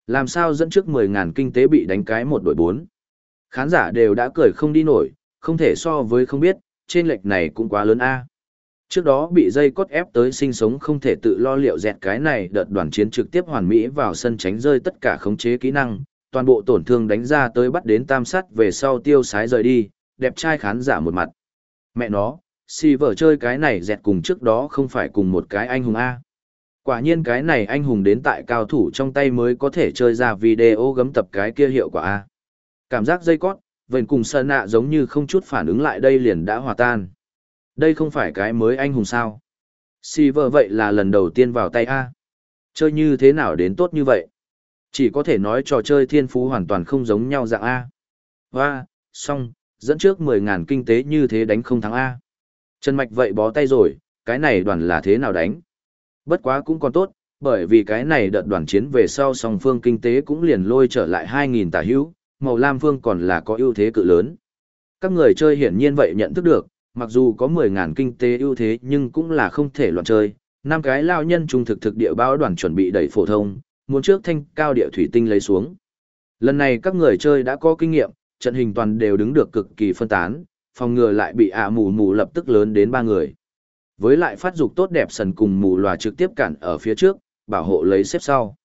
Làm sao dẫn trước 10.000 kinh tế bị đánh cái một đội 4? Khán giả đều đã cười không đi nổi, không thể so với không biết, trên lệch này cũng quá lớn A. Trước đó bị dây cốt ép tới sinh sống không thể tự lo liệu dẹt cái này đợt đoàn chiến trực tiếp hoàn mỹ vào sân tránh rơi tất cả khống chế kỹ năng, toàn bộ tổn thương đánh ra tới bắt đến tam sát về sau tiêu sái rời đi, đẹp trai khán giả một mặt. Mẹ nó, si vợ chơi cái này dẹt cùng trước đó không phải cùng một cái anh hùng A. Quả nhiên cái này anh hùng đến tại cao thủ trong tay mới có thể chơi ra video gấm tập cái kia hiệu quả A. Cảm giác dây cót, vệnh cùng sơn nạ giống như không chút phản ứng lại đây liền đã hòa tan. Đây không phải cái mới anh hùng sao. Si vợ vậy là lần đầu tiên vào tay A. Chơi như thế nào đến tốt như vậy? Chỉ có thể nói trò chơi thiên phú hoàn toàn không giống nhau dạng A. Và, xong, dẫn trước 10.000 kinh tế như thế đánh không thắng A. Trần Mạch vậy bó tay rồi, cái này đoàn là thế nào đánh? Bất quá cũng còn tốt, bởi vì cái này đợt đoàn chiến về sau song phương kinh tế cũng liền lôi trở lại 2.000 tả hữu, màu lam phương còn là có ưu thế cự lớn. Các người chơi hiển nhiên vậy nhận thức được, mặc dù có 10.000 kinh tế ưu thế nhưng cũng là không thể loạn chơi. Năm cái lao nhân trung thực thực địa báo đoàn chuẩn bị đẩy phổ thông, muốn trước thanh cao địa thủy tinh lấy xuống. Lần này các người chơi đã có kinh nghiệm, trận hình toàn đều đứng được cực kỳ phân tán, phòng ngừa lại bị ạ mù mù lập tức lớn đến ba người. Với lại phát dục tốt đẹp sần cùng mù lòa trực tiếp cản ở phía trước, bảo hộ lấy xếp sau.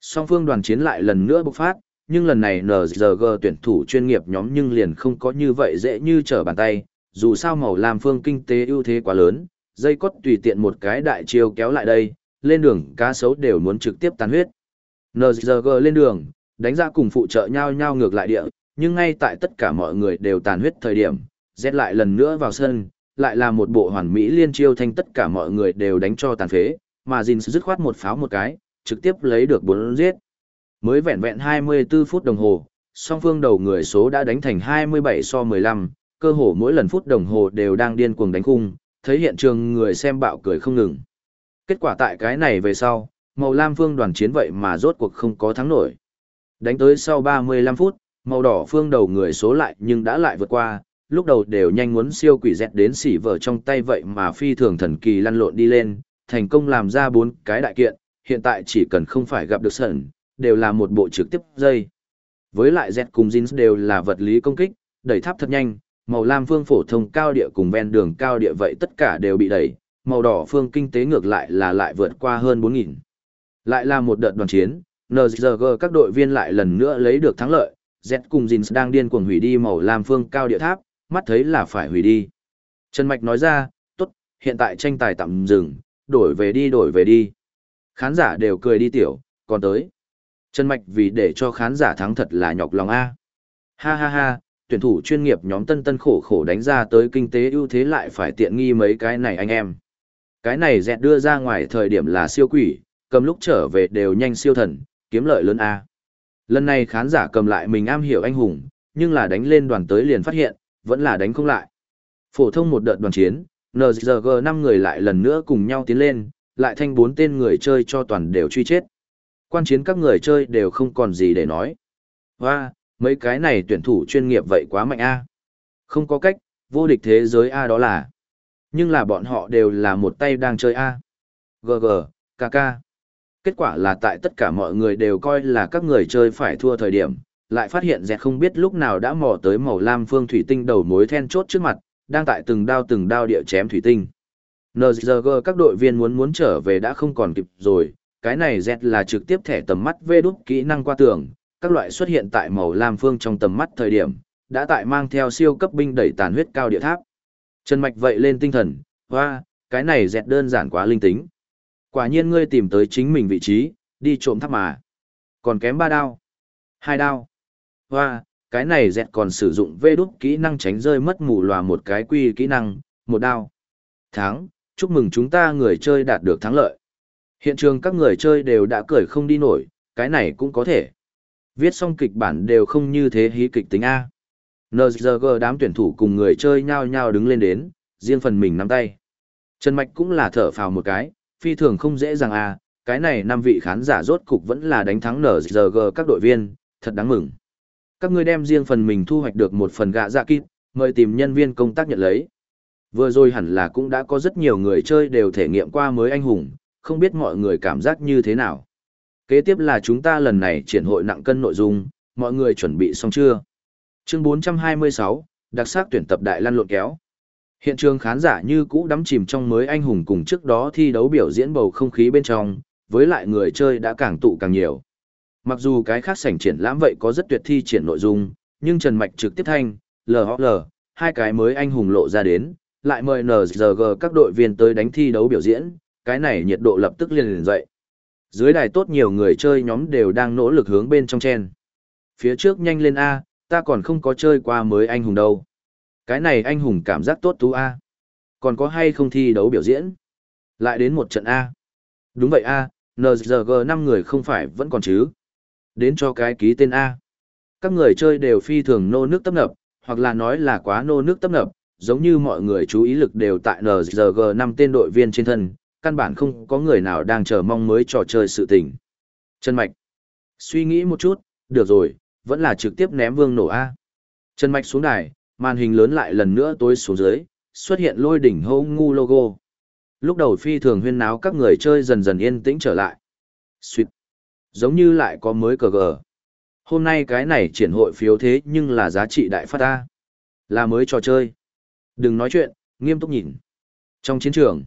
Song phương đoàn chiến lại lần nữa bộc phát, nhưng lần này NGG tuyển thủ chuyên nghiệp nhóm nhưng liền không có như vậy dễ như trở bàn tay, dù sao màu làm phương kinh tế ưu thế quá lớn, dây cốt tùy tiện một cái đại chiêu kéo lại đây, lên đường cá sấu đều muốn trực tiếp tàn huyết. NZG lên đường, đánh ra cùng phụ trợ nhau nhau ngược lại địa, nhưng ngay tại tất cả mọi người đều tàn huyết thời điểm, Z lại lần nữa vào sân, lại là một bộ hoàn mỹ liên chiêu thanh tất cả mọi người đều đánh cho tàn phế, mà Jin dứt khoát một pháo một cái, trực tiếp lấy được bốn giết. Mới vẹn vẹn 24 phút đồng hồ, song phương đầu người số đã đánh thành 27 so 15, cơ hồ mỗi lần phút đồng hồ đều đang điên cuồng đánh khung, thấy hiện trường người xem bạo cười không ngừng. Kết quả tại cái này về sau, màu lam phương đoàn chiến vậy mà rốt cuộc không có thắng nổi. Đánh tới sau 35 phút, màu đỏ phương đầu người số lại nhưng đã lại vượt qua, lúc đầu đều nhanh muốn siêu quỷ dẹt đến xỉ vở trong tay vậy mà phi thường thần kỳ lăn lộn đi lên, thành công làm ra bốn cái đại kiện, hiện tại chỉ cần không phải gặp được sẩn, đều là một bộ trực tiếp dây. Với lại dẹt cùng Jin đều là vật lý công kích, đẩy tháp thật nhanh, màu lam phương phổ thông cao địa cùng ven đường cao địa vậy tất cả đều bị đẩy, màu đỏ phương kinh tế ngược lại là lại vượt qua hơn 4.000. Lại là một đợt đoàn chiến, NZG các đội viên lại lần nữa lấy được thắng lợi, Z cùng Jin đang điên cuồng hủy đi màu lam phương cao địa tháp, mắt thấy là phải hủy đi. Trần Mạch nói ra, tốt, hiện tại tranh tài tạm dừng, đổi về đi đổi về đi. Khán giả đều cười đi tiểu, còn tới. Trần Mạch vì để cho khán giả thắng thật là nhọc lòng A. Ha ha ha, tuyển thủ chuyên nghiệp nhóm tân tân khổ khổ đánh ra tới kinh tế ưu thế lại phải tiện nghi mấy cái này anh em. Cái này dẹt đưa ra ngoài thời điểm là siêu quỷ, cầm lúc trở về đều nhanh siêu thần, kiếm lợi lớn A. Lần này khán giả cầm lại mình am hiểu anh hùng, nhưng là đánh lên đoàn tới liền phát hiện, vẫn là đánh không lại. Phổ thông một đợt đoàn chiến, NZG 5 người lại lần nữa cùng nhau tiến lên, lại thanh bốn tên người chơi cho toàn đều truy chết. Quan chiến các người chơi đều không còn gì để nói. Và, mấy cái này tuyển thủ chuyên nghiệp vậy quá mạnh a Không có cách, vô địch thế giới A đó là. Nhưng là bọn họ đều là một tay đang chơi A. GG, KK. Kết quả là tại tất cả mọi người đều coi là các người chơi phải thua thời điểm, lại phát hiện dẹt không biết lúc nào đã mò tới màu lam phương thủy tinh đầu mối then chốt trước mặt, đang tại từng đao từng đao địa chém thủy tinh. nzg các đội viên muốn muốn trở về đã không còn kịp rồi, cái này dẹt là trực tiếp thẻ tầm mắt vê đúc kỹ năng qua tường, các loại xuất hiện tại màu lam phương trong tầm mắt thời điểm, đã tại mang theo siêu cấp binh đẩy tàn huyết cao địa tháp. Trần Mạch vậy lên tinh thần, hoa, cái này dẹt đơn giản quá linh tính. Quả nhiên ngươi tìm tới chính mình vị trí, đi trộm tháp mà. Còn kém ba đao. Hai đao. Hoa, cái này dẹt còn sử dụng vê đúc kỹ năng tránh rơi mất mù lòa một cái quy kỹ năng, một đao. Thắng, chúc mừng chúng ta người chơi đạt được thắng lợi. Hiện trường các người chơi đều đã cười không đi nổi, cái này cũng có thể. Viết xong kịch bản đều không như thế hí kịch tính A. NZG đám tuyển thủ cùng người chơi nhao nhao đứng lên đến, riêng phần mình nắm tay. Trần Mạch cũng là thở phào một cái, phi thường không dễ dàng A, cái này năm vị khán giả rốt cục vẫn là đánh thắng NZG các đội viên, thật đáng mừng. Các ngươi đem riêng phần mình thu hoạch được một phần gạ dạ kít, mời tìm nhân viên công tác nhận lấy. Vừa rồi hẳn là cũng đã có rất nhiều người chơi đều thể nghiệm qua mới anh hùng, không biết mọi người cảm giác như thế nào. Kế tiếp là chúng ta lần này triển hội nặng cân nội dung, mọi người chuẩn bị xong chưa? Chương 426, đặc sắc tuyển tập đại lăn lộn kéo. Hiện trường khán giả như cũ đắm chìm trong mới anh hùng cùng trước đó thi đấu biểu diễn bầu không khí bên trong, với lại người chơi đã càng tụ càng nhiều. Mặc dù cái khác sảnh triển lãm vậy có rất tuyệt thi triển nội dung, nhưng Trần Mạch trực tiếp thanh, LHL, hai cái mới anh hùng lộ ra đến, lại mời NZG các đội viên tới đánh thi đấu biểu diễn, cái này nhiệt độ lập tức liền liền dậy. Dưới đài tốt nhiều người chơi nhóm đều đang nỗ lực hướng bên trong chen. Phía trước nhanh lên A, ta còn không có chơi qua mới anh hùng đâu. Cái này anh hùng cảm giác tốt tú A. Còn có hay không thi đấu biểu diễn? Lại đến một trận A. Đúng vậy A, NZG 5 người không phải vẫn còn chứ. Đến cho cái ký tên A. Các người chơi đều phi thường nô nước tấp nập, hoặc là nói là quá nô nước tấp nập, giống như mọi người chú ý lực đều tại NZG 5 tên đội viên trên thân, căn bản không có người nào đang chờ mong mới trò chơi sự tình. Trần Mạch. Suy nghĩ một chút, được rồi, vẫn là trực tiếp ném vương nổ A. Trần Mạch xuống đài, màn hình lớn lại lần nữa tối xuống dưới, xuất hiện lôi đỉnh hô ngu logo. Lúc đầu phi thường huyên náo các người chơi dần dần yên tĩnh trở lại. Sweet. Giống như lại có mới cờ gờ. Hôm nay cái này triển hội phiếu thế nhưng là giá trị đại phát A. Là mới trò chơi. Đừng nói chuyện, nghiêm túc nhìn. Trong chiến trường,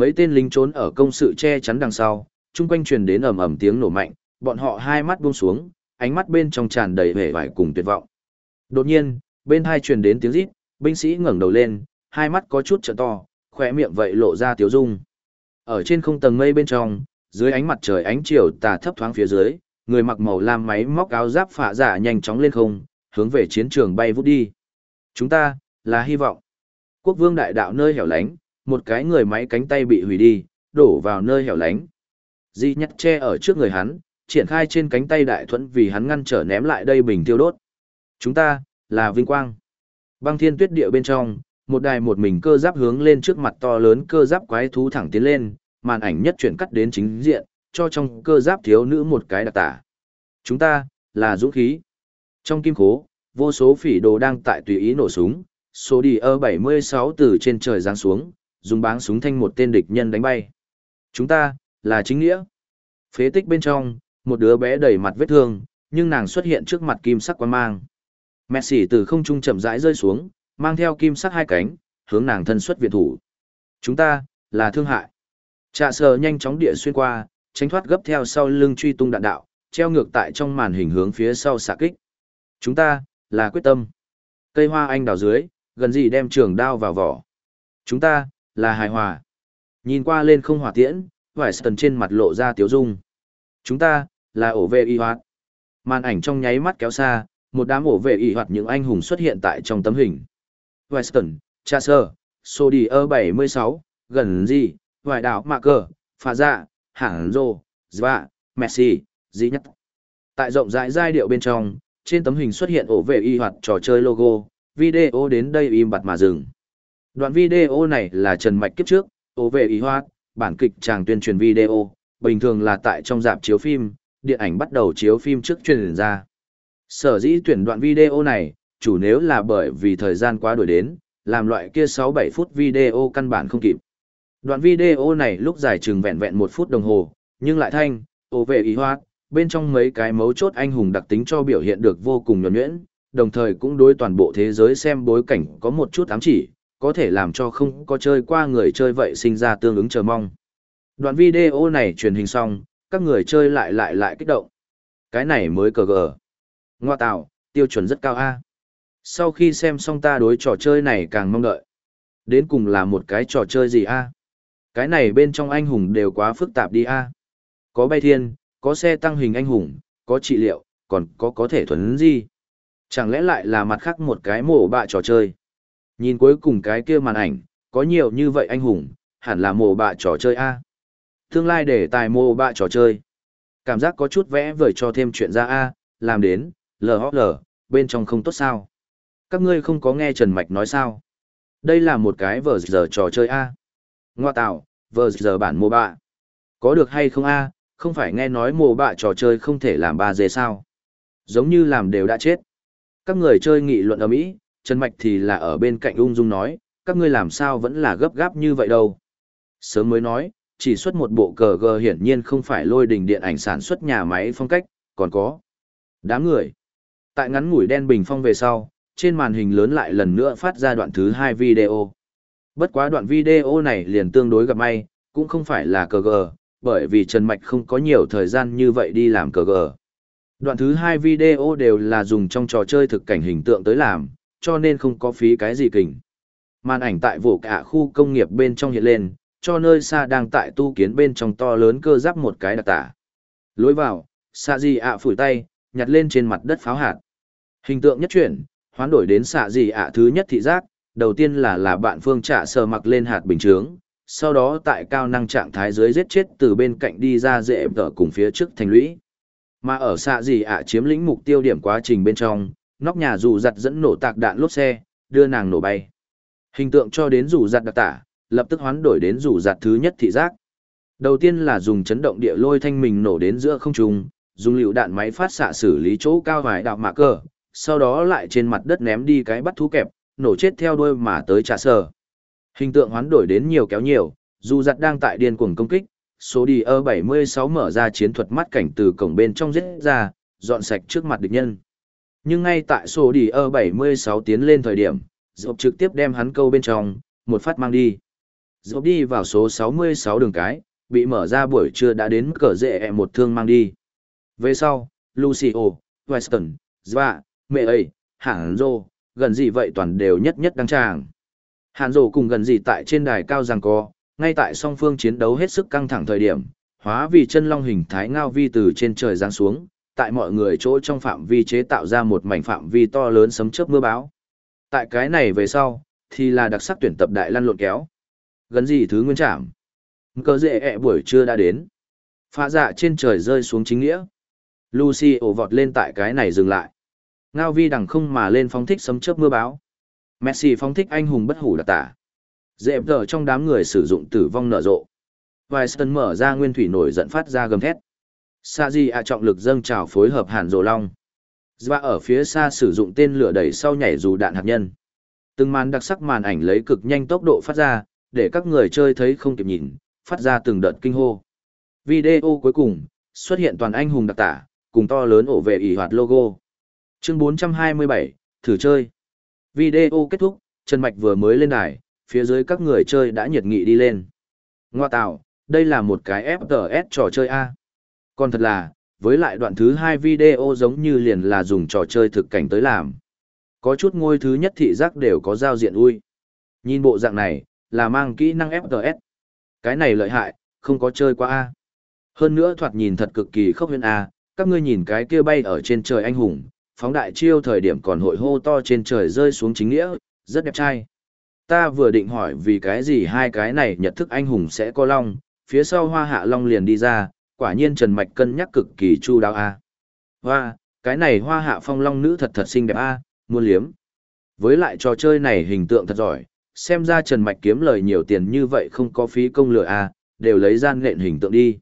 mấy tên lính trốn ở công sự che chắn đằng sau, chung quanh truyền đến ầm ầm tiếng nổ mạnh, bọn họ hai mắt buông xuống, ánh mắt bên trong tràn đầy vẻ vải cùng tuyệt vọng. Đột nhiên, bên hai truyền đến tiếng rít, binh sĩ ngẩng đầu lên, hai mắt có chút trợ to, khỏe miệng vậy lộ ra tiếu dung. Ở trên không tầng mây bên trong, dưới ánh mặt trời ánh chiều tà thấp thoáng phía dưới, người mặc màu lam máy móc áo giáp phạ giả nhanh chóng lên không, hướng về chiến trường bay vút đi. Chúng ta, là hy vọng. Quốc vương đại đạo nơi hẻo lánh, một cái người máy cánh tay bị hủy đi, đổ vào nơi hẻo lánh. Di nhặt che ở trước người hắn, triển khai trên cánh tay đại thuẫn vì hắn ngăn trở ném lại đây bình tiêu đốt. Chúng ta, là vinh quang. Băng thiên tuyết địa bên trong, một đài một mình cơ giáp hướng lên trước mặt to lớn cơ giáp quái thú thẳng tiến lên, màn ảnh nhất chuyển cắt đến chính diện, cho trong cơ giáp thiếu nữ một cái đặc tả. Chúng ta, là dũng khí. Trong kim khố, vô số phỉ đồ đang tại tùy ý nổ súng, số đi ơ 76 từ trên trời giáng xuống, dùng báng súng thanh một tên địch nhân đánh bay. Chúng ta, là chính nghĩa. Phế tích bên trong, một đứa bé đầy mặt vết thương, nhưng nàng xuất hiện trước mặt kim sắc quan mang. Messi từ không trung chậm rãi rơi xuống, mang theo kim sắc hai cánh, hướng nàng thân xuất viện thủ. Chúng ta, là thương hại. Trạ sờ nhanh chóng địa xuyên qua, tránh thoát gấp theo sau lưng truy tung đạn đạo, treo ngược tại trong màn hình hướng phía sau xạ kích. Chúng ta, là quyết tâm. Cây hoa anh đào dưới, gần gì đem trường đao vào vỏ. Chúng ta, là hài hòa. Nhìn qua lên không hỏa tiễn, vải sần trên mặt lộ ra tiếu dung. Chúng ta, là ổ vệ y hoạt. Màn ảnh trong nháy mắt kéo xa, một đám ổ vệ y hoạt những anh hùng xuất hiện tại trong tấm hình. Weston, Chaser, Sodier 76, gần gì, vải đảo mạ cờ, phà dạ, hẳn rô, zva, Messi, dĩ nhất. Tại rộng rãi giai điệu bên trong, trên tấm hình xuất hiện ổ vệ y hoạt trò chơi logo, video đến đây im bặt mà dừng. Đoạn video này là Trần Mạch kiếp trước, ổ về ý hoạt, bản kịch chàng tuyên truyền video, bình thường là tại trong dạp chiếu phim, điện ảnh bắt đầu chiếu phim trước truyền ra. Sở dĩ tuyển đoạn video này, chủ nếu là bởi vì thời gian quá đổi đến, làm loại kia 6-7 phút video căn bản không kịp. Đoạn video này lúc dài chừng vẹn vẹn một phút đồng hồ, nhưng lại thanh, ổ về ý hoạt, bên trong mấy cái mấu chốt anh hùng đặc tính cho biểu hiện được vô cùng nhuẩn nhuyễn, đồng thời cũng đối toàn bộ thế giới xem bối cảnh có một chút ám chỉ, có thể làm cho không có chơi qua người chơi vậy sinh ra tương ứng chờ mong. Đoạn video này truyền hình xong, các người chơi lại lại lại kích động. Cái này mới cờ gờ. Ngoa tạo, tiêu chuẩn rất cao A. Sau khi xem xong ta đối trò chơi này càng mong đợi. Đến cùng là một cái trò chơi gì A? Cái này bên trong anh hùng đều quá phức tạp đi A. Có bay thiên, có xe tăng hình anh hùng, có trị liệu, còn có có thể thuấn gì. Chẳng lẽ lại là mặt khác một cái mổ bạ trò chơi. Nhìn cuối cùng cái kia màn ảnh, có nhiều như vậy anh hùng, hẳn là mồ bạ trò chơi A. Tương lai để tài mồ bạ trò chơi. Cảm giác có chút vẽ vời cho thêm chuyện ra A, làm đến, lờ lờ, bên trong không tốt sao. Các ngươi không có nghe Trần Mạch nói sao. Đây là một cái vờ giờ trò chơi A. Ngoa tạo, vờ giờ bản mồ bạ. Có được hay không A, không phải nghe nói mồ bạ trò chơi không thể làm ba dê sao. Giống như làm đều đã chết. Các người chơi nghị luận ở Mỹ, Trần Mạch thì là ở bên cạnh ung dung nói, các ngươi làm sao vẫn là gấp gáp như vậy đâu. Sớm mới nói, chỉ xuất một bộ cờ gờ hiển nhiên không phải lôi đình điện ảnh sản xuất nhà máy phong cách, còn có đám người. Tại ngắn ngủi đen bình phong về sau, trên màn hình lớn lại lần nữa phát ra đoạn thứ hai video. Bất quá đoạn video này liền tương đối gặp may, cũng không phải là cờ gờ, bởi vì Trần Mạch không có nhiều thời gian như vậy đi làm cờ gờ. Đoạn thứ hai video đều là dùng trong trò chơi thực cảnh hình tượng tới làm, cho nên không có phí cái gì kình. Màn ảnh tại vụ cả khu công nghiệp bên trong hiện lên, cho nơi xa đang tại tu kiến bên trong to lớn cơ giáp một cái đặc tả. Lối vào, xạ gì ạ phủi tay, nhặt lên trên mặt đất pháo hạt. Hình tượng nhất chuyển, hoán đổi đến xạ gì ạ thứ nhất thị giác, đầu tiên là là bạn phương trả sờ mặc lên hạt bình trướng, sau đó tại cao năng trạng thái dưới giết chết từ bên cạnh đi ra dễ tở cùng phía trước thành lũy. Mà ở xạ gì ạ chiếm lĩnh mục tiêu điểm quá trình bên trong, nóc nhà dù giặt dẫn nổ tạc đạn lốp xe, đưa nàng nổ bay. Hình tượng cho đến rủ giặt đặc tả, lập tức hoán đổi đến rủ giặt thứ nhất thị giác. Đầu tiên là dùng chấn động địa lôi thanh mình nổ đến giữa không trung, dùng lựu đạn máy phát xạ xử lý chỗ cao vài đạo mạ cờ sau đó lại trên mặt đất ném đi cái bắt thú kẹp, nổ chết theo đuôi mà tới trả sở. Hình tượng hoán đổi đến nhiều kéo nhiều, dù giặt đang tại điên cuồng công kích, số đi ơ 76 mở ra chiến thuật mắt cảnh từ cổng bên trong giết ra, dọn sạch trước mặt địch nhân. Nhưng ngay tại số đi ơ 76 tiến lên thời điểm, dộp trực tiếp đem hắn câu bên trong, một phát mang đi. Dộp đi vào số 66 đường cái, bị mở ra buổi trưa đã đến cờ rệ một thương mang đi. Về sau, Lucio, Weston, Zva, Mẹ ấy, Hàn Dô, gần gì vậy toàn đều nhất nhất đăng tràng. Hàn Dô cùng gần gì tại trên đài cao giằng co, ngay tại song phương chiến đấu hết sức căng thẳng thời điểm, hóa vì chân long hình thái ngao vi từ trên trời giáng xuống, tại mọi người chỗ trong phạm vi chế tạo ra một mảnh phạm vi to lớn sấm chớp mưa bão. Tại cái này về sau, thì là đặc sắc tuyển tập đại lăn lộn kéo. Gần gì thứ nguyên trảm. Cờ dễ ẹ buổi trưa đã đến. Phá dạ trên trời rơi xuống chính nghĩa. Lucy ổ vọt lên tại cái này dừng lại. Ngao vi đằng không mà lên phóng thích sấm chớp mưa bão. Messi phóng thích anh hùng bất hủ đặc tả. dễ đờ trong đám người sử dụng tử vong nở rộ. Weiston mở ra nguyên thủy nổi giận phát ra gầm thét. Sa Di ạ trọng lực dâng trào phối hợp hàn rồ long. Dva ở phía xa sử dụng tên lửa đẩy sau nhảy dù đạn hạt nhân. Từng màn đặc sắc màn ảnh lấy cực nhanh tốc độ phát ra, để các người chơi thấy không kịp nhìn, phát ra từng đợt kinh hô. Video cuối cùng, xuất hiện toàn anh hùng đặc tả, cùng to lớn ổ vệ ỉ hoạt logo. Chương 427, thử chơi. Video kết thúc, Trần Mạch vừa mới lên đài, phía dưới các người chơi đã nhiệt nghị đi lên. Ngoa tạo, đây là một cái FPS trò chơi A. Còn thật là, với lại đoạn thứ hai video giống như liền là dùng trò chơi thực cảnh tới làm. Có chút ngôi thứ nhất thị giác đều có giao diện ui. Nhìn bộ dạng này, là mang kỹ năng FPS. Cái này lợi hại, không có chơi qua A. Hơn nữa thoạt nhìn thật cực kỳ khốc huyên A, các ngươi nhìn cái kia bay ở trên trời anh hùng, phóng đại chiêu thời điểm còn hội hô to trên trời rơi xuống chính nghĩa, rất đẹp trai. Ta vừa định hỏi vì cái gì hai cái này nhận thức anh hùng sẽ có long, phía sau hoa hạ long liền đi ra, quả nhiên Trần Mạch cân nhắc cực kỳ chu đáo a. Hoa, cái này hoa hạ phong long nữ thật thật xinh đẹp a, muôn liếm. Với lại trò chơi này hình tượng thật giỏi, xem ra Trần Mạch kiếm lời nhiều tiền như vậy không có phí công lừa a, đều lấy gian lện hình tượng đi.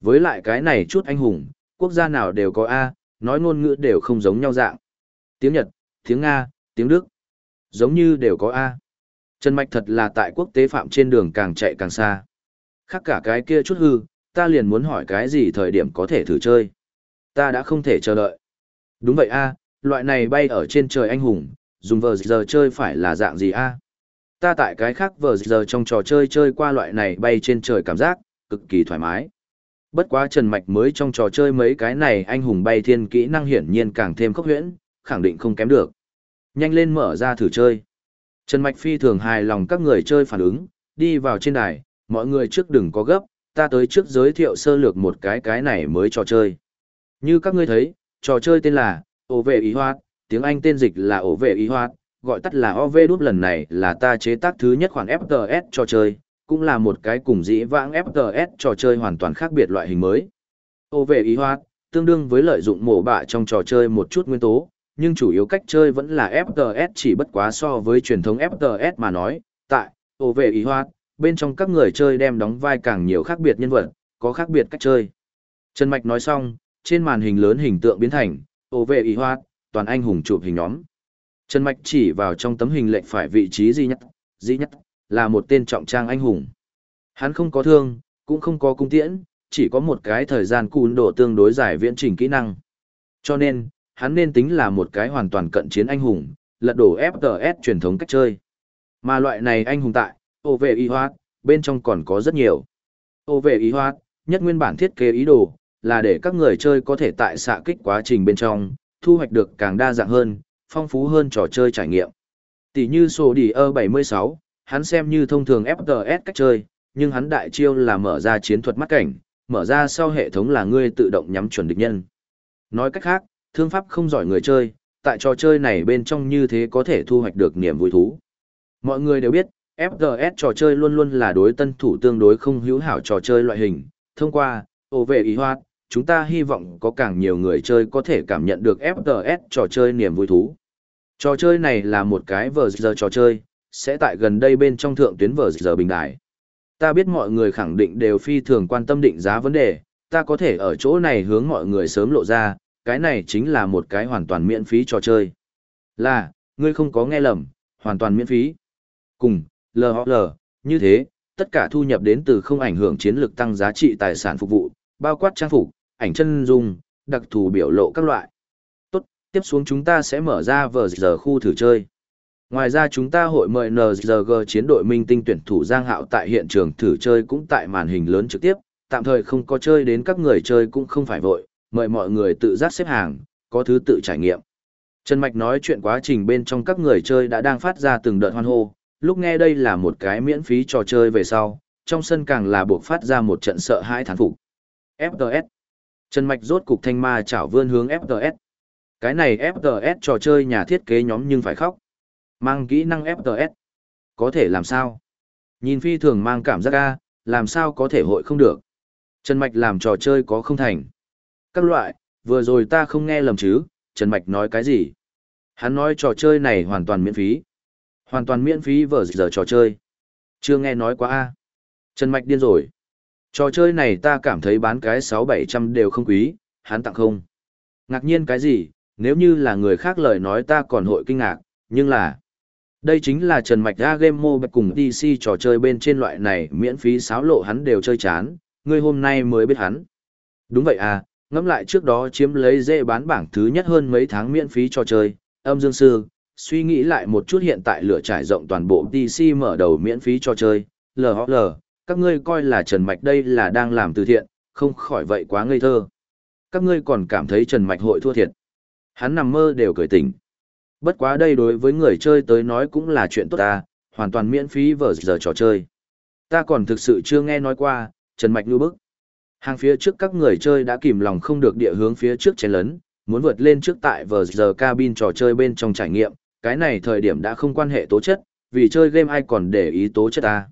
Với lại cái này chút anh hùng, quốc gia nào đều có a, nói ngôn ngữ đều không giống nhau dạng. Tiếng Nhật, tiếng Nga, tiếng Đức, giống như đều có a. Trần Mạch thật là tại quốc tế phạm trên đường càng chạy càng xa. Khác cả cái kia chút hư, ta liền muốn hỏi cái gì thời điểm có thể thử chơi. Ta đã không thể chờ đợi. Đúng vậy a, loại này bay ở trên trời anh hùng, dùng vờ giờ chơi phải là dạng gì a? Ta tại cái khác vờ giờ trong trò chơi chơi qua loại này bay trên trời cảm giác, cực kỳ thoải mái. Bất quá Trần Mạch mới trong trò chơi mấy cái này anh hùng bay thiên kỹ năng hiển nhiên càng thêm khốc huyễn, khẳng định không kém được. Nhanh lên mở ra thử chơi. Trần Mạch phi thường hài lòng các người chơi phản ứng, đi vào trên đài, mọi người trước đừng có gấp, ta tới trước giới thiệu sơ lược một cái cái này mới trò chơi. Như các ngươi thấy, trò chơi tên là ổ vệ ý hoạt, tiếng Anh tên dịch là ổ vệ ý hoạt, gọi tắt là OV đút lần này là ta chế tác thứ nhất khoản FPS trò chơi, cũng là một cái cùng dĩ vãng FPS trò chơi hoàn toàn khác biệt loại hình mới. Ổ vệ ý hoạt, tương đương với lợi dụng mổ bạ trong trò chơi một chút nguyên tố, nhưng chủ yếu cách chơi vẫn là FPS chỉ bất quá so với truyền thống FPS mà nói, tại ổ vệ ý hoạt, bên trong các người chơi đem đóng vai càng nhiều khác biệt nhân vật, có khác biệt cách chơi. Trần Mạch nói xong, trên màn hình lớn hình tượng biến thành, ô vệ ý hoát, toàn anh hùng chụp hình nhóm. Trần Mạch chỉ vào trong tấm hình lệnh phải vị trí duy nhất, duy nhất, là một tên trọng trang anh hùng. Hắn không có thương, cũng không có cung tiễn, chỉ có một cái thời gian cún độ tương đối dài viễn trình kỹ năng. Cho nên, hắn nên tính là một cái hoàn toàn cận chiến anh hùng, lật đổ FPS truyền thống cách chơi. Mà loại này anh hùng tại, ô vệ y hoạt, bên trong còn có rất nhiều. Ô vệ y hoạt, nhất nguyên bản thiết kế ý đồ, là để các người chơi có thể tại xạ kích quá trình bên trong, thu hoạch được càng đa dạng hơn, phong phú hơn trò chơi trải nghiệm. Tỷ như sổ đi ơ 76, hắn xem như thông thường FPS cách chơi, nhưng hắn đại chiêu là mở ra chiến thuật mắt cảnh, mở ra sau hệ thống là ngươi tự động nhắm chuẩn địch nhân. Nói cách khác, thương pháp không giỏi người chơi, tại trò chơi này bên trong như thế có thể thu hoạch được niềm vui thú. Mọi người đều biết, FPS trò chơi luôn luôn là đối tân thủ tương đối không hữu hảo trò chơi loại hình, thông qua, ô vệ ý hoạt, chúng ta hy vọng có càng nhiều người chơi có thể cảm nhận được FPS trò chơi niềm vui thú. Trò chơi này là một cái vờ giờ trò chơi, sẽ tại gần đây bên trong thượng tuyến vờ giờ bình đại. Ta biết mọi người khẳng định đều phi thường quan tâm định giá vấn đề, ta có thể ở chỗ này hướng mọi người sớm lộ ra, cái này chính là một cái hoàn toàn miễn phí trò chơi. Là, ngươi không có nghe lầm, hoàn toàn miễn phí. Cùng, LHL, như thế, tất cả thu nhập đến từ không ảnh hưởng chiến lược tăng giá trị tài sản phục vụ, bao quát trang phục, ảnh chân dung, đặc thù biểu lộ các loại. Tốt, tiếp xuống chúng ta sẽ mở ra vở giờ khu thử chơi. Ngoài ra chúng ta hội mời NGG chiến đội minh tinh tuyển thủ Giang Hạo tại hiện trường thử chơi cũng tại màn hình lớn trực tiếp, tạm thời không có chơi đến các người chơi cũng không phải vội, mời mọi người tự giác xếp hàng, có thứ tự trải nghiệm. Trần Mạch nói chuyện quá trình bên trong các người chơi đã đang phát ra từng đợt hoan hô, lúc nghe đây là một cái miễn phí trò chơi về sau, trong sân càng là buộc phát ra một trận sợ hãi thán phục. FTS Trần Mạch rốt cục thanh ma chảo vươn hướng FTS. Cái này FTS trò chơi nhà thiết kế nhóm nhưng phải khóc. Mang kỹ năng FTS. Có thể làm sao? Nhìn phi thường mang cảm giác ra, làm sao có thể hội không được. Trần Mạch làm trò chơi có không thành. Các loại, vừa rồi ta không nghe lầm chứ, Trần Mạch nói cái gì? Hắn nói trò chơi này hoàn toàn miễn phí. Hoàn toàn miễn phí vở giờ trò chơi. Chưa nghe nói quá a Trần Mạch điên rồi. Trò chơi này ta cảm thấy bán cái 6-700 đều không quý, hắn tặng không. Ngạc nhiên cái gì, nếu như là người khác lời nói ta còn hội kinh ngạc, nhưng là... Đây chính là Trần Mạch ra game mobile cùng DC trò chơi bên trên loại này miễn phí xáo lộ hắn đều chơi chán, ngươi hôm nay mới biết hắn. Đúng vậy à, ngẫm lại trước đó chiếm lấy dễ bán bảng thứ nhất hơn mấy tháng miễn phí trò chơi, âm dương sư, suy nghĩ lại một chút hiện tại lửa trải rộng toàn bộ DC mở đầu miễn phí cho chơi, LHL, các ngươi coi là Trần Mạch đây là đang làm từ thiện, không khỏi vậy quá ngây thơ. Các ngươi còn cảm thấy Trần Mạch hội thua thiệt. Hắn nằm mơ đều cười tỉnh. Bất quá đây đối với người chơi tới nói cũng là chuyện tốt ta, hoàn toàn miễn phí vở giờ trò chơi. Ta còn thực sự chưa nghe nói qua, Trần Mạch lưu bức. Hàng phía trước các người chơi đã kìm lòng không được địa hướng phía trước chén lấn, muốn vượt lên trước tại vở giờ cabin trò chơi bên trong trải nghiệm, cái này thời điểm đã không quan hệ tố chất, vì chơi game ai còn để ý tố chất ta.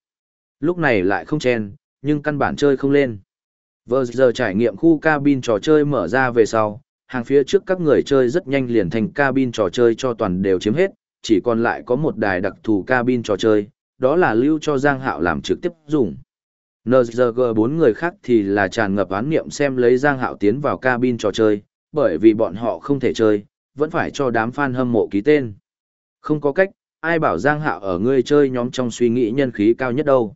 Lúc này lại không chen, nhưng căn bản chơi không lên. Vừa giờ trải nghiệm khu cabin trò chơi mở ra về sau, hàng phía trước các người chơi rất nhanh liền thành cabin trò chơi cho toàn đều chiếm hết, chỉ còn lại có một đài đặc thù cabin trò chơi, đó là lưu cho Giang Hạo làm trực tiếp dùng. NZG bốn người khác thì là tràn ngập án niệm xem lấy Giang Hạo tiến vào cabin trò chơi, bởi vì bọn họ không thể chơi, vẫn phải cho đám fan hâm mộ ký tên. Không có cách, ai bảo Giang Hạo ở ngươi chơi nhóm trong suy nghĩ nhân khí cao nhất đâu.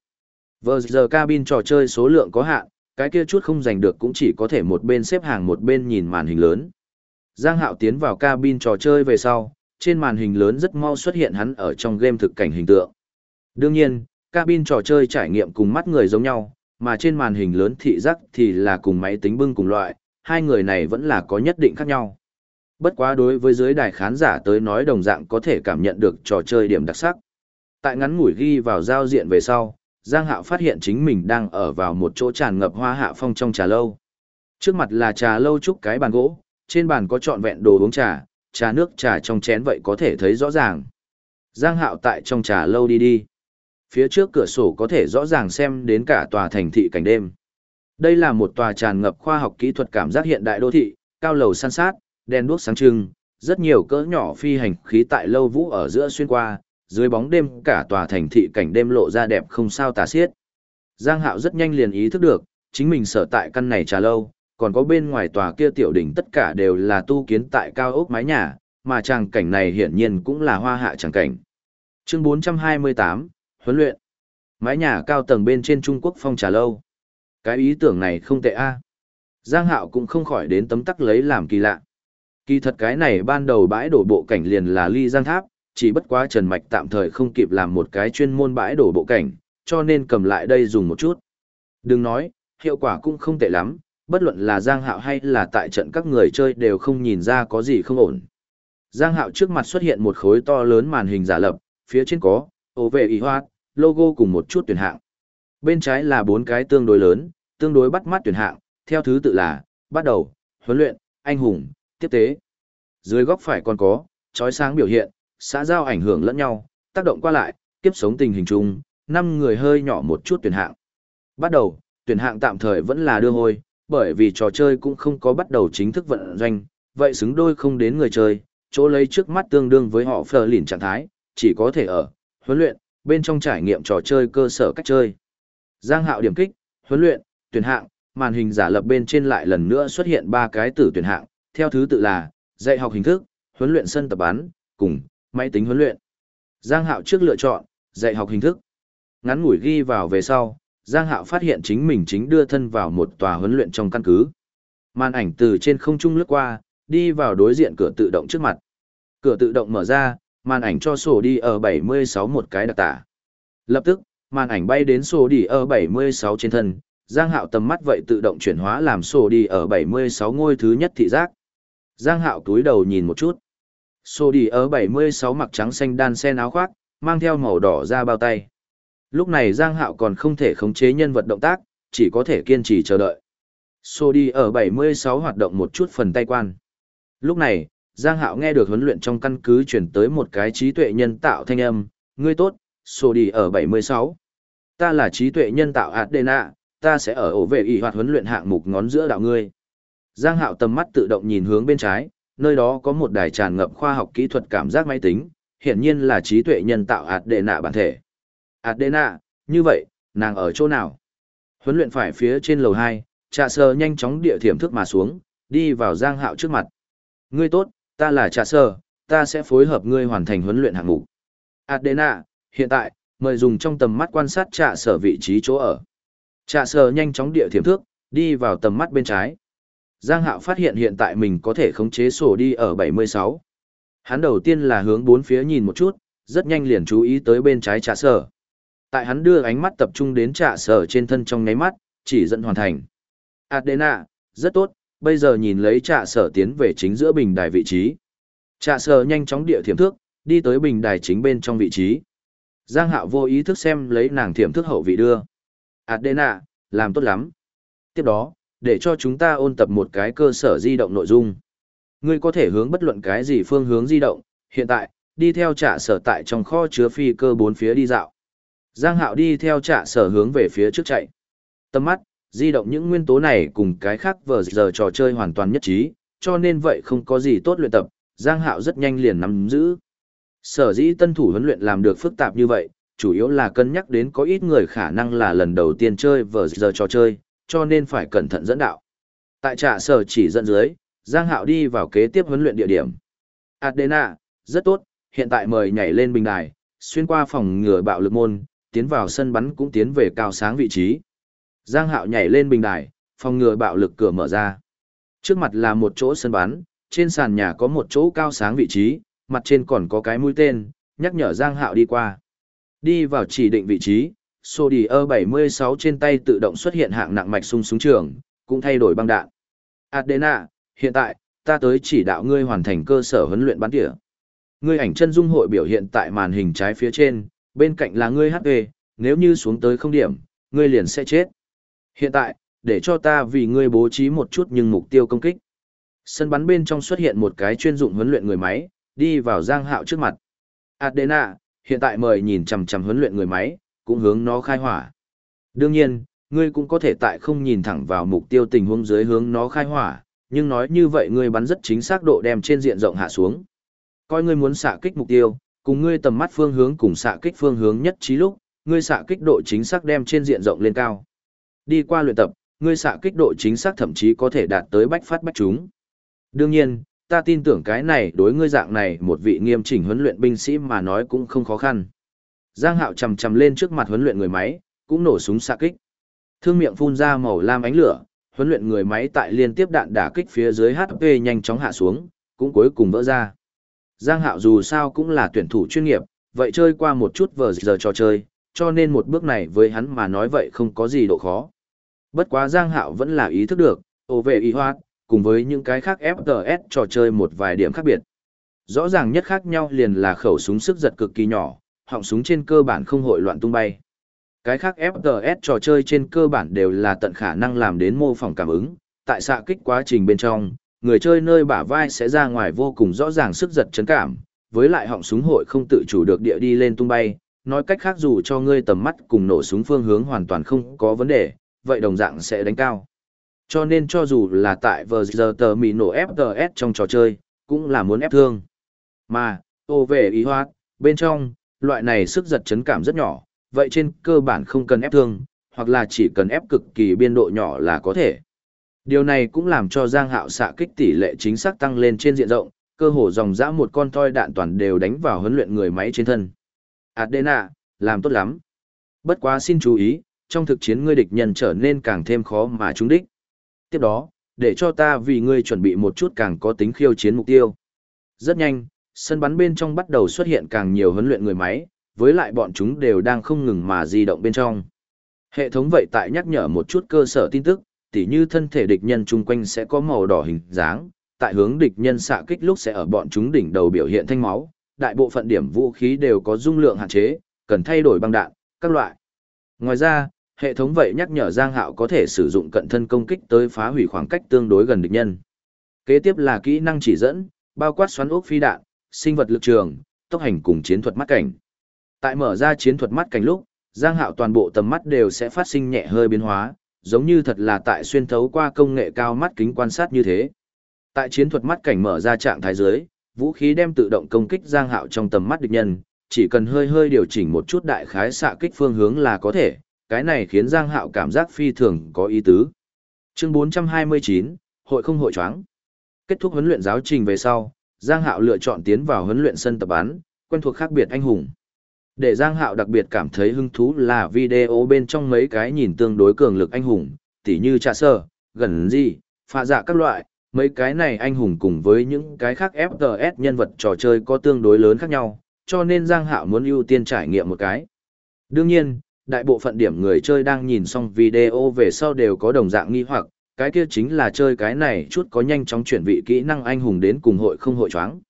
Vừa giờ cabin trò chơi số lượng có hạn, cái kia chút không giành được cũng chỉ có thể một bên xếp hàng một bên nhìn màn hình lớn. Giang Hạo tiến vào cabin trò chơi về sau, trên màn hình lớn rất mau xuất hiện hắn ở trong game thực cảnh hình tượng. Đương nhiên, cabin trò chơi trải nghiệm cùng mắt người giống nhau, mà trên màn hình lớn thị giác thì là cùng máy tính bưng cùng loại, hai người này vẫn là có nhất định khác nhau. Bất quá đối với giới đài khán giả tới nói đồng dạng có thể cảm nhận được trò chơi điểm đặc sắc. Tại ngắn ngủi ghi vào giao diện về sau, Giang Hạo phát hiện chính mình đang ở vào một chỗ tràn ngập hoa hạ phong trong trà lâu. Trước mặt là trà lâu trúc cái bàn gỗ, trên bàn có trọn vẹn đồ uống trà, trà nước trà trong chén vậy có thể thấy rõ ràng. Giang Hạo tại trong trà lâu đi đi. Phía trước cửa sổ có thể rõ ràng xem đến cả tòa thành thị cảnh đêm. Đây là một tòa tràn ngập khoa học kỹ thuật cảm giác hiện đại đô thị, cao lầu san sát, đèn đuốc sáng trưng, rất nhiều cỡ nhỏ phi hành khí tại lâu vũ ở giữa xuyên qua, dưới bóng đêm cả tòa thành thị cảnh đêm lộ ra đẹp không sao tả xiết. Giang Hạo rất nhanh liền ý thức được, chính mình sở tại căn này trà lâu, còn có bên ngoài tòa kia tiểu đỉnh tất cả đều là tu kiến tại cao ốc mái nhà, mà tràng cảnh này hiển nhiên cũng là hoa hạ tràng cảnh. Chương 428, huấn luyện. Mái nhà cao tầng bên trên Trung Quốc phong trà lâu. Cái ý tưởng này không tệ a. Giang Hạo cũng không khỏi đến tấm tắc lấy làm kỳ lạ. Kỳ thật cái này ban đầu bãi đổ bộ cảnh liền là ly giang tháp, chỉ bất quá Trần Mạch tạm thời không kịp làm một cái chuyên môn bãi đổ bộ cảnh, cho nên cầm lại đây dùng một chút. Đừng nói, hiệu quả cũng không tệ lắm, bất luận là Giang Hạo hay là tại trận các người chơi đều không nhìn ra có gì không ổn. Giang Hạo trước mặt xuất hiện một khối to lớn màn hình giả lập, phía trên có, ổ vệ ý hoa, logo cùng một chút tuyển hạng. Bên trái là bốn cái tương đối lớn, tương đối bắt mắt tuyển hạng, theo thứ tự là, bắt đầu, huấn luyện, anh hùng, tiếp tế. Dưới góc phải còn có, chói sáng biểu hiện, xã giao ảnh hưởng lẫn nhau, tác động qua lại, kiếp sống tình hình chung, năm người hơi nhỏ một chút tuyển hạng. Bắt đầu, tuyển hạng tạm thời vẫn là đưa hôi, bởi vì trò chơi cũng không có bắt đầu chính thức vận doanh, vậy xứng đôi không đến người chơi, chỗ lấy trước mắt tương đương với họ phờ lìn trạng thái, chỉ có thể ở, huấn luyện, bên trong trải nghiệm trò chơi cơ sở cách chơi. Giang hạo điểm kích, huấn luyện, tuyển hạng, màn hình giả lập bên trên lại lần nữa xuất hiện ba cái tử tuyển hạng, theo thứ tự là, dạy học hình thức, huấn luyện sân tập bắn, cùng, máy tính huấn luyện. Giang hạo trước lựa chọn, dạy học hình thức. Ngắn ngủi ghi vào về sau, Giang Hạo phát hiện chính mình chính đưa thân vào một tòa huấn luyện trong căn cứ. Màn ảnh từ trên không trung lướt qua, đi vào đối diện cửa tự động trước mặt. Cửa tự động mở ra, màn ảnh cho sổ đi ở 76 một cái đặc tả. Lập tức, màn ảnh bay đến sổ đi ở 76 trên thân, Giang Hạo tầm mắt vậy tự động chuyển hóa làm sổ đi ở 76 ngôi thứ nhất thị giác. Giang Hạo túi đầu nhìn một chút. Sô đi ở 76 mặc trắng xanh đan sen áo khoác, mang theo màu đỏ ra bao tay. Lúc này Giang Hạo còn không thể khống chế nhân vật động tác, chỉ có thể kiên trì chờ đợi. Sô đi ở 76 hoạt động một chút phần tay quan. Lúc này, Giang Hạo nghe được huấn luyện trong căn cứ chuyển tới một cái trí tuệ nhân tạo thanh âm, ngươi tốt, Sô đi ở 76. Ta là trí tuệ nhân tạo Adena, ta sẽ ở ổ vệ y hoạt huấn luyện hạng mục ngón giữa đạo ngươi. Giang Hạo tầm mắt tự động nhìn hướng bên trái, nơi đó có một đài tràn ngập khoa học kỹ thuật cảm giác máy tính, hiển nhiên là trí tuệ nhân tạo Adena bản thể. Adena, như vậy, nàng ở chỗ nào? Huấn luyện phải phía trên lầu 2, trà sơ nhanh chóng địa thiểm thức mà xuống, đi vào Giang Hạo trước mặt. Ngươi tốt, ta là trà sơ, ta sẽ phối hợp ngươi hoàn thành huấn luyện hạng mục. nạ, hiện tại, mời dùng trong tầm mắt quan sát trà sở vị trí chỗ ở. Trà sơ nhanh chóng địa thiểm thước, đi vào tầm mắt bên trái. Giang Hạo phát hiện hiện tại mình có thể khống chế sổ đi ở 76. Hắn đầu tiên là hướng bốn phía nhìn một chút, rất nhanh liền chú ý tới bên trái trà sở. Tại hắn đưa ánh mắt tập trung đến trạ sở trên thân trong nháy mắt, chỉ dẫn hoàn thành. Adena, rất tốt, bây giờ nhìn lấy trạ sở tiến về chính giữa bình đài vị trí. Trạ sở nhanh chóng địa thiểm thước, đi tới bình đài chính bên trong vị trí. Giang Hạo vô ý thức xem lấy nàng thiểm thước hậu vị đưa. Adena, làm tốt lắm. Tiếp đó, để cho chúng ta ôn tập một cái cơ sở di động nội dung. Ngươi có thể hướng bất luận cái gì phương hướng di động, hiện tại, đi theo trả sở tại trong kho chứa phi cơ bốn phía đi dạo. Giang Hạo đi theo trả sở hướng về phía trước chạy. Tâm mắt, di động những nguyên tố này cùng cái khác vờ giờ trò chơi hoàn toàn nhất trí, cho nên vậy không có gì tốt luyện tập, Giang Hạo rất nhanh liền nắm giữ. Sở dĩ tân thủ huấn luyện làm được phức tạp như vậy, chủ yếu là cân nhắc đến có ít người khả năng là lần đầu tiên chơi vờ giờ trò chơi, cho nên phải cẩn thận dẫn đạo. Tại trạ sở chỉ dẫn dưới, Giang Hạo đi vào kế tiếp huấn luyện địa điểm. Adena, rất tốt, hiện tại mời nhảy lên bình đài, xuyên qua phòng ngừa bạo lực môn, tiến vào sân bắn cũng tiến về cao sáng vị trí. Giang Hạo nhảy lên bình đài, phòng ngừa bạo lực cửa mở ra. Trước mặt là một chỗ sân bắn, trên sàn nhà có một chỗ cao sáng vị trí, mặt trên còn có cái mũi tên, nhắc nhở Giang Hạo đi qua. Đi vào chỉ định vị trí, Sô Đi ơ 76 trên tay tự động xuất hiện hạng nặng mạch sung súng trường, cũng thay đổi băng đạn. Adena, hiện tại, ta tới chỉ đạo ngươi hoàn thành cơ sở huấn luyện bắn tỉa. Ngươi ảnh chân dung hội biểu hiện tại màn hình trái phía trên, bên cạnh là ngươi HP, nếu như xuống tới không điểm, ngươi liền sẽ chết. Hiện tại, để cho ta vì ngươi bố trí một chút nhưng mục tiêu công kích. Sân bắn bên trong xuất hiện một cái chuyên dụng huấn luyện người máy, đi vào Giang Hạo trước mặt. Adena, hiện tại mời nhìn chằm chằm huấn luyện người máy, cũng hướng nó khai hỏa. Đương nhiên, ngươi cũng có thể tại không nhìn thẳng vào mục tiêu tình huống dưới hướng nó khai hỏa, nhưng nói như vậy ngươi bắn rất chính xác độ đem trên diện rộng hạ xuống. Coi ngươi muốn xạ kích mục tiêu, cùng ngươi tầm mắt phương hướng cùng xạ kích phương hướng nhất trí lúc, ngươi xạ kích độ chính xác đem trên diện rộng lên cao. Đi qua luyện tập, ngươi xạ kích độ chính xác thậm chí có thể đạt tới bách phát bách chúng. Đương nhiên, ta tin tưởng cái này đối ngươi dạng này một vị nghiêm chỉnh huấn luyện binh sĩ mà nói cũng không khó khăn. Giang Hạo chầm chầm lên trước mặt huấn luyện người máy, cũng nổ súng xạ kích. Thương miệng phun ra màu lam ánh lửa, huấn luyện người máy tại liên tiếp đạn đả kích phía dưới HP nhanh chóng hạ xuống, cũng cuối cùng vỡ ra. Giang Hạo dù sao cũng là tuyển thủ chuyên nghiệp, vậy chơi qua một chút vờ giờ trò chơi, cho nên một bước này với hắn mà nói vậy không có gì độ khó. Bất quá Giang Hạo vẫn là ý thức được, ô vệ y hoạt, cùng với những cái khác FPS trò chơi một vài điểm khác biệt. Rõ ràng nhất khác nhau liền là khẩu súng sức giật cực kỳ nhỏ, họng súng trên cơ bản không hội loạn tung bay. Cái khác FPS trò chơi trên cơ bản đều là tận khả năng làm đến mô phỏng cảm ứng, tại xạ kích quá trình bên trong, người chơi nơi bả vai sẽ ra ngoài vô cùng rõ ràng sức giật chấn cảm, với lại họng súng hội không tự chủ được địa đi lên tung bay, nói cách khác dù cho ngươi tầm mắt cùng nổ súng phương hướng hoàn toàn không có vấn đề, vậy đồng dạng sẽ đánh cao. Cho nên cho dù là tại vờ giờ tờ mì nổ FPS trong trò chơi, cũng là muốn ép thương. Mà, ô về ý hoạt, bên trong, loại này sức giật chấn cảm rất nhỏ, vậy trên cơ bản không cần ép thương, hoặc là chỉ cần ép cực kỳ biên độ nhỏ là có thể. Điều này cũng làm cho Giang Hạo xạ kích tỷ lệ chính xác tăng lên trên diện rộng, cơ hồ dòng dã một con toi đạn toàn đều đánh vào huấn luyện người máy trên thân. Adena, làm tốt lắm. Bất quá xin chú ý, trong thực chiến ngươi địch nhân trở nên càng thêm khó mà trúng đích. Tiếp đó, để cho ta vì ngươi chuẩn bị một chút càng có tính khiêu chiến mục tiêu. Rất nhanh, sân bắn bên trong bắt đầu xuất hiện càng nhiều huấn luyện người máy, với lại bọn chúng đều đang không ngừng mà di động bên trong. Hệ thống vậy tại nhắc nhở một chút cơ sở tin tức, tỉ như thân thể địch nhân chung quanh sẽ có màu đỏ hình dáng, tại hướng địch nhân xạ kích lúc sẽ ở bọn chúng đỉnh đầu biểu hiện thanh máu, đại bộ phận điểm vũ khí đều có dung lượng hạn chế, cần thay đổi băng đạn, các loại. Ngoài ra, hệ thống vậy nhắc nhở Giang Hạo có thể sử dụng cận thân công kích tới phá hủy khoảng cách tương đối gần địch nhân. Kế tiếp là kỹ năng chỉ dẫn, bao quát xoắn ốc phi đạn, sinh vật lực trường, tốc hành cùng chiến thuật mắt cảnh. Tại mở ra chiến thuật mắt cảnh lúc, Giang Hạo toàn bộ tầm mắt đều sẽ phát sinh nhẹ hơi biến hóa, giống như thật là tại xuyên thấu qua công nghệ cao mắt kính quan sát như thế. Tại chiến thuật mắt cảnh mở ra trạng thái dưới, vũ khí đem tự động công kích Giang Hạo trong tầm mắt địch nhân, chỉ cần hơi hơi điều chỉnh một chút đại khái xạ kích phương hướng là có thể, cái này khiến Giang Hạo cảm giác phi thường có ý tứ. Chương 429, hội không hội choáng. Kết thúc huấn luyện giáo trình về sau, Giang Hạo lựa chọn tiến vào huấn luyện sân tập bắn, quen thuộc khác biệt anh hùng. Để Giang Hạo đặc biệt cảm thấy hứng thú là video bên trong mấy cái nhìn tương đối cường lực anh hùng, tỉ như trà sơ, gần gì, Phạ dạ các loại, mấy cái này anh hùng cùng với những cái khác FTS nhân vật trò chơi có tương đối lớn khác nhau, cho nên Giang Hạo muốn ưu tiên trải nghiệm một cái. Đương nhiên, đại bộ phận điểm người chơi đang nhìn xong video về sau đều có đồng dạng nghi hoặc, cái kia chính là chơi cái này chút có nhanh chóng chuyển vị kỹ năng anh hùng đến cùng hội không hội choáng.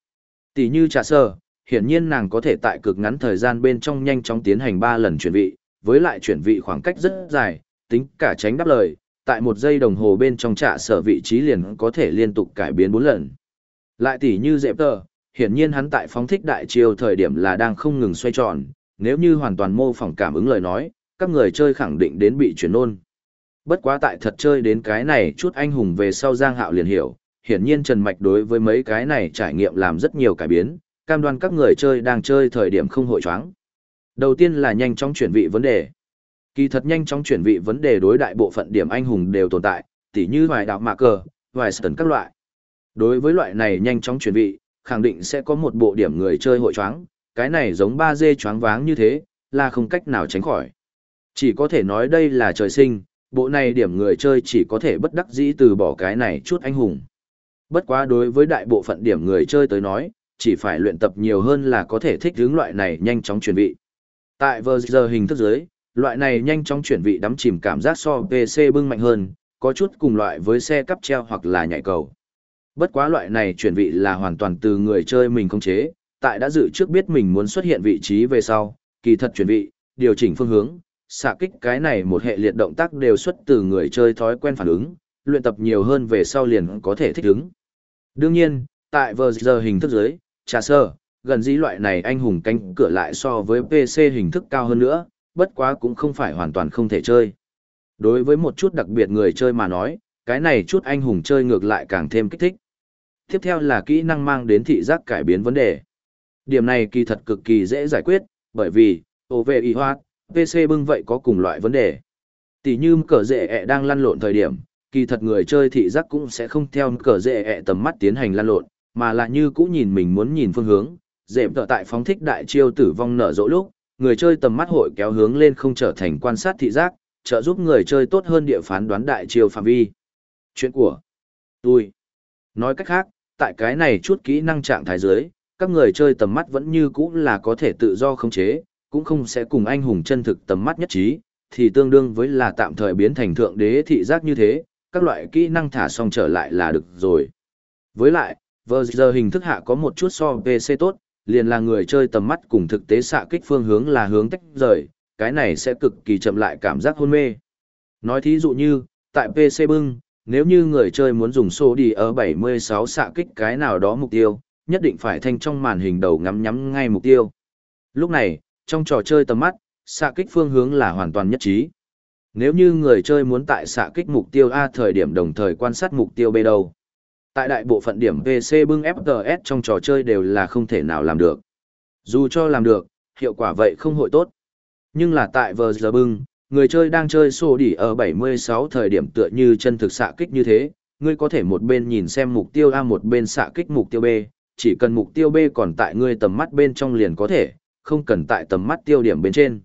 Tỷ như trà sơ, hiển nhiên nàng có thể tại cực ngắn thời gian bên trong nhanh chóng tiến hành 3 lần chuyển vị, với lại chuyển vị khoảng cách rất dài, tính cả tránh đáp lời, tại một giây đồng hồ bên trong trà sở vị trí liền có thể liên tục cải biến 4 lần. Lại tỷ như dẹp tờ, hiển nhiên hắn tại phóng thích đại chiêu thời điểm là đang không ngừng xoay tròn, nếu như hoàn toàn mô phỏng cảm ứng lời nói, các người chơi khẳng định đến bị chuyển nôn. Bất quá tại thật chơi đến cái này chút anh hùng về sau Giang Hạo liền hiểu, hiển nhiên Trần Mạch đối với mấy cái này trải nghiệm làm rất nhiều cải biến, cam đoan các người chơi đang chơi thời điểm không hội choáng. Đầu tiên là nhanh chóng chuyển vị vấn đề. Kỳ thật nhanh chóng chuyển vị vấn đề đối đại bộ phận điểm anh hùng đều tồn tại, tỉ như vài đạo mạ cờ, vài sần các loại. Đối với loại này nhanh chóng chuyển vị, khẳng định sẽ có một bộ điểm người chơi hội choáng, cái này giống 3D choáng váng như thế, là không cách nào tránh khỏi. Chỉ có thể nói đây là trời sinh, bộ này điểm người chơi chỉ có thể bất đắc dĩ từ bỏ cái này chút anh hùng. Bất quá đối với đại bộ phận điểm người chơi tới nói, chỉ phải luyện tập nhiều hơn là có thể thích hướng loại này nhanh chóng chuyển vị. Tại vờ giờ hình thức dưới, loại này nhanh chóng chuyển vị đắm chìm cảm giác so PC bưng mạnh hơn, có chút cùng loại với xe cắp treo hoặc là nhảy cầu. Bất quá loại này chuyển vị là hoàn toàn từ người chơi mình không chế, tại đã dự trước biết mình muốn xuất hiện vị trí về sau, kỳ thật chuyển vị, điều chỉnh phương hướng, xạ kích cái này một hệ liệt động tác đều xuất từ người chơi thói quen phản ứng, luyện tập nhiều hơn về sau liền có thể thích ứng. Đương nhiên, tại vờ giờ hình thức dưới, trà sơ, gần dĩ loại này anh hùng cánh cửa lại so với PC hình thức cao hơn nữa, bất quá cũng không phải hoàn toàn không thể chơi. Đối với một chút đặc biệt người chơi mà nói, cái này chút anh hùng chơi ngược lại càng thêm kích thích. Tiếp theo là kỹ năng mang đến thị giác cải biến vấn đề. Điểm này kỳ thật cực kỳ dễ giải quyết, bởi vì, OVI hoạt, PC bưng vậy có cùng loại vấn đề. Tỷ như cờ rệ ẹ đang lăn lộn thời điểm, kỳ thật người chơi thị giác cũng sẽ không theo cờ rệ ẹ tầm mắt tiến hành lăn lộn, mà là như cũ nhìn mình muốn nhìn phương hướng, dễ tợ tại phóng thích đại chiêu tử vong nở rộ lúc, người chơi tầm mắt hội kéo hướng lên không trở thành quan sát thị giác, trợ giúp người chơi tốt hơn địa phán đoán đại chiêu phạm vi. Chuyện của tôi. Nói cách khác, tại cái này chút kỹ năng trạng thái dưới, các người chơi tầm mắt vẫn như cũ là có thể tự do khống chế, cũng không sẽ cùng anh hùng chân thực tầm mắt nhất trí, thì tương đương với là tạm thời biến thành thượng đế thị giác như thế, các loại kỹ năng thả xong trở lại là được rồi. Với lại, vờ giờ hình thức hạ có một chút so PC tốt, liền là người chơi tầm mắt cùng thực tế xạ kích phương hướng là hướng tách rời, cái này sẽ cực kỳ chậm lại cảm giác hôn mê. Nói thí dụ như, tại PC bưng, nếu như người chơi muốn dùng số đi ở 76 xạ kích cái nào đó mục tiêu, nhất định phải thanh trong màn hình đầu ngắm nhắm ngay mục tiêu. Lúc này, trong trò chơi tầm mắt, xạ kích phương hướng là hoàn toàn nhất trí. Nếu như người chơi muốn tại xạ kích mục tiêu A thời điểm đồng thời quan sát mục tiêu B đâu. Tại đại bộ phận điểm PC bưng FTS trong trò chơi đều là không thể nào làm được. Dù cho làm được, hiệu quả vậy không hội tốt. Nhưng là tại vờ giờ bưng, người chơi đang chơi sổ đỉ ở 76 thời điểm tựa như chân thực xạ kích như thế, ngươi có thể một bên nhìn xem mục tiêu A một bên xạ kích mục tiêu B, chỉ cần mục tiêu B còn tại ngươi tầm mắt bên trong liền có thể, không cần tại tầm mắt tiêu điểm bên trên.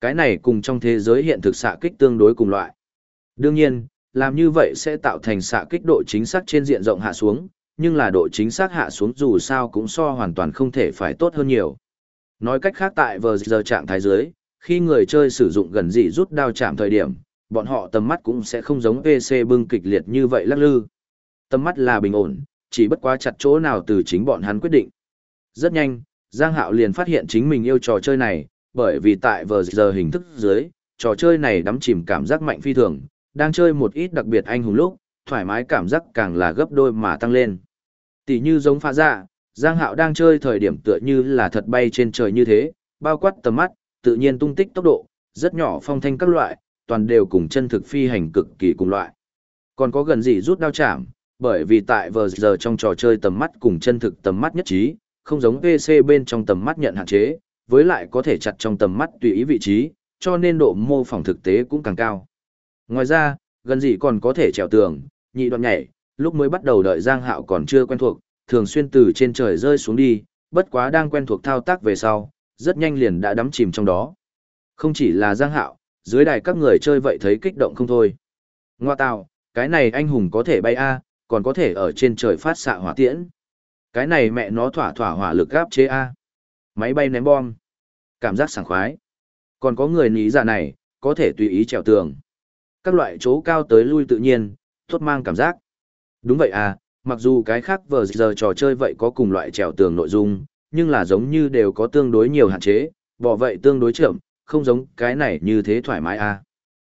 Cái này cùng trong thế giới hiện thực xạ kích tương đối cùng loại. Đương nhiên, làm như vậy sẽ tạo thành xạ kích độ chính xác trên diện rộng hạ xuống, nhưng là độ chính xác hạ xuống dù sao cũng so hoàn toàn không thể phải tốt hơn nhiều. Nói cách khác tại vờ giờ trạng thái dưới, khi người chơi sử dụng gần dị rút đao chạm thời điểm, bọn họ tầm mắt cũng sẽ không giống PC bưng kịch liệt như vậy lắc lư. Tầm mắt là bình ổn, chỉ bất quá chặt chỗ nào từ chính bọn hắn quyết định. Rất nhanh, Giang Hạo liền phát hiện chính mình yêu trò chơi này, bởi vì tại vờ giờ hình thức dưới, trò chơi này đắm chìm cảm giác mạnh phi thường, đang chơi một ít đặc biệt anh hùng lúc, thoải mái cảm giác càng là gấp đôi mà tăng lên. Tỷ như giống pha dạ, Giang Hạo đang chơi thời điểm tựa như là thật bay trên trời như thế, bao quát tầm mắt, tự nhiên tung tích tốc độ, rất nhỏ phong thanh các loại, toàn đều cùng chân thực phi hành cực kỳ cùng loại. Còn có gần gì rút đao chạm, bởi vì tại vờ giờ trong trò chơi tầm mắt cùng chân thực tầm mắt nhất trí, không giống PC bên trong tầm mắt nhận hạn chế, với lại có thể chặt trong tầm mắt tùy ý vị trí, cho nên độ mô phỏng thực tế cũng càng cao. Ngoài ra, gần gì còn có thể trèo tường, nhị đoạn nhảy, lúc mới bắt đầu đợi Giang Hạo còn chưa quen thuộc, thường xuyên từ trên trời rơi xuống đi, bất quá đang quen thuộc thao tác về sau, rất nhanh liền đã đắm chìm trong đó. Không chỉ là Giang Hạo, dưới đài các người chơi vậy thấy kích động không thôi. Ngoa tạo, cái này anh hùng có thể bay A, còn có thể ở trên trời phát xạ hỏa tiễn. Cái này mẹ nó thỏa thỏa hỏa lực gáp chế A. Máy bay ném bom. Cảm giác sảng khoái. Còn có người ní giả dạ này, có thể tùy ý trèo tường. Các loại chỗ cao tới lui tự nhiên, tốt mang cảm giác. Đúng vậy à, mặc dù cái khác vờ giờ trò chơi vậy có cùng loại trèo tường nội dung, nhưng là giống như đều có tương đối nhiều hạn chế, bỏ vậy tương đối chậm, không giống cái này như thế thoải mái à.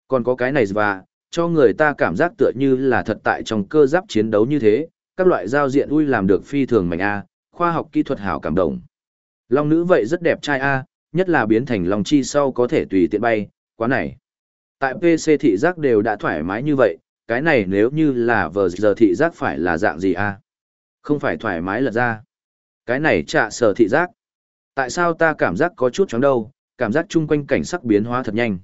Còn có cái này và, cho người ta cảm giác tựa như là thật tại trong cơ giáp chiến đấu như thế, các loại giao diện ui làm được phi thường mạnh a, khoa học kỹ thuật hảo cảm động. Long nữ vậy rất đẹp trai a, nhất là biến thành long chi sau có thể tùy tiện bay, quá này. Tại PC thị giác đều đã thoải mái như vậy, cái này nếu như là vờ giờ thị giác phải là dạng gì a? Không phải thoải mái lật ra. Cái này trả sở thị giác. Tại sao ta cảm giác có chút chóng đâu, cảm giác chung quanh cảnh sắc biến hóa thật nhanh.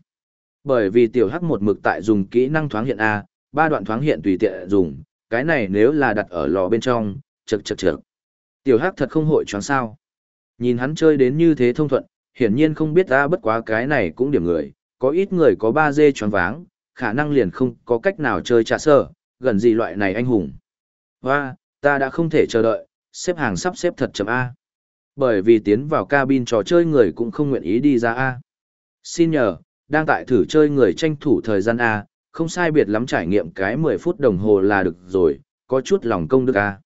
Bởi vì tiểu hắc một mực tại dùng kỹ năng thoáng hiện A, ba đoạn thoáng hiện tùy tiện dùng, cái này nếu là đặt ở lò bên trong, chật chật chật. Tiểu hắc thật không hội choáng sao. Nhìn hắn chơi đến như thế thông thuận, hiển nhiên không biết ta bất quá cái này cũng điểm người, có ít người có ba dê choáng váng, khả năng liền không có cách nào chơi trả sở, gần gì loại này anh hùng. Hoa, ta đã không thể chờ đợi, xếp hàng sắp xếp thật chậm A. Bởi vì tiến vào cabin trò chơi người cũng không nguyện ý đi ra A. Xin nhờ, đang tại thử chơi người tranh thủ thời gian A, không sai biệt lắm trải nghiệm cái 10 phút đồng hồ là được rồi, có chút lòng công đức A.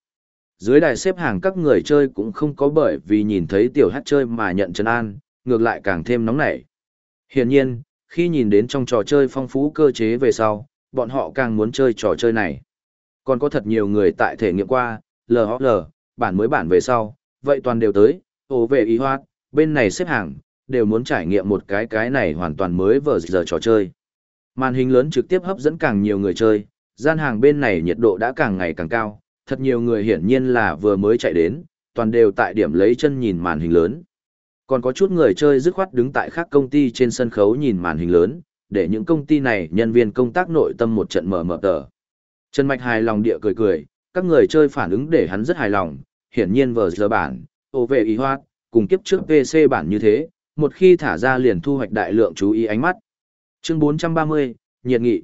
Dưới đài xếp hàng các người chơi cũng không có bởi vì nhìn thấy tiểu hát chơi mà nhận chân an, ngược lại càng thêm nóng nảy. Hiển nhiên, khi nhìn đến trong trò chơi phong phú cơ chế về sau, bọn họ càng muốn chơi trò chơi này. Còn có thật nhiều người tại thể nghiệm qua, LHL, bản mới bản về sau, vậy toàn đều tới, ổ về ý hoát, bên này xếp hàng, đều muốn trải nghiệm một cái cái này hoàn toàn mới vừa giờ trò chơi. Màn hình lớn trực tiếp hấp dẫn càng nhiều người chơi, gian hàng bên này nhiệt độ đã càng ngày càng cao, thật nhiều người hiển nhiên là vừa mới chạy đến, toàn đều tại điểm lấy chân nhìn màn hình lớn. Còn có chút người chơi dứt khoát đứng tại khác công ty trên sân khấu nhìn màn hình lớn, để những công ty này nhân viên công tác nội tâm một trận mở mở tờ. Trần Mạch hài lòng địa cười cười, các người chơi phản ứng để hắn rất hài lòng, hiển nhiên vừa giờ bản, ô về ý hoát, cùng kiếp trước PC bản như thế, một khi thả ra liền thu hoạch đại lượng chú ý ánh mắt. Chương 430, nhiệt nghị.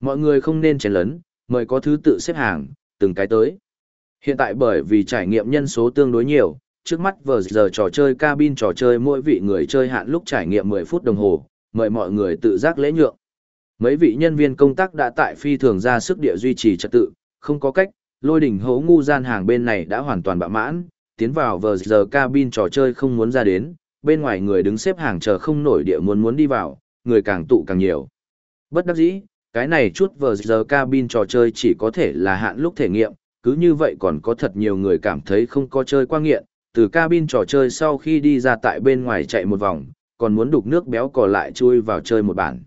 Mọi người không nên chèn lấn, mời có thứ tự xếp hàng, từng cái tới. Hiện tại bởi vì trải nghiệm nhân số tương đối nhiều, trước mắt vừa giờ trò chơi cabin trò chơi mỗi vị người chơi hạn lúc trải nghiệm 10 phút đồng hồ, mời mọi người tự giác lễ nhượng. Mấy vị nhân viên công tác đã tại phi thường ra sức địa duy trì trật tự, không có cách, lôi đỉnh hố ngu gian hàng bên này đã hoàn toàn bạ mãn, tiến vào vờ giờ cabin trò chơi không muốn ra đến, bên ngoài người đứng xếp hàng chờ không nổi địa muốn muốn đi vào, người càng tụ càng nhiều. Bất đắc dĩ, cái này chút vừa giờ cabin trò chơi chỉ có thể là hạn lúc thể nghiệm, cứ như vậy còn có thật nhiều người cảm thấy không có chơi qua nghiện, từ cabin trò chơi sau khi đi ra tại bên ngoài chạy một vòng, còn muốn đục nước béo cò lại chui vào chơi một bản.